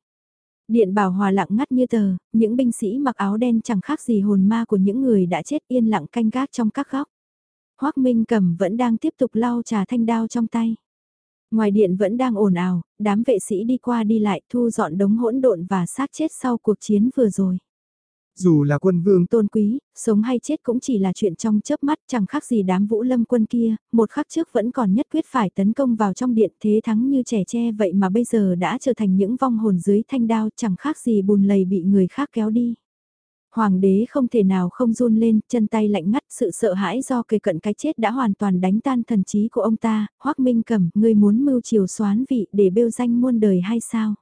Điện bảo hòa lặng ngắt như tờ, những binh sĩ mặc áo đen chẳng khác gì hồn ma của những người đã chết yên lặng canh gác trong các góc. Hoác Minh cầm vẫn đang tiếp tục lau trà thanh đao trong tay. Ngoài điện vẫn đang ồn ào, đám vệ sĩ đi qua đi lại thu dọn đống hỗn độn và xác chết sau cuộc chiến vừa rồi. Dù là quân vương tôn quý, sống hay chết cũng chỉ là chuyện trong chớp mắt chẳng khác gì đám vũ lâm quân kia, một khắc trước vẫn còn nhất quyết phải tấn công vào trong điện thế thắng như trẻ tre vậy mà bây giờ đã trở thành những vong hồn dưới thanh đao chẳng khác gì bùn lầy bị người khác kéo đi. Hoàng đế không thể nào không run lên, chân tay lạnh ngắt sự sợ hãi do kề cận cái chết đã hoàn toàn đánh tan thần trí của ông ta, hoắc minh cầm, ngươi muốn mưu chiều xoán vị để bêu danh muôn đời hay sao?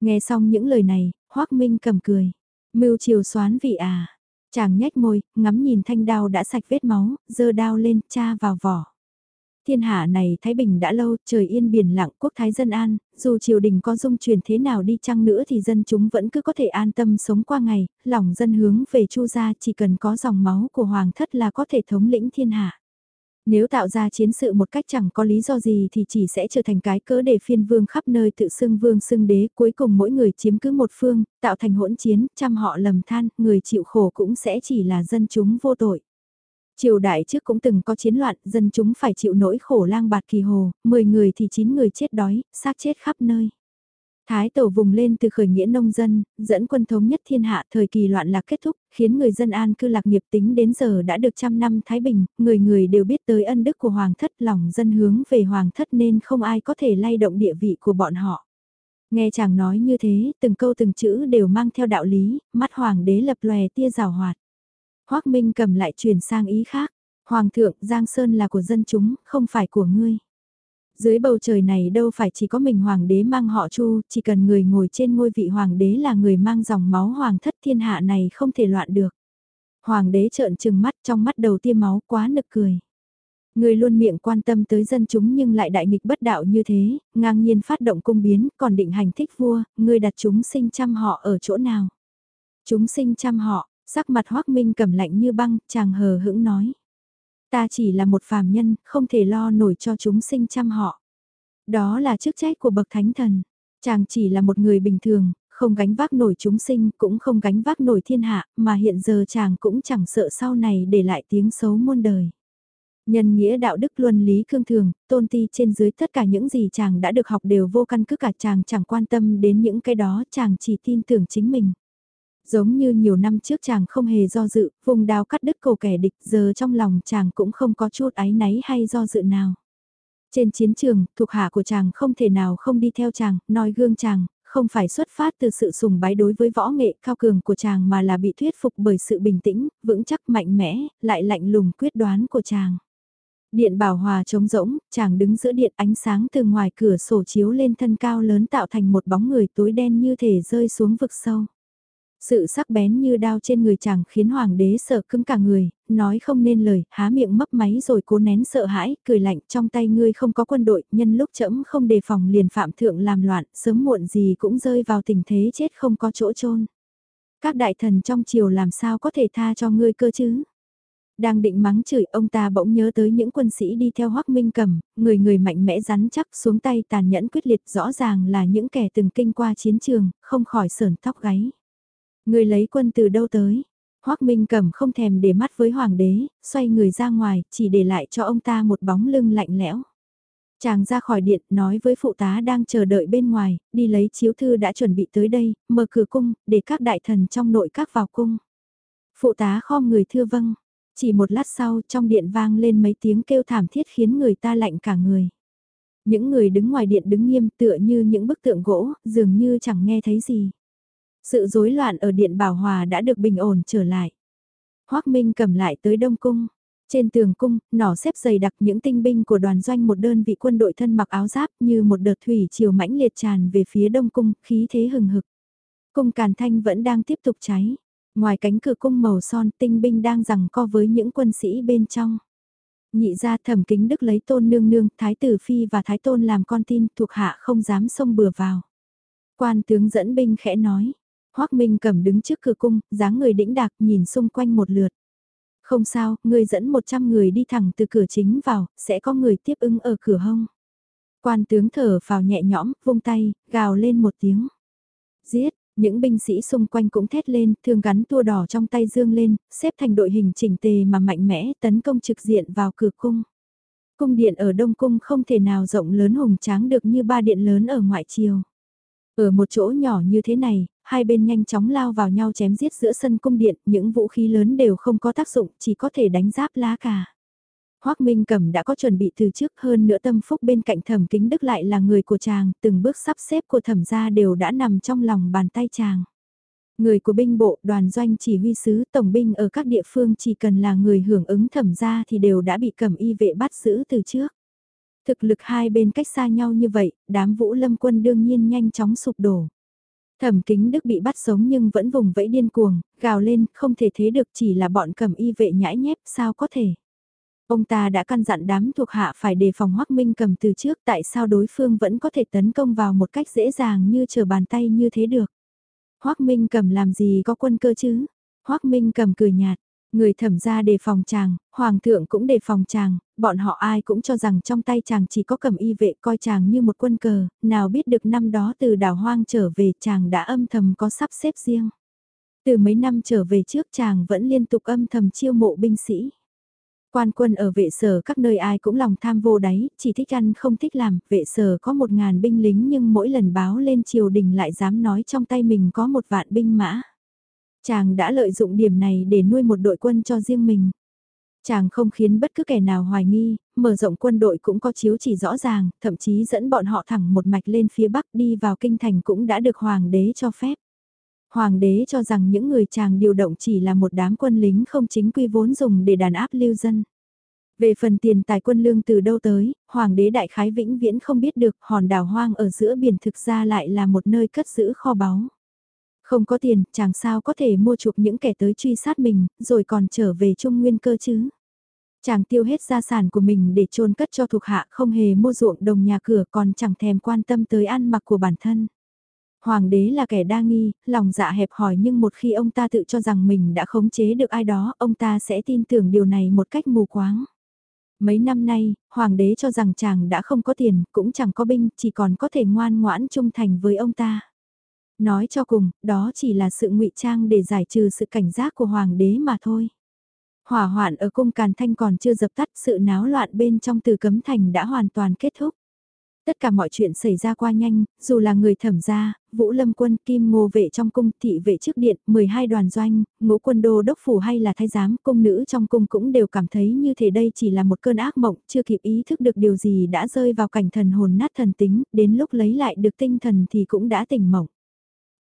Nghe xong những lời này, hoắc minh cầm cười. Mưu chiều xoán vị à? Chàng nhếch môi, ngắm nhìn thanh đao đã sạch vết máu, giơ đao lên, cha vào vỏ. Thiên hạ này Thái Bình đã lâu, trời yên biển lặng, quốc thái dân an, dù triều đình có dung truyền thế nào đi chăng nữa thì dân chúng vẫn cứ có thể an tâm sống qua ngày, lòng dân hướng về chu gia chỉ cần có dòng máu của hoàng thất là có thể thống lĩnh thiên hạ. Nếu tạo ra chiến sự một cách chẳng có lý do gì thì chỉ sẽ trở thành cái cớ để phiên vương khắp nơi tự xưng vương xưng đế, cuối cùng mỗi người chiếm cứ một phương, tạo thành hỗn chiến, trăm họ lầm than, người chịu khổ cũng sẽ chỉ là dân chúng vô tội. Triều đại trước cũng từng có chiến loạn, dân chúng phải chịu nỗi khổ lang bạt kỳ hồ, 10 người thì 9 người chết đói, xác chết khắp nơi. Thái tổ vùng lên từ khởi nghĩa nông dân, dẫn quân thống nhất thiên hạ thời kỳ loạn lạc kết thúc, khiến người dân an cư lạc nghiệp tính đến giờ đã được trăm năm Thái Bình, người người đều biết tới ân đức của Hoàng thất lòng dân hướng về Hoàng thất nên không ai có thể lay động địa vị của bọn họ. Nghe chàng nói như thế, từng câu từng chữ đều mang theo đạo lý, mắt Hoàng đế lập lòe tia rào hoạt. Hoác Minh cầm lại chuyển sang ý khác, Hoàng thượng Giang Sơn là của dân chúng, không phải của ngươi. Dưới bầu trời này đâu phải chỉ có mình hoàng đế mang họ Chu, chỉ cần người ngồi trên ngôi vị hoàng đế là người mang dòng máu hoàng thất thiên hạ này không thể loạn được. Hoàng đế trợn trừng mắt trong mắt đầu tiêm máu quá nực cười. Người luôn miệng quan tâm tới dân chúng nhưng lại đại nghịch bất đạo như thế, ngang nhiên phát động cung biến, còn định hành thích vua, người đặt chúng sinh chăm họ ở chỗ nào. Chúng sinh chăm họ, sắc mặt hoác minh cầm lạnh như băng, chàng hờ hững nói. Ta chỉ là một phàm nhân, không thể lo nổi cho chúng sinh chăm họ. Đó là chức trách của bậc thánh thần. Chàng chỉ là một người bình thường, không gánh vác nổi chúng sinh, cũng không gánh vác nổi thiên hạ, mà hiện giờ chàng cũng chẳng sợ sau này để lại tiếng xấu muôn đời. Nhân nghĩa đạo đức luân lý cương thường, tôn ti trên dưới tất cả những gì chàng đã được học đều vô căn cứ cả chàng chẳng quan tâm đến những cái đó, chàng chỉ tin tưởng chính mình. Giống như nhiều năm trước chàng không hề do dự, vùng đao cắt đứt cổ kẻ địch giờ trong lòng chàng cũng không có chút áy náy hay do dự nào. Trên chiến trường, thuộc hạ của chàng không thể nào không đi theo chàng, nói gương chàng, không phải xuất phát từ sự sùng bái đối với võ nghệ cao cường của chàng mà là bị thuyết phục bởi sự bình tĩnh, vững chắc mạnh mẽ, lại lạnh lùng quyết đoán của chàng. Điện bảo hòa trống rỗng, chàng đứng giữa điện ánh sáng từ ngoài cửa sổ chiếu lên thân cao lớn tạo thành một bóng người tối đen như thể rơi xuống vực sâu. Sự sắc bén như đao trên người chàng khiến hoàng đế sợ cứng cả người, nói không nên lời, há miệng mấp máy rồi cố nén sợ hãi, cười lạnh trong tay ngươi không có quân đội, nhân lúc chẫm không đề phòng liền phạm thượng làm loạn, sớm muộn gì cũng rơi vào tình thế chết không có chỗ chôn Các đại thần trong triều làm sao có thể tha cho ngươi cơ chứ? Đang định mắng chửi ông ta bỗng nhớ tới những quân sĩ đi theo Hoắc Minh Cầm, người người mạnh mẽ rắn chắc xuống tay tàn nhẫn quyết liệt rõ ràng là những kẻ từng kinh qua chiến trường, không khỏi sờn tóc gáy. Người lấy quân từ đâu tới? Hoắc Minh Cầm không thèm để mắt với hoàng đế, xoay người ra ngoài, chỉ để lại cho ông ta một bóng lưng lạnh lẽo. Chàng ra khỏi điện, nói với phụ tá đang chờ đợi bên ngoài, đi lấy chiếu thư đã chuẩn bị tới đây, mở cửa cung, để các đại thần trong nội các vào cung. Phụ tá khom người thưa vâng, chỉ một lát sau trong điện vang lên mấy tiếng kêu thảm thiết khiến người ta lạnh cả người. Những người đứng ngoài điện đứng nghiêm tựa như những bức tượng gỗ, dường như chẳng nghe thấy gì. Sự rối loạn ở điện Bảo Hòa đã được bình ổn trở lại. Hoác Minh cầm lại tới Đông Cung. Trên tường cung, nỏ xếp dày đặc những tinh binh của đoàn doanh một đơn vị quân đội thân mặc áo giáp như một đợt thủy chiều mãnh liệt tràn về phía Đông Cung, khí thế hừng hực. Cung Càn Thanh vẫn đang tiếp tục cháy. Ngoài cánh cửa cung màu son tinh binh đang rằng co với những quân sĩ bên trong. Nhị ra thẩm kính đức lấy tôn nương nương, thái tử phi và thái tôn làm con tin thuộc hạ không dám xông bừa vào. Quan tướng dẫn binh khẽ nói, Hoác Minh cầm đứng trước cửa cung, dáng người đĩnh đạc nhìn xung quanh một lượt. Không sao, người dẫn 100 người đi thẳng từ cửa chính vào, sẽ có người tiếp ứng ở cửa hông. Quan tướng thở vào nhẹ nhõm, vung tay, gào lên một tiếng. Giết, những binh sĩ xung quanh cũng thét lên, thường gắn tua đỏ trong tay dương lên, xếp thành đội hình chỉnh tề mà mạnh mẽ tấn công trực diện vào cửa cung. Cung điện ở Đông Cung không thể nào rộng lớn hùng tráng được như ba điện lớn ở ngoại triều. Ở một chỗ nhỏ như thế này, hai bên nhanh chóng lao vào nhau chém giết giữa sân cung điện, những vũ khí lớn đều không có tác dụng, chỉ có thể đánh giáp lá cả. Hoác Minh Cẩm đã có chuẩn bị từ trước hơn nữa tâm phúc bên cạnh thẩm kính đức lại là người của chàng, từng bước sắp xếp của thẩm gia đều đã nằm trong lòng bàn tay chàng. Người của binh bộ, đoàn doanh chỉ huy sứ, tổng binh ở các địa phương chỉ cần là người hưởng ứng thẩm gia thì đều đã bị cẩm y vệ bắt giữ từ trước. Thực lực hai bên cách xa nhau như vậy, đám vũ lâm quân đương nhiên nhanh chóng sụp đổ. Thẩm kính đức bị bắt sống nhưng vẫn vùng vẫy điên cuồng, gào lên, không thể thế được chỉ là bọn cầm y vệ nhãi nhép, sao có thể. Ông ta đã căn dặn đám thuộc hạ phải đề phòng Hoắc Minh cầm từ trước tại sao đối phương vẫn có thể tấn công vào một cách dễ dàng như chờ bàn tay như thế được. Hoắc Minh cầm làm gì có quân cơ chứ? Hoắc Minh cầm cười nhạt, Người thẩm ra đề phòng chàng, hoàng thượng cũng đề phòng chàng, bọn họ ai cũng cho rằng trong tay chàng chỉ có cầm y vệ coi chàng như một quân cờ, nào biết được năm đó từ đảo hoang trở về chàng đã âm thầm có sắp xếp riêng. Từ mấy năm trở về trước chàng vẫn liên tục âm thầm chiêu mộ binh sĩ. Quan quân ở vệ sở các nơi ai cũng lòng tham vô đáy, chỉ thích ăn không thích làm, vệ sở có một ngàn binh lính nhưng mỗi lần báo lên triều đình lại dám nói trong tay mình có một vạn binh mã. Chàng đã lợi dụng điểm này để nuôi một đội quân cho riêng mình. Chàng không khiến bất cứ kẻ nào hoài nghi, mở rộng quân đội cũng có chiếu chỉ rõ ràng, thậm chí dẫn bọn họ thẳng một mạch lên phía bắc đi vào kinh thành cũng đã được hoàng đế cho phép. Hoàng đế cho rằng những người chàng điều động chỉ là một đám quân lính không chính quy vốn dùng để đàn áp lưu dân. Về phần tiền tài quân lương từ đâu tới, hoàng đế đại khái vĩnh viễn không biết được hòn đảo hoang ở giữa biển thực ra lại là một nơi cất giữ kho báu. Không có tiền, chàng sao có thể mua chuộc những kẻ tới truy sát mình, rồi còn trở về Trung Nguyên cơ chứ. Chàng tiêu hết gia sản của mình để chôn cất cho thuộc hạ không hề mua ruộng đồng nhà cửa còn chẳng thèm quan tâm tới ăn mặc của bản thân. Hoàng đế là kẻ đa nghi, lòng dạ hẹp hòi nhưng một khi ông ta tự cho rằng mình đã khống chế được ai đó, ông ta sẽ tin tưởng điều này một cách mù quáng. Mấy năm nay, hoàng đế cho rằng chàng đã không có tiền, cũng chẳng có binh, chỉ còn có thể ngoan ngoãn trung thành với ông ta. Nói cho cùng, đó chỉ là sự ngụy trang để giải trừ sự cảnh giác của hoàng đế mà thôi. Hỏa hoạn ở cung Càn Thanh còn chưa dập tắt sự náo loạn bên trong từ cấm thành đã hoàn toàn kết thúc. Tất cả mọi chuyện xảy ra qua nhanh, dù là người thẩm gia, Vũ Lâm quân, Kim Ngô vệ trong cung, thị vệ trước điện, 12 đoàn doanh, ngũ quân đô đốc phủ hay là thái giám, cung nữ trong cung cũng đều cảm thấy như thể đây chỉ là một cơn ác mộng, chưa kịp ý thức được điều gì đã rơi vào cảnh thần hồn nát thần tính, đến lúc lấy lại được tinh thần thì cũng đã tỉnh mộng.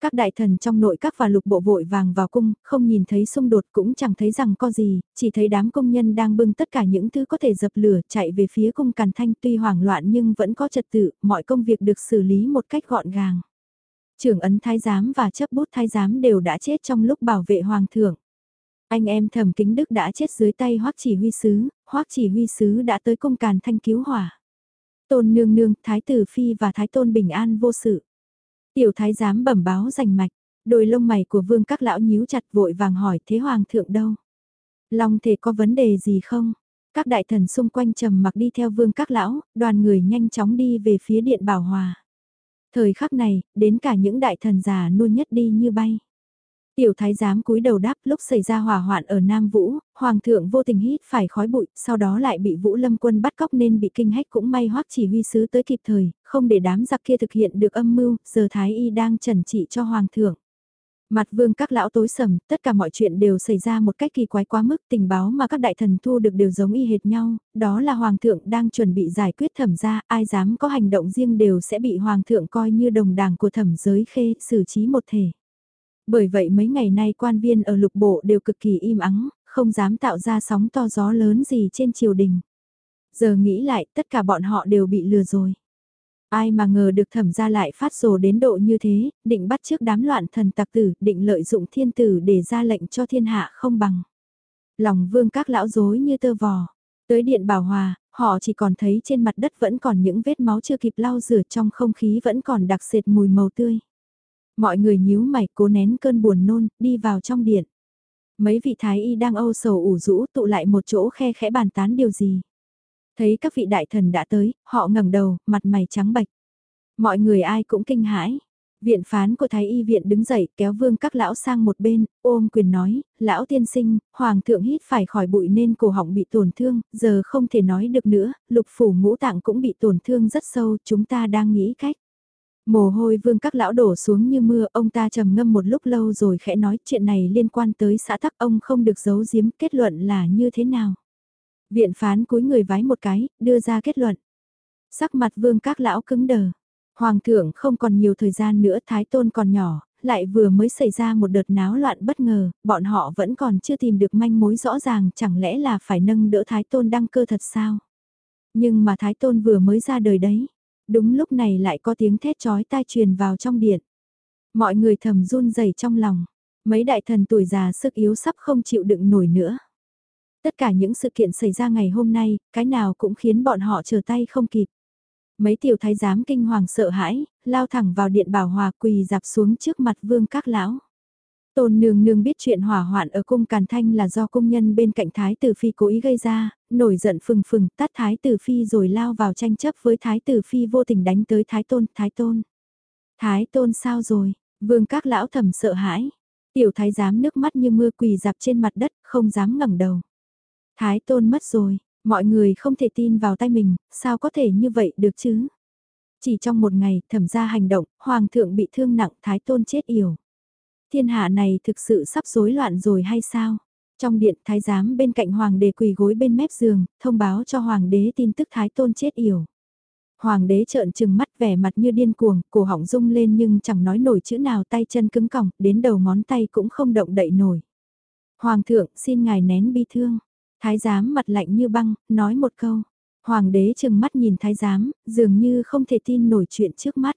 Các đại thần trong nội các và lục bộ vội vàng vào cung, không nhìn thấy xung đột cũng chẳng thấy rằng có gì, chỉ thấy đám công nhân đang bưng tất cả những thứ có thể dập lửa chạy về phía cung càn thanh tuy hoảng loạn nhưng vẫn có trật tự, mọi công việc được xử lý một cách gọn gàng. Trưởng ấn thái giám và chấp bút thái giám đều đã chết trong lúc bảo vệ hoàng thượng. Anh em thẩm kính đức đã chết dưới tay hoắc chỉ huy sứ, hoắc chỉ huy sứ đã tới cung càn thanh cứu hỏa. Tôn nương nương, thái tử phi và thái tôn bình an vô sự. Tiểu thái giám bẩm báo rành mạch, đôi lông mày của vương các lão nhíu chặt vội vàng hỏi thế hoàng thượng đâu? Long thể có vấn đề gì không? Các đại thần xung quanh trầm mặc đi theo vương các lão, đoàn người nhanh chóng đi về phía điện bảo hòa. Thời khắc này, đến cả những đại thần già nuôi nhất đi như bay. Tiểu thái giám cúi đầu đáp lúc xảy ra hỏa hoạn ở Nam Vũ, Hoàng thượng vô tình hít phải khói bụi, sau đó lại bị Vũ Lâm quân bắt cóc nên bị kinh hách cũng may hoắc chỉ huy sứ tới kịp thời, không để đám giặc kia thực hiện được âm mưu, giờ Thái Y đang trần trị cho Hoàng thượng. Mặt vương các lão tối sầm, tất cả mọi chuyện đều xảy ra một cách kỳ quái quá mức tình báo mà các đại thần thu được đều giống y hệt nhau, đó là hoàng thượng đang chuẩn bị giải quyết thẩm gia, ai dám có hành động riêng đều sẽ bị hoàng thượng coi như đồng đảng của thẩm giới khê, xử trí một thể. Bởi vậy mấy ngày nay quan viên ở lục bộ đều cực kỳ im ắng, không dám tạo ra sóng to gió lớn gì trên triều đình. Giờ nghĩ lại tất cả bọn họ đều bị lừa rồi. Ai mà ngờ được thẩm ra lại phát rồ đến độ như thế, định bắt trước đám loạn thần tặc tử, định lợi dụng thiên tử để ra lệnh cho thiên hạ không bằng. Lòng vương các lão dối như tơ vò. Tới điện bảo hòa, họ chỉ còn thấy trên mặt đất vẫn còn những vết máu chưa kịp lau rửa trong không khí vẫn còn đặc sệt mùi màu tươi. Mọi người nhíu mày cố nén cơn buồn nôn, đi vào trong điện. Mấy vị thái y đang âu sầu ủ rũ tụ lại một chỗ khe khẽ bàn tán điều gì. Thấy các vị đại thần đã tới, họ ngẩng đầu, mặt mày trắng bệch. Mọi người ai cũng kinh hãi. Viện phán của Thái Y viện đứng dậy kéo vương các lão sang một bên, ôm quyền nói, lão tiên sinh, hoàng thượng hít phải khỏi bụi nên cổ họng bị tổn thương, giờ không thể nói được nữa, lục phủ ngũ tạng cũng bị tổn thương rất sâu, chúng ta đang nghĩ cách. Mồ hôi vương các lão đổ xuống như mưa, ông ta trầm ngâm một lúc lâu rồi khẽ nói chuyện này liên quan tới xã tắc ông không được giấu giếm kết luận là như thế nào. Viện phán cúi người vái một cái, đưa ra kết luận. Sắc mặt vương các lão cứng đờ. Hoàng thượng không còn nhiều thời gian nữa thái tôn còn nhỏ, lại vừa mới xảy ra một đợt náo loạn bất ngờ, bọn họ vẫn còn chưa tìm được manh mối rõ ràng chẳng lẽ là phải nâng đỡ thái tôn đăng cơ thật sao? Nhưng mà thái tôn vừa mới ra đời đấy. Đúng lúc này lại có tiếng thét chói tai truyền vào trong điện. Mọi người thầm run rẩy trong lòng. Mấy đại thần tuổi già sức yếu sắp không chịu đựng nổi nữa. Tất cả những sự kiện xảy ra ngày hôm nay, cái nào cũng khiến bọn họ trở tay không kịp. Mấy tiểu thái giám kinh hoàng sợ hãi, lao thẳng vào điện bảo hòa quỳ dạp xuống trước mặt vương các lão. Tôn nương nương biết chuyện hỏa hoạn ở cung Càn Thanh là do công nhân bên cạnh Thái Tử Phi cố ý gây ra, nổi giận phừng phừng tắt Thái Tử Phi rồi lao vào tranh chấp với Thái Tử Phi vô tình đánh tới Thái Tôn, Thái Tôn. Thái Tôn sao rồi, vương các lão thầm sợ hãi, tiểu thái giám nước mắt như mưa quỳ dạp trên mặt đất, không dám ngẩng đầu. Thái Tôn mất rồi, mọi người không thể tin vào tay mình, sao có thể như vậy được chứ? Chỉ trong một ngày, thẩm ra hành động, Hoàng thượng bị thương nặng, Thái Tôn chết yểu. Thiên hạ này thực sự sắp rối loạn rồi hay sao? Trong điện thái giám bên cạnh hoàng đế quỳ gối bên mép giường, thông báo cho hoàng đế tin tức thái tôn chết yểu. Hoàng đế trợn trừng mắt vẻ mặt như điên cuồng, cổ họng rung lên nhưng chẳng nói nổi chữ nào tay chân cứng còng, đến đầu ngón tay cũng không động đậy nổi. Hoàng thượng xin ngài nén bi thương. Thái giám mặt lạnh như băng, nói một câu. Hoàng đế trừng mắt nhìn thái giám, dường như không thể tin nổi chuyện trước mắt.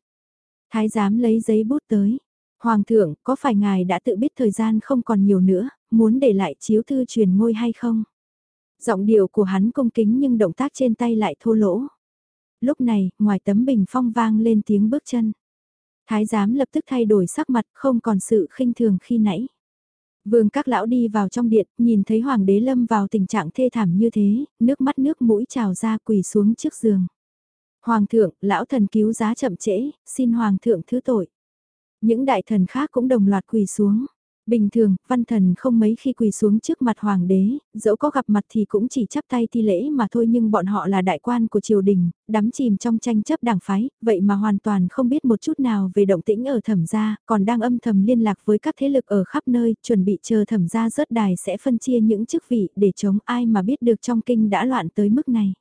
Thái giám lấy giấy bút tới, Hoàng thượng, có phải ngài đã tự biết thời gian không còn nhiều nữa, muốn để lại chiếu thư truyền ngôi hay không? Giọng điệu của hắn cung kính nhưng động tác trên tay lại thô lỗ. Lúc này, ngoài tấm bình phong vang lên tiếng bước chân. Thái giám lập tức thay đổi sắc mặt, không còn sự khinh thường khi nãy. Vương các lão đi vào trong điện, nhìn thấy hoàng đế lâm vào tình trạng thê thảm như thế, nước mắt nước mũi trào ra quỳ xuống trước giường. Hoàng thượng, lão thần cứu giá chậm trễ, xin hoàng thượng thứ tội. Những đại thần khác cũng đồng loạt quỳ xuống. Bình thường, văn thần không mấy khi quỳ xuống trước mặt hoàng đế, dẫu có gặp mặt thì cũng chỉ chắp tay thi lễ mà thôi nhưng bọn họ là đại quan của triều đình, đắm chìm trong tranh chấp đảng phái, vậy mà hoàn toàn không biết một chút nào về động tĩnh ở thẩm gia, còn đang âm thầm liên lạc với các thế lực ở khắp nơi, chuẩn bị chờ thẩm gia rớt đài sẽ phân chia những chức vị để chống ai mà biết được trong kinh đã loạn tới mức này.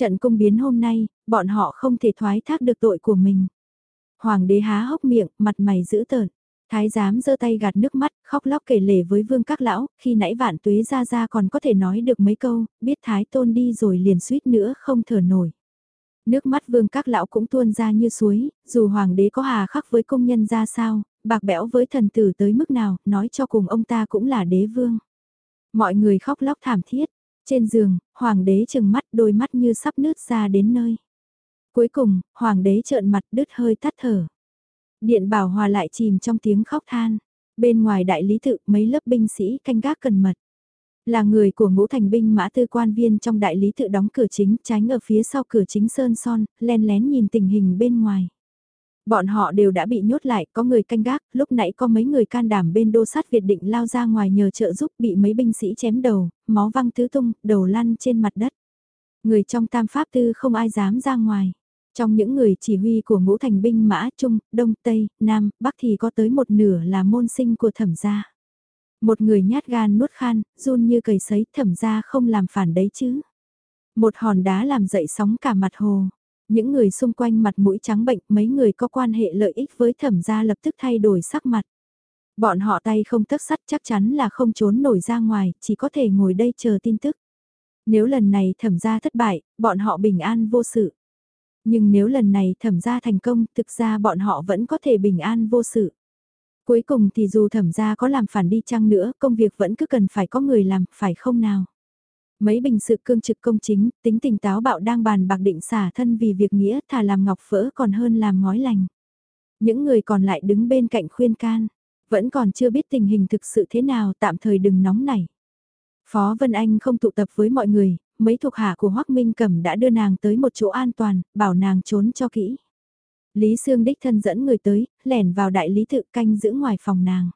Trận cung biến hôm nay, bọn họ không thể thoái thác được tội của mình. Hoàng đế há hốc miệng, mặt mày dữ tợn. Thái giám giơ tay gạt nước mắt, khóc lóc kể lể với vương các lão, khi nãy vạn tuế ra ra còn có thể nói được mấy câu, biết thái tôn đi rồi liền suýt nữa không thở nổi. Nước mắt vương các lão cũng tuôn ra như suối, dù hoàng đế có hà khắc với công nhân ra sao, bạc bẽo với thần tử tới mức nào, nói cho cùng ông ta cũng là đế vương. Mọi người khóc lóc thảm thiết, trên giường, hoàng đế chừng mắt đôi mắt như sắp nứt ra đến nơi. Cuối cùng, hoàng đế trợn mặt đứt hơi tắt thở. Điện bảo hòa lại chìm trong tiếng khóc than. Bên ngoài đại lý tự mấy lớp binh sĩ canh gác cần mật. Là người của ngũ thành binh mã tư quan viên trong đại lý tự đóng cửa chính tránh ở phía sau cửa chính sơn son, len lén nhìn tình hình bên ngoài. Bọn họ đều đã bị nhốt lại, có người canh gác, lúc nãy có mấy người can đảm bên đô sát Việt định lao ra ngoài nhờ trợ giúp bị mấy binh sĩ chém đầu, máu văng tứ tung, đầu lăn trên mặt đất. Người trong tam pháp tư không ai dám ra ngoài. Trong những người chỉ huy của ngũ thành binh mã Trung, Đông, Tây, Nam, Bắc thì có tới một nửa là môn sinh của thẩm gia. Một người nhát gan nuốt khan, run như cầy sấy, thẩm gia không làm phản đấy chứ. Một hòn đá làm dậy sóng cả mặt hồ. Những người xung quanh mặt mũi trắng bệnh, mấy người có quan hệ lợi ích với thẩm gia lập tức thay đổi sắc mặt. Bọn họ tay không tấc sắt chắc chắn là không trốn nổi ra ngoài, chỉ có thể ngồi đây chờ tin tức. Nếu lần này thẩm gia thất bại, bọn họ bình an vô sự. Nhưng nếu lần này thẩm gia thành công, thực ra bọn họ vẫn có thể bình an vô sự. Cuối cùng thì dù thẩm gia có làm phản đi chăng nữa, công việc vẫn cứ cần phải có người làm, phải không nào? Mấy bình sự cương trực công chính, tính tình táo bạo đang bàn bạc định xả thân vì việc nghĩa thà làm ngọc phỡ còn hơn làm ngói lành. Những người còn lại đứng bên cạnh khuyên can, vẫn còn chưa biết tình hình thực sự thế nào tạm thời đừng nóng nảy. Phó Vân Anh không tụ tập với mọi người, mấy thuộc hạ của Hoắc Minh Cẩm đã đưa nàng tới một chỗ an toàn, bảo nàng trốn cho kỹ. Lý Sương đích thân dẫn người tới, lẻn vào đại lý tự canh giữ ngoài phòng nàng.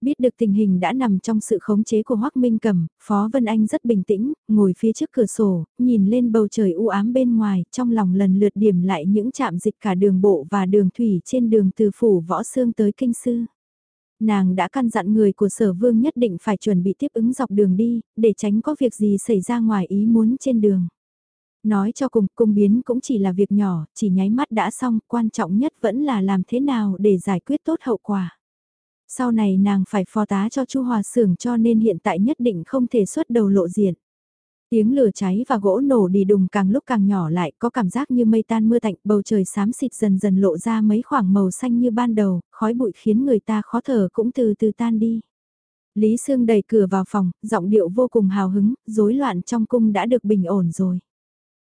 Biết được tình hình đã nằm trong sự khống chế của Hoắc Minh Cẩm, Phó Vân Anh rất bình tĩnh, ngồi phía trước cửa sổ, nhìn lên bầu trời u ám bên ngoài, trong lòng lần lượt điểm lại những chạm dịch cả đường bộ và đường thủy trên đường từ phủ võ xương tới kinh sư. Nàng đã căn dặn người của sở vương nhất định phải chuẩn bị tiếp ứng dọc đường đi, để tránh có việc gì xảy ra ngoài ý muốn trên đường. Nói cho cùng, cung biến cũng chỉ là việc nhỏ, chỉ nháy mắt đã xong, quan trọng nhất vẫn là làm thế nào để giải quyết tốt hậu quả. Sau này nàng phải phó tá cho Chu Hòa Sưởng cho nên hiện tại nhất định không thể xuất đầu lộ diện. Tiếng lửa cháy và gỗ nổ đi đùng càng lúc càng nhỏ lại, có cảm giác như mây tan mưa tạnh, bầu trời xám xịt dần dần lộ ra mấy khoảng màu xanh như ban đầu, khói bụi khiến người ta khó thở cũng từ từ tan đi. Lý Sương đẩy cửa vào phòng, giọng điệu vô cùng hào hứng, rối loạn trong cung đã được bình ổn rồi.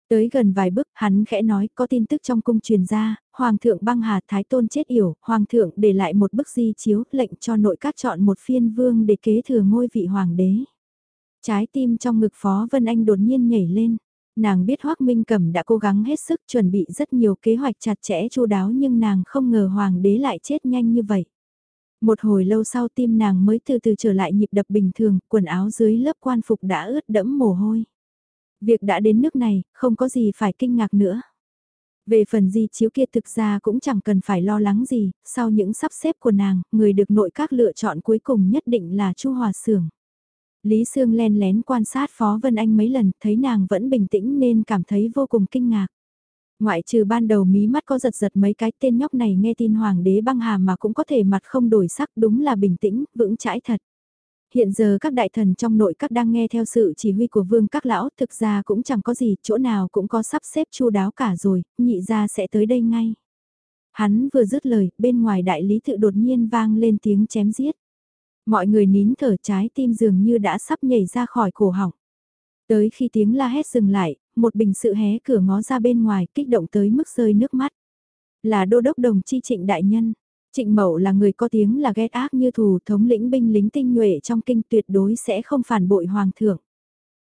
Tới gần vài bước, hắn khẽ nói có tin tức trong cung truyền ra, Hoàng thượng băng hà Thái Tôn chết yểu, Hoàng thượng để lại một bức di chiếu lệnh cho nội các chọn một phiên vương để kế thừa ngôi vị Hoàng đế. Trái tim trong ngực Phó Vân Anh đột nhiên nhảy lên. Nàng biết Hoác Minh Cẩm đã cố gắng hết sức chuẩn bị rất nhiều kế hoạch chặt chẽ chu đáo nhưng nàng không ngờ Hoàng đế lại chết nhanh như vậy. Một hồi lâu sau tim nàng mới từ từ trở lại nhịp đập bình thường, quần áo dưới lớp quan phục đã ướt đẫm mồ hôi. Việc đã đến nước này, không có gì phải kinh ngạc nữa. Về phần di chiếu kia thực ra cũng chẳng cần phải lo lắng gì, sau những sắp xếp của nàng, người được nội các lựa chọn cuối cùng nhất định là Chu Hòa Sưởng. Lý Sương len lén quan sát Phó Vân Anh mấy lần, thấy nàng vẫn bình tĩnh nên cảm thấy vô cùng kinh ngạc. Ngoại trừ ban đầu mí mắt có giật giật mấy cái tên nhóc này nghe tin hoàng đế băng hà mà cũng có thể mặt không đổi sắc đúng là bình tĩnh, vững chãi thật. Hiện giờ các đại thần trong nội các đang nghe theo sự chỉ huy của vương các lão thực ra cũng chẳng có gì, chỗ nào cũng có sắp xếp chu đáo cả rồi, nhị ra sẽ tới đây ngay. Hắn vừa dứt lời, bên ngoài đại lý tự đột nhiên vang lên tiếng chém giết. Mọi người nín thở trái tim dường như đã sắp nhảy ra khỏi cổ họng. Tới khi tiếng la hét dừng lại, một bình sự hé cửa ngó ra bên ngoài kích động tới mức rơi nước mắt. Là đô đốc đồng chi trịnh đại nhân. Trịnh Mậu là người có tiếng là ghét ác như thù thống lĩnh binh lính tinh nhuệ trong kinh tuyệt đối sẽ không phản bội hoàng thượng.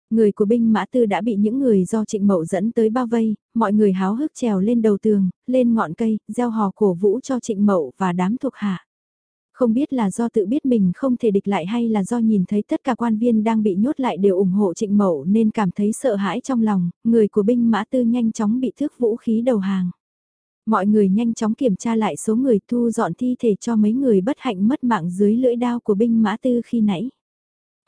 Người của binh mã tư đã bị những người do trịnh mậu dẫn tới bao vây, mọi người háo hức trèo lên đầu tường, lên ngọn cây, gieo hò cổ vũ cho trịnh mậu và đám thuộc hạ. Không biết là do tự biết mình không thể địch lại hay là do nhìn thấy tất cả quan viên đang bị nhốt lại đều ủng hộ trịnh mậu nên cảm thấy sợ hãi trong lòng, người của binh mã tư nhanh chóng bị thước vũ khí đầu hàng. Mọi người nhanh chóng kiểm tra lại số người thu dọn thi thể cho mấy người bất hạnh mất mạng dưới lưỡi đao của binh mã tư khi nãy.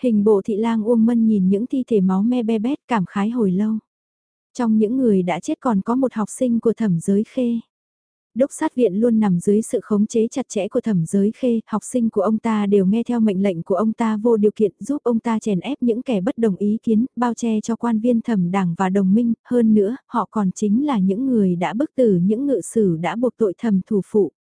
Hình bộ thị lang Uông Mân nhìn những thi thể máu me be bét cảm khái hồi lâu. Trong những người đã chết còn có một học sinh của thẩm giới khê. Đốc sát viện luôn nằm dưới sự khống chế chặt chẽ của thẩm giới khê, học sinh của ông ta đều nghe theo mệnh lệnh của ông ta vô điều kiện giúp ông ta chèn ép những kẻ bất đồng ý kiến, bao che cho quan viên thẩm đảng và đồng minh, hơn nữa, họ còn chính là những người đã bức tử những ngự sử đã buộc tội thẩm thủ phụ.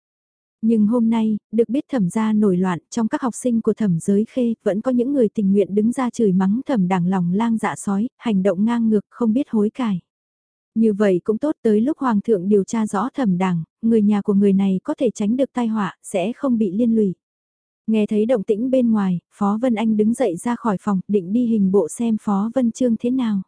Nhưng hôm nay, được biết thẩm gia nổi loạn trong các học sinh của thẩm giới khê, vẫn có những người tình nguyện đứng ra chửi mắng thẩm đảng lòng lang dạ sói, hành động ngang ngược không biết hối cải. Như vậy cũng tốt tới lúc Hoàng thượng điều tra rõ thẩm đảng, người nhà của người này có thể tránh được tai họa, sẽ không bị liên lụy. Nghe thấy động tĩnh bên ngoài, Phó Vân Anh đứng dậy ra khỏi phòng, định đi hình bộ xem Phó Vân Trương thế nào.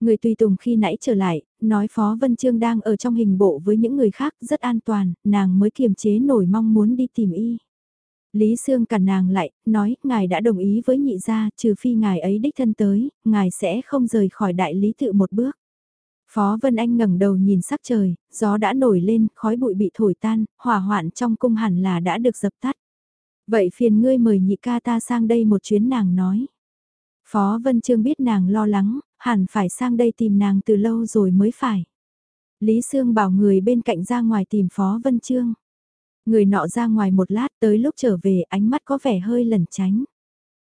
Người tùy tùng khi nãy trở lại, nói Phó Vân Trương đang ở trong hình bộ với những người khác rất an toàn, nàng mới kiềm chế nổi mong muốn đi tìm y. Lý Sương cản nàng lại, nói, ngài đã đồng ý với nhị gia, trừ phi ngài ấy đích thân tới, ngài sẽ không rời khỏi đại lý tự một bước. Phó Vân Anh ngẩng đầu nhìn sắc trời, gió đã nổi lên, khói bụi bị thổi tan, hỏa hoạn trong cung hẳn là đã được dập tắt. Vậy phiền ngươi mời nhị ca ta sang đây một chuyến nàng nói. Phó Vân Trương biết nàng lo lắng, hẳn phải sang đây tìm nàng từ lâu rồi mới phải. Lý Sương bảo người bên cạnh ra ngoài tìm Phó Vân Trương. Người nọ ra ngoài một lát tới lúc trở về ánh mắt có vẻ hơi lẩn tránh.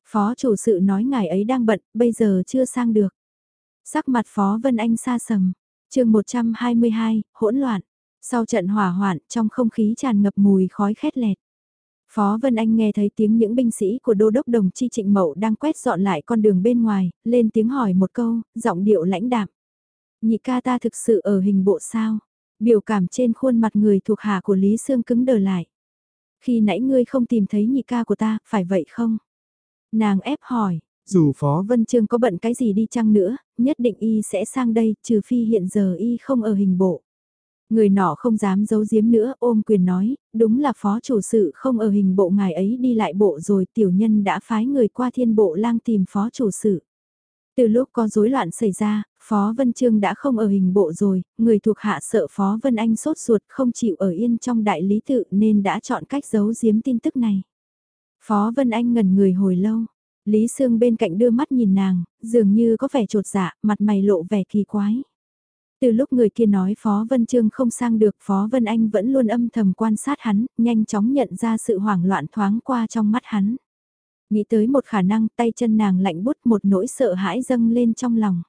Phó chủ sự nói ngài ấy đang bận, bây giờ chưa sang được. Sắc mặt Phó Vân Anh xa sầm. chương 122, hỗn loạn. Sau trận hỏa hoạn, trong không khí tràn ngập mùi khói khét lẹt. Phó Vân Anh nghe thấy tiếng những binh sĩ của đô đốc đồng chi trịnh mậu đang quét dọn lại con đường bên ngoài, lên tiếng hỏi một câu, giọng điệu lãnh đạm. Nhị ca ta thực sự ở hình bộ sao? Biểu cảm trên khuôn mặt người thuộc hạ của Lý Sương cứng đờ lại. Khi nãy ngươi không tìm thấy nhị ca của ta, phải vậy không? Nàng ép hỏi, dù Phó Vân Trương có bận cái gì đi chăng nữa, nhất định y sẽ sang đây, trừ phi hiện giờ y không ở hình bộ. Người nọ không dám giấu giếm nữa, ôm quyền nói, đúng là phó chủ sự không ở hình bộ ngài ấy đi lại bộ rồi tiểu nhân đã phái người qua thiên bộ lang tìm phó chủ sự. Từ lúc có rối loạn xảy ra, Phó Vân Trương đã không ở hình bộ rồi, người thuộc hạ sợ Phó Vân Anh sốt ruột không chịu ở yên trong đại lý tự nên đã chọn cách giấu giếm tin tức này. Phó Vân Anh ngần người hồi lâu, Lý Sương bên cạnh đưa mắt nhìn nàng, dường như có vẻ trột dạ, mặt mày lộ vẻ kỳ quái. Từ lúc người kia nói Phó Vân Trương không sang được Phó Vân Anh vẫn luôn âm thầm quan sát hắn, nhanh chóng nhận ra sự hoảng loạn thoáng qua trong mắt hắn. Nghĩ tới một khả năng tay chân nàng lạnh bút một nỗi sợ hãi dâng lên trong lòng.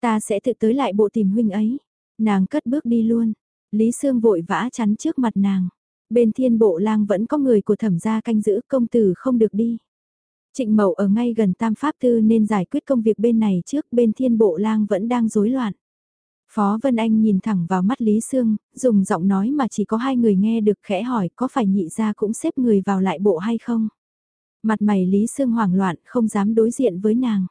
Ta sẽ tự tới lại bộ tìm huynh ấy. Nàng cất bước đi luôn. Lý Sương vội vã chắn trước mặt nàng. Bên thiên bộ lang vẫn có người của thẩm gia canh giữ công tử không được đi. Trịnh Mậu ở ngay gần Tam Pháp Tư nên giải quyết công việc bên này trước bên thiên bộ lang vẫn đang rối loạn. Phó Vân Anh nhìn thẳng vào mắt Lý Sương, dùng giọng nói mà chỉ có hai người nghe được khẽ hỏi có phải nhị ra cũng xếp người vào lại bộ hay không. Mặt mày Lý Sương hoảng loạn không dám đối diện với nàng.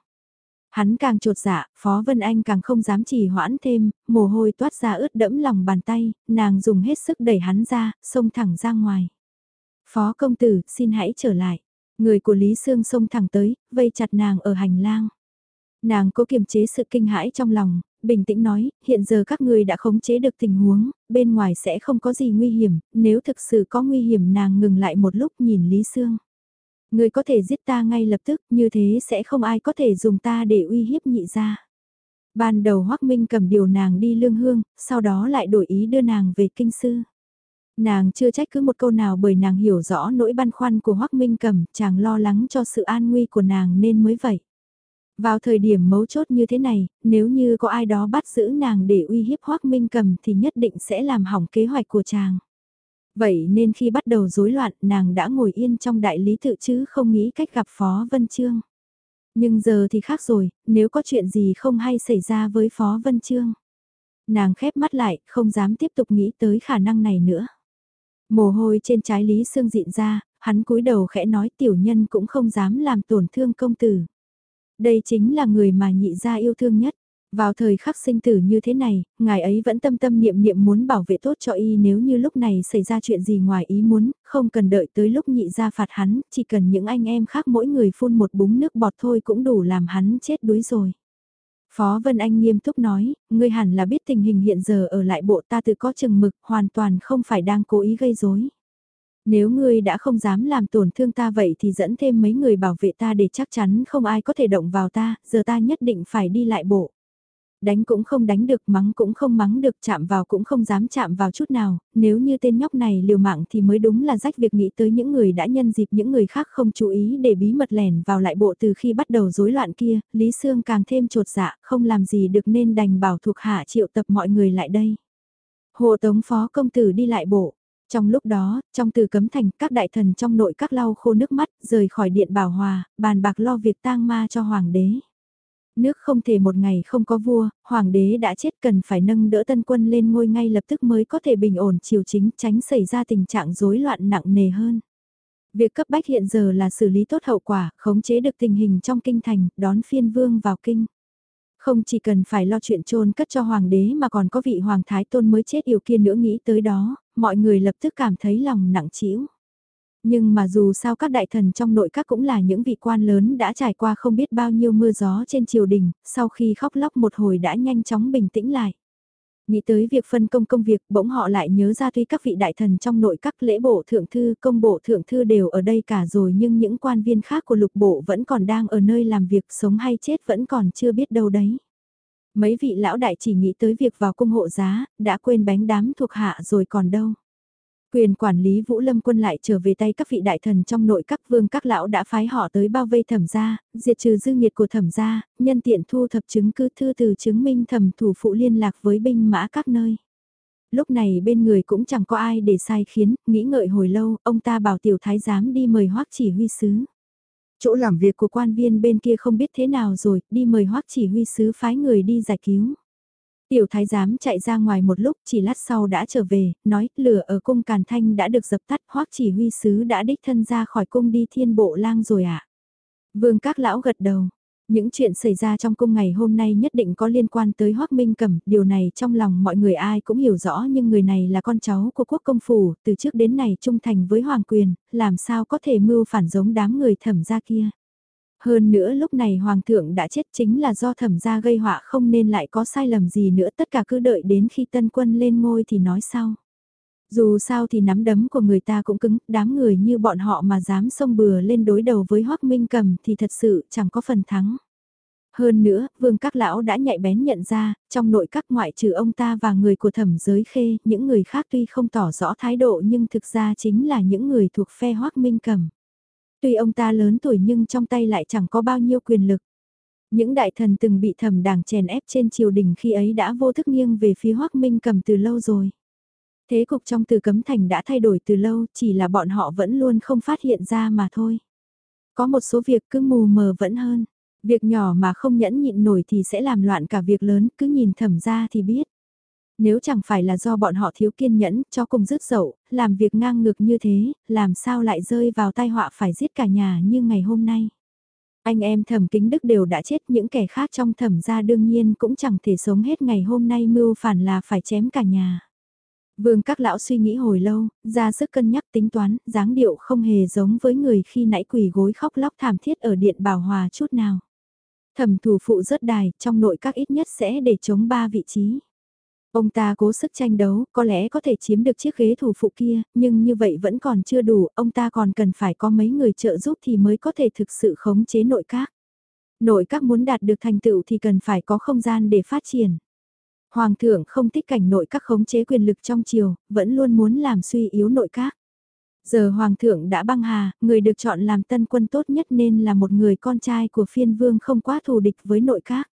Hắn càng trột dạ, Phó Vân Anh càng không dám trì hoãn thêm, mồ hôi toát ra ướt đẫm lòng bàn tay, nàng dùng hết sức đẩy hắn ra, xông thẳng ra ngoài. Phó công tử, xin hãy trở lại. Người của Lý Sương xông thẳng tới, vây chặt nàng ở hành lang. Nàng cố kiềm chế sự kinh hãi trong lòng, bình tĩnh nói, hiện giờ các người đã khống chế được tình huống, bên ngoài sẽ không có gì nguy hiểm, nếu thực sự có nguy hiểm nàng ngừng lại một lúc nhìn Lý Sương. Người có thể giết ta ngay lập tức, như thế sẽ không ai có thể dùng ta để uy hiếp nhị ra. Ban đầu Hoác Minh cầm điều nàng đi lương hương, sau đó lại đổi ý đưa nàng về kinh sư. Nàng chưa trách cứ một câu nào bởi nàng hiểu rõ nỗi băn khoăn của Hoác Minh cầm, chàng lo lắng cho sự an nguy của nàng nên mới vậy. Vào thời điểm mấu chốt như thế này, nếu như có ai đó bắt giữ nàng để uy hiếp Hoác Minh cầm thì nhất định sẽ làm hỏng kế hoạch của chàng. Vậy nên khi bắt đầu rối loạn nàng đã ngồi yên trong đại lý tự chứ không nghĩ cách gặp Phó Vân Trương. Nhưng giờ thì khác rồi, nếu có chuyện gì không hay xảy ra với Phó Vân Trương. Nàng khép mắt lại, không dám tiếp tục nghĩ tới khả năng này nữa. Mồ hôi trên trái Lý Sương dịn ra, hắn cúi đầu khẽ nói tiểu nhân cũng không dám làm tổn thương công tử. Đây chính là người mà nhị gia yêu thương nhất. Vào thời khắc sinh tử như thế này, ngài ấy vẫn tâm tâm niệm niệm muốn bảo vệ tốt cho y nếu như lúc này xảy ra chuyện gì ngoài ý muốn, không cần đợi tới lúc nhị ra phạt hắn, chỉ cần những anh em khác mỗi người phun một búng nước bọt thôi cũng đủ làm hắn chết đuối rồi. Phó Vân Anh nghiêm túc nói, ngươi hẳn là biết tình hình hiện giờ ở lại bộ ta tự có chừng mực, hoàn toàn không phải đang cố ý gây rối. Nếu ngươi đã không dám làm tổn thương ta vậy thì dẫn thêm mấy người bảo vệ ta để chắc chắn không ai có thể động vào ta, giờ ta nhất định phải đi lại bộ. Đánh cũng không đánh được, mắng cũng không mắng được, chạm vào cũng không dám chạm vào chút nào, nếu như tên nhóc này liều mạng thì mới đúng là rách việc nghĩ tới những người đã nhân dịp những người khác không chú ý để bí mật lẻn vào lại bộ từ khi bắt đầu rối loạn kia, Lý Sương càng thêm trột dạ, không làm gì được nên đành bảo thuộc hạ triệu tập mọi người lại đây. Hộ tống phó công tử đi lại bộ. Trong lúc đó, trong từ cấm thành, các đại thần trong nội các lau khô nước mắt, rời khỏi điện bảo hòa, bàn bạc lo việc tang ma cho hoàng đế nước không thể một ngày không có vua, hoàng đế đã chết cần phải nâng đỡ tân quân lên ngôi ngay lập tức mới có thể bình ổn triều chính tránh xảy ra tình trạng rối loạn nặng nề hơn. Việc cấp bách hiện giờ là xử lý tốt hậu quả, khống chế được tình hình trong kinh thành, đón phiên vương vào kinh. Không chỉ cần phải lo chuyện chôn cất cho hoàng đế mà còn có vị hoàng thái tôn mới chết yêu kia nữa nghĩ tới đó, mọi người lập tức cảm thấy lòng nặng trĩu. Nhưng mà dù sao các đại thần trong nội các cũng là những vị quan lớn đã trải qua không biết bao nhiêu mưa gió trên triều đình, sau khi khóc lóc một hồi đã nhanh chóng bình tĩnh lại. Nghĩ tới việc phân công công việc bỗng họ lại nhớ ra tuy các vị đại thần trong nội các lễ bộ thượng thư công bộ thượng thư đều ở đây cả rồi nhưng những quan viên khác của lục bộ vẫn còn đang ở nơi làm việc sống hay chết vẫn còn chưa biết đâu đấy. Mấy vị lão đại chỉ nghĩ tới việc vào cung hộ giá, đã quên bánh đám thuộc hạ rồi còn đâu. Quyền quản lý Vũ Lâm quân lại trở về tay các vị đại thần trong nội các vương các lão đã phái họ tới bao vây thẩm gia, diệt trừ dư nghiệt của thẩm gia, nhân tiện thu thập chứng cứ thư từ chứng minh thẩm thủ phụ liên lạc với binh mã các nơi. Lúc này bên người cũng chẳng có ai để sai khiến, nghĩ ngợi hồi lâu, ông ta bảo tiểu thái giám đi mời hoắc chỉ huy sứ. Chỗ làm việc của quan viên bên kia không biết thế nào rồi, đi mời hoắc chỉ huy sứ phái người đi giải cứu. Tiểu thái giám chạy ra ngoài một lúc chỉ lát sau đã trở về, nói lửa ở cung Càn Thanh đã được dập tắt hoắc chỉ huy sứ đã đích thân ra khỏi cung đi thiên bộ lang rồi ạ. À? Vương các lão gật đầu. Những chuyện xảy ra trong cung ngày hôm nay nhất định có liên quan tới Hoắc Minh Cẩm, điều này trong lòng mọi người ai cũng hiểu rõ nhưng người này là con cháu của quốc công phủ, từ trước đến nay trung thành với hoàng quyền, làm sao có thể mưu phản giống đám người thẩm gia kia. Hơn nữa lúc này hoàng thượng đã chết chính là do thẩm gia gây họa không nên lại có sai lầm gì nữa tất cả cứ đợi đến khi tân quân lên ngôi thì nói sau. Dù sao thì nắm đấm của người ta cũng cứng, đám người như bọn họ mà dám xông bừa lên đối đầu với hoắc Minh Cầm thì thật sự chẳng có phần thắng. Hơn nữa, vương các lão đã nhạy bén nhận ra, trong nội các ngoại trừ ông ta và người của thẩm giới khê, những người khác tuy không tỏ rõ thái độ nhưng thực ra chính là những người thuộc phe hoắc Minh Cầm. Tuy ông ta lớn tuổi nhưng trong tay lại chẳng có bao nhiêu quyền lực. Những đại thần từng bị thẩm đảng chèn ép trên triều đình khi ấy đã vô thức nghiêng về phía hoắc Minh cầm từ lâu rồi. Thế cục trong từ cấm thành đã thay đổi từ lâu, chỉ là bọn họ vẫn luôn không phát hiện ra mà thôi. Có một số việc cứ mù mờ vẫn hơn. Việc nhỏ mà không nhẫn nhịn nổi thì sẽ làm loạn cả việc lớn, cứ nhìn thẩm ra thì biết. Nếu chẳng phải là do bọn họ thiếu kiên nhẫn, cho cùng dứt dậu, làm việc ngang ngược như thế, làm sao lại rơi vào tai họa phải giết cả nhà như ngày hôm nay. Anh em thẩm kính đức đều đã chết những kẻ khác trong thẩm gia đương nhiên cũng chẳng thể sống hết ngày hôm nay mưu phản là phải chém cả nhà. Vương các lão suy nghĩ hồi lâu, ra sức cân nhắc tính toán, dáng điệu không hề giống với người khi nãy quỳ gối khóc lóc thảm thiết ở điện bảo hòa chút nào. Thẩm thủ phụ rớt đài, trong nội các ít nhất sẽ để chống ba vị trí. Ông ta cố sức tranh đấu, có lẽ có thể chiếm được chiếc ghế thủ phụ kia, nhưng như vậy vẫn còn chưa đủ, ông ta còn cần phải có mấy người trợ giúp thì mới có thể thực sự khống chế nội các. Nội các muốn đạt được thành tựu thì cần phải có không gian để phát triển. Hoàng thượng không thích cảnh nội các khống chế quyền lực trong triều, vẫn luôn muốn làm suy yếu nội các. Giờ Hoàng thượng đã băng hà, người được chọn làm tân quân tốt nhất nên là một người con trai của phiên vương không quá thù địch với nội các.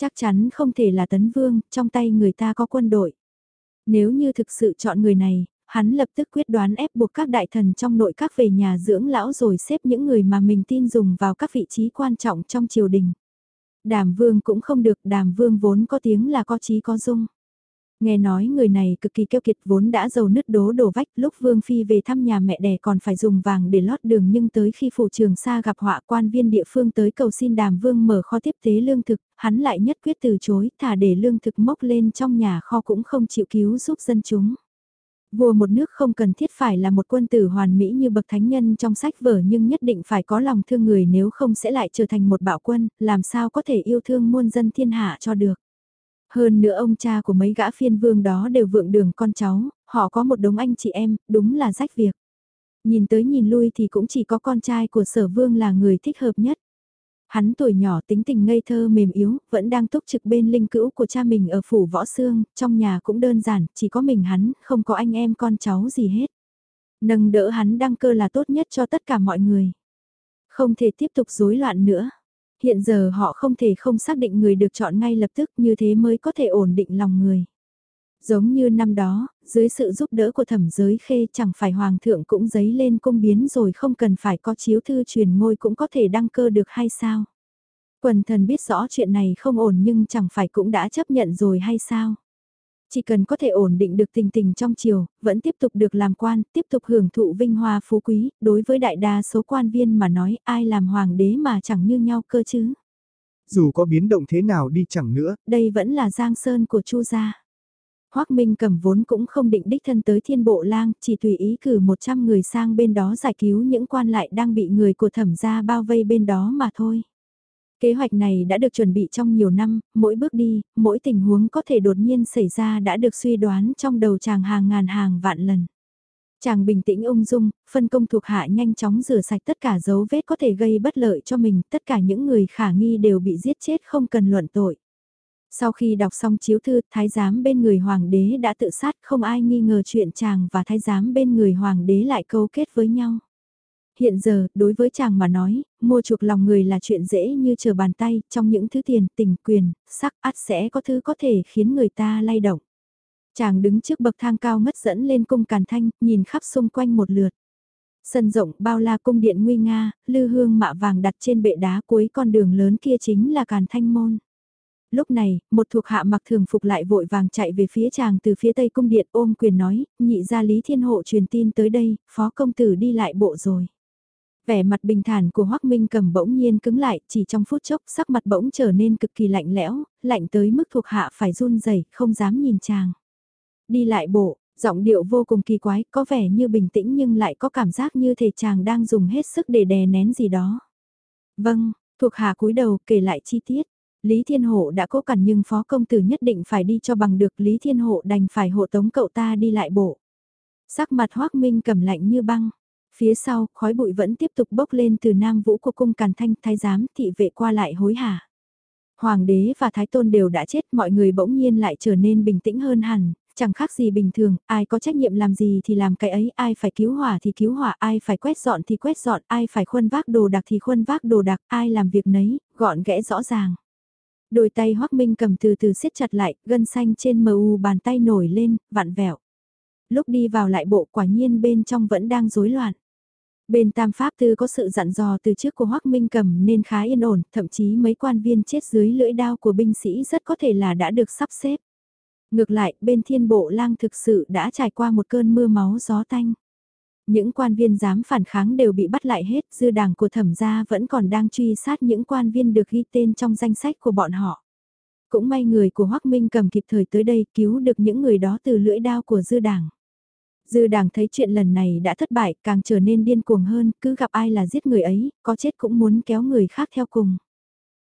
Chắc chắn không thể là tấn vương, trong tay người ta có quân đội. Nếu như thực sự chọn người này, hắn lập tức quyết đoán ép buộc các đại thần trong nội các về nhà dưỡng lão rồi xếp những người mà mình tin dùng vào các vị trí quan trọng trong triều đình. Đàm vương cũng không được, đàm vương vốn có tiếng là có trí có dung. Nghe nói người này cực kỳ keo kiệt vốn đã giàu nứt đố đổ vách lúc Vương Phi về thăm nhà mẹ đẻ còn phải dùng vàng để lót đường nhưng tới khi phủ trường xa gặp họa quan viên địa phương tới cầu xin đàm Vương mở kho tiếp tế lương thực, hắn lại nhất quyết từ chối thả để lương thực mốc lên trong nhà kho cũng không chịu cứu giúp dân chúng. Vua một nước không cần thiết phải là một quân tử hoàn mỹ như bậc thánh nhân trong sách vở nhưng nhất định phải có lòng thương người nếu không sẽ lại trở thành một bạo quân, làm sao có thể yêu thương muôn dân thiên hạ cho được. Hơn nữa ông cha của mấy gã phiên vương đó đều vượng đường con cháu, họ có một đống anh chị em, đúng là rách việc. Nhìn tới nhìn lui thì cũng chỉ có con trai của sở vương là người thích hợp nhất. Hắn tuổi nhỏ tính tình ngây thơ mềm yếu, vẫn đang túc trực bên linh cữu của cha mình ở phủ võ xương, trong nhà cũng đơn giản, chỉ có mình hắn, không có anh em con cháu gì hết. Nâng đỡ hắn đăng cơ là tốt nhất cho tất cả mọi người. Không thể tiếp tục rối loạn nữa. Hiện giờ họ không thể không xác định người được chọn ngay lập tức như thế mới có thể ổn định lòng người. Giống như năm đó, dưới sự giúp đỡ của thẩm giới khê chẳng phải hoàng thượng cũng giấy lên cung biến rồi không cần phải có chiếu thư truyền ngôi cũng có thể đăng cơ được hay sao? Quần thần biết rõ chuyện này không ổn nhưng chẳng phải cũng đã chấp nhận rồi hay sao? Chỉ cần có thể ổn định được tình tình trong triều, vẫn tiếp tục được làm quan, tiếp tục hưởng thụ vinh hoa phú quý, đối với đại đa số quan viên mà nói ai làm hoàng đế mà chẳng như nhau cơ chứ. Dù có biến động thế nào đi chẳng nữa. Đây vẫn là giang sơn của chu gia. Hoác Minh cầm vốn cũng không định đích thân tới thiên bộ lang, chỉ tùy ý cử 100 người sang bên đó giải cứu những quan lại đang bị người của thẩm gia bao vây bên đó mà thôi. Kế hoạch này đã được chuẩn bị trong nhiều năm, mỗi bước đi, mỗi tình huống có thể đột nhiên xảy ra đã được suy đoán trong đầu chàng hàng ngàn hàng vạn lần. Chàng bình tĩnh ung dung, phân công thuộc hạ nhanh chóng rửa sạch tất cả dấu vết có thể gây bất lợi cho mình, tất cả những người khả nghi đều bị giết chết không cần luận tội. Sau khi đọc xong chiếu thư, thái giám bên người hoàng đế đã tự sát không ai nghi ngờ chuyện chàng và thái giám bên người hoàng đế lại câu kết với nhau. Hiện giờ, đối với chàng mà nói, mua chuộc lòng người là chuyện dễ như chờ bàn tay, trong những thứ tiền, tình, quyền, sắc, át sẽ có thứ có thể khiến người ta lay động. Chàng đứng trước bậc thang cao ngất dẫn lên cung càn thanh, nhìn khắp xung quanh một lượt. Sân rộng bao la cung điện nguy nga, lư hương mạ vàng đặt trên bệ đá cuối con đường lớn kia chính là càn thanh môn. Lúc này, một thuộc hạ mặc thường phục lại vội vàng chạy về phía chàng từ phía tây cung điện ôm quyền nói, nhị gia Lý Thiên Hộ truyền tin tới đây, phó công tử đi lại bộ rồi. Vẻ mặt bình thản của Hoắc Minh cầm bỗng nhiên cứng lại, chỉ trong phút chốc sắc mặt bỗng trở nên cực kỳ lạnh lẽo, lạnh tới mức thuộc hạ phải run rẩy, không dám nhìn chàng. Đi lại bộ, giọng điệu vô cùng kỳ quái, có vẻ như bình tĩnh nhưng lại có cảm giác như thể chàng đang dùng hết sức để đè nén gì đó. Vâng, thuộc hạ cúi đầu kể lại chi tiết. Lý Thiên Hộ đã cố cản nhưng phó công tử nhất định phải đi cho bằng được Lý Thiên Hộ đành phải hộ tống cậu ta đi lại bộ. Sắc mặt Hoác Minh cầm lạnh như băng. Phía sau, khói bụi vẫn tiếp tục bốc lên từ nam vũ của cung càn thanh thái giám thị vệ qua lại hối hả. Hoàng đế và thái tôn đều đã chết mọi người bỗng nhiên lại trở nên bình tĩnh hơn hẳn, chẳng khác gì bình thường, ai có trách nhiệm làm gì thì làm cái ấy, ai phải cứu hỏa thì cứu hỏa, ai phải quét dọn thì quét dọn, ai phải khuân vác đồ đặc thì khuân vác đồ đặc, ai làm việc nấy, gọn ghẽ rõ ràng. Đôi tay Hoắc Minh cầm từ từ siết chặt lại, gân xanh trên mờ u bàn tay nổi lên, vặn vẹo. Lúc đi vào lại bộ quả nhiên bên trong vẫn đang rối loạn. Bên Tam Pháp Tư có sự dặn dò từ trước của Hoắc Minh cầm nên khá yên ổn, thậm chí mấy quan viên chết dưới lưỡi đao của binh sĩ rất có thể là đã được sắp xếp. Ngược lại, bên thiên bộ lang thực sự đã trải qua một cơn mưa máu gió tanh. Những quan viên dám phản kháng đều bị bắt lại hết, dư đảng của thẩm gia vẫn còn đang truy sát những quan viên được ghi tên trong danh sách của bọn họ. Cũng may người của Hoắc Minh cầm kịp thời tới đây cứu được những người đó từ lưỡi đao của dư đảng. Dư đảng thấy chuyện lần này đã thất bại càng trở nên điên cuồng hơn, cứ gặp ai là giết người ấy, có chết cũng muốn kéo người khác theo cùng.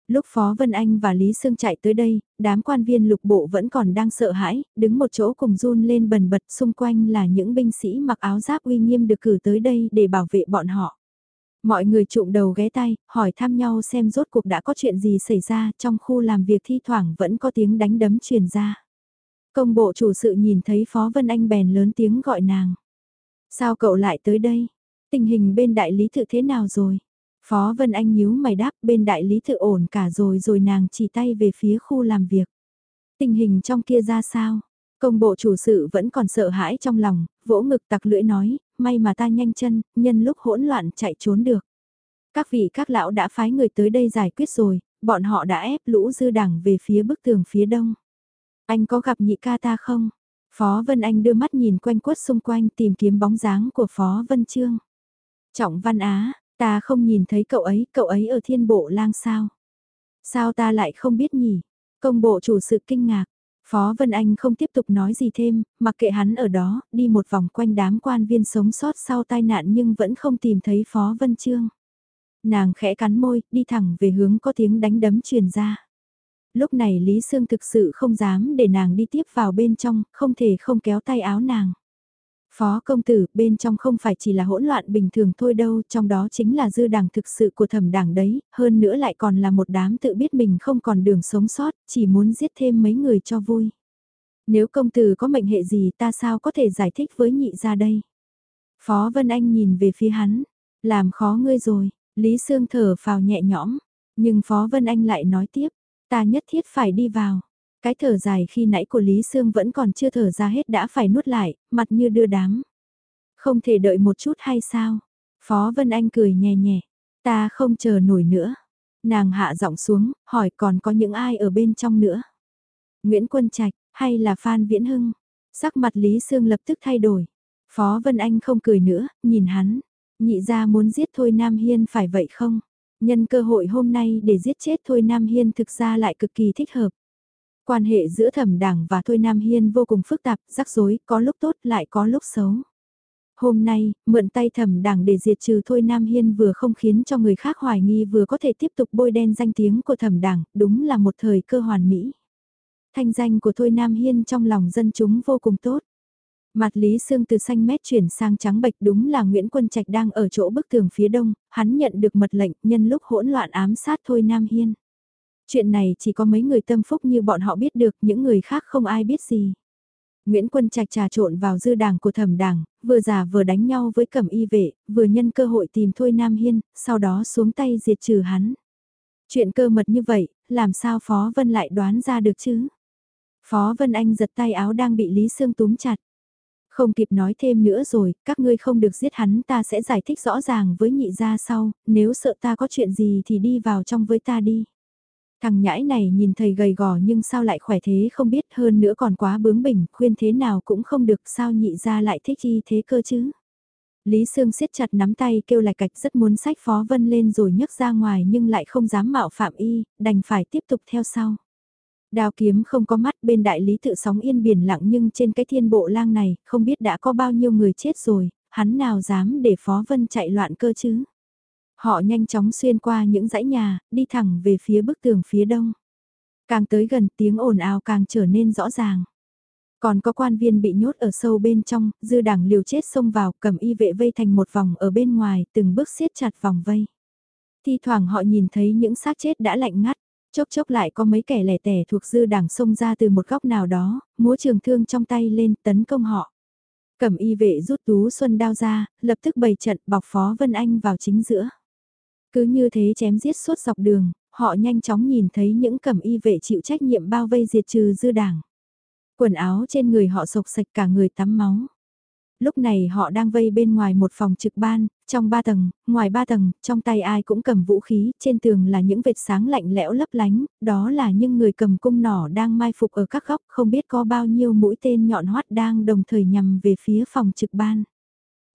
Lúc Phó Vân Anh và Lý Sương chạy tới đây, đám quan viên lục bộ vẫn còn đang sợ hãi, đứng một chỗ cùng run lên bần bật xung quanh là những binh sĩ mặc áo giáp uy nghiêm được cử tới đây để bảo vệ bọn họ. Mọi người trụm đầu ghé tay, hỏi thăm nhau xem rốt cuộc đã có chuyện gì xảy ra trong khu làm việc thi thoảng vẫn có tiếng đánh đấm truyền ra. Công bộ chủ sự nhìn thấy Phó Vân Anh bèn lớn tiếng gọi nàng. Sao cậu lại tới đây? Tình hình bên đại lý tự thế nào rồi? Phó Vân Anh nhíu mày đáp bên đại lý tự ổn cả rồi rồi nàng chỉ tay về phía khu làm việc. Tình hình trong kia ra sao? Công bộ chủ sự vẫn còn sợ hãi trong lòng, vỗ ngực tặc lưỡi nói, may mà ta nhanh chân, nhân lúc hỗn loạn chạy trốn được. Các vị các lão đã phái người tới đây giải quyết rồi, bọn họ đã ép lũ dư đảng về phía bức tường phía đông. Anh có gặp nhị ca ta không? Phó Vân Anh đưa mắt nhìn quanh quất xung quanh tìm kiếm bóng dáng của Phó Vân Trương. Trọng Văn Á, ta không nhìn thấy cậu ấy, cậu ấy ở thiên bộ lang sao? Sao ta lại không biết nhỉ? Công bộ chủ sự kinh ngạc. Phó Vân Anh không tiếp tục nói gì thêm, mặc kệ hắn ở đó, đi một vòng quanh đám quan viên sống sót sau tai nạn nhưng vẫn không tìm thấy Phó Vân Trương. Nàng khẽ cắn môi, đi thẳng về hướng có tiếng đánh đấm truyền ra. Lúc này Lý Sương thực sự không dám để nàng đi tiếp vào bên trong, không thể không kéo tay áo nàng. Phó công tử, bên trong không phải chỉ là hỗn loạn bình thường thôi đâu, trong đó chính là dư đảng thực sự của thẩm đảng đấy, hơn nữa lại còn là một đám tự biết mình không còn đường sống sót, chỉ muốn giết thêm mấy người cho vui. Nếu công tử có mệnh hệ gì ta sao có thể giải thích với nhị ra đây? Phó Vân Anh nhìn về phía hắn, làm khó ngươi rồi, Lý Sương thở phào nhẹ nhõm, nhưng Phó Vân Anh lại nói tiếp, ta nhất thiết phải đi vào. Cái thở dài khi nãy của Lý Sương vẫn còn chưa thở ra hết đã phải nuốt lại, mặt như đưa đám. Không thể đợi một chút hay sao? Phó Vân Anh cười nhẹ nhẹ, ta không chờ nổi nữa. Nàng hạ giọng xuống, hỏi còn có những ai ở bên trong nữa? Nguyễn Quân Trạch, hay là Phan Viễn Hưng? Sắc mặt Lý Sương lập tức thay đổi. Phó Vân Anh không cười nữa, nhìn hắn. Nhị ra muốn giết Thôi Nam Hiên phải vậy không? Nhân cơ hội hôm nay để giết chết Thôi Nam Hiên thực ra lại cực kỳ thích hợp. Quan hệ giữa thẩm đảng và Thôi Nam Hiên vô cùng phức tạp, rắc rối, có lúc tốt lại có lúc xấu. Hôm nay, mượn tay thẩm đảng để diệt trừ Thôi Nam Hiên vừa không khiến cho người khác hoài nghi vừa có thể tiếp tục bôi đen danh tiếng của thẩm đảng, đúng là một thời cơ hoàn mỹ. Thanh danh của Thôi Nam Hiên trong lòng dân chúng vô cùng tốt. Mặt Lý Sương từ xanh mét chuyển sang trắng bệch đúng là Nguyễn Quân Trạch đang ở chỗ bức tường phía đông, hắn nhận được mật lệnh nhân lúc hỗn loạn ám sát Thôi Nam Hiên. Chuyện này chỉ có mấy người tâm phúc như bọn họ biết được, những người khác không ai biết gì. Nguyễn Quân Trạch trà trộn vào dư đảng của thẩm đảng, vừa giả vừa đánh nhau với cẩm y vệ, vừa nhân cơ hội tìm Thôi Nam Hiên, sau đó xuống tay diệt trừ hắn. Chuyện cơ mật như vậy, làm sao Phó Vân lại đoán ra được chứ? Phó Vân Anh giật tay áo đang bị Lý Sương túm chặt. Không kịp nói thêm nữa rồi, các ngươi không được giết hắn ta sẽ giải thích rõ ràng với nhị gia sau, nếu sợ ta có chuyện gì thì đi vào trong với ta đi. Thằng nhãi này nhìn thầy gầy gò nhưng sao lại khỏe thế không biết hơn nữa còn quá bướng bỉnh, khuyên thế nào cũng không được sao nhị gia lại thích y thế cơ chứ. Lý Sương siết chặt nắm tay kêu lại cạch rất muốn sách Phó Vân lên rồi nhấc ra ngoài nhưng lại không dám mạo phạm y, đành phải tiếp tục theo sau đao kiếm không có mắt bên đại lý tự sóng yên biển lặng nhưng trên cái thiên bộ lang này không biết đã có bao nhiêu người chết rồi, hắn nào dám để Phó Vân chạy loạn cơ chứ. Họ nhanh chóng xuyên qua những dãy nhà, đi thẳng về phía bức tường phía đông. Càng tới gần tiếng ồn ào càng trở nên rõ ràng. Còn có quan viên bị nhốt ở sâu bên trong, dư đảng liều chết xông vào, cầm y vệ vây thành một vòng ở bên ngoài, từng bước siết chặt vòng vây. Thi thoảng họ nhìn thấy những xác chết đã lạnh ngắt, chốc chốc lại có mấy kẻ lẻ tẻ thuộc dư đảng xông ra từ một góc nào đó, múa trường thương trong tay lên tấn công họ. Cẩm y vệ rút tú xuân đao ra, lập tức bày trận bọc Phó Vân Anh vào chính giữa. Cứ như thế chém giết suốt dọc đường, họ nhanh chóng nhìn thấy những cẩm y vệ chịu trách nhiệm bao vây diệt trừ dư đảng. Quần áo trên người họ sộc sạch cả người tắm máu. Lúc này họ đang vây bên ngoài một phòng trực ban, trong ba tầng, ngoài ba tầng, trong tay ai cũng cầm vũ khí, trên tường là những vệt sáng lạnh lẽo lấp lánh, đó là những người cầm cung nỏ đang mai phục ở các góc, không biết có bao nhiêu mũi tên nhọn hoắt đang đồng thời nhằm về phía phòng trực ban.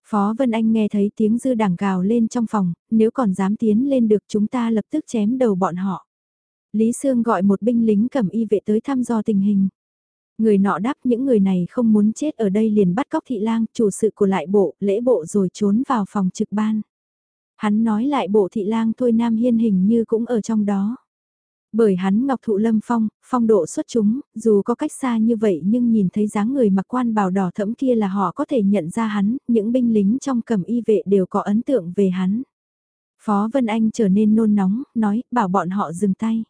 Phó Vân Anh nghe thấy tiếng dư đảng gào lên trong phòng, nếu còn dám tiến lên được chúng ta lập tức chém đầu bọn họ. Lý Sương gọi một binh lính cầm y vệ tới thăm dò tình hình. Người nọ đáp những người này không muốn chết ở đây liền bắt cóc thị lang, chủ sự của lại bộ, lễ bộ rồi trốn vào phòng trực ban. Hắn nói lại bộ thị lang thôi Nam Hiên hình như cũng ở trong đó. Bởi hắn ngọc thụ lâm phong, phong độ xuất chúng, dù có cách xa như vậy nhưng nhìn thấy dáng người mặc quan bào đỏ thẫm kia là họ có thể nhận ra hắn, những binh lính trong cầm y vệ đều có ấn tượng về hắn. Phó Vân Anh trở nên nôn nóng, nói, bảo bọn họ dừng tay.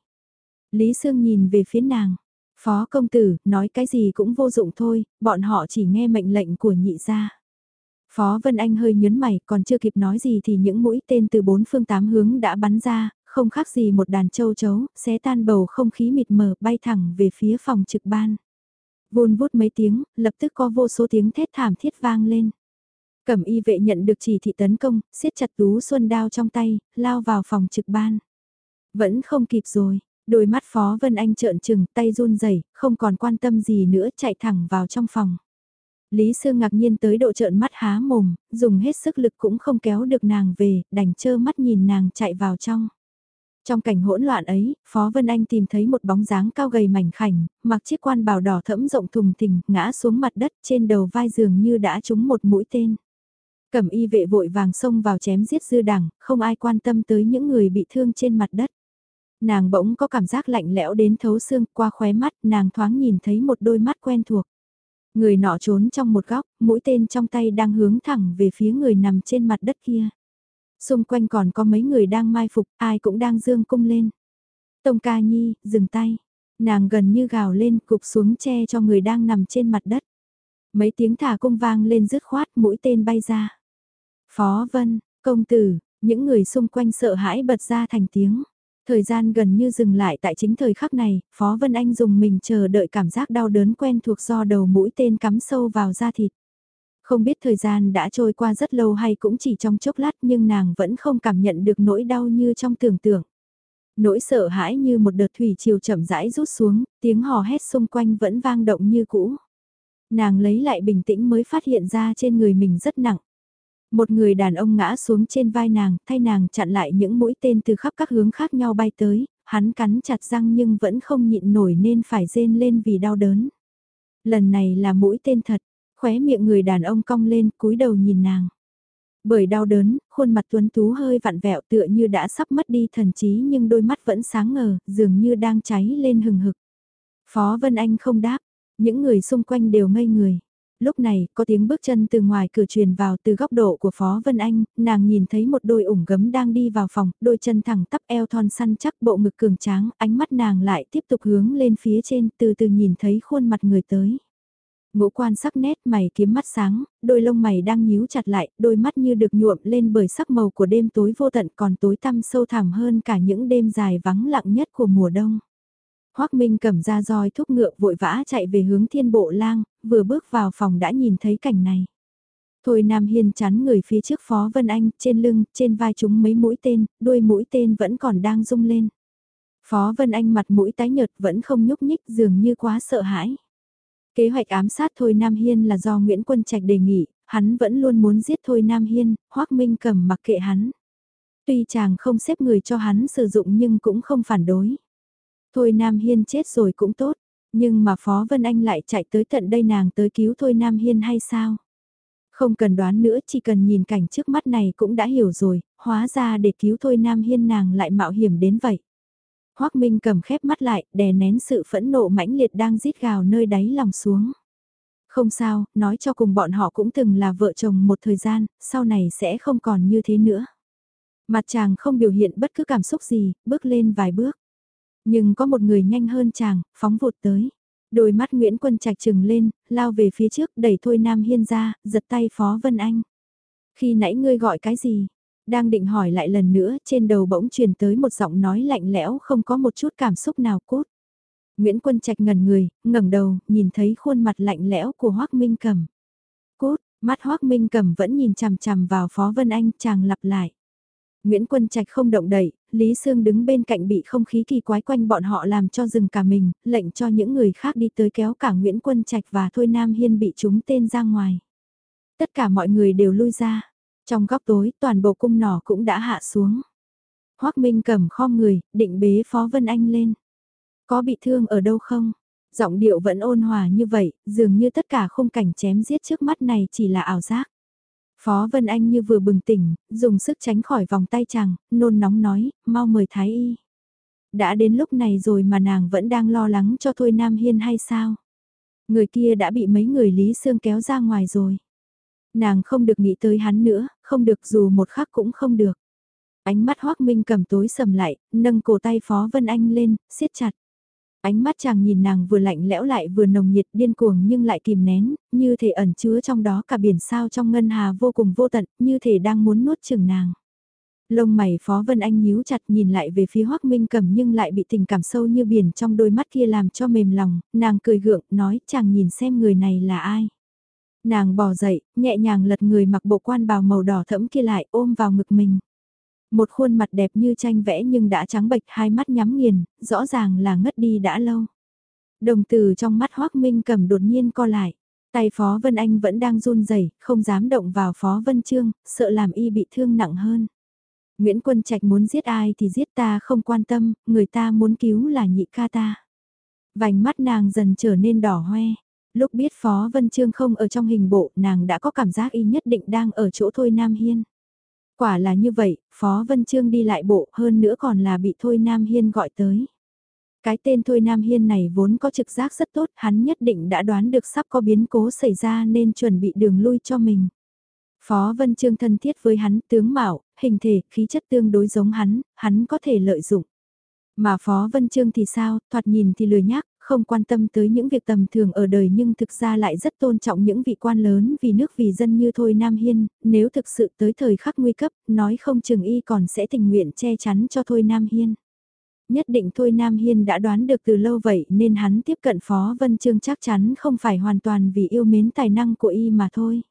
Lý Sương nhìn về phía nàng. Phó công tử, nói cái gì cũng vô dụng thôi, bọn họ chỉ nghe mệnh lệnh của nhị gia. Phó Vân Anh hơi nhớn mày, còn chưa kịp nói gì thì những mũi tên từ bốn phương tám hướng đã bắn ra, không khác gì một đàn châu chấu, xé tan bầu không khí mịt mờ bay thẳng về phía phòng trực ban. Vôn vút mấy tiếng, lập tức có vô số tiếng thét thảm thiết vang lên. Cẩm y vệ nhận được chỉ thị tấn công, siết chặt tú xuân đao trong tay, lao vào phòng trực ban. Vẫn không kịp rồi, Đôi mắt Phó Vân Anh trợn trừng, tay run rẩy, không còn quan tâm gì nữa chạy thẳng vào trong phòng. Lý Sương ngạc nhiên tới độ trợn mắt há mồm, dùng hết sức lực cũng không kéo được nàng về, đành trơ mắt nhìn nàng chạy vào trong. Trong cảnh hỗn loạn ấy, Phó Vân Anh tìm thấy một bóng dáng cao gầy mảnh khảnh, mặc chiếc quan bào đỏ thẫm rộng thùng thình, ngã xuống mặt đất trên đầu vai giường như đã trúng một mũi tên. Cẩm y vệ vội vàng xông vào chém giết dư đẳng, không ai quan tâm tới những người bị thương trên mặt đất. Nàng bỗng có cảm giác lạnh lẽo đến thấu xương qua khóe mắt, nàng thoáng nhìn thấy một đôi mắt quen thuộc. Người nọ trốn trong một góc, mũi tên trong tay đang hướng thẳng về phía người nằm trên mặt đất kia. Xung quanh còn có mấy người đang mai phục, ai cũng đang dương cung lên. Tông ca nhi, dừng tay. Nàng gần như gào lên cục xuống che cho người đang nằm trên mặt đất. Mấy tiếng thả cung vang lên rứt khoát mũi tên bay ra. Phó Vân, công tử, những người xung quanh sợ hãi bật ra thành tiếng. Thời gian gần như dừng lại tại chính thời khắc này, Phó Vân Anh dùng mình chờ đợi cảm giác đau đớn quen thuộc do đầu mũi tên cắm sâu vào da thịt. Không biết thời gian đã trôi qua rất lâu hay cũng chỉ trong chốc lát nhưng nàng vẫn không cảm nhận được nỗi đau như trong tưởng tượng. Nỗi sợ hãi như một đợt thủy chiều chậm rãi rút xuống, tiếng hò hét xung quanh vẫn vang động như cũ. Nàng lấy lại bình tĩnh mới phát hiện ra trên người mình rất nặng. Một người đàn ông ngã xuống trên vai nàng, thay nàng chặn lại những mũi tên từ khắp các hướng khác nhau bay tới, hắn cắn chặt răng nhưng vẫn không nhịn nổi nên phải rên lên vì đau đớn. Lần này là mũi tên thật, khóe miệng người đàn ông cong lên cúi đầu nhìn nàng. Bởi đau đớn, khuôn mặt tuấn tú hơi vặn vẹo tựa như đã sắp mất đi thần trí nhưng đôi mắt vẫn sáng ngời, dường như đang cháy lên hừng hực. Phó Vân Anh không đáp, những người xung quanh đều ngây người lúc này có tiếng bước chân từ ngoài cửa truyền vào từ góc độ của Phó Vân Anh, nàng nhìn thấy một đôi ủng gấm đang đi vào phòng, đôi chân thẳng tắp eo thon săn chắc bộ ngực cường tráng, ánh mắt nàng lại tiếp tục hướng lên phía trên từ từ nhìn thấy khuôn mặt người tới. Ngũ quan sắc nét mày kiếm mắt sáng, đôi lông mày đang nhíu chặt lại, đôi mắt như được nhuộm lên bởi sắc màu của đêm tối vô tận còn tối tăm sâu thẳm hơn cả những đêm dài vắng lặng nhất của mùa đông. Hoác Minh cầm ra roi thúc ngựa vội vã chạy về hướng thiên bộ lang, vừa bước vào phòng đã nhìn thấy cảnh này. Thôi Nam Hiên chắn người phía trước Phó Vân Anh, trên lưng, trên vai chúng mấy mũi tên, đuôi mũi tên vẫn còn đang rung lên. Phó Vân Anh mặt mũi tái nhợt vẫn không nhúc nhích dường như quá sợ hãi. Kế hoạch ám sát Thôi Nam Hiên là do Nguyễn Quân Trạch đề nghị, hắn vẫn luôn muốn giết Thôi Nam Hiên, Hoác Minh cầm mặc kệ hắn. Tuy chàng không xếp người cho hắn sử dụng nhưng cũng không phản đối. Thôi Nam Hiên chết rồi cũng tốt, nhưng mà Phó Vân Anh lại chạy tới tận đây nàng tới cứu Thôi Nam Hiên hay sao? Không cần đoán nữa chỉ cần nhìn cảnh trước mắt này cũng đã hiểu rồi, hóa ra để cứu Thôi Nam Hiên nàng lại mạo hiểm đến vậy. Hoác Minh cầm khép mắt lại, đè nén sự phẫn nộ mãnh liệt đang rít gào nơi đáy lòng xuống. Không sao, nói cho cùng bọn họ cũng từng là vợ chồng một thời gian, sau này sẽ không còn như thế nữa. Mặt chàng không biểu hiện bất cứ cảm xúc gì, bước lên vài bước. Nhưng có một người nhanh hơn chàng, phóng vụt tới. Đôi mắt Nguyễn Quân Trạch trừng lên, lao về phía trước, đẩy Thôi Nam Hiên ra, giật tay Phó Vân Anh. Khi nãy ngươi gọi cái gì? Đang định hỏi lại lần nữa, trên đầu bỗng truyền tới một giọng nói lạnh lẽo không có một chút cảm xúc nào cút. Nguyễn Quân Trạch ngần người, ngẩng đầu, nhìn thấy khuôn mặt lạnh lẽo của Hoác Minh Cầm. Cút, mắt Hoác Minh Cầm vẫn nhìn chằm chằm vào Phó Vân Anh, chàng lặp lại. Nguyễn Quân Trạch không động đậy, Lý Sương đứng bên cạnh bị không khí kỳ quái quanh bọn họ làm cho dừng cả mình, lệnh cho những người khác đi tới kéo cả Nguyễn Quân Trạch và Thôi Nam Hiên bị chúng tên ra ngoài. Tất cả mọi người đều lui ra. Trong góc tối, toàn bộ cung nỏ cũng đã hạ xuống. Hoác Minh cầm khom người, định bế Phó Vân Anh lên. Có bị thương ở đâu không? Giọng điệu vẫn ôn hòa như vậy, dường như tất cả khung cảnh chém giết trước mắt này chỉ là ảo giác. Phó Vân Anh như vừa bừng tỉnh, dùng sức tránh khỏi vòng tay chàng, nôn nóng nói, mau mời Thái Y. Đã đến lúc này rồi mà nàng vẫn đang lo lắng cho Thôi Nam Hiên hay sao? Người kia đã bị mấy người Lý Sương kéo ra ngoài rồi. Nàng không được nghĩ tới hắn nữa, không được dù một khắc cũng không được. Ánh mắt Hoác Minh cầm tối sầm lại, nâng cổ tay Phó Vân Anh lên, siết chặt. Ánh mắt chàng nhìn nàng vừa lạnh lẽo lại vừa nồng nhiệt điên cuồng nhưng lại kìm nén, như thể ẩn chứa trong đó cả biển sao trong ngân hà vô cùng vô tận, như thể đang muốn nuốt chừng nàng. Lông mày Phó Vân Anh nhíu chặt nhìn lại về phía Hoác Minh cầm nhưng lại bị tình cảm sâu như biển trong đôi mắt kia làm cho mềm lòng, nàng cười gượng, nói chàng nhìn xem người này là ai. Nàng bò dậy, nhẹ nhàng lật người mặc bộ quan bào màu đỏ thẫm kia lại ôm vào ngực mình. Một khuôn mặt đẹp như tranh vẽ nhưng đã trắng bệch hai mắt nhắm nghiền, rõ ràng là ngất đi đã lâu. Đồng từ trong mắt Hoác Minh cầm đột nhiên co lại. Tay Phó Vân Anh vẫn đang run rẩy, không dám động vào Phó Vân Trương, sợ làm y bị thương nặng hơn. Nguyễn Quân Trạch muốn giết ai thì giết ta không quan tâm, người ta muốn cứu là nhị ca ta. Vành mắt nàng dần trở nên đỏ hoe. Lúc biết Phó Vân Trương không ở trong hình bộ, nàng đã có cảm giác y nhất định đang ở chỗ Thôi Nam Hiên. Quả là như vậy, Phó Vân Trương đi lại bộ hơn nữa còn là bị Thôi Nam Hiên gọi tới. Cái tên Thôi Nam Hiên này vốn có trực giác rất tốt, hắn nhất định đã đoán được sắp có biến cố xảy ra nên chuẩn bị đường lui cho mình. Phó Vân Trương thân thiết với hắn, tướng mạo, hình thể, khí chất tương đối giống hắn, hắn có thể lợi dụng. Mà Phó Vân Trương thì sao, thoạt nhìn thì lười nhác, không quan tâm tới những việc tầm thường ở đời nhưng thực ra lại rất tôn trọng những vị quan lớn vì nước vì dân như Thôi Nam Hiên, nếu thực sự tới thời khắc nguy cấp, nói không chừng y còn sẽ tình nguyện che chắn cho Thôi Nam Hiên. Nhất định Thôi Nam Hiên đã đoán được từ lâu vậy nên hắn tiếp cận Phó Vân Trương chắc chắn không phải hoàn toàn vì yêu mến tài năng của y mà thôi.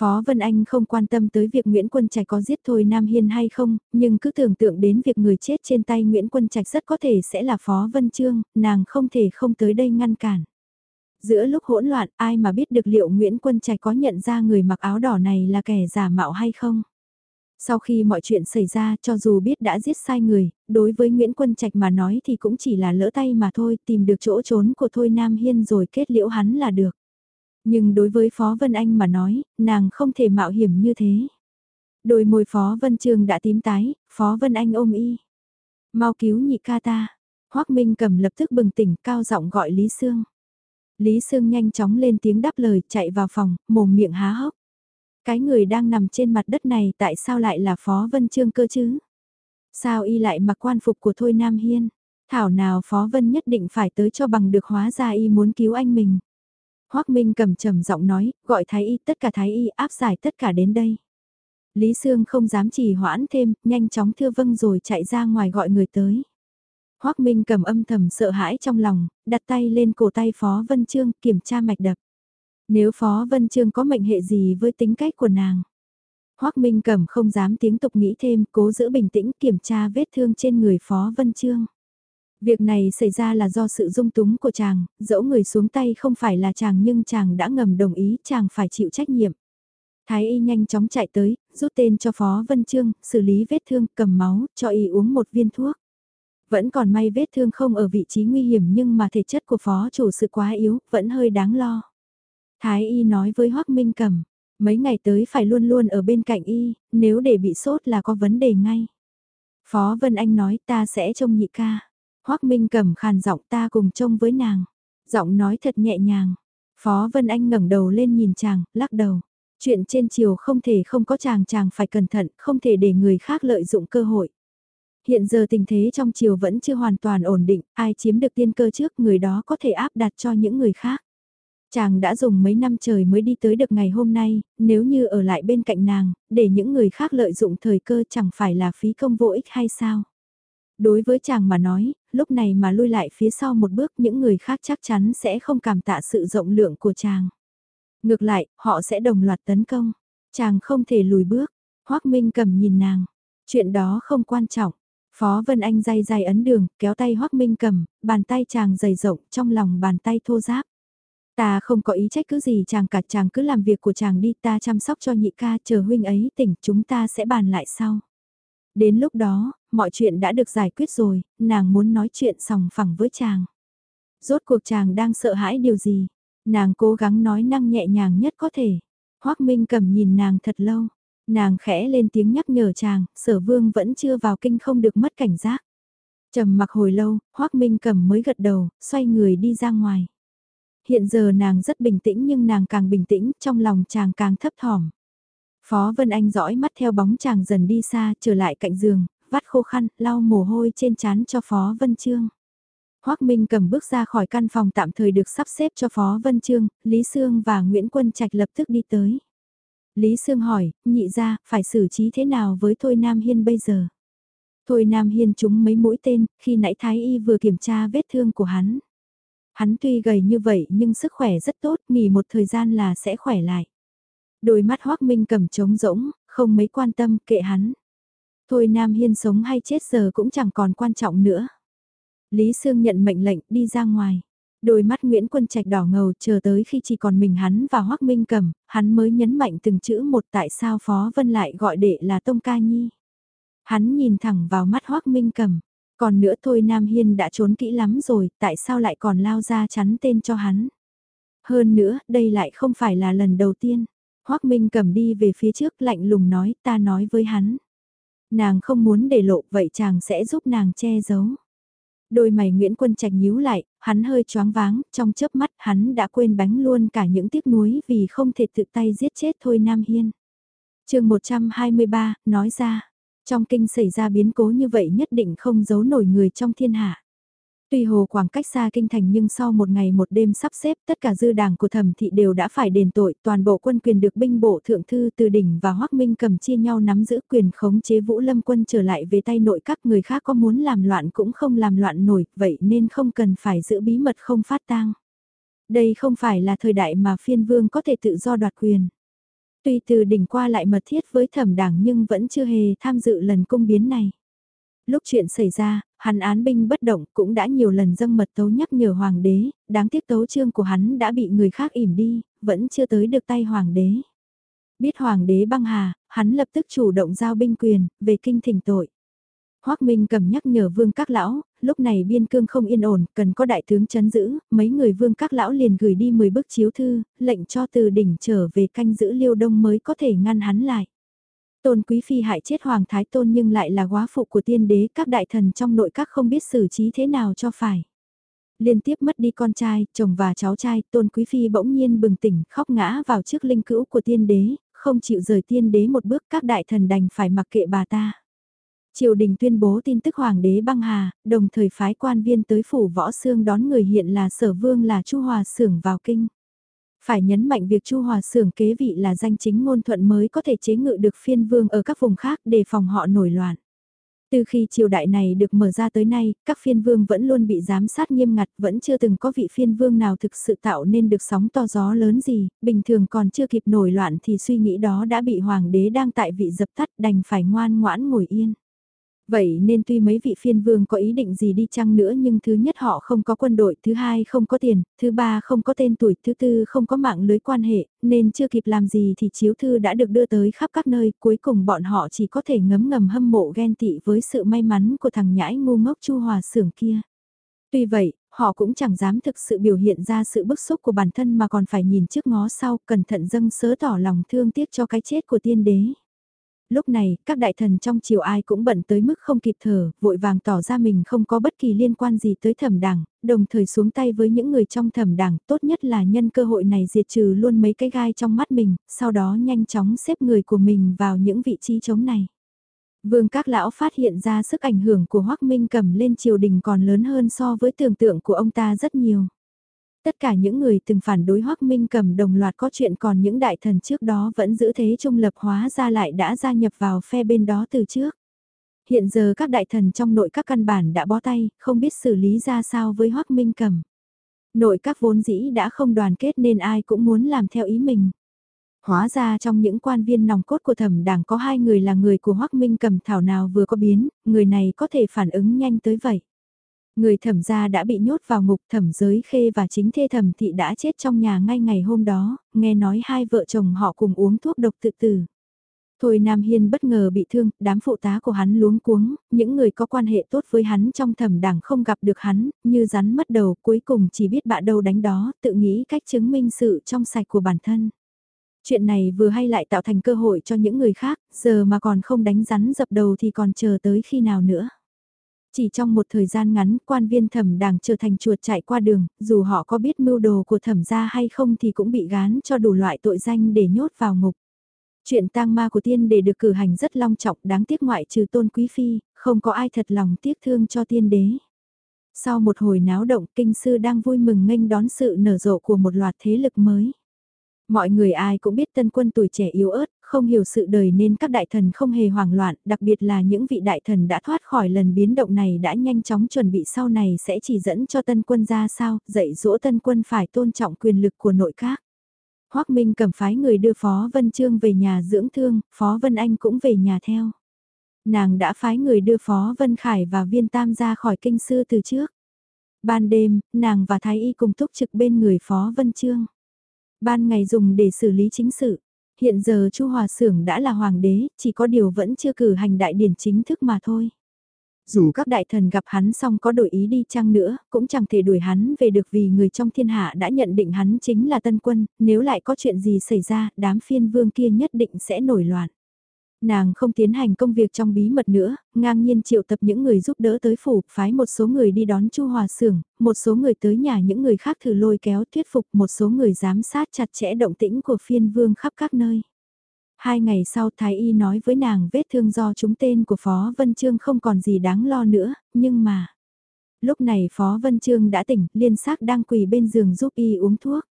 Phó Vân Anh không quan tâm tới việc Nguyễn Quân Trạch có giết Thôi Nam Hiên hay không, nhưng cứ tưởng tượng đến việc người chết trên tay Nguyễn Quân Trạch rất có thể sẽ là Phó Vân Trương, nàng không thể không tới đây ngăn cản. Giữa lúc hỗn loạn ai mà biết được liệu Nguyễn Quân Trạch có nhận ra người mặc áo đỏ này là kẻ giả mạo hay không? Sau khi mọi chuyện xảy ra cho dù biết đã giết sai người, đối với Nguyễn Quân Trạch mà nói thì cũng chỉ là lỡ tay mà thôi, tìm được chỗ trốn của Thôi Nam Hiên rồi kết liễu hắn là được. Nhưng đối với Phó Vân Anh mà nói, nàng không thể mạo hiểm như thế. Đôi môi Phó Vân Trường đã tím tái, Phó Vân Anh ôm y. Mau cứu nhị ca ta. Hoác Minh cầm lập tức bừng tỉnh cao giọng gọi Lý Sương. Lý Sương nhanh chóng lên tiếng đáp lời chạy vào phòng, mồm miệng há hốc. Cái người đang nằm trên mặt đất này tại sao lại là Phó Vân Trương cơ chứ? Sao y lại mặc quan phục của Thôi Nam Hiên? Thảo nào Phó Vân nhất định phải tới cho bằng được hóa ra y muốn cứu anh mình. Hoác Minh cầm trầm giọng nói, gọi Thái Y tất cả Thái Y áp giải tất cả đến đây. Lý Sương không dám trì hoãn thêm, nhanh chóng thưa vâng rồi chạy ra ngoài gọi người tới. Hoác Minh cầm âm thầm sợ hãi trong lòng, đặt tay lên cổ tay Phó Vân Trương kiểm tra mạch đập. Nếu Phó Vân Trương có mệnh hệ gì với tính cách của nàng? Hoác Minh cầm không dám tiếng tục nghĩ thêm, cố giữ bình tĩnh kiểm tra vết thương trên người Phó Vân Trương. Việc này xảy ra là do sự dung túng của chàng, dẫu người xuống tay không phải là chàng nhưng chàng đã ngầm đồng ý chàng phải chịu trách nhiệm. Thái y nhanh chóng chạy tới, rút tên cho Phó Vân Trương, xử lý vết thương, cầm máu, cho y uống một viên thuốc. Vẫn còn may vết thương không ở vị trí nguy hiểm nhưng mà thể chất của Phó chủ sự quá yếu, vẫn hơi đáng lo. Thái y nói với Hoác Minh Cầm, mấy ngày tới phải luôn luôn ở bên cạnh y, nếu để bị sốt là có vấn đề ngay. Phó Vân Anh nói ta sẽ trông nhị ca. Hoác Minh cầm khàn giọng ta cùng trông với nàng. Giọng nói thật nhẹ nhàng. Phó Vân Anh ngẩng đầu lên nhìn chàng, lắc đầu. Chuyện trên chiều không thể không có chàng chàng phải cẩn thận, không thể để người khác lợi dụng cơ hội. Hiện giờ tình thế trong chiều vẫn chưa hoàn toàn ổn định, ai chiếm được tiên cơ trước người đó có thể áp đặt cho những người khác. Chàng đã dùng mấy năm trời mới đi tới được ngày hôm nay, nếu như ở lại bên cạnh nàng, để những người khác lợi dụng thời cơ chẳng phải là phí công vô ích hay sao? Đối với chàng mà nói, lúc này mà lui lại phía sau một bước những người khác chắc chắn sẽ không cảm tạ sự rộng lượng của chàng. Ngược lại, họ sẽ đồng loạt tấn công. Chàng không thể lùi bước. Hoác Minh cầm nhìn nàng. Chuyện đó không quan trọng. Phó Vân Anh day dày ấn đường, kéo tay Hoác Minh cầm, bàn tay chàng dày rộng trong lòng bàn tay thô giáp. Ta không có ý trách cứ gì chàng cả chàng cứ làm việc của chàng đi ta chăm sóc cho nhị ca chờ huynh ấy tỉnh chúng ta sẽ bàn lại sau. Đến lúc đó, mọi chuyện đã được giải quyết rồi, nàng muốn nói chuyện sòng phẳng với chàng. Rốt cuộc chàng đang sợ hãi điều gì? Nàng cố gắng nói năng nhẹ nhàng nhất có thể. Hoác Minh cầm nhìn nàng thật lâu. Nàng khẽ lên tiếng nhắc nhở chàng, sở vương vẫn chưa vào kinh không được mất cảnh giác. trầm mặc hồi lâu, Hoác Minh cầm mới gật đầu, xoay người đi ra ngoài. Hiện giờ nàng rất bình tĩnh nhưng nàng càng bình tĩnh, trong lòng chàng càng thấp thỏm. Phó Vân Anh dõi mắt theo bóng chàng dần đi xa, trở lại cạnh giường, vắt khô khăn, lau mồ hôi trên trán cho Phó Vân Trương. Hoác Minh cầm bước ra khỏi căn phòng tạm thời được sắp xếp cho Phó Vân Trương, Lý Sương và Nguyễn Quân Trạch lập tức đi tới. Lý Sương hỏi, nhị ra, phải xử trí thế nào với Thôi Nam Hiên bây giờ? Thôi Nam Hiên trúng mấy mũi tên, khi nãy Thái Y vừa kiểm tra vết thương của hắn. Hắn tuy gầy như vậy nhưng sức khỏe rất tốt, nghỉ một thời gian là sẽ khỏe lại. Đôi mắt Hoác Minh cầm trống rỗng, không mấy quan tâm, kệ hắn. Thôi Nam Hiên sống hay chết giờ cũng chẳng còn quan trọng nữa. Lý Sương nhận mệnh lệnh đi ra ngoài. Đôi mắt Nguyễn Quân Trạch đỏ ngầu chờ tới khi chỉ còn mình hắn và Hoác Minh cầm, hắn mới nhấn mạnh từng chữ một tại sao Phó Vân lại gọi đệ là Tông Ca Nhi. Hắn nhìn thẳng vào mắt Hoác Minh cầm, còn nữa thôi Nam Hiên đã trốn kỹ lắm rồi, tại sao lại còn lao ra chắn tên cho hắn. Hơn nữa, đây lại không phải là lần đầu tiên. Hoác Minh cầm đi về phía trước lạnh lùng nói ta nói với hắn. Nàng không muốn để lộ vậy chàng sẽ giúp nàng che giấu. Đôi mày Nguyễn Quân Trạch nhíu lại, hắn hơi choáng váng, trong chớp mắt hắn đã quên bánh luôn cả những tiếc nuối vì không thể tự tay giết chết thôi Nam Hiên. chương 123, nói ra, trong kinh xảy ra biến cố như vậy nhất định không giấu nổi người trong thiên hạ. Tuy hồ quảng cách xa kinh thành nhưng sau một ngày một đêm sắp xếp tất cả dư đảng của thẩm thị đều đã phải đền tội toàn bộ quân quyền được binh bộ thượng thư từ đỉnh và hoắc minh cầm chia nhau nắm giữ quyền khống chế vũ lâm quân trở lại về tay nội các người khác có muốn làm loạn cũng không làm loạn nổi vậy nên không cần phải giữ bí mật không phát tang. Đây không phải là thời đại mà phiên vương có thể tự do đoạt quyền. Tuy từ đỉnh qua lại mật thiết với thẩm đảng nhưng vẫn chưa hề tham dự lần cung biến này. Lúc chuyện xảy ra, hắn án binh bất động cũng đã nhiều lần dâng mật tấu nhắc nhở hoàng đế, đáng tiếc tấu trương của hắn đã bị người khác ỉm đi, vẫn chưa tới được tay hoàng đế. Biết hoàng đế băng hà, hắn lập tức chủ động giao binh quyền, về kinh thỉnh tội. Hoác Minh cầm nhắc nhở vương các lão, lúc này biên cương không yên ổn, cần có đại tướng chấn giữ, mấy người vương các lão liền gửi đi 10 bức chiếu thư, lệnh cho từ đỉnh trở về canh giữ liêu đông mới có thể ngăn hắn lại. Tôn Quý Phi hại chết Hoàng Thái Tôn nhưng lại là quá phụ của tiên đế, các đại thần trong nội các không biết xử trí thế nào cho phải. Liên tiếp mất đi con trai, chồng và cháu trai, Tôn Quý Phi bỗng nhiên bừng tỉnh, khóc ngã vào trước linh cữu của tiên đế, không chịu rời tiên đế một bước các đại thần đành phải mặc kệ bà ta. Triều đình tuyên bố tin tức hoàng đế băng hà, đồng thời phái quan viên tới phủ võ xương đón người hiện là sở vương là Chu Hòa Sưởng vào kinh. Phải nhấn mạnh việc Chu Hòa xưởng kế vị là danh chính ngôn thuận mới có thể chế ngự được phiên vương ở các vùng khác để phòng họ nổi loạn. Từ khi triều đại này được mở ra tới nay, các phiên vương vẫn luôn bị giám sát nghiêm ngặt, vẫn chưa từng có vị phiên vương nào thực sự tạo nên được sóng to gió lớn gì, bình thường còn chưa kịp nổi loạn thì suy nghĩ đó đã bị hoàng đế đang tại vị dập tắt đành phải ngoan ngoãn ngồi yên. Vậy nên tuy mấy vị phiên vương có ý định gì đi chăng nữa nhưng thứ nhất họ không có quân đội, thứ hai không có tiền, thứ ba không có tên tuổi, thứ tư không có mạng lưới quan hệ, nên chưa kịp làm gì thì chiếu thư đã được đưa tới khắp các nơi, cuối cùng bọn họ chỉ có thể ngấm ngầm hâm mộ ghen tị với sự may mắn của thằng nhãi ngu ngốc chu hòa xưởng kia. Tuy vậy, họ cũng chẳng dám thực sự biểu hiện ra sự bức xúc của bản thân mà còn phải nhìn trước ngó sau, cẩn thận dâng sớ tỏ lòng thương tiếc cho cái chết của tiên đế lúc này, các đại thần trong triều ai cũng bận tới mức không kịp thở, vội vàng tỏ ra mình không có bất kỳ liên quan gì tới thẩm đảng, đồng thời xuống tay với những người trong thẩm đảng, tốt nhất là nhân cơ hội này diệt trừ luôn mấy cái gai trong mắt mình, sau đó nhanh chóng xếp người của mình vào những vị trí chống này. Vương các lão phát hiện ra sức ảnh hưởng của Hoác Minh cầm lên triều đình còn lớn hơn so với tưởng tượng của ông ta rất nhiều. Tất cả những người từng phản đối Hoắc Minh cầm đồng loạt có chuyện còn những đại thần trước đó vẫn giữ thế trung lập hóa ra lại đã gia nhập vào phe bên đó từ trước. Hiện giờ các đại thần trong nội các căn bản đã bó tay, không biết xử lý ra sao với Hoắc Minh cầm. Nội các vốn dĩ đã không đoàn kết nên ai cũng muốn làm theo ý mình. Hóa ra trong những quan viên nòng cốt của thẩm đảng có hai người là người của Hoắc Minh cầm thảo nào vừa có biến, người này có thể phản ứng nhanh tới vậy. Người thẩm gia đã bị nhốt vào ngục thẩm giới khê và chính thê thẩm thị đã chết trong nhà ngay ngày hôm đó, nghe nói hai vợ chồng họ cùng uống thuốc độc tự tử. Thôi Nam Hiên bất ngờ bị thương, đám phụ tá của hắn luống cuống, những người có quan hệ tốt với hắn trong thẩm đảng không gặp được hắn, như rắn mất đầu cuối cùng chỉ biết bạ đâu đánh đó, tự nghĩ cách chứng minh sự trong sạch của bản thân. Chuyện này vừa hay lại tạo thành cơ hội cho những người khác, giờ mà còn không đánh rắn dập đầu thì còn chờ tới khi nào nữa. Chỉ trong một thời gian ngắn, quan viên thẩm đảng trở thành chuột chạy qua đường, dù họ có biết mưu đồ của thẩm gia hay không thì cũng bị gán cho đủ loại tội danh để nhốt vào ngục. Chuyện tang ma của tiên để được cử hành rất long trọng đáng tiếc ngoại trừ tôn quý phi, không có ai thật lòng tiếc thương cho tiên đế. Sau một hồi náo động, kinh sư đang vui mừng nghênh đón sự nở rộ của một loạt thế lực mới. Mọi người ai cũng biết tân quân tuổi trẻ yếu ớt, không hiểu sự đời nên các đại thần không hề hoảng loạn, đặc biệt là những vị đại thần đã thoát khỏi lần biến động này đã nhanh chóng chuẩn bị sau này sẽ chỉ dẫn cho tân quân ra sao, dạy dỗ tân quân phải tôn trọng quyền lực của nội các. Hoác Minh cầm phái người đưa Phó Vân Trương về nhà dưỡng thương, Phó Vân Anh cũng về nhà theo. Nàng đã phái người đưa Phó Vân Khải và Viên Tam ra khỏi kinh sư từ trước. Ban đêm, nàng và Thái Y cùng túc trực bên người Phó Vân Trương. Ban ngày dùng để xử lý chính sự. Hiện giờ Chu Hòa Sưởng đã là hoàng đế, chỉ có điều vẫn chưa cử hành đại điển chính thức mà thôi. Dù các đại thần gặp hắn xong có đổi ý đi chăng nữa, cũng chẳng thể đuổi hắn về được vì người trong thiên hạ đã nhận định hắn chính là tân quân, nếu lại có chuyện gì xảy ra, đám phiên vương kia nhất định sẽ nổi loạn. Nàng không tiến hành công việc trong bí mật nữa, ngang nhiên triệu tập những người giúp đỡ tới phủ, phái một số người đi đón Chu Hòa Sưởng, một số người tới nhà những người khác thử lôi kéo thuyết phục một số người giám sát chặt chẽ động tĩnh của phiên vương khắp các nơi. Hai ngày sau Thái Y nói với nàng vết thương do chúng tên của Phó Vân Trương không còn gì đáng lo nữa, nhưng mà... Lúc này Phó Vân Trương đã tỉnh, liên xác đang quỳ bên giường giúp y uống thuốc.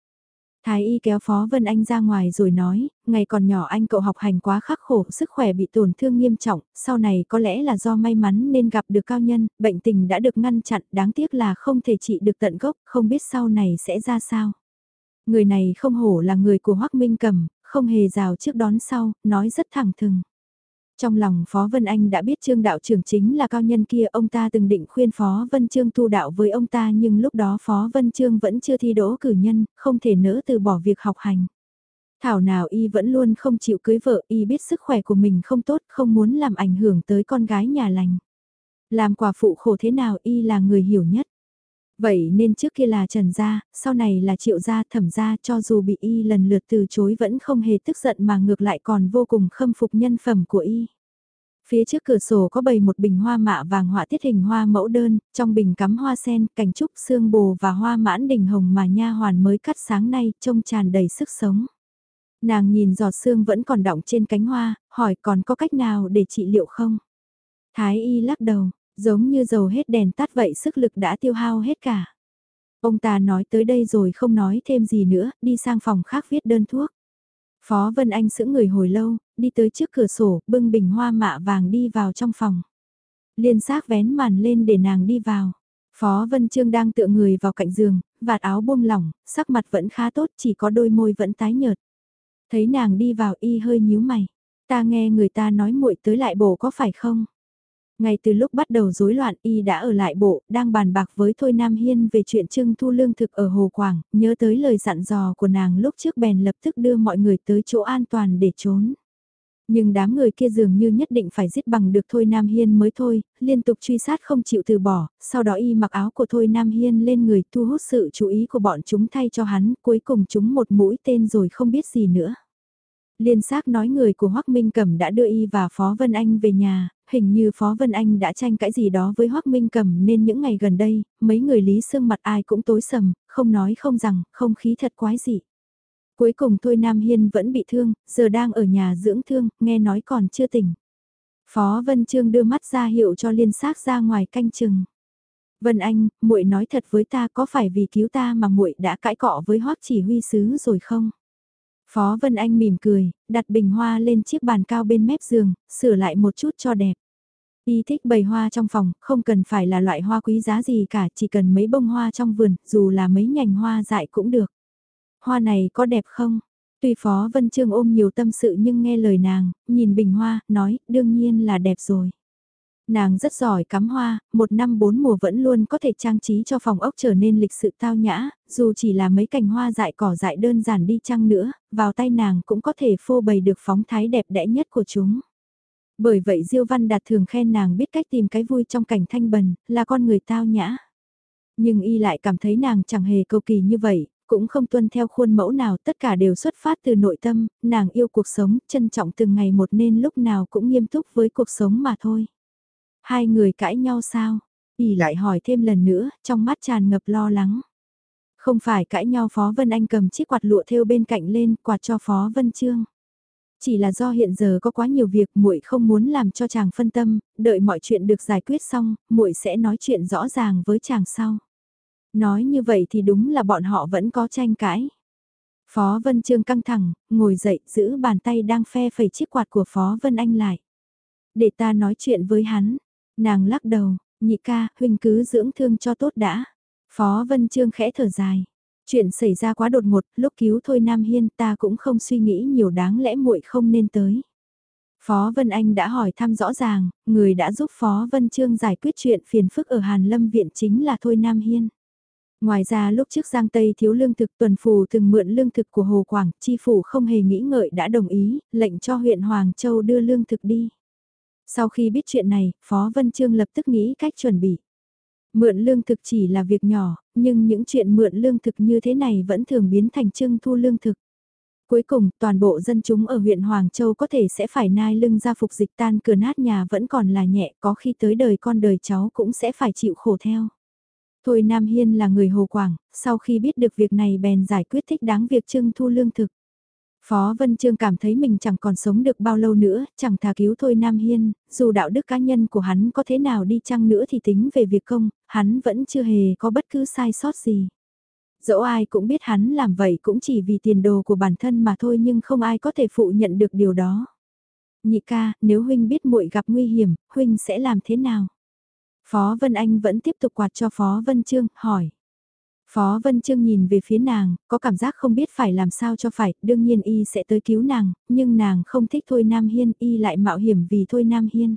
Thái y kéo Phó Vân Anh ra ngoài rồi nói, ngày còn nhỏ anh cậu học hành quá khắc khổ, sức khỏe bị tổn thương nghiêm trọng, sau này có lẽ là do may mắn nên gặp được cao nhân, bệnh tình đã được ngăn chặn, đáng tiếc là không thể trị được tận gốc, không biết sau này sẽ ra sao. Người này không hổ là người của Hoắc Minh Cầm, không hề rào trước đón sau, nói rất thẳng thừng. Trong lòng Phó Vân Anh đã biết Trương đạo trưởng chính là cao nhân kia, ông ta từng định khuyên Phó Vân Trương tu đạo với ông ta nhưng lúc đó Phó Vân Trương vẫn chưa thi đỗ cử nhân, không thể nỡ từ bỏ việc học hành. Thảo nào y vẫn luôn không chịu cưới vợ, y biết sức khỏe của mình không tốt, không muốn làm ảnh hưởng tới con gái nhà lành. Làm quả phụ khổ thế nào y là người hiểu nhất. Vậy nên trước kia là Trần Gia, sau này là Triệu Gia, Thẩm Gia cho dù bị y lần lượt từ chối vẫn không hề tức giận mà ngược lại còn vô cùng khâm phục nhân phẩm của y. Phía trước cửa sổ có bày một bình hoa mạ vàng họa tiết hình hoa mẫu đơn, trong bình cắm hoa sen, cành trúc, xương bồ và hoa mãn đình hồng mà nha hoàn mới cắt sáng nay, trông tràn đầy sức sống. Nàng nhìn giọt xương vẫn còn đọng trên cánh hoa, hỏi còn có cách nào để trị liệu không? Thái y lắc đầu, Giống như dầu hết đèn tắt vậy sức lực đã tiêu hao hết cả. Ông ta nói tới đây rồi không nói thêm gì nữa, đi sang phòng khác viết đơn thuốc. Phó Vân Anh sững người hồi lâu, đi tới trước cửa sổ, bưng bình hoa mạ vàng đi vào trong phòng. Liên xác vén màn lên để nàng đi vào. Phó Vân Trương đang tựa người vào cạnh giường, vạt áo buông lỏng, sắc mặt vẫn khá tốt, chỉ có đôi môi vẫn tái nhợt. Thấy nàng đi vào y hơi nhíu mày. Ta nghe người ta nói muội tới lại bổ có phải không? Ngay từ lúc bắt đầu rối loạn y đã ở lại bộ, đang bàn bạc với Thôi Nam Hiên về chuyện trưng thu lương thực ở Hồ Quảng, nhớ tới lời dặn dò của nàng lúc trước bèn lập tức đưa mọi người tới chỗ an toàn để trốn. Nhưng đám người kia dường như nhất định phải giết bằng được Thôi Nam Hiên mới thôi, liên tục truy sát không chịu từ bỏ, sau đó y mặc áo của Thôi Nam Hiên lên người thu hút sự chú ý của bọn chúng thay cho hắn, cuối cùng chúng một mũi tên rồi không biết gì nữa. Liên xác nói người của Hoắc Minh Cẩm đã đưa y và Phó Vân Anh về nhà, hình như Phó Vân Anh đã tranh cãi gì đó với Hoắc Minh Cẩm nên những ngày gần đây, mấy người Lý Sương mặt ai cũng tối sầm, không nói không rằng, không khí thật quái dị. Cuối cùng Thôi Nam Hiên vẫn bị thương, giờ đang ở nhà dưỡng thương, nghe nói còn chưa tỉnh. Phó Vân Trương đưa mắt ra hiệu cho liên xác ra ngoài canh chừng. Vân Anh, muội nói thật với ta có phải vì cứu ta mà muội đã cãi cọ với Hoắc chỉ huy sứ rồi không? Phó Vân Anh mỉm cười, đặt bình hoa lên chiếc bàn cao bên mép giường, sửa lại một chút cho đẹp. Y thích bày hoa trong phòng, không cần phải là loại hoa quý giá gì cả, chỉ cần mấy bông hoa trong vườn, dù là mấy nhành hoa dại cũng được. Hoa này có đẹp không? Tuy Phó Vân Trương ôm nhiều tâm sự nhưng nghe lời nàng, nhìn bình hoa, nói, đương nhiên là đẹp rồi. Nàng rất giỏi cắm hoa, một năm bốn mùa vẫn luôn có thể trang trí cho phòng ốc trở nên lịch sự tao nhã, dù chỉ là mấy cành hoa dại cỏ dại đơn giản đi chăng nữa, vào tay nàng cũng có thể phô bày được phóng thái đẹp đẽ nhất của chúng. Bởi vậy Diêu Văn Đạt thường khen nàng biết cách tìm cái vui trong cảnh thanh bần, là con người tao nhã. Nhưng y lại cảm thấy nàng chẳng hề cầu kỳ như vậy, cũng không tuân theo khuôn mẫu nào, tất cả đều xuất phát từ nội tâm, nàng yêu cuộc sống, trân trọng từng ngày một nên lúc nào cũng nghiêm túc với cuộc sống mà thôi. Hai người cãi nhau sao? Y lại hỏi thêm lần nữa, trong mắt tràn ngập lo lắng. Không phải cãi nhau Phó Vân Anh cầm chiếc quạt lụa theo bên cạnh lên, quạt cho Phó Vân Trương. Chỉ là do hiện giờ có quá nhiều việc, muội không muốn làm cho chàng phân tâm, đợi mọi chuyện được giải quyết xong, muội sẽ nói chuyện rõ ràng với chàng sau. Nói như vậy thì đúng là bọn họ vẫn có tranh cãi. Phó Vân Trương căng thẳng, ngồi dậy giữ bàn tay đang phe phẩy chiếc quạt của Phó Vân Anh lại. Để ta nói chuyện với hắn, Nàng lắc đầu, nhị ca, huynh cứ dưỡng thương cho tốt đã. Phó Vân Trương khẽ thở dài. Chuyện xảy ra quá đột ngột, lúc cứu thôi Nam Hiên ta cũng không suy nghĩ nhiều đáng lẽ muội không nên tới. Phó Vân Anh đã hỏi thăm rõ ràng, người đã giúp Phó Vân Trương giải quyết chuyện phiền phức ở Hàn Lâm Viện chính là Thôi Nam Hiên. Ngoài ra lúc trước Giang Tây thiếu lương thực tuần phù từng mượn lương thực của Hồ Quảng, chi phủ không hề nghĩ ngợi đã đồng ý, lệnh cho huyện Hoàng Châu đưa lương thực đi. Sau khi biết chuyện này, Phó Vân Trương lập tức nghĩ cách chuẩn bị. Mượn lương thực chỉ là việc nhỏ, nhưng những chuyện mượn lương thực như thế này vẫn thường biến thành trưng thu lương thực. Cuối cùng, toàn bộ dân chúng ở huyện Hoàng Châu có thể sẽ phải nai lưng ra phục dịch tan cửa nát nhà vẫn còn là nhẹ, có khi tới đời con đời cháu cũng sẽ phải chịu khổ theo. Thôi Nam Hiên là người Hồ Quảng, sau khi biết được việc này bèn giải quyết thích đáng việc trưng thu lương thực. Phó Vân Trương cảm thấy mình chẳng còn sống được bao lâu nữa, chẳng thà cứu thôi Nam Hiên, dù đạo đức cá nhân của hắn có thế nào đi chăng nữa thì tính về việc công, hắn vẫn chưa hề có bất cứ sai sót gì. Dẫu ai cũng biết hắn làm vậy cũng chỉ vì tiền đồ của bản thân mà thôi nhưng không ai có thể phụ nhận được điều đó. Nhị ca, nếu huynh biết muội gặp nguy hiểm, huynh sẽ làm thế nào? Phó Vân Anh vẫn tiếp tục quạt cho Phó Vân Trương, hỏi. Phó Vân Trương nhìn về phía nàng, có cảm giác không biết phải làm sao cho phải, đương nhiên y sẽ tới cứu nàng, nhưng nàng không thích Thôi Nam Hiên, y lại mạo hiểm vì Thôi Nam Hiên.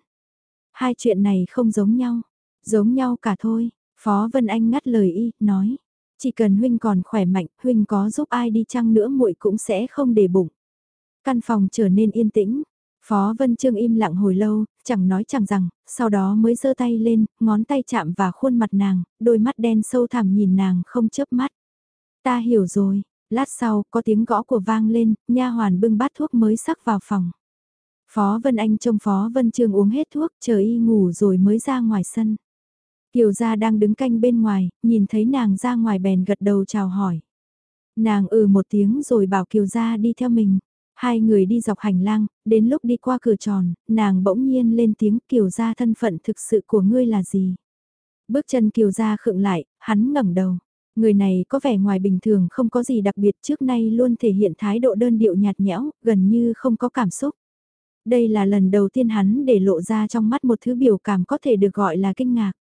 Hai chuyện này không giống nhau, giống nhau cả thôi, Phó Vân Anh ngắt lời y, nói. Chỉ cần huynh còn khỏe mạnh, huynh có giúp ai đi chăng nữa muội cũng sẽ không để bụng. Căn phòng trở nên yên tĩnh, Phó Vân Trương im lặng hồi lâu, chẳng nói chẳng rằng, sau đó mới giơ tay lên, ngón tay chạm vào khuôn mặt nàng, đôi mắt đen sâu thẳm nhìn nàng không chớp mắt. Ta hiểu rồi, lát sau có tiếng gõ của vang lên, nha hoàn bưng bát thuốc mới sắc vào phòng. Phó Vân Anh trông Phó Vân Trương uống hết thuốc, chờ y ngủ rồi mới ra ngoài sân. Kiều gia đang đứng canh bên ngoài, nhìn thấy nàng ra ngoài bèn gật đầu chào hỏi. Nàng ừ một tiếng rồi bảo Kiều gia đi theo mình. Hai người đi dọc hành lang, đến lúc đi qua cửa tròn, nàng bỗng nhiên lên tiếng Kiều gia thân phận thực sự của ngươi là gì? Bước chân Kiều gia khựng lại, hắn ngẩng đầu. Người này có vẻ ngoài bình thường không có gì đặc biệt trước nay luôn thể hiện thái độ đơn điệu nhạt nhẽo, gần như không có cảm xúc. Đây là lần đầu tiên hắn để lộ ra trong mắt một thứ biểu cảm có thể được gọi là kinh ngạc.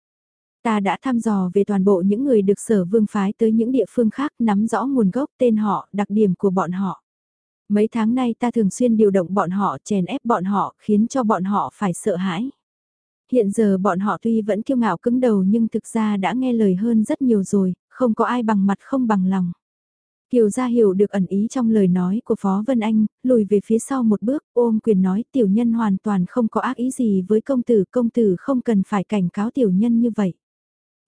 Ta đã thăm dò về toàn bộ những người được sở vương phái tới những địa phương khác nắm rõ nguồn gốc tên họ, đặc điểm của bọn họ. Mấy tháng nay ta thường xuyên điều động bọn họ chèn ép bọn họ khiến cho bọn họ phải sợ hãi. Hiện giờ bọn họ tuy vẫn kiêu ngạo cứng đầu nhưng thực ra đã nghe lời hơn rất nhiều rồi, không có ai bằng mặt không bằng lòng. Kiều gia hiểu được ẩn ý trong lời nói của Phó Vân Anh, lùi về phía sau một bước, ôm quyền nói tiểu nhân hoàn toàn không có ác ý gì với công tử, công tử không cần phải cảnh cáo tiểu nhân như vậy.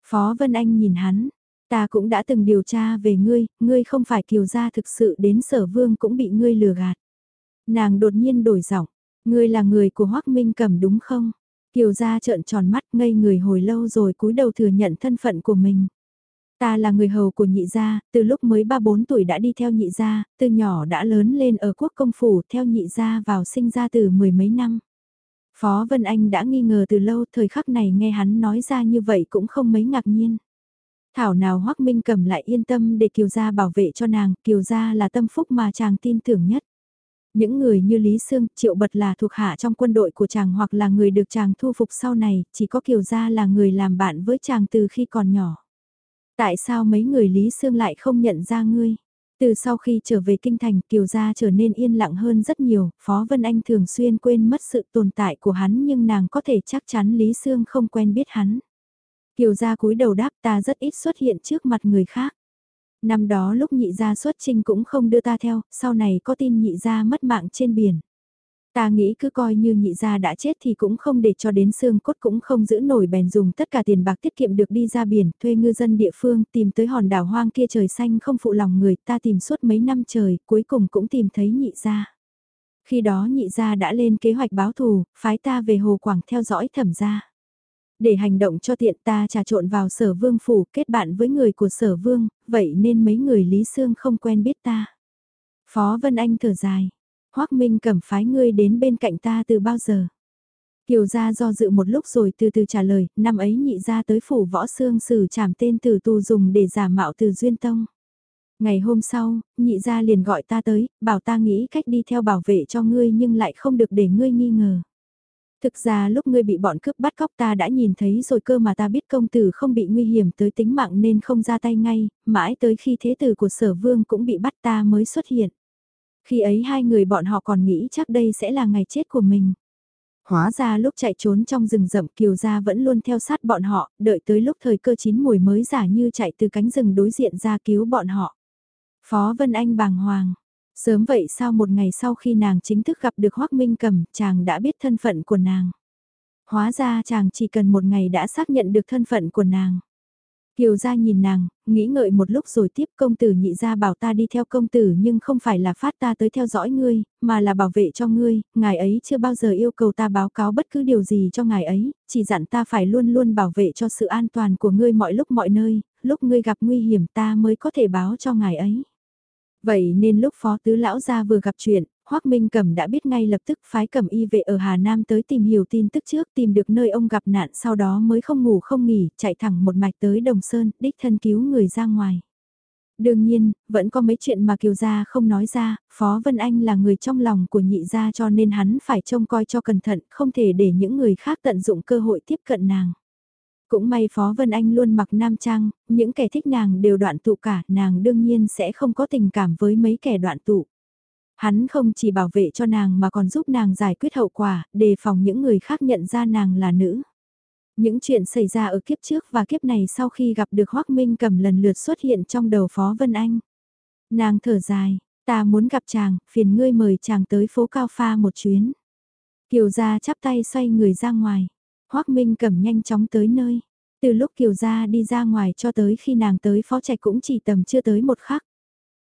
Phó Vân Anh nhìn hắn, ta cũng đã từng điều tra về ngươi, ngươi không phải kiều gia thực sự đến sở vương cũng bị ngươi lừa gạt. Nàng đột nhiên đổi giọng, ngươi là người của hoắc Minh Cầm đúng không? Kiều gia trợn tròn mắt ngây người hồi lâu rồi cúi đầu thừa nhận thân phận của mình. Ta là người hầu của nhị gia, từ lúc mới 3-4 tuổi đã đi theo nhị gia, từ nhỏ đã lớn lên ở quốc công phủ theo nhị gia vào sinh ra từ mười mấy năm. Phó Vân Anh đã nghi ngờ từ lâu thời khắc này nghe hắn nói ra như vậy cũng không mấy ngạc nhiên. Thảo nào Hoắc Minh cầm lại yên tâm để Kiều Gia bảo vệ cho nàng, Kiều Gia là tâm phúc mà chàng tin tưởng nhất. Những người như Lý Sương, Triệu Bật là thuộc hạ trong quân đội của chàng hoặc là người được chàng thu phục sau này, chỉ có Kiều Gia là người làm bạn với chàng từ khi còn nhỏ. Tại sao mấy người Lý Sương lại không nhận ra ngươi? Từ sau khi trở về kinh thành Kiều Gia trở nên yên lặng hơn rất nhiều, Phó Vân Anh thường xuyên quên mất sự tồn tại của hắn nhưng nàng có thể chắc chắn Lý Sương không quen biết hắn. Kiều Gia cúi đầu đáp ta rất ít xuất hiện trước mặt người khác. Năm đó lúc nhị gia xuất trinh cũng không đưa ta theo, sau này có tin nhị gia mất mạng trên biển. Ta nghĩ cứ coi như nhị gia đã chết thì cũng không để cho đến xương cốt cũng không giữ nổi bèn dùng tất cả tiền bạc tiết kiệm được đi ra biển, thuê ngư dân địa phương, tìm tới hòn đảo hoang kia trời xanh không phụ lòng người, ta tìm suốt mấy năm trời, cuối cùng cũng tìm thấy nhị gia. Khi đó nhị gia đã lên kế hoạch báo thù, phái ta về Hồ Quảng theo dõi thẩm gia. Để hành động cho tiện ta trà trộn vào sở vương phủ kết bạn với người của sở vương, vậy nên mấy người Lý Sương không quen biết ta. Phó Vân Anh thở dài Hoác Minh cầm phái ngươi đến bên cạnh ta từ bao giờ? Kiều gia do dự một lúc rồi từ từ trả lời, năm ấy nhị gia tới phủ võ xương xử trảm tên từ tù dùng để giả mạo từ duyên tông. Ngày hôm sau, nhị gia liền gọi ta tới, bảo ta nghĩ cách đi theo bảo vệ cho ngươi nhưng lại không được để ngươi nghi ngờ. Thực ra lúc ngươi bị bọn cướp bắt cóc ta đã nhìn thấy rồi cơ mà ta biết công tử không bị nguy hiểm tới tính mạng nên không ra tay ngay, mãi tới khi thế tử của sở vương cũng bị bắt ta mới xuất hiện. Khi ấy hai người bọn họ còn nghĩ chắc đây sẽ là ngày chết của mình. Hóa ra lúc chạy trốn trong rừng rậm Kiều Gia vẫn luôn theo sát bọn họ, đợi tới lúc thời cơ chín mùi mới giả như chạy từ cánh rừng đối diện ra cứu bọn họ. Phó Vân Anh bàng hoàng. Sớm vậy sao một ngày sau khi nàng chính thức gặp được Hoác Minh Cầm, chàng đã biết thân phận của nàng. Hóa ra chàng chỉ cần một ngày đã xác nhận được thân phận của nàng. Kiều gia nhìn nàng, nghĩ ngợi một lúc rồi tiếp công tử nhị gia bảo ta đi theo công tử nhưng không phải là phát ta tới theo dõi ngươi, mà là bảo vệ cho ngươi, ngài ấy chưa bao giờ yêu cầu ta báo cáo bất cứ điều gì cho ngài ấy, chỉ dặn ta phải luôn luôn bảo vệ cho sự an toàn của ngươi mọi lúc mọi nơi, lúc ngươi gặp nguy hiểm ta mới có thể báo cho ngài ấy. Vậy nên lúc phó tứ lão gia vừa gặp chuyện, hoắc Minh Cẩm đã biết ngay lập tức phái cẩm y vệ ở Hà Nam tới tìm hiểu tin tức trước tìm được nơi ông gặp nạn sau đó mới không ngủ không nghỉ, chạy thẳng một mạch tới Đồng Sơn, đích thân cứu người ra ngoài. Đương nhiên, vẫn có mấy chuyện mà Kiều Gia không nói ra, Phó Vân Anh là người trong lòng của nhị gia cho nên hắn phải trông coi cho cẩn thận, không thể để những người khác tận dụng cơ hội tiếp cận nàng. Cũng may Phó Vân Anh luôn mặc nam trang, những kẻ thích nàng đều đoạn tụ cả, nàng đương nhiên sẽ không có tình cảm với mấy kẻ đoạn tụ. Hắn không chỉ bảo vệ cho nàng mà còn giúp nàng giải quyết hậu quả, đề phòng những người khác nhận ra nàng là nữ. Những chuyện xảy ra ở kiếp trước và kiếp này sau khi gặp được Hoác Minh cầm lần lượt xuất hiện trong đầu Phó Vân Anh. Nàng thở dài, ta muốn gặp chàng, phiền ngươi mời chàng tới phố Cao Pha một chuyến. Kiều gia chắp tay xoay người ra ngoài. Hoác Minh cầm nhanh chóng tới nơi. Từ lúc Kiều gia đi ra ngoài cho tới khi nàng tới phó trạch cũng chỉ tầm chưa tới một khắc.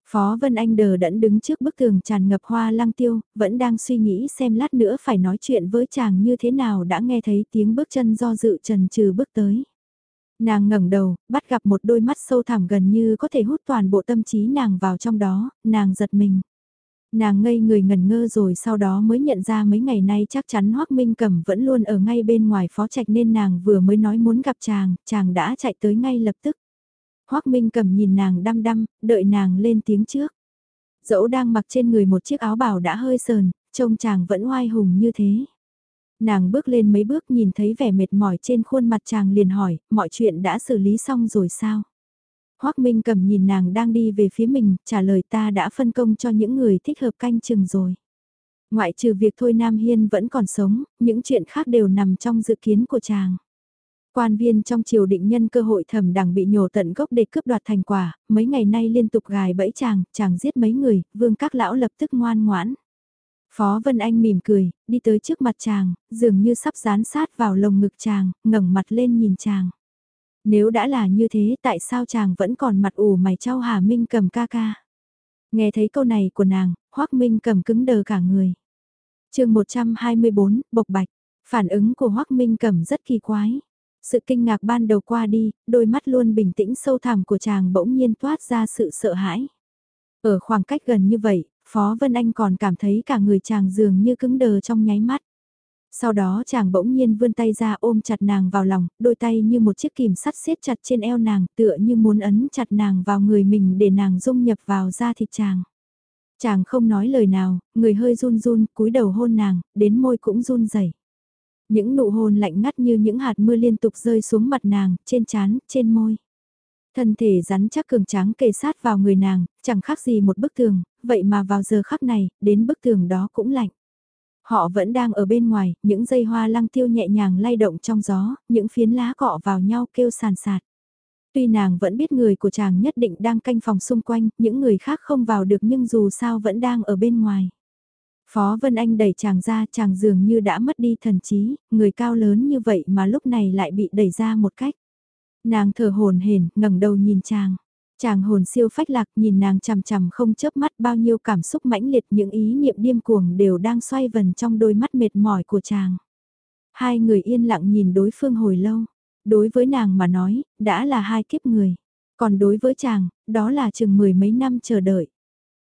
Phó Vân Anh đờ đẫn đứng trước bức tường tràn ngập hoa lăng tiêu, vẫn đang suy nghĩ xem lát nữa phải nói chuyện với chàng như thế nào đã nghe thấy tiếng bước chân do dự trần trừ bước tới. Nàng ngẩng đầu, bắt gặp một đôi mắt sâu thẳm gần như có thể hút toàn bộ tâm trí nàng vào trong đó, nàng giật mình. Nàng ngây người ngẩn ngơ rồi sau đó mới nhận ra mấy ngày nay chắc chắn Hoác Minh Cẩm vẫn luôn ở ngay bên ngoài phó trạch nên nàng vừa mới nói muốn gặp chàng, chàng đã chạy tới ngay lập tức. Hoác Minh Cẩm nhìn nàng đăm đăm, đợi nàng lên tiếng trước. Dẫu đang mặc trên người một chiếc áo bào đã hơi sờn, trông chàng vẫn oai hùng như thế. Nàng bước lên mấy bước nhìn thấy vẻ mệt mỏi trên khuôn mặt chàng liền hỏi, mọi chuyện đã xử lý xong rồi sao? Hoác Minh cầm nhìn nàng đang đi về phía mình, trả lời ta đã phân công cho những người thích hợp canh chừng rồi. Ngoại trừ việc Thôi Nam Hiên vẫn còn sống, những chuyện khác đều nằm trong dự kiến của chàng. Quan viên trong triều định nhân cơ hội thẩm đẳng bị nhổ tận gốc để cướp đoạt thành quả, mấy ngày nay liên tục gài bẫy chàng, chàng giết mấy người, vương các lão lập tức ngoan ngoãn. Phó Vân Anh mỉm cười, đi tới trước mặt chàng, dường như sắp dán sát vào lồng ngực chàng, ngẩng mặt lên nhìn chàng. Nếu đã là như thế tại sao chàng vẫn còn mặt ủ mày trao Hà Minh cầm ca ca. Nghe thấy câu này của nàng, Hoác Minh cầm cứng đờ cả người. chương 124, Bộc Bạch, phản ứng của Hoác Minh cầm rất kỳ quái. Sự kinh ngạc ban đầu qua đi, đôi mắt luôn bình tĩnh sâu thẳm của chàng bỗng nhiên toát ra sự sợ hãi. Ở khoảng cách gần như vậy, Phó Vân Anh còn cảm thấy cả người chàng dường như cứng đờ trong nháy mắt. Sau đó chàng bỗng nhiên vươn tay ra ôm chặt nàng vào lòng, đôi tay như một chiếc kìm sắt siết chặt trên eo nàng tựa như muốn ấn chặt nàng vào người mình để nàng dung nhập vào da thịt chàng. Chàng không nói lời nào, người hơi run run, cúi đầu hôn nàng, đến môi cũng run rẩy. Những nụ hôn lạnh ngắt như những hạt mưa liên tục rơi xuống mặt nàng, trên trán, trên môi. Thân thể rắn chắc cường tráng kề sát vào người nàng, chẳng khác gì một bức tường, vậy mà vào giờ khắc này, đến bức tường đó cũng lạnh. Họ vẫn đang ở bên ngoài, những dây hoa lăng tiêu nhẹ nhàng lay động trong gió, những phiến lá cọ vào nhau kêu sàn sạt. Tuy nàng vẫn biết người của chàng nhất định đang canh phòng xung quanh, những người khác không vào được nhưng dù sao vẫn đang ở bên ngoài. Phó Vân Anh đẩy chàng ra chàng dường như đã mất đi thần trí, người cao lớn như vậy mà lúc này lại bị đẩy ra một cách. Nàng thở hồn hển ngẩng đầu nhìn chàng. Chàng hồn siêu phách lạc nhìn nàng chằm chằm không chớp mắt bao nhiêu cảm xúc mãnh liệt những ý niệm điên cuồng đều đang xoay vần trong đôi mắt mệt mỏi của chàng. Hai người yên lặng nhìn đối phương hồi lâu. Đối với nàng mà nói, đã là hai kiếp người. Còn đối với chàng, đó là chừng mười mấy năm chờ đợi.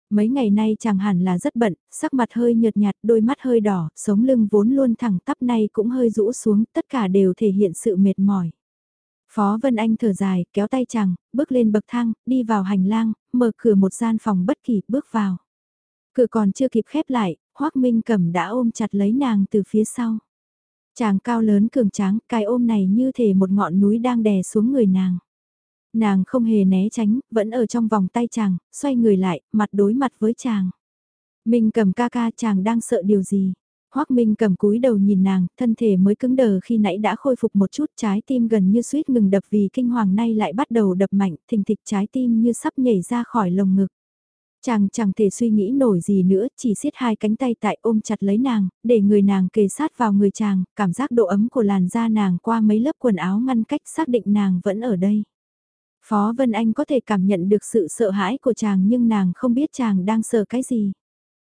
Mấy ngày nay chàng hẳn là rất bận, sắc mặt hơi nhợt nhạt, đôi mắt hơi đỏ, sống lưng vốn luôn thẳng tắp nay cũng hơi rũ xuống, tất cả đều thể hiện sự mệt mỏi. Phó Vân Anh thở dài, kéo tay chàng, bước lên bậc thang, đi vào hành lang, mở cửa một gian phòng bất kỳ, bước vào. Cửa còn chưa kịp khép lại, Hoác Minh Cẩm đã ôm chặt lấy nàng từ phía sau. Chàng cao lớn cường tráng, cái ôm này như thể một ngọn núi đang đè xuống người nàng. Nàng không hề né tránh, vẫn ở trong vòng tay chàng, xoay người lại, mặt đối mặt với chàng. Minh cầm ca ca chàng đang sợ điều gì? Hoác Minh cầm cúi đầu nhìn nàng, thân thể mới cứng đờ khi nãy đã khôi phục một chút trái tim gần như suýt ngừng đập vì kinh hoàng nay lại bắt đầu đập mạnh, thình thịch trái tim như sắp nhảy ra khỏi lồng ngực. Chàng chẳng thể suy nghĩ nổi gì nữa, chỉ siết hai cánh tay tại ôm chặt lấy nàng, để người nàng kề sát vào người chàng, cảm giác độ ấm của làn da nàng qua mấy lớp quần áo ngăn cách xác định nàng vẫn ở đây. Phó Vân Anh có thể cảm nhận được sự sợ hãi của chàng nhưng nàng không biết chàng đang sợ cái gì.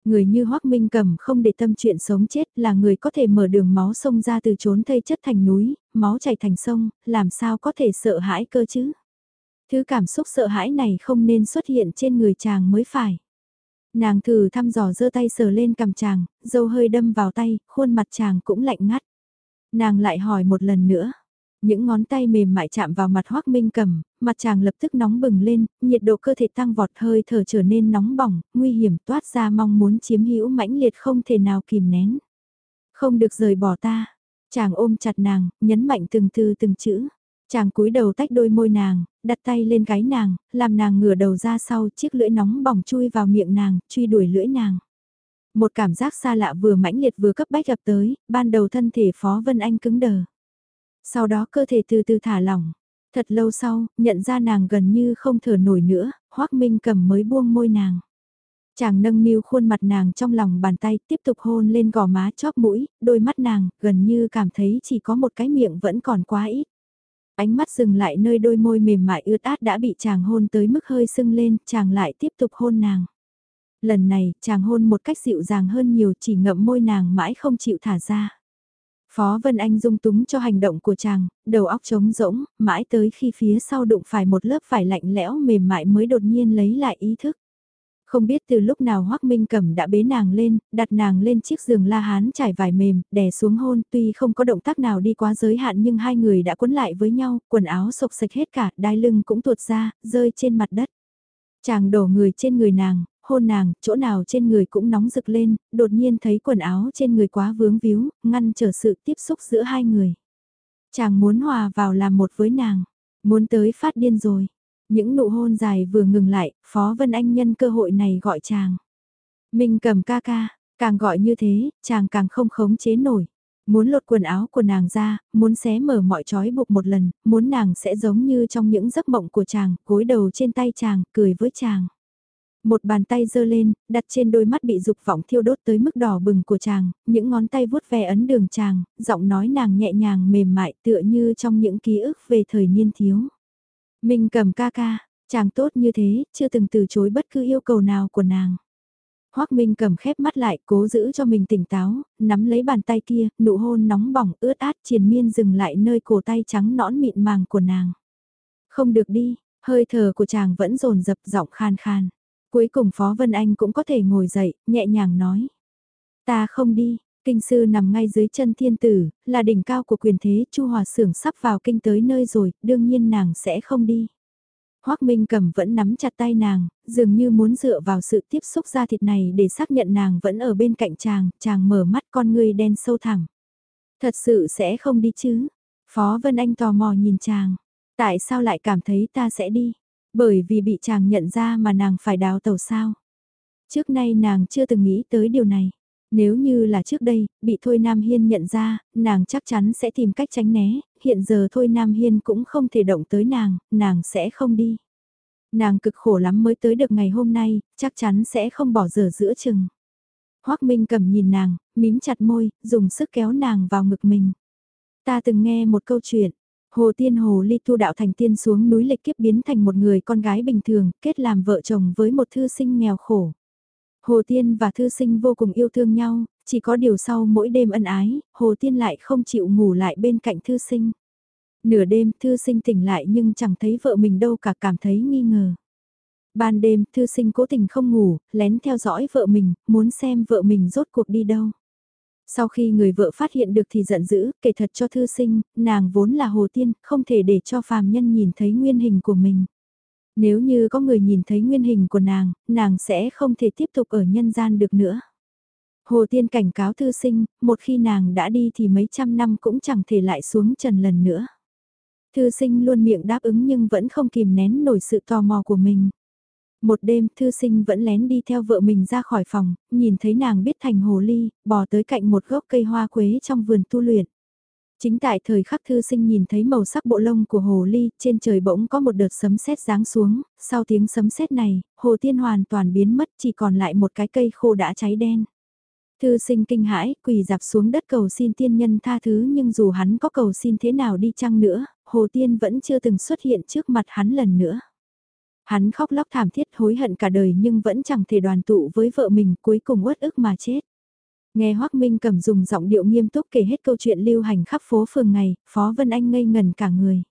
Người như Hoác Minh Cầm không để tâm chuyện sống chết là người có thể mở đường máu sông ra từ trốn thây chất thành núi, máu chảy thành sông, làm sao có thể sợ hãi cơ chứ? Thứ cảm xúc sợ hãi này không nên xuất hiện trên người chàng mới phải. Nàng thử thăm dò giơ tay sờ lên cầm chàng, dâu hơi đâm vào tay, khuôn mặt chàng cũng lạnh ngắt. Nàng lại hỏi một lần nữa. Những ngón tay mềm mại chạm vào mặt Hoác Minh cầm, mặt chàng lập tức nóng bừng lên, nhiệt độ cơ thể tăng vọt hơi thở trở nên nóng bỏng, nguy hiểm toát ra mong muốn chiếm hữu mãnh liệt không thể nào kìm nén. Không được rời bỏ ta. Chàng ôm chặt nàng, nhấn mạnh từng từ từng chữ. Chàng cúi đầu tách đôi môi nàng, đặt tay lên gáy nàng, làm nàng ngửa đầu ra sau chiếc lưỡi nóng bỏng chui vào miệng nàng, truy đuổi lưỡi nàng. Một cảm giác xa lạ vừa mãnh liệt vừa cấp bách gặp tới, ban đầu thân thể Phó Vân Anh cứng đờ. Sau đó cơ thể từ từ thả lỏng. Thật lâu sau, nhận ra nàng gần như không thở nổi nữa, Hoác Minh cầm mới buông môi nàng. Chàng nâng niu khuôn mặt nàng trong lòng bàn tay tiếp tục hôn lên gò má chóp mũi, đôi mắt nàng gần như cảm thấy chỉ có một cái miệng vẫn còn quá ít. Ánh mắt dừng lại nơi đôi môi mềm mại ướt át đã bị chàng hôn tới mức hơi sưng lên, chàng lại tiếp tục hôn nàng. Lần này, chàng hôn một cách dịu dàng hơn nhiều chỉ ngậm môi nàng mãi không chịu thả ra. Phó Vân Anh dung túng cho hành động của chàng, đầu óc trống rỗng, mãi tới khi phía sau đụng phải một lớp vải lạnh lẽo mềm mại mới đột nhiên lấy lại ý thức. Không biết từ lúc nào Hoác Minh Cẩm đã bế nàng lên, đặt nàng lên chiếc giường la hán trải vải mềm, đè xuống hôn, tuy không có động tác nào đi quá giới hạn nhưng hai người đã cuốn lại với nhau, quần áo sộc sạch hết cả, đai lưng cũng tuột ra, rơi trên mặt đất. Chàng đổ người trên người nàng, hôn nàng, chỗ nào trên người cũng nóng rực lên, đột nhiên thấy quần áo trên người quá vướng víu, ngăn trở sự tiếp xúc giữa hai người. Chàng muốn hòa vào làm một với nàng, muốn tới phát điên rồi. Những nụ hôn dài vừa ngừng lại, Phó Vân Anh nhân cơ hội này gọi chàng. mình cầm ca ca, càng gọi như thế, chàng càng không khống chế nổi. Muốn lột quần áo của nàng ra, muốn xé mở mọi trói buộc một lần, muốn nàng sẽ giống như trong những giấc mộng của chàng, cúi đầu trên tay chàng, cười với chàng. Một bàn tay giơ lên, đặt trên đôi mắt bị dục vọng thiêu đốt tới mức đỏ bừng của chàng, những ngón tay vuốt ve ấn đường chàng, giọng nói nàng nhẹ nhàng mềm mại tựa như trong những ký ức về thời niên thiếu. mình cầm ca ca, chàng tốt như thế, chưa từng từ chối bất cứ yêu cầu nào của nàng. Hoác Minh cầm khép mắt lại, cố giữ cho mình tỉnh táo, nắm lấy bàn tay kia, nụ hôn nóng bỏng ướt át triền miên dừng lại nơi cổ tay trắng nõn mịn màng của nàng. Không được đi, hơi thở của chàng vẫn rồn dập giọng khan khan. Cuối cùng Phó Vân Anh cũng có thể ngồi dậy, nhẹ nhàng nói. Ta không đi, kinh sư nằm ngay dưới chân thiên tử, là đỉnh cao của quyền thế, Chu Hòa Sưởng sắp vào kinh tới nơi rồi, đương nhiên nàng sẽ không đi. Hoác Minh Cầm vẫn nắm chặt tay nàng, dường như muốn dựa vào sự tiếp xúc da thịt này để xác nhận nàng vẫn ở bên cạnh chàng, chàng mở mắt con ngươi đen sâu thẳng. Thật sự sẽ không đi chứ? Phó Vân Anh tò mò nhìn chàng. Tại sao lại cảm thấy ta sẽ đi? Bởi vì bị chàng nhận ra mà nàng phải đào tàu sao. Trước nay nàng chưa từng nghĩ tới điều này. Nếu như là trước đây, bị Thôi Nam Hiên nhận ra, nàng chắc chắn sẽ tìm cách tránh né, hiện giờ Thôi Nam Hiên cũng không thể động tới nàng, nàng sẽ không đi. Nàng cực khổ lắm mới tới được ngày hôm nay, chắc chắn sẽ không bỏ dở giữa chừng. Hoác Minh cầm nhìn nàng, mím chặt môi, dùng sức kéo nàng vào ngực mình. Ta từng nghe một câu chuyện, Hồ Tiên Hồ Ly tu đạo thành tiên xuống núi lịch kiếp biến thành một người con gái bình thường, kết làm vợ chồng với một thư sinh nghèo khổ. Hồ Tiên và thư sinh vô cùng yêu thương nhau, chỉ có điều sau mỗi đêm ân ái, Hồ Tiên lại không chịu ngủ lại bên cạnh thư sinh. Nửa đêm thư sinh tỉnh lại nhưng chẳng thấy vợ mình đâu cả cảm thấy nghi ngờ. Ban đêm thư sinh cố tình không ngủ, lén theo dõi vợ mình, muốn xem vợ mình rốt cuộc đi đâu. Sau khi người vợ phát hiện được thì giận dữ, kể thật cho thư sinh, nàng vốn là hồ tiên, không thể để cho phàm nhân nhìn thấy nguyên hình của mình. Nếu như có người nhìn thấy nguyên hình của nàng, nàng sẽ không thể tiếp tục ở nhân gian được nữa. Hồ Tiên cảnh cáo thư sinh, một khi nàng đã đi thì mấy trăm năm cũng chẳng thể lại xuống trần lần nữa. Thư sinh luôn miệng đáp ứng nhưng vẫn không kìm nén nổi sự tò mò của mình. Một đêm thư sinh vẫn lén đi theo vợ mình ra khỏi phòng, nhìn thấy nàng biết thành hồ ly, bò tới cạnh một gốc cây hoa quế trong vườn tu luyện. Chính tại thời khắc thư sinh nhìn thấy màu sắc bộ lông của hồ ly, trên trời bỗng có một đợt sấm sét giáng xuống, sau tiếng sấm sét này, hồ tiên hoàn toàn biến mất chỉ còn lại một cái cây khô đã cháy đen. Thư sinh kinh hãi, quỳ dạp xuống đất cầu xin tiên nhân tha thứ nhưng dù hắn có cầu xin thế nào đi chăng nữa, hồ tiên vẫn chưa từng xuất hiện trước mặt hắn lần nữa. Hắn khóc lóc thảm thiết hối hận cả đời nhưng vẫn chẳng thể đoàn tụ với vợ mình cuối cùng uất ức mà chết. Nghe Hoác Minh cầm dùng giọng điệu nghiêm túc kể hết câu chuyện lưu hành khắp phố phường ngày, Phó Vân Anh ngây ngần cả người.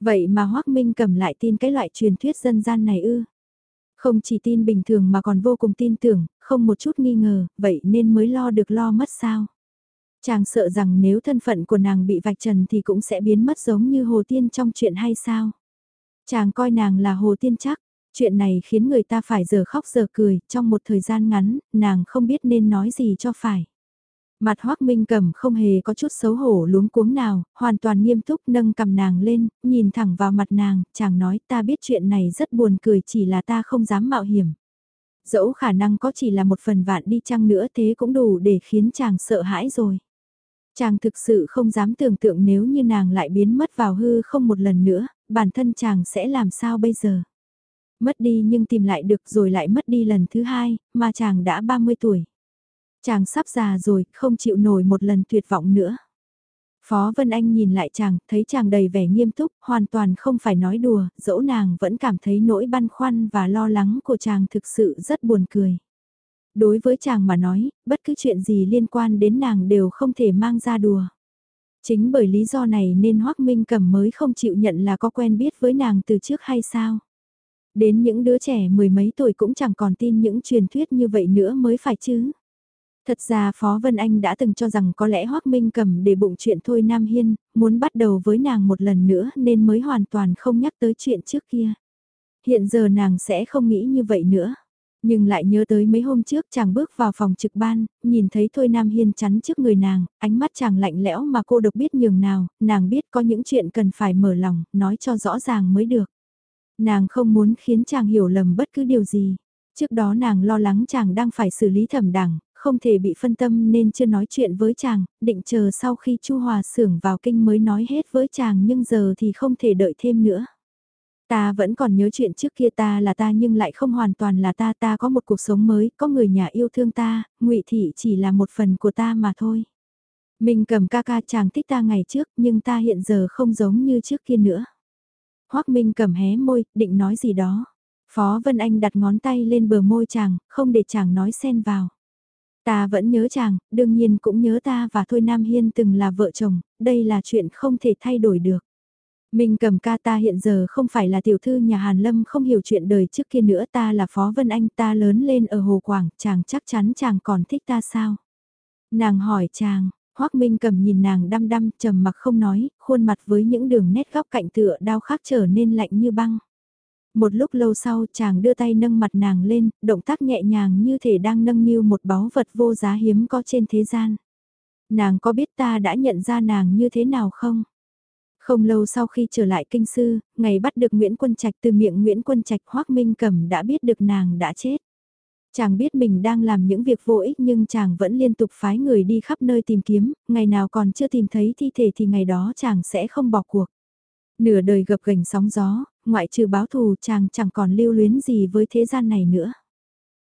Vậy mà Hoác Minh cầm lại tin cái loại truyền thuyết dân gian này ư. Không chỉ tin bình thường mà còn vô cùng tin tưởng, không một chút nghi ngờ, vậy nên mới lo được lo mất sao. Chàng sợ rằng nếu thân phận của nàng bị vạch trần thì cũng sẽ biến mất giống như Hồ Tiên trong chuyện hay sao. Chàng coi nàng là Hồ Tiên chắc, chuyện này khiến người ta phải giờ khóc giờ cười, trong một thời gian ngắn, nàng không biết nên nói gì cho phải. Mặt Hoác Minh cầm không hề có chút xấu hổ luống cuống nào, hoàn toàn nghiêm túc nâng cầm nàng lên, nhìn thẳng vào mặt nàng, chàng nói ta biết chuyện này rất buồn cười chỉ là ta không dám mạo hiểm. Dẫu khả năng có chỉ là một phần vạn đi chăng nữa thế cũng đủ để khiến chàng sợ hãi rồi. Chàng thực sự không dám tưởng tượng nếu như nàng lại biến mất vào hư không một lần nữa, bản thân chàng sẽ làm sao bây giờ. Mất đi nhưng tìm lại được rồi lại mất đi lần thứ hai, mà chàng đã 30 tuổi. Chàng sắp già rồi, không chịu nổi một lần tuyệt vọng nữa. Phó Vân Anh nhìn lại chàng, thấy chàng đầy vẻ nghiêm túc, hoàn toàn không phải nói đùa, dẫu nàng vẫn cảm thấy nỗi băn khoăn và lo lắng của chàng thực sự rất buồn cười. Đối với chàng mà nói, bất cứ chuyện gì liên quan đến nàng đều không thể mang ra đùa. Chính bởi lý do này nên Hoác Minh Cẩm mới không chịu nhận là có quen biết với nàng từ trước hay sao. Đến những đứa trẻ mười mấy tuổi cũng chẳng còn tin những truyền thuyết như vậy nữa mới phải chứ. Thật ra Phó Vân Anh đã từng cho rằng có lẽ Hoác Minh cầm để bụng chuyện thôi Nam Hiên, muốn bắt đầu với nàng một lần nữa nên mới hoàn toàn không nhắc tới chuyện trước kia. Hiện giờ nàng sẽ không nghĩ như vậy nữa. Nhưng lại nhớ tới mấy hôm trước chàng bước vào phòng trực ban, nhìn thấy Thôi Nam Hiên chắn trước người nàng, ánh mắt chàng lạnh lẽo mà cô độc biết nhường nào, nàng biết có những chuyện cần phải mở lòng, nói cho rõ ràng mới được. Nàng không muốn khiến chàng hiểu lầm bất cứ điều gì. Trước đó nàng lo lắng chàng đang phải xử lý thẩm đẳng, không thể bị phân tâm nên chưa nói chuyện với chàng, định chờ sau khi Chu Hòa sưởng vào kinh mới nói hết với chàng nhưng giờ thì không thể đợi thêm nữa. Ta vẫn còn nhớ chuyện trước kia ta là ta nhưng lại không hoàn toàn là ta, ta có một cuộc sống mới, có người nhà yêu thương ta, ngụy Thị chỉ là một phần của ta mà thôi. Mình cầm ca ca chàng thích ta ngày trước nhưng ta hiện giờ không giống như trước kia nữa. Hoác Minh cầm hé môi, định nói gì đó. Phó Vân Anh đặt ngón tay lên bờ môi chàng, không để chàng nói xen vào. Ta vẫn nhớ chàng, đương nhiên cũng nhớ ta và Thôi Nam Hiên từng là vợ chồng, đây là chuyện không thể thay đổi được. Mình cầm ca ta hiện giờ không phải là tiểu thư nhà Hàn Lâm không hiểu chuyện đời trước kia nữa ta là Phó Vân Anh ta lớn lên ở Hồ Quảng, chàng chắc chắn chàng còn thích ta sao? Nàng hỏi chàng, Hoác Minh cầm nhìn nàng đăm đăm trầm mặc không nói, khuôn mặt với những đường nét góc cạnh tựa đau khác trở nên lạnh như băng. Một lúc lâu sau chàng đưa tay nâng mặt nàng lên, động tác nhẹ nhàng như thể đang nâng niu một báu vật vô giá hiếm có trên thế gian. Nàng có biết ta đã nhận ra nàng như thế nào không? Không lâu sau khi trở lại kinh sư, ngày bắt được Nguyễn Quân Trạch từ miệng Nguyễn Quân Trạch Hoác Minh Cẩm đã biết được nàng đã chết. Chàng biết mình đang làm những việc vô ích nhưng chàng vẫn liên tục phái người đi khắp nơi tìm kiếm, ngày nào còn chưa tìm thấy thi thể thì ngày đó chàng sẽ không bỏ cuộc. Nửa đời gập gành sóng gió, ngoại trừ báo thù chàng chẳng còn lưu luyến gì với thế gian này nữa.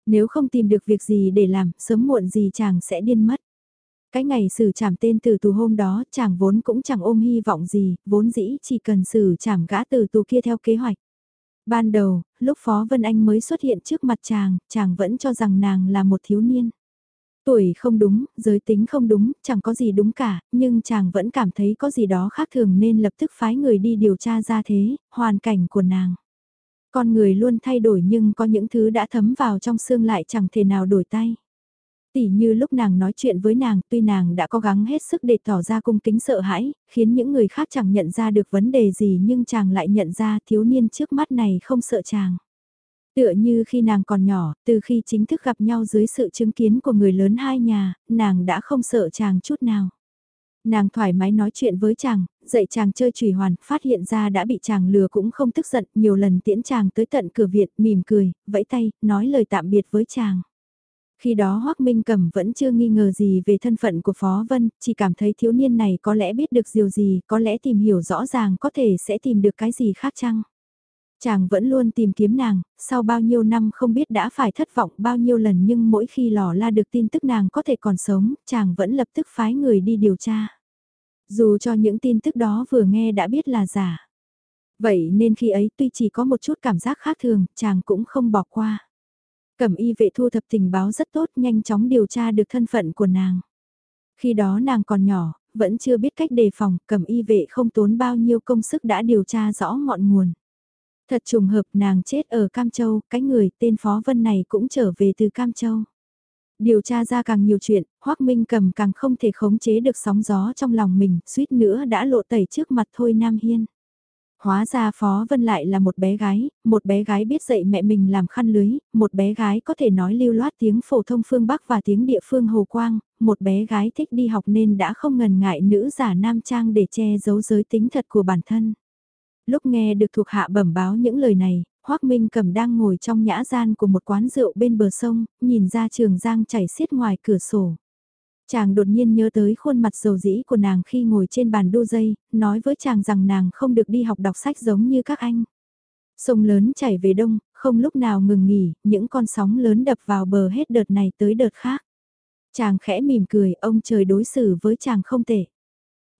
Nếu không tìm được việc gì để làm, sớm muộn gì chàng sẽ điên mất. Cái ngày xử trảm tên tử tù hôm đó chàng vốn cũng chẳng ôm hy vọng gì, vốn dĩ chỉ cần xử trảm gã tử tù kia theo kế hoạch. Ban đầu, lúc Phó Vân Anh mới xuất hiện trước mặt chàng, chàng vẫn cho rằng nàng là một thiếu niên. Tuổi không đúng, giới tính không đúng, chẳng có gì đúng cả, nhưng chàng vẫn cảm thấy có gì đó khác thường nên lập tức phái người đi điều tra ra thế, hoàn cảnh của nàng. Con người luôn thay đổi nhưng có những thứ đã thấm vào trong xương lại chẳng thể nào đổi tay tỷ như lúc nàng nói chuyện với nàng, tuy nàng đã cố gắng hết sức để tỏ ra cung kính sợ hãi, khiến những người khác chẳng nhận ra được vấn đề gì nhưng chàng lại nhận ra thiếu niên trước mắt này không sợ chàng. Tựa như khi nàng còn nhỏ, từ khi chính thức gặp nhau dưới sự chứng kiến của người lớn hai nhà, nàng đã không sợ chàng chút nào. Nàng thoải mái nói chuyện với chàng, dạy chàng chơi trùy hoàn, phát hiện ra đã bị chàng lừa cũng không tức giận, nhiều lần tiễn chàng tới tận cửa viện, mỉm cười, vẫy tay, nói lời tạm biệt với chàng. Khi đó Hoác Minh Cẩm vẫn chưa nghi ngờ gì về thân phận của Phó Vân, chỉ cảm thấy thiếu niên này có lẽ biết được điều gì, có lẽ tìm hiểu rõ ràng có thể sẽ tìm được cái gì khác chăng. Chàng vẫn luôn tìm kiếm nàng, sau bao nhiêu năm không biết đã phải thất vọng bao nhiêu lần nhưng mỗi khi lò la được tin tức nàng có thể còn sống, chàng vẫn lập tức phái người đi điều tra. Dù cho những tin tức đó vừa nghe đã biết là giả. Vậy nên khi ấy tuy chỉ có một chút cảm giác khác thường, chàng cũng không bỏ qua. Cẩm y vệ thu thập tình báo rất tốt nhanh chóng điều tra được thân phận của nàng. Khi đó nàng còn nhỏ, vẫn chưa biết cách đề phòng, cẩm y vệ không tốn bao nhiêu công sức đã điều tra rõ ngọn nguồn. Thật trùng hợp nàng chết ở Cam Châu, cái người tên Phó Vân này cũng trở về từ Cam Châu. Điều tra ra càng nhiều chuyện, Hoác Minh cầm càng không thể khống chế được sóng gió trong lòng mình, suýt nữa đã lộ tẩy trước mặt thôi Nam Hiên. Hóa ra Phó Vân lại là một bé gái, một bé gái biết dạy mẹ mình làm khăn lưới, một bé gái có thể nói lưu loát tiếng phổ thông phương Bắc và tiếng địa phương Hồ Quang, một bé gái thích đi học nên đã không ngần ngại nữ giả nam trang để che giấu giới tính thật của bản thân. Lúc nghe được thuộc hạ bẩm báo những lời này, Hoác Minh Cầm đang ngồi trong nhã gian của một quán rượu bên bờ sông, nhìn ra trường giang chảy xiết ngoài cửa sổ. Chàng đột nhiên nhớ tới khuôn mặt dầu dĩ của nàng khi ngồi trên bàn đu dây, nói với chàng rằng nàng không được đi học đọc sách giống như các anh. Sông lớn chảy về đông, không lúc nào ngừng nghỉ, những con sóng lớn đập vào bờ hết đợt này tới đợt khác. Chàng khẽ mỉm cười, ông trời đối xử với chàng không tệ.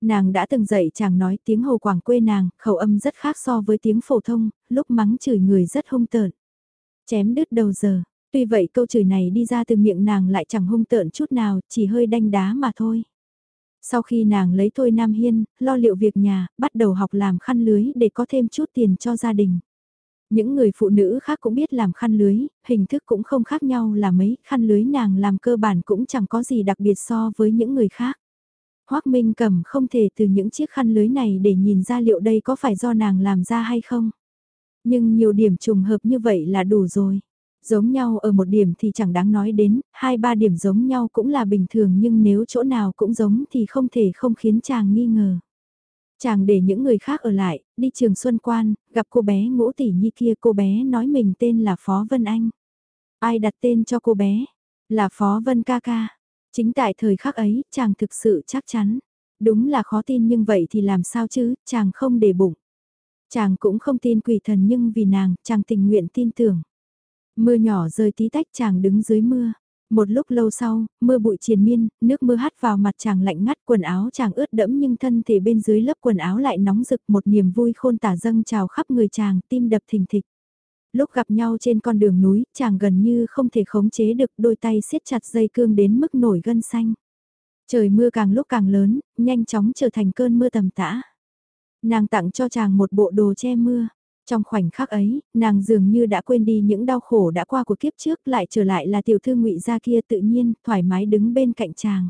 Nàng đã từng dạy chàng nói tiếng hồ quảng quê nàng, khẩu âm rất khác so với tiếng phổ thông, lúc mắng chửi người rất hung tợn. Chém đứt đầu giờ, tuy vậy câu chửi này đi ra từ miệng nàng lại chẳng hung tợn chút nào, chỉ hơi đanh đá mà thôi. Sau khi nàng lấy thôi Nam Hiên, lo liệu việc nhà, bắt đầu học làm khăn lưới để có thêm chút tiền cho gia đình. Những người phụ nữ khác cũng biết làm khăn lưới, hình thức cũng không khác nhau là mấy, khăn lưới nàng làm cơ bản cũng chẳng có gì đặc biệt so với những người khác. Hoác Minh cầm không thể từ những chiếc khăn lưới này để nhìn ra liệu đây có phải do nàng làm ra hay không. Nhưng nhiều điểm trùng hợp như vậy là đủ rồi. Giống nhau ở một điểm thì chẳng đáng nói đến, hai ba điểm giống nhau cũng là bình thường nhưng nếu chỗ nào cũng giống thì không thể không khiến chàng nghi ngờ. Chàng để những người khác ở lại, đi trường Xuân Quan, gặp cô bé ngũ tỷ nhi kia cô bé nói mình tên là Phó Vân Anh. Ai đặt tên cho cô bé? Là Phó Vân ca ca. Chính tại thời khắc ấy, chàng thực sự chắc chắn. Đúng là khó tin nhưng vậy thì làm sao chứ, chàng không để bụng. Chàng cũng không tin quỷ thần nhưng vì nàng, chàng tình nguyện tin tưởng. Mưa nhỏ rơi tí tách chàng đứng dưới mưa. Một lúc lâu sau, mưa bụi triền miên, nước mưa hắt vào mặt chàng lạnh ngắt quần áo chàng ướt đẫm nhưng thân thể bên dưới lớp quần áo lại nóng rực một niềm vui khôn tả dâng trào khắp người chàng tim đập thình thịch lúc gặp nhau trên con đường núi, chàng gần như không thể khống chế được đôi tay siết chặt dây cương đến mức nổi gân xanh. Trời mưa càng lúc càng lớn, nhanh chóng trở thành cơn mưa tầm tã. Nàng tặng cho chàng một bộ đồ che mưa. Trong khoảnh khắc ấy, nàng dường như đã quên đi những đau khổ đã qua của kiếp trước lại trở lại là tiểu thư ngụy gia kia tự nhiên, thoải mái đứng bên cạnh chàng.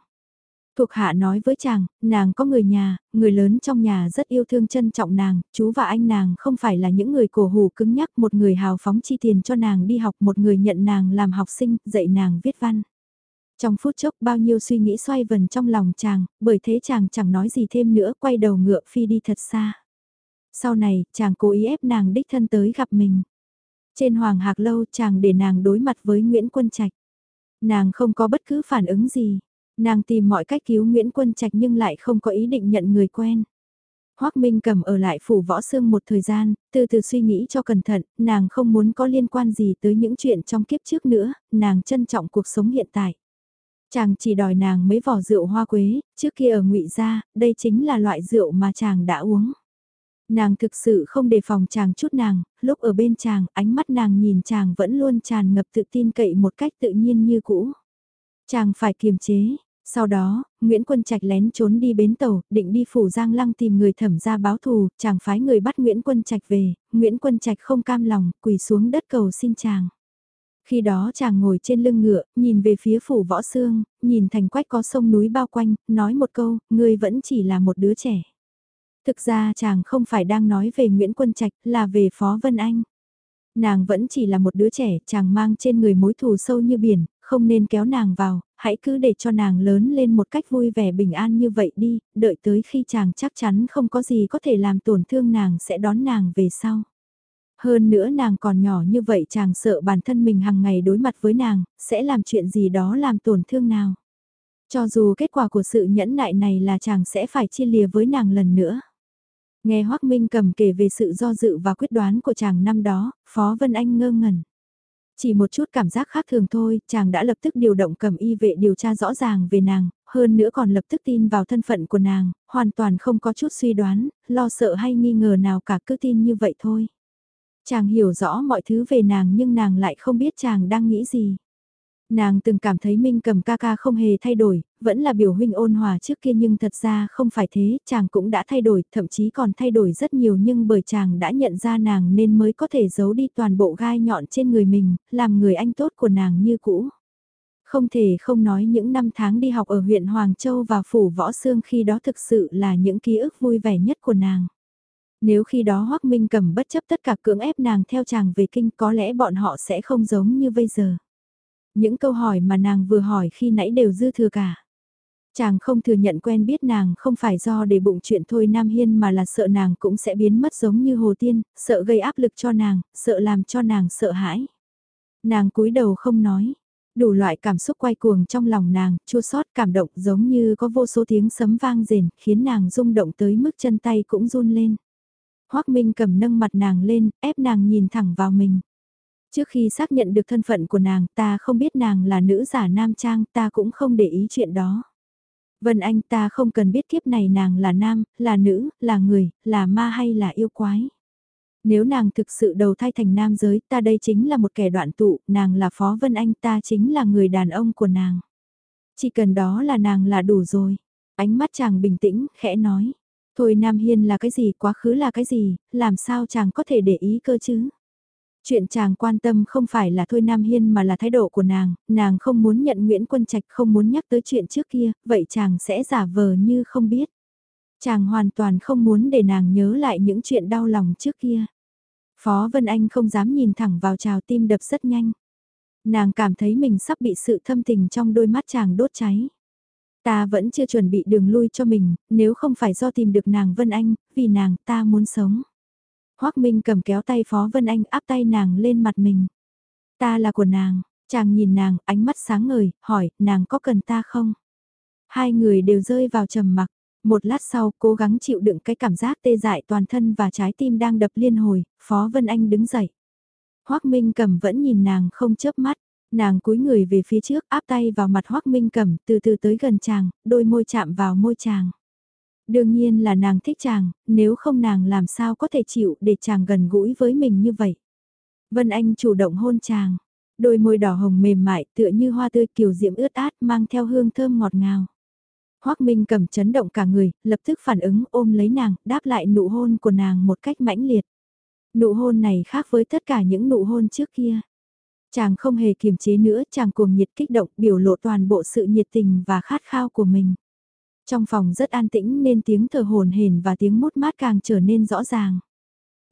Thuộc hạ nói với chàng, nàng có người nhà, người lớn trong nhà rất yêu thương trân trọng nàng, chú và anh nàng không phải là những người cổ hủ cứng nhắc, một người hào phóng chi tiền cho nàng đi học, một người nhận nàng làm học sinh, dạy nàng viết văn. Trong phút chốc bao nhiêu suy nghĩ xoay vần trong lòng chàng, bởi thế chàng chẳng nói gì thêm nữa, quay đầu ngựa phi đi thật xa. Sau này, chàng cố ý ép nàng đích thân tới gặp mình. Trên Hoàng Hạc Lâu chàng để nàng đối mặt với Nguyễn Quân Trạch. Nàng không có bất cứ phản ứng gì, Nàng tìm mọi cách cứu Nguyễn Quân Trạch nhưng lại không có ý định nhận người quen. Hoác Minh cầm ở lại phủ võ xương một thời gian, từ từ suy nghĩ cho cẩn thận, nàng không muốn có liên quan gì tới những chuyện trong kiếp trước nữa, nàng trân trọng cuộc sống hiện tại. Chàng chỉ đòi nàng mấy vỏ rượu hoa quế, trước kia ở ngụy gia, đây chính là loại rượu mà chàng đã uống. Nàng thực sự không đề phòng chàng chút nàng, lúc ở bên chàng, ánh mắt nàng nhìn chàng vẫn luôn tràn ngập tự tin cậy một cách tự nhiên như cũ. Chàng phải kiềm chế, sau đó, Nguyễn Quân Trạch lén trốn đi bến tàu, định đi phủ Giang Lăng tìm người thẩm ra báo thù, chàng phái người bắt Nguyễn Quân Trạch về, Nguyễn Quân Trạch không cam lòng, quỳ xuống đất cầu xin chàng. Khi đó chàng ngồi trên lưng ngựa, nhìn về phía phủ võ xương, nhìn thành quách có sông núi bao quanh, nói một câu, ngươi vẫn chỉ là một đứa trẻ. Thực ra chàng không phải đang nói về Nguyễn Quân Trạch, là về Phó Vân Anh. Nàng vẫn chỉ là một đứa trẻ, chàng mang trên người mối thù sâu như biển, không nên kéo nàng vào, hãy cứ để cho nàng lớn lên một cách vui vẻ bình an như vậy đi, đợi tới khi chàng chắc chắn không có gì có thể làm tổn thương nàng sẽ đón nàng về sau. Hơn nữa nàng còn nhỏ như vậy chàng sợ bản thân mình hàng ngày đối mặt với nàng, sẽ làm chuyện gì đó làm tổn thương nào. Cho dù kết quả của sự nhẫn nại này là chàng sẽ phải chia lìa với nàng lần nữa. Nghe Hoác Minh cầm kể về sự do dự và quyết đoán của chàng năm đó, Phó Vân Anh ngơ ngẩn. Chỉ một chút cảm giác khác thường thôi, chàng đã lập tức điều động cầm y vệ điều tra rõ ràng về nàng, hơn nữa còn lập tức tin vào thân phận của nàng, hoàn toàn không có chút suy đoán, lo sợ hay nghi ngờ nào cả cứ tin như vậy thôi. Chàng hiểu rõ mọi thứ về nàng nhưng nàng lại không biết chàng đang nghĩ gì. Nàng từng cảm thấy Minh cầm ca ca không hề thay đổi, vẫn là biểu huynh ôn hòa trước kia nhưng thật ra không phải thế, chàng cũng đã thay đổi, thậm chí còn thay đổi rất nhiều nhưng bởi chàng đã nhận ra nàng nên mới có thể giấu đi toàn bộ gai nhọn trên người mình, làm người anh tốt của nàng như cũ. Không thể không nói những năm tháng đi học ở huyện Hoàng Châu và Phủ Võ Sương khi đó thực sự là những ký ức vui vẻ nhất của nàng. Nếu khi đó Hoác Minh cầm bất chấp tất cả cưỡng ép nàng theo chàng về kinh có lẽ bọn họ sẽ không giống như bây giờ. Những câu hỏi mà nàng vừa hỏi khi nãy đều dư thừa cả. Chàng không thừa nhận quen biết nàng không phải do để bụng chuyện thôi Nam Hiên mà là sợ nàng cũng sẽ biến mất giống như Hồ Tiên, sợ gây áp lực cho nàng, sợ làm cho nàng sợ hãi. Nàng cúi đầu không nói, đủ loại cảm xúc quay cuồng trong lòng nàng, chua xót cảm động giống như có vô số tiếng sấm vang rền, khiến nàng rung động tới mức chân tay cũng run lên. Hoác Minh cầm nâng mặt nàng lên, ép nàng nhìn thẳng vào mình. Trước khi xác nhận được thân phận của nàng, ta không biết nàng là nữ giả nam trang, ta cũng không để ý chuyện đó. Vân Anh ta không cần biết kiếp này nàng là nam, là nữ, là người, là ma hay là yêu quái. Nếu nàng thực sự đầu thai thành nam giới, ta đây chính là một kẻ đoạn tụ, nàng là Phó Vân Anh, ta chính là người đàn ông của nàng. Chỉ cần đó là nàng là đủ rồi. Ánh mắt chàng bình tĩnh, khẽ nói. Thôi Nam Hiên là cái gì, quá khứ là cái gì, làm sao chàng có thể để ý cơ chứ? Chuyện chàng quan tâm không phải là Thôi Nam Hiên mà là thái độ của nàng, nàng không muốn nhận Nguyễn Quân Trạch không muốn nhắc tới chuyện trước kia, vậy chàng sẽ giả vờ như không biết. Chàng hoàn toàn không muốn để nàng nhớ lại những chuyện đau lòng trước kia. Phó Vân Anh không dám nhìn thẳng vào trào tim đập rất nhanh. Nàng cảm thấy mình sắp bị sự thâm tình trong đôi mắt chàng đốt cháy. Ta vẫn chưa chuẩn bị đường lui cho mình, nếu không phải do tìm được nàng Vân Anh, vì nàng ta muốn sống. Hoác Minh cầm kéo tay Phó Vân Anh áp tay nàng lên mặt mình. Ta là của nàng, chàng nhìn nàng, ánh mắt sáng ngời, hỏi, nàng có cần ta không? Hai người đều rơi vào trầm mặc. Một lát sau, cố gắng chịu đựng cái cảm giác tê dại toàn thân và trái tim đang đập liên hồi, Phó Vân Anh đứng dậy. Hoác Minh cầm vẫn nhìn nàng không chớp mắt, nàng cúi người về phía trước áp tay vào mặt Hoác Minh cầm từ từ tới gần chàng, đôi môi chạm vào môi chàng. Đương nhiên là nàng thích chàng, nếu không nàng làm sao có thể chịu để chàng gần gũi với mình như vậy. Vân Anh chủ động hôn chàng, đôi môi đỏ hồng mềm mại tựa như hoa tươi kiều diễm ướt át mang theo hương thơm ngọt ngào. Hoác Minh cầm chấn động cả người, lập tức phản ứng ôm lấy nàng, đáp lại nụ hôn của nàng một cách mãnh liệt. Nụ hôn này khác với tất cả những nụ hôn trước kia. Chàng không hề kiềm chế nữa, chàng cuồng nhiệt kích động biểu lộ toàn bộ sự nhiệt tình và khát khao của mình. Trong phòng rất an tĩnh nên tiếng thở hồn hển và tiếng mút mát càng trở nên rõ ràng.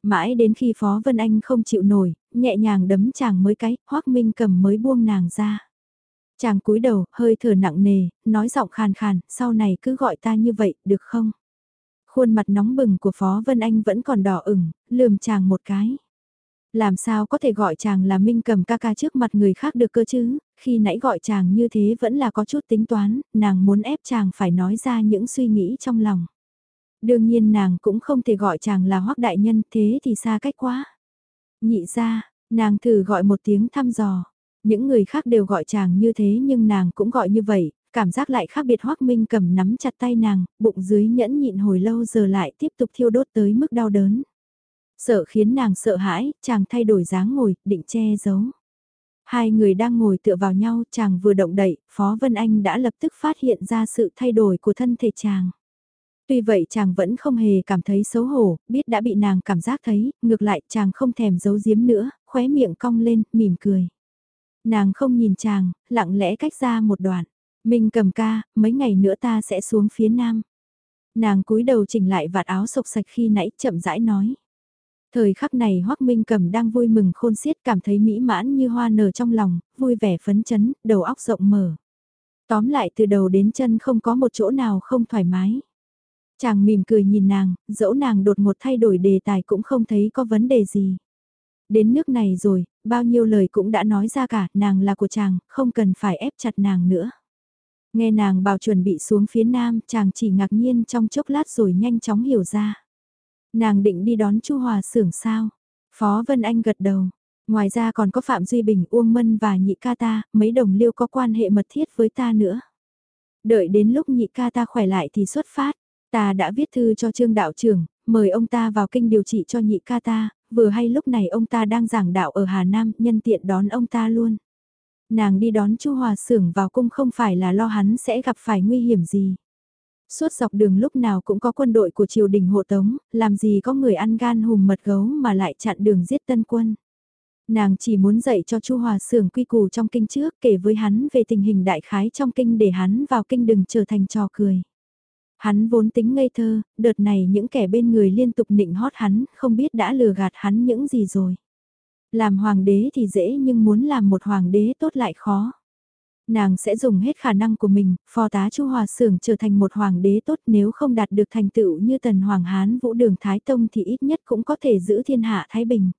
Mãi đến khi Phó Vân Anh không chịu nổi, nhẹ nhàng đấm chàng mới cái, Hoác Minh cầm mới buông nàng ra. Chàng cúi đầu, hơi thở nặng nề, nói giọng khàn khàn, sau này cứ gọi ta như vậy, được không? Khuôn mặt nóng bừng của Phó Vân Anh vẫn còn đỏ ửng, lườm chàng một cái. Làm sao có thể gọi chàng là Minh cầm ca ca trước mặt người khác được cơ chứ, khi nãy gọi chàng như thế vẫn là có chút tính toán, nàng muốn ép chàng phải nói ra những suy nghĩ trong lòng. Đương nhiên nàng cũng không thể gọi chàng là hoắc đại nhân thế thì xa cách quá. Nhị ra, nàng thử gọi một tiếng thăm dò. Những người khác đều gọi chàng như thế nhưng nàng cũng gọi như vậy, cảm giác lại khác biệt hoắc minh cầm nắm chặt tay nàng, bụng dưới nhẫn nhịn hồi lâu giờ lại tiếp tục thiêu đốt tới mức đau đớn. Sợ khiến nàng sợ hãi, chàng thay đổi dáng ngồi, định che giấu. Hai người đang ngồi tựa vào nhau, chàng vừa động đậy, Phó Vân Anh đã lập tức phát hiện ra sự thay đổi của thân thể chàng. Tuy vậy chàng vẫn không hề cảm thấy xấu hổ, biết đã bị nàng cảm giác thấy, ngược lại chàng không thèm giấu giếm nữa, khóe miệng cong lên, mỉm cười. Nàng không nhìn chàng, lặng lẽ cách ra một đoạn. mình cầm ca, mấy ngày nữa ta sẽ xuống phía nam. Nàng cúi đầu chỉnh lại vạt áo sộc sạch khi nãy chậm rãi nói. Thời khắc này Hoắc Minh Cầm đang vui mừng khôn xiết cảm thấy mỹ mãn như hoa nở trong lòng, vui vẻ phấn chấn, đầu óc rộng mở. Tóm lại từ đầu đến chân không có một chỗ nào không thoải mái. Chàng mỉm cười nhìn nàng, dẫu nàng đột ngột thay đổi đề tài cũng không thấy có vấn đề gì. Đến nước này rồi, bao nhiêu lời cũng đã nói ra cả, nàng là của chàng, không cần phải ép chặt nàng nữa. Nghe nàng bảo chuẩn bị xuống phía nam, chàng chỉ ngạc nhiên trong chốc lát rồi nhanh chóng hiểu ra. Nàng định đi đón Chu Hòa xưởng sao? Phó Vân Anh gật đầu. Ngoài ra còn có Phạm Duy Bình, Uông Mân và Nhị Ca ta, mấy đồng liêu có quan hệ mật thiết với ta nữa. Đợi đến lúc Nhị Ca ta khỏe lại thì xuất phát. Ta đã viết thư cho Trương Đạo trưởng, mời ông ta vào kinh điều trị cho Nhị Ca ta, vừa hay lúc này ông ta đang giảng đạo ở Hà Nam, nhân tiện đón ông ta luôn. Nàng đi đón Chu Hòa xưởng vào cung không phải là lo hắn sẽ gặp phải nguy hiểm gì. Suốt dọc đường lúc nào cũng có quân đội của triều đình hộ tống, làm gì có người ăn gan hùm mật gấu mà lại chặn đường giết tân quân. Nàng chỉ muốn dạy cho Chu Hòa Sưởng quy củ trong kinh trước kể với hắn về tình hình đại khái trong kinh để hắn vào kinh đừng trở thành trò cười. Hắn vốn tính ngây thơ, đợt này những kẻ bên người liên tục nịnh hót hắn, không biết đã lừa gạt hắn những gì rồi. Làm hoàng đế thì dễ nhưng muốn làm một hoàng đế tốt lại khó nàng sẽ dùng hết khả năng của mình, phò tá Chu Hòa Sưởng trở thành một hoàng đế tốt nếu không đạt được thành tựu như tần hoàng hán vũ đường Thái Tông thì ít nhất cũng có thể giữ thiên hạ Thái Bình.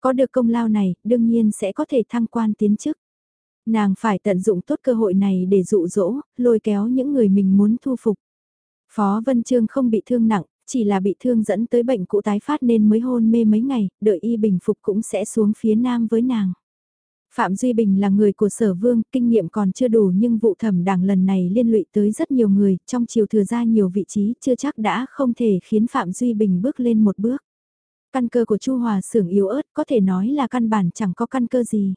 Có được công lao này, đương nhiên sẽ có thể thăng quan tiến chức. Nàng phải tận dụng tốt cơ hội này để dụ dỗ, lôi kéo những người mình muốn thu phục. Phó Vân Trương không bị thương nặng, chỉ là bị thương dẫn tới bệnh cũ tái phát nên mới hôn mê mấy ngày, đợi y bình phục cũng sẽ xuống phía nam với nàng. Phạm Duy Bình là người của sở vương, kinh nghiệm còn chưa đủ nhưng vụ thẩm đảng lần này liên lụy tới rất nhiều người, trong chiều thừa ra nhiều vị trí chưa chắc đã không thể khiến Phạm Duy Bình bước lên một bước. Căn cơ của Chu Hòa Sưởng yếu ớt có thể nói là căn bản chẳng có căn cơ gì.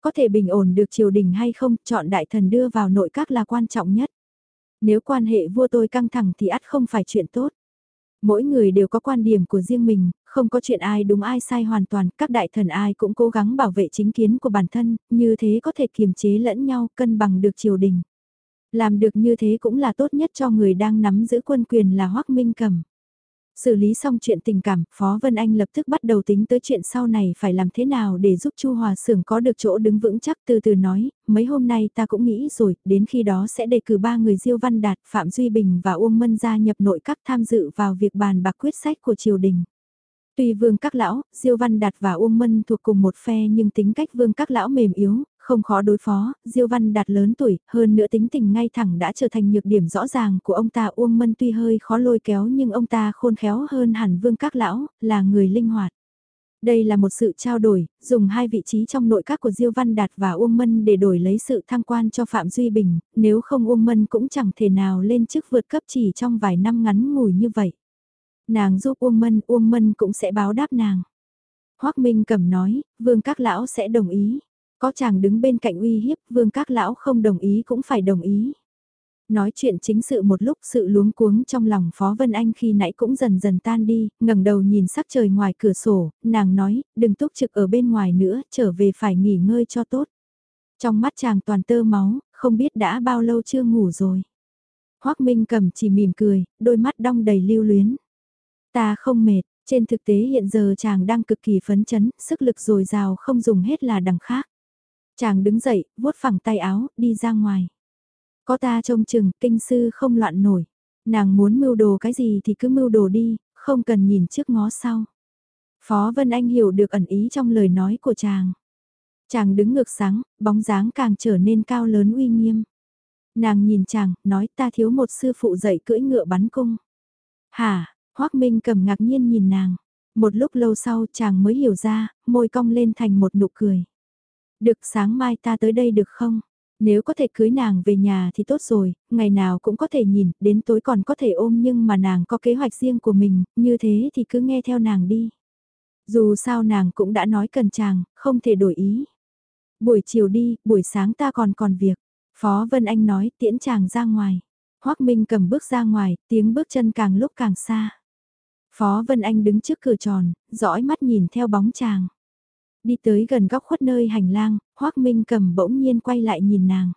Có thể bình ổn được triều đình hay không, chọn đại thần đưa vào nội các là quan trọng nhất. Nếu quan hệ vua tôi căng thẳng thì ắt không phải chuyện tốt. Mỗi người đều có quan điểm của riêng mình, không có chuyện ai đúng ai sai hoàn toàn, các đại thần ai cũng cố gắng bảo vệ chính kiến của bản thân, như thế có thể kiềm chế lẫn nhau, cân bằng được triều đình. Làm được như thế cũng là tốt nhất cho người đang nắm giữ quân quyền là hoắc Minh Cầm. Xử lý xong chuyện tình cảm, Phó Vân Anh lập tức bắt đầu tính tới chuyện sau này phải làm thế nào để giúp Chu Hòa Sưởng có được chỗ đứng vững chắc từ từ nói, mấy hôm nay ta cũng nghĩ rồi, đến khi đó sẽ đề cử ba người Diêu Văn Đạt, Phạm Duy Bình và Uông Mân gia nhập nội các tham dự vào việc bàn bạc quyết sách của triều đình. Tuy vương các lão, Diêu Văn Đạt và Uông Mân thuộc cùng một phe nhưng tính cách vương các lão mềm yếu, không khó đối phó, Diêu Văn Đạt lớn tuổi, hơn nữa tính tình ngay thẳng đã trở thành nhược điểm rõ ràng của ông ta Uông Mân tuy hơi khó lôi kéo nhưng ông ta khôn khéo hơn hẳn vương các lão, là người linh hoạt. Đây là một sự trao đổi, dùng hai vị trí trong nội các của Diêu Văn Đạt và Uông Mân để đổi lấy sự thăng quan cho Phạm Duy Bình, nếu không Uông Mân cũng chẳng thể nào lên chức vượt cấp chỉ trong vài năm ngắn ngủi như vậy. Nàng giúp Uông Mân, Uông Mân cũng sẽ báo đáp nàng. Hoác Minh cầm nói, vương các lão sẽ đồng ý. Có chàng đứng bên cạnh uy hiếp, vương các lão không đồng ý cũng phải đồng ý. Nói chuyện chính sự một lúc sự luống cuống trong lòng Phó Vân Anh khi nãy cũng dần dần tan đi, ngẩng đầu nhìn sắc trời ngoài cửa sổ, nàng nói, đừng túc trực ở bên ngoài nữa, trở về phải nghỉ ngơi cho tốt. Trong mắt chàng toàn tơ máu, không biết đã bao lâu chưa ngủ rồi. Hoác Minh cầm chỉ mỉm cười, đôi mắt đong đầy lưu luyến. Ta không mệt, trên thực tế hiện giờ chàng đang cực kỳ phấn chấn, sức lực dồi dào không dùng hết là đằng khác. Chàng đứng dậy, vuốt phẳng tay áo, đi ra ngoài. Có ta trông chừng, kinh sư không loạn nổi. Nàng muốn mưu đồ cái gì thì cứ mưu đồ đi, không cần nhìn trước ngó sau. Phó Vân Anh hiểu được ẩn ý trong lời nói của chàng. Chàng đứng ngược sáng, bóng dáng càng trở nên cao lớn uy nghiêm. Nàng nhìn chàng, nói ta thiếu một sư phụ dạy cưỡi ngựa bắn cung. Hả, Hoác Minh cầm ngạc nhiên nhìn nàng. Một lúc lâu sau chàng mới hiểu ra, môi cong lên thành một nụ cười. Được sáng mai ta tới đây được không? Nếu có thể cưới nàng về nhà thì tốt rồi, ngày nào cũng có thể nhìn, đến tối còn có thể ôm nhưng mà nàng có kế hoạch riêng của mình, như thế thì cứ nghe theo nàng đi. Dù sao nàng cũng đã nói cần chàng, không thể đổi ý. Buổi chiều đi, buổi sáng ta còn còn việc. Phó Vân Anh nói tiễn chàng ra ngoài. Hoác Minh cầm bước ra ngoài, tiếng bước chân càng lúc càng xa. Phó Vân Anh đứng trước cửa tròn, dõi mắt nhìn theo bóng chàng. Đi tới gần góc khuất nơi hành lang, Hoác Minh cầm bỗng nhiên quay lại nhìn nàng.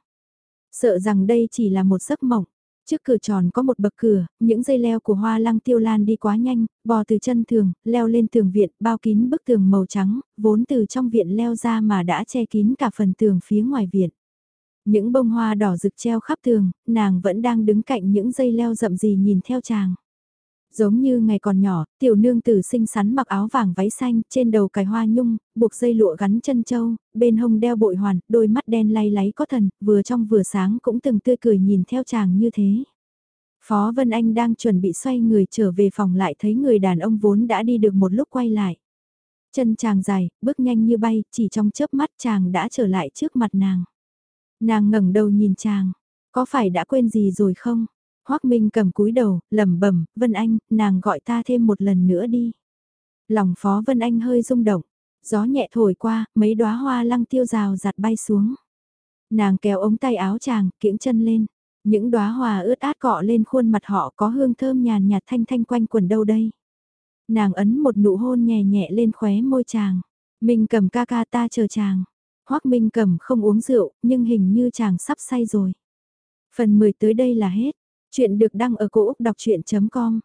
Sợ rằng đây chỉ là một giấc mộng, Trước cửa tròn có một bậc cửa, những dây leo của hoa lăng tiêu lan đi quá nhanh, bò từ chân thường, leo lên tường viện, bao kín bức tường màu trắng, vốn từ trong viện leo ra mà đã che kín cả phần tường phía ngoài viện. Những bông hoa đỏ rực treo khắp tường, nàng vẫn đang đứng cạnh những dây leo rậm gì nhìn theo chàng. Giống như ngày còn nhỏ, tiểu nương tử xinh xắn mặc áo vàng váy xanh, trên đầu cài hoa nhung, buộc dây lụa gắn chân châu, bên hông đeo bội hoàn, đôi mắt đen lay láy có thần, vừa trong vừa sáng cũng từng tươi cười nhìn theo chàng như thế. Phó Vân Anh đang chuẩn bị xoay người trở về phòng lại thấy người đàn ông vốn đã đi được một lúc quay lại. Chân chàng dài, bước nhanh như bay, chỉ trong chớp mắt chàng đã trở lại trước mặt nàng. Nàng ngẩng đầu nhìn chàng, có phải đã quên gì rồi không? Hoác Minh cầm cúi đầu, lẩm bẩm, Vân Anh, nàng gọi ta thêm một lần nữa đi. Lòng Phó Vân Anh hơi rung động, gió nhẹ thổi qua, mấy đóa hoa lăng tiêu rào giặt bay xuống. Nàng kéo ống tay áo chàng, kiễng chân lên. Những đóa hoa ướt át cọ lên khuôn mặt họ có hương thơm nhàn nhạt thanh thanh quanh quần đâu đây. Nàng ấn một nụ hôn nhẹ nhẹ lên khóe môi chàng. Minh cầm ca ca ta chờ chàng. Hoác Minh cầm không uống rượu, nhưng hình như chàng sắp say rồi. Phần 10 tới đây là hết. Chuyện được đăng ở cổ Úc đọc chuyện.com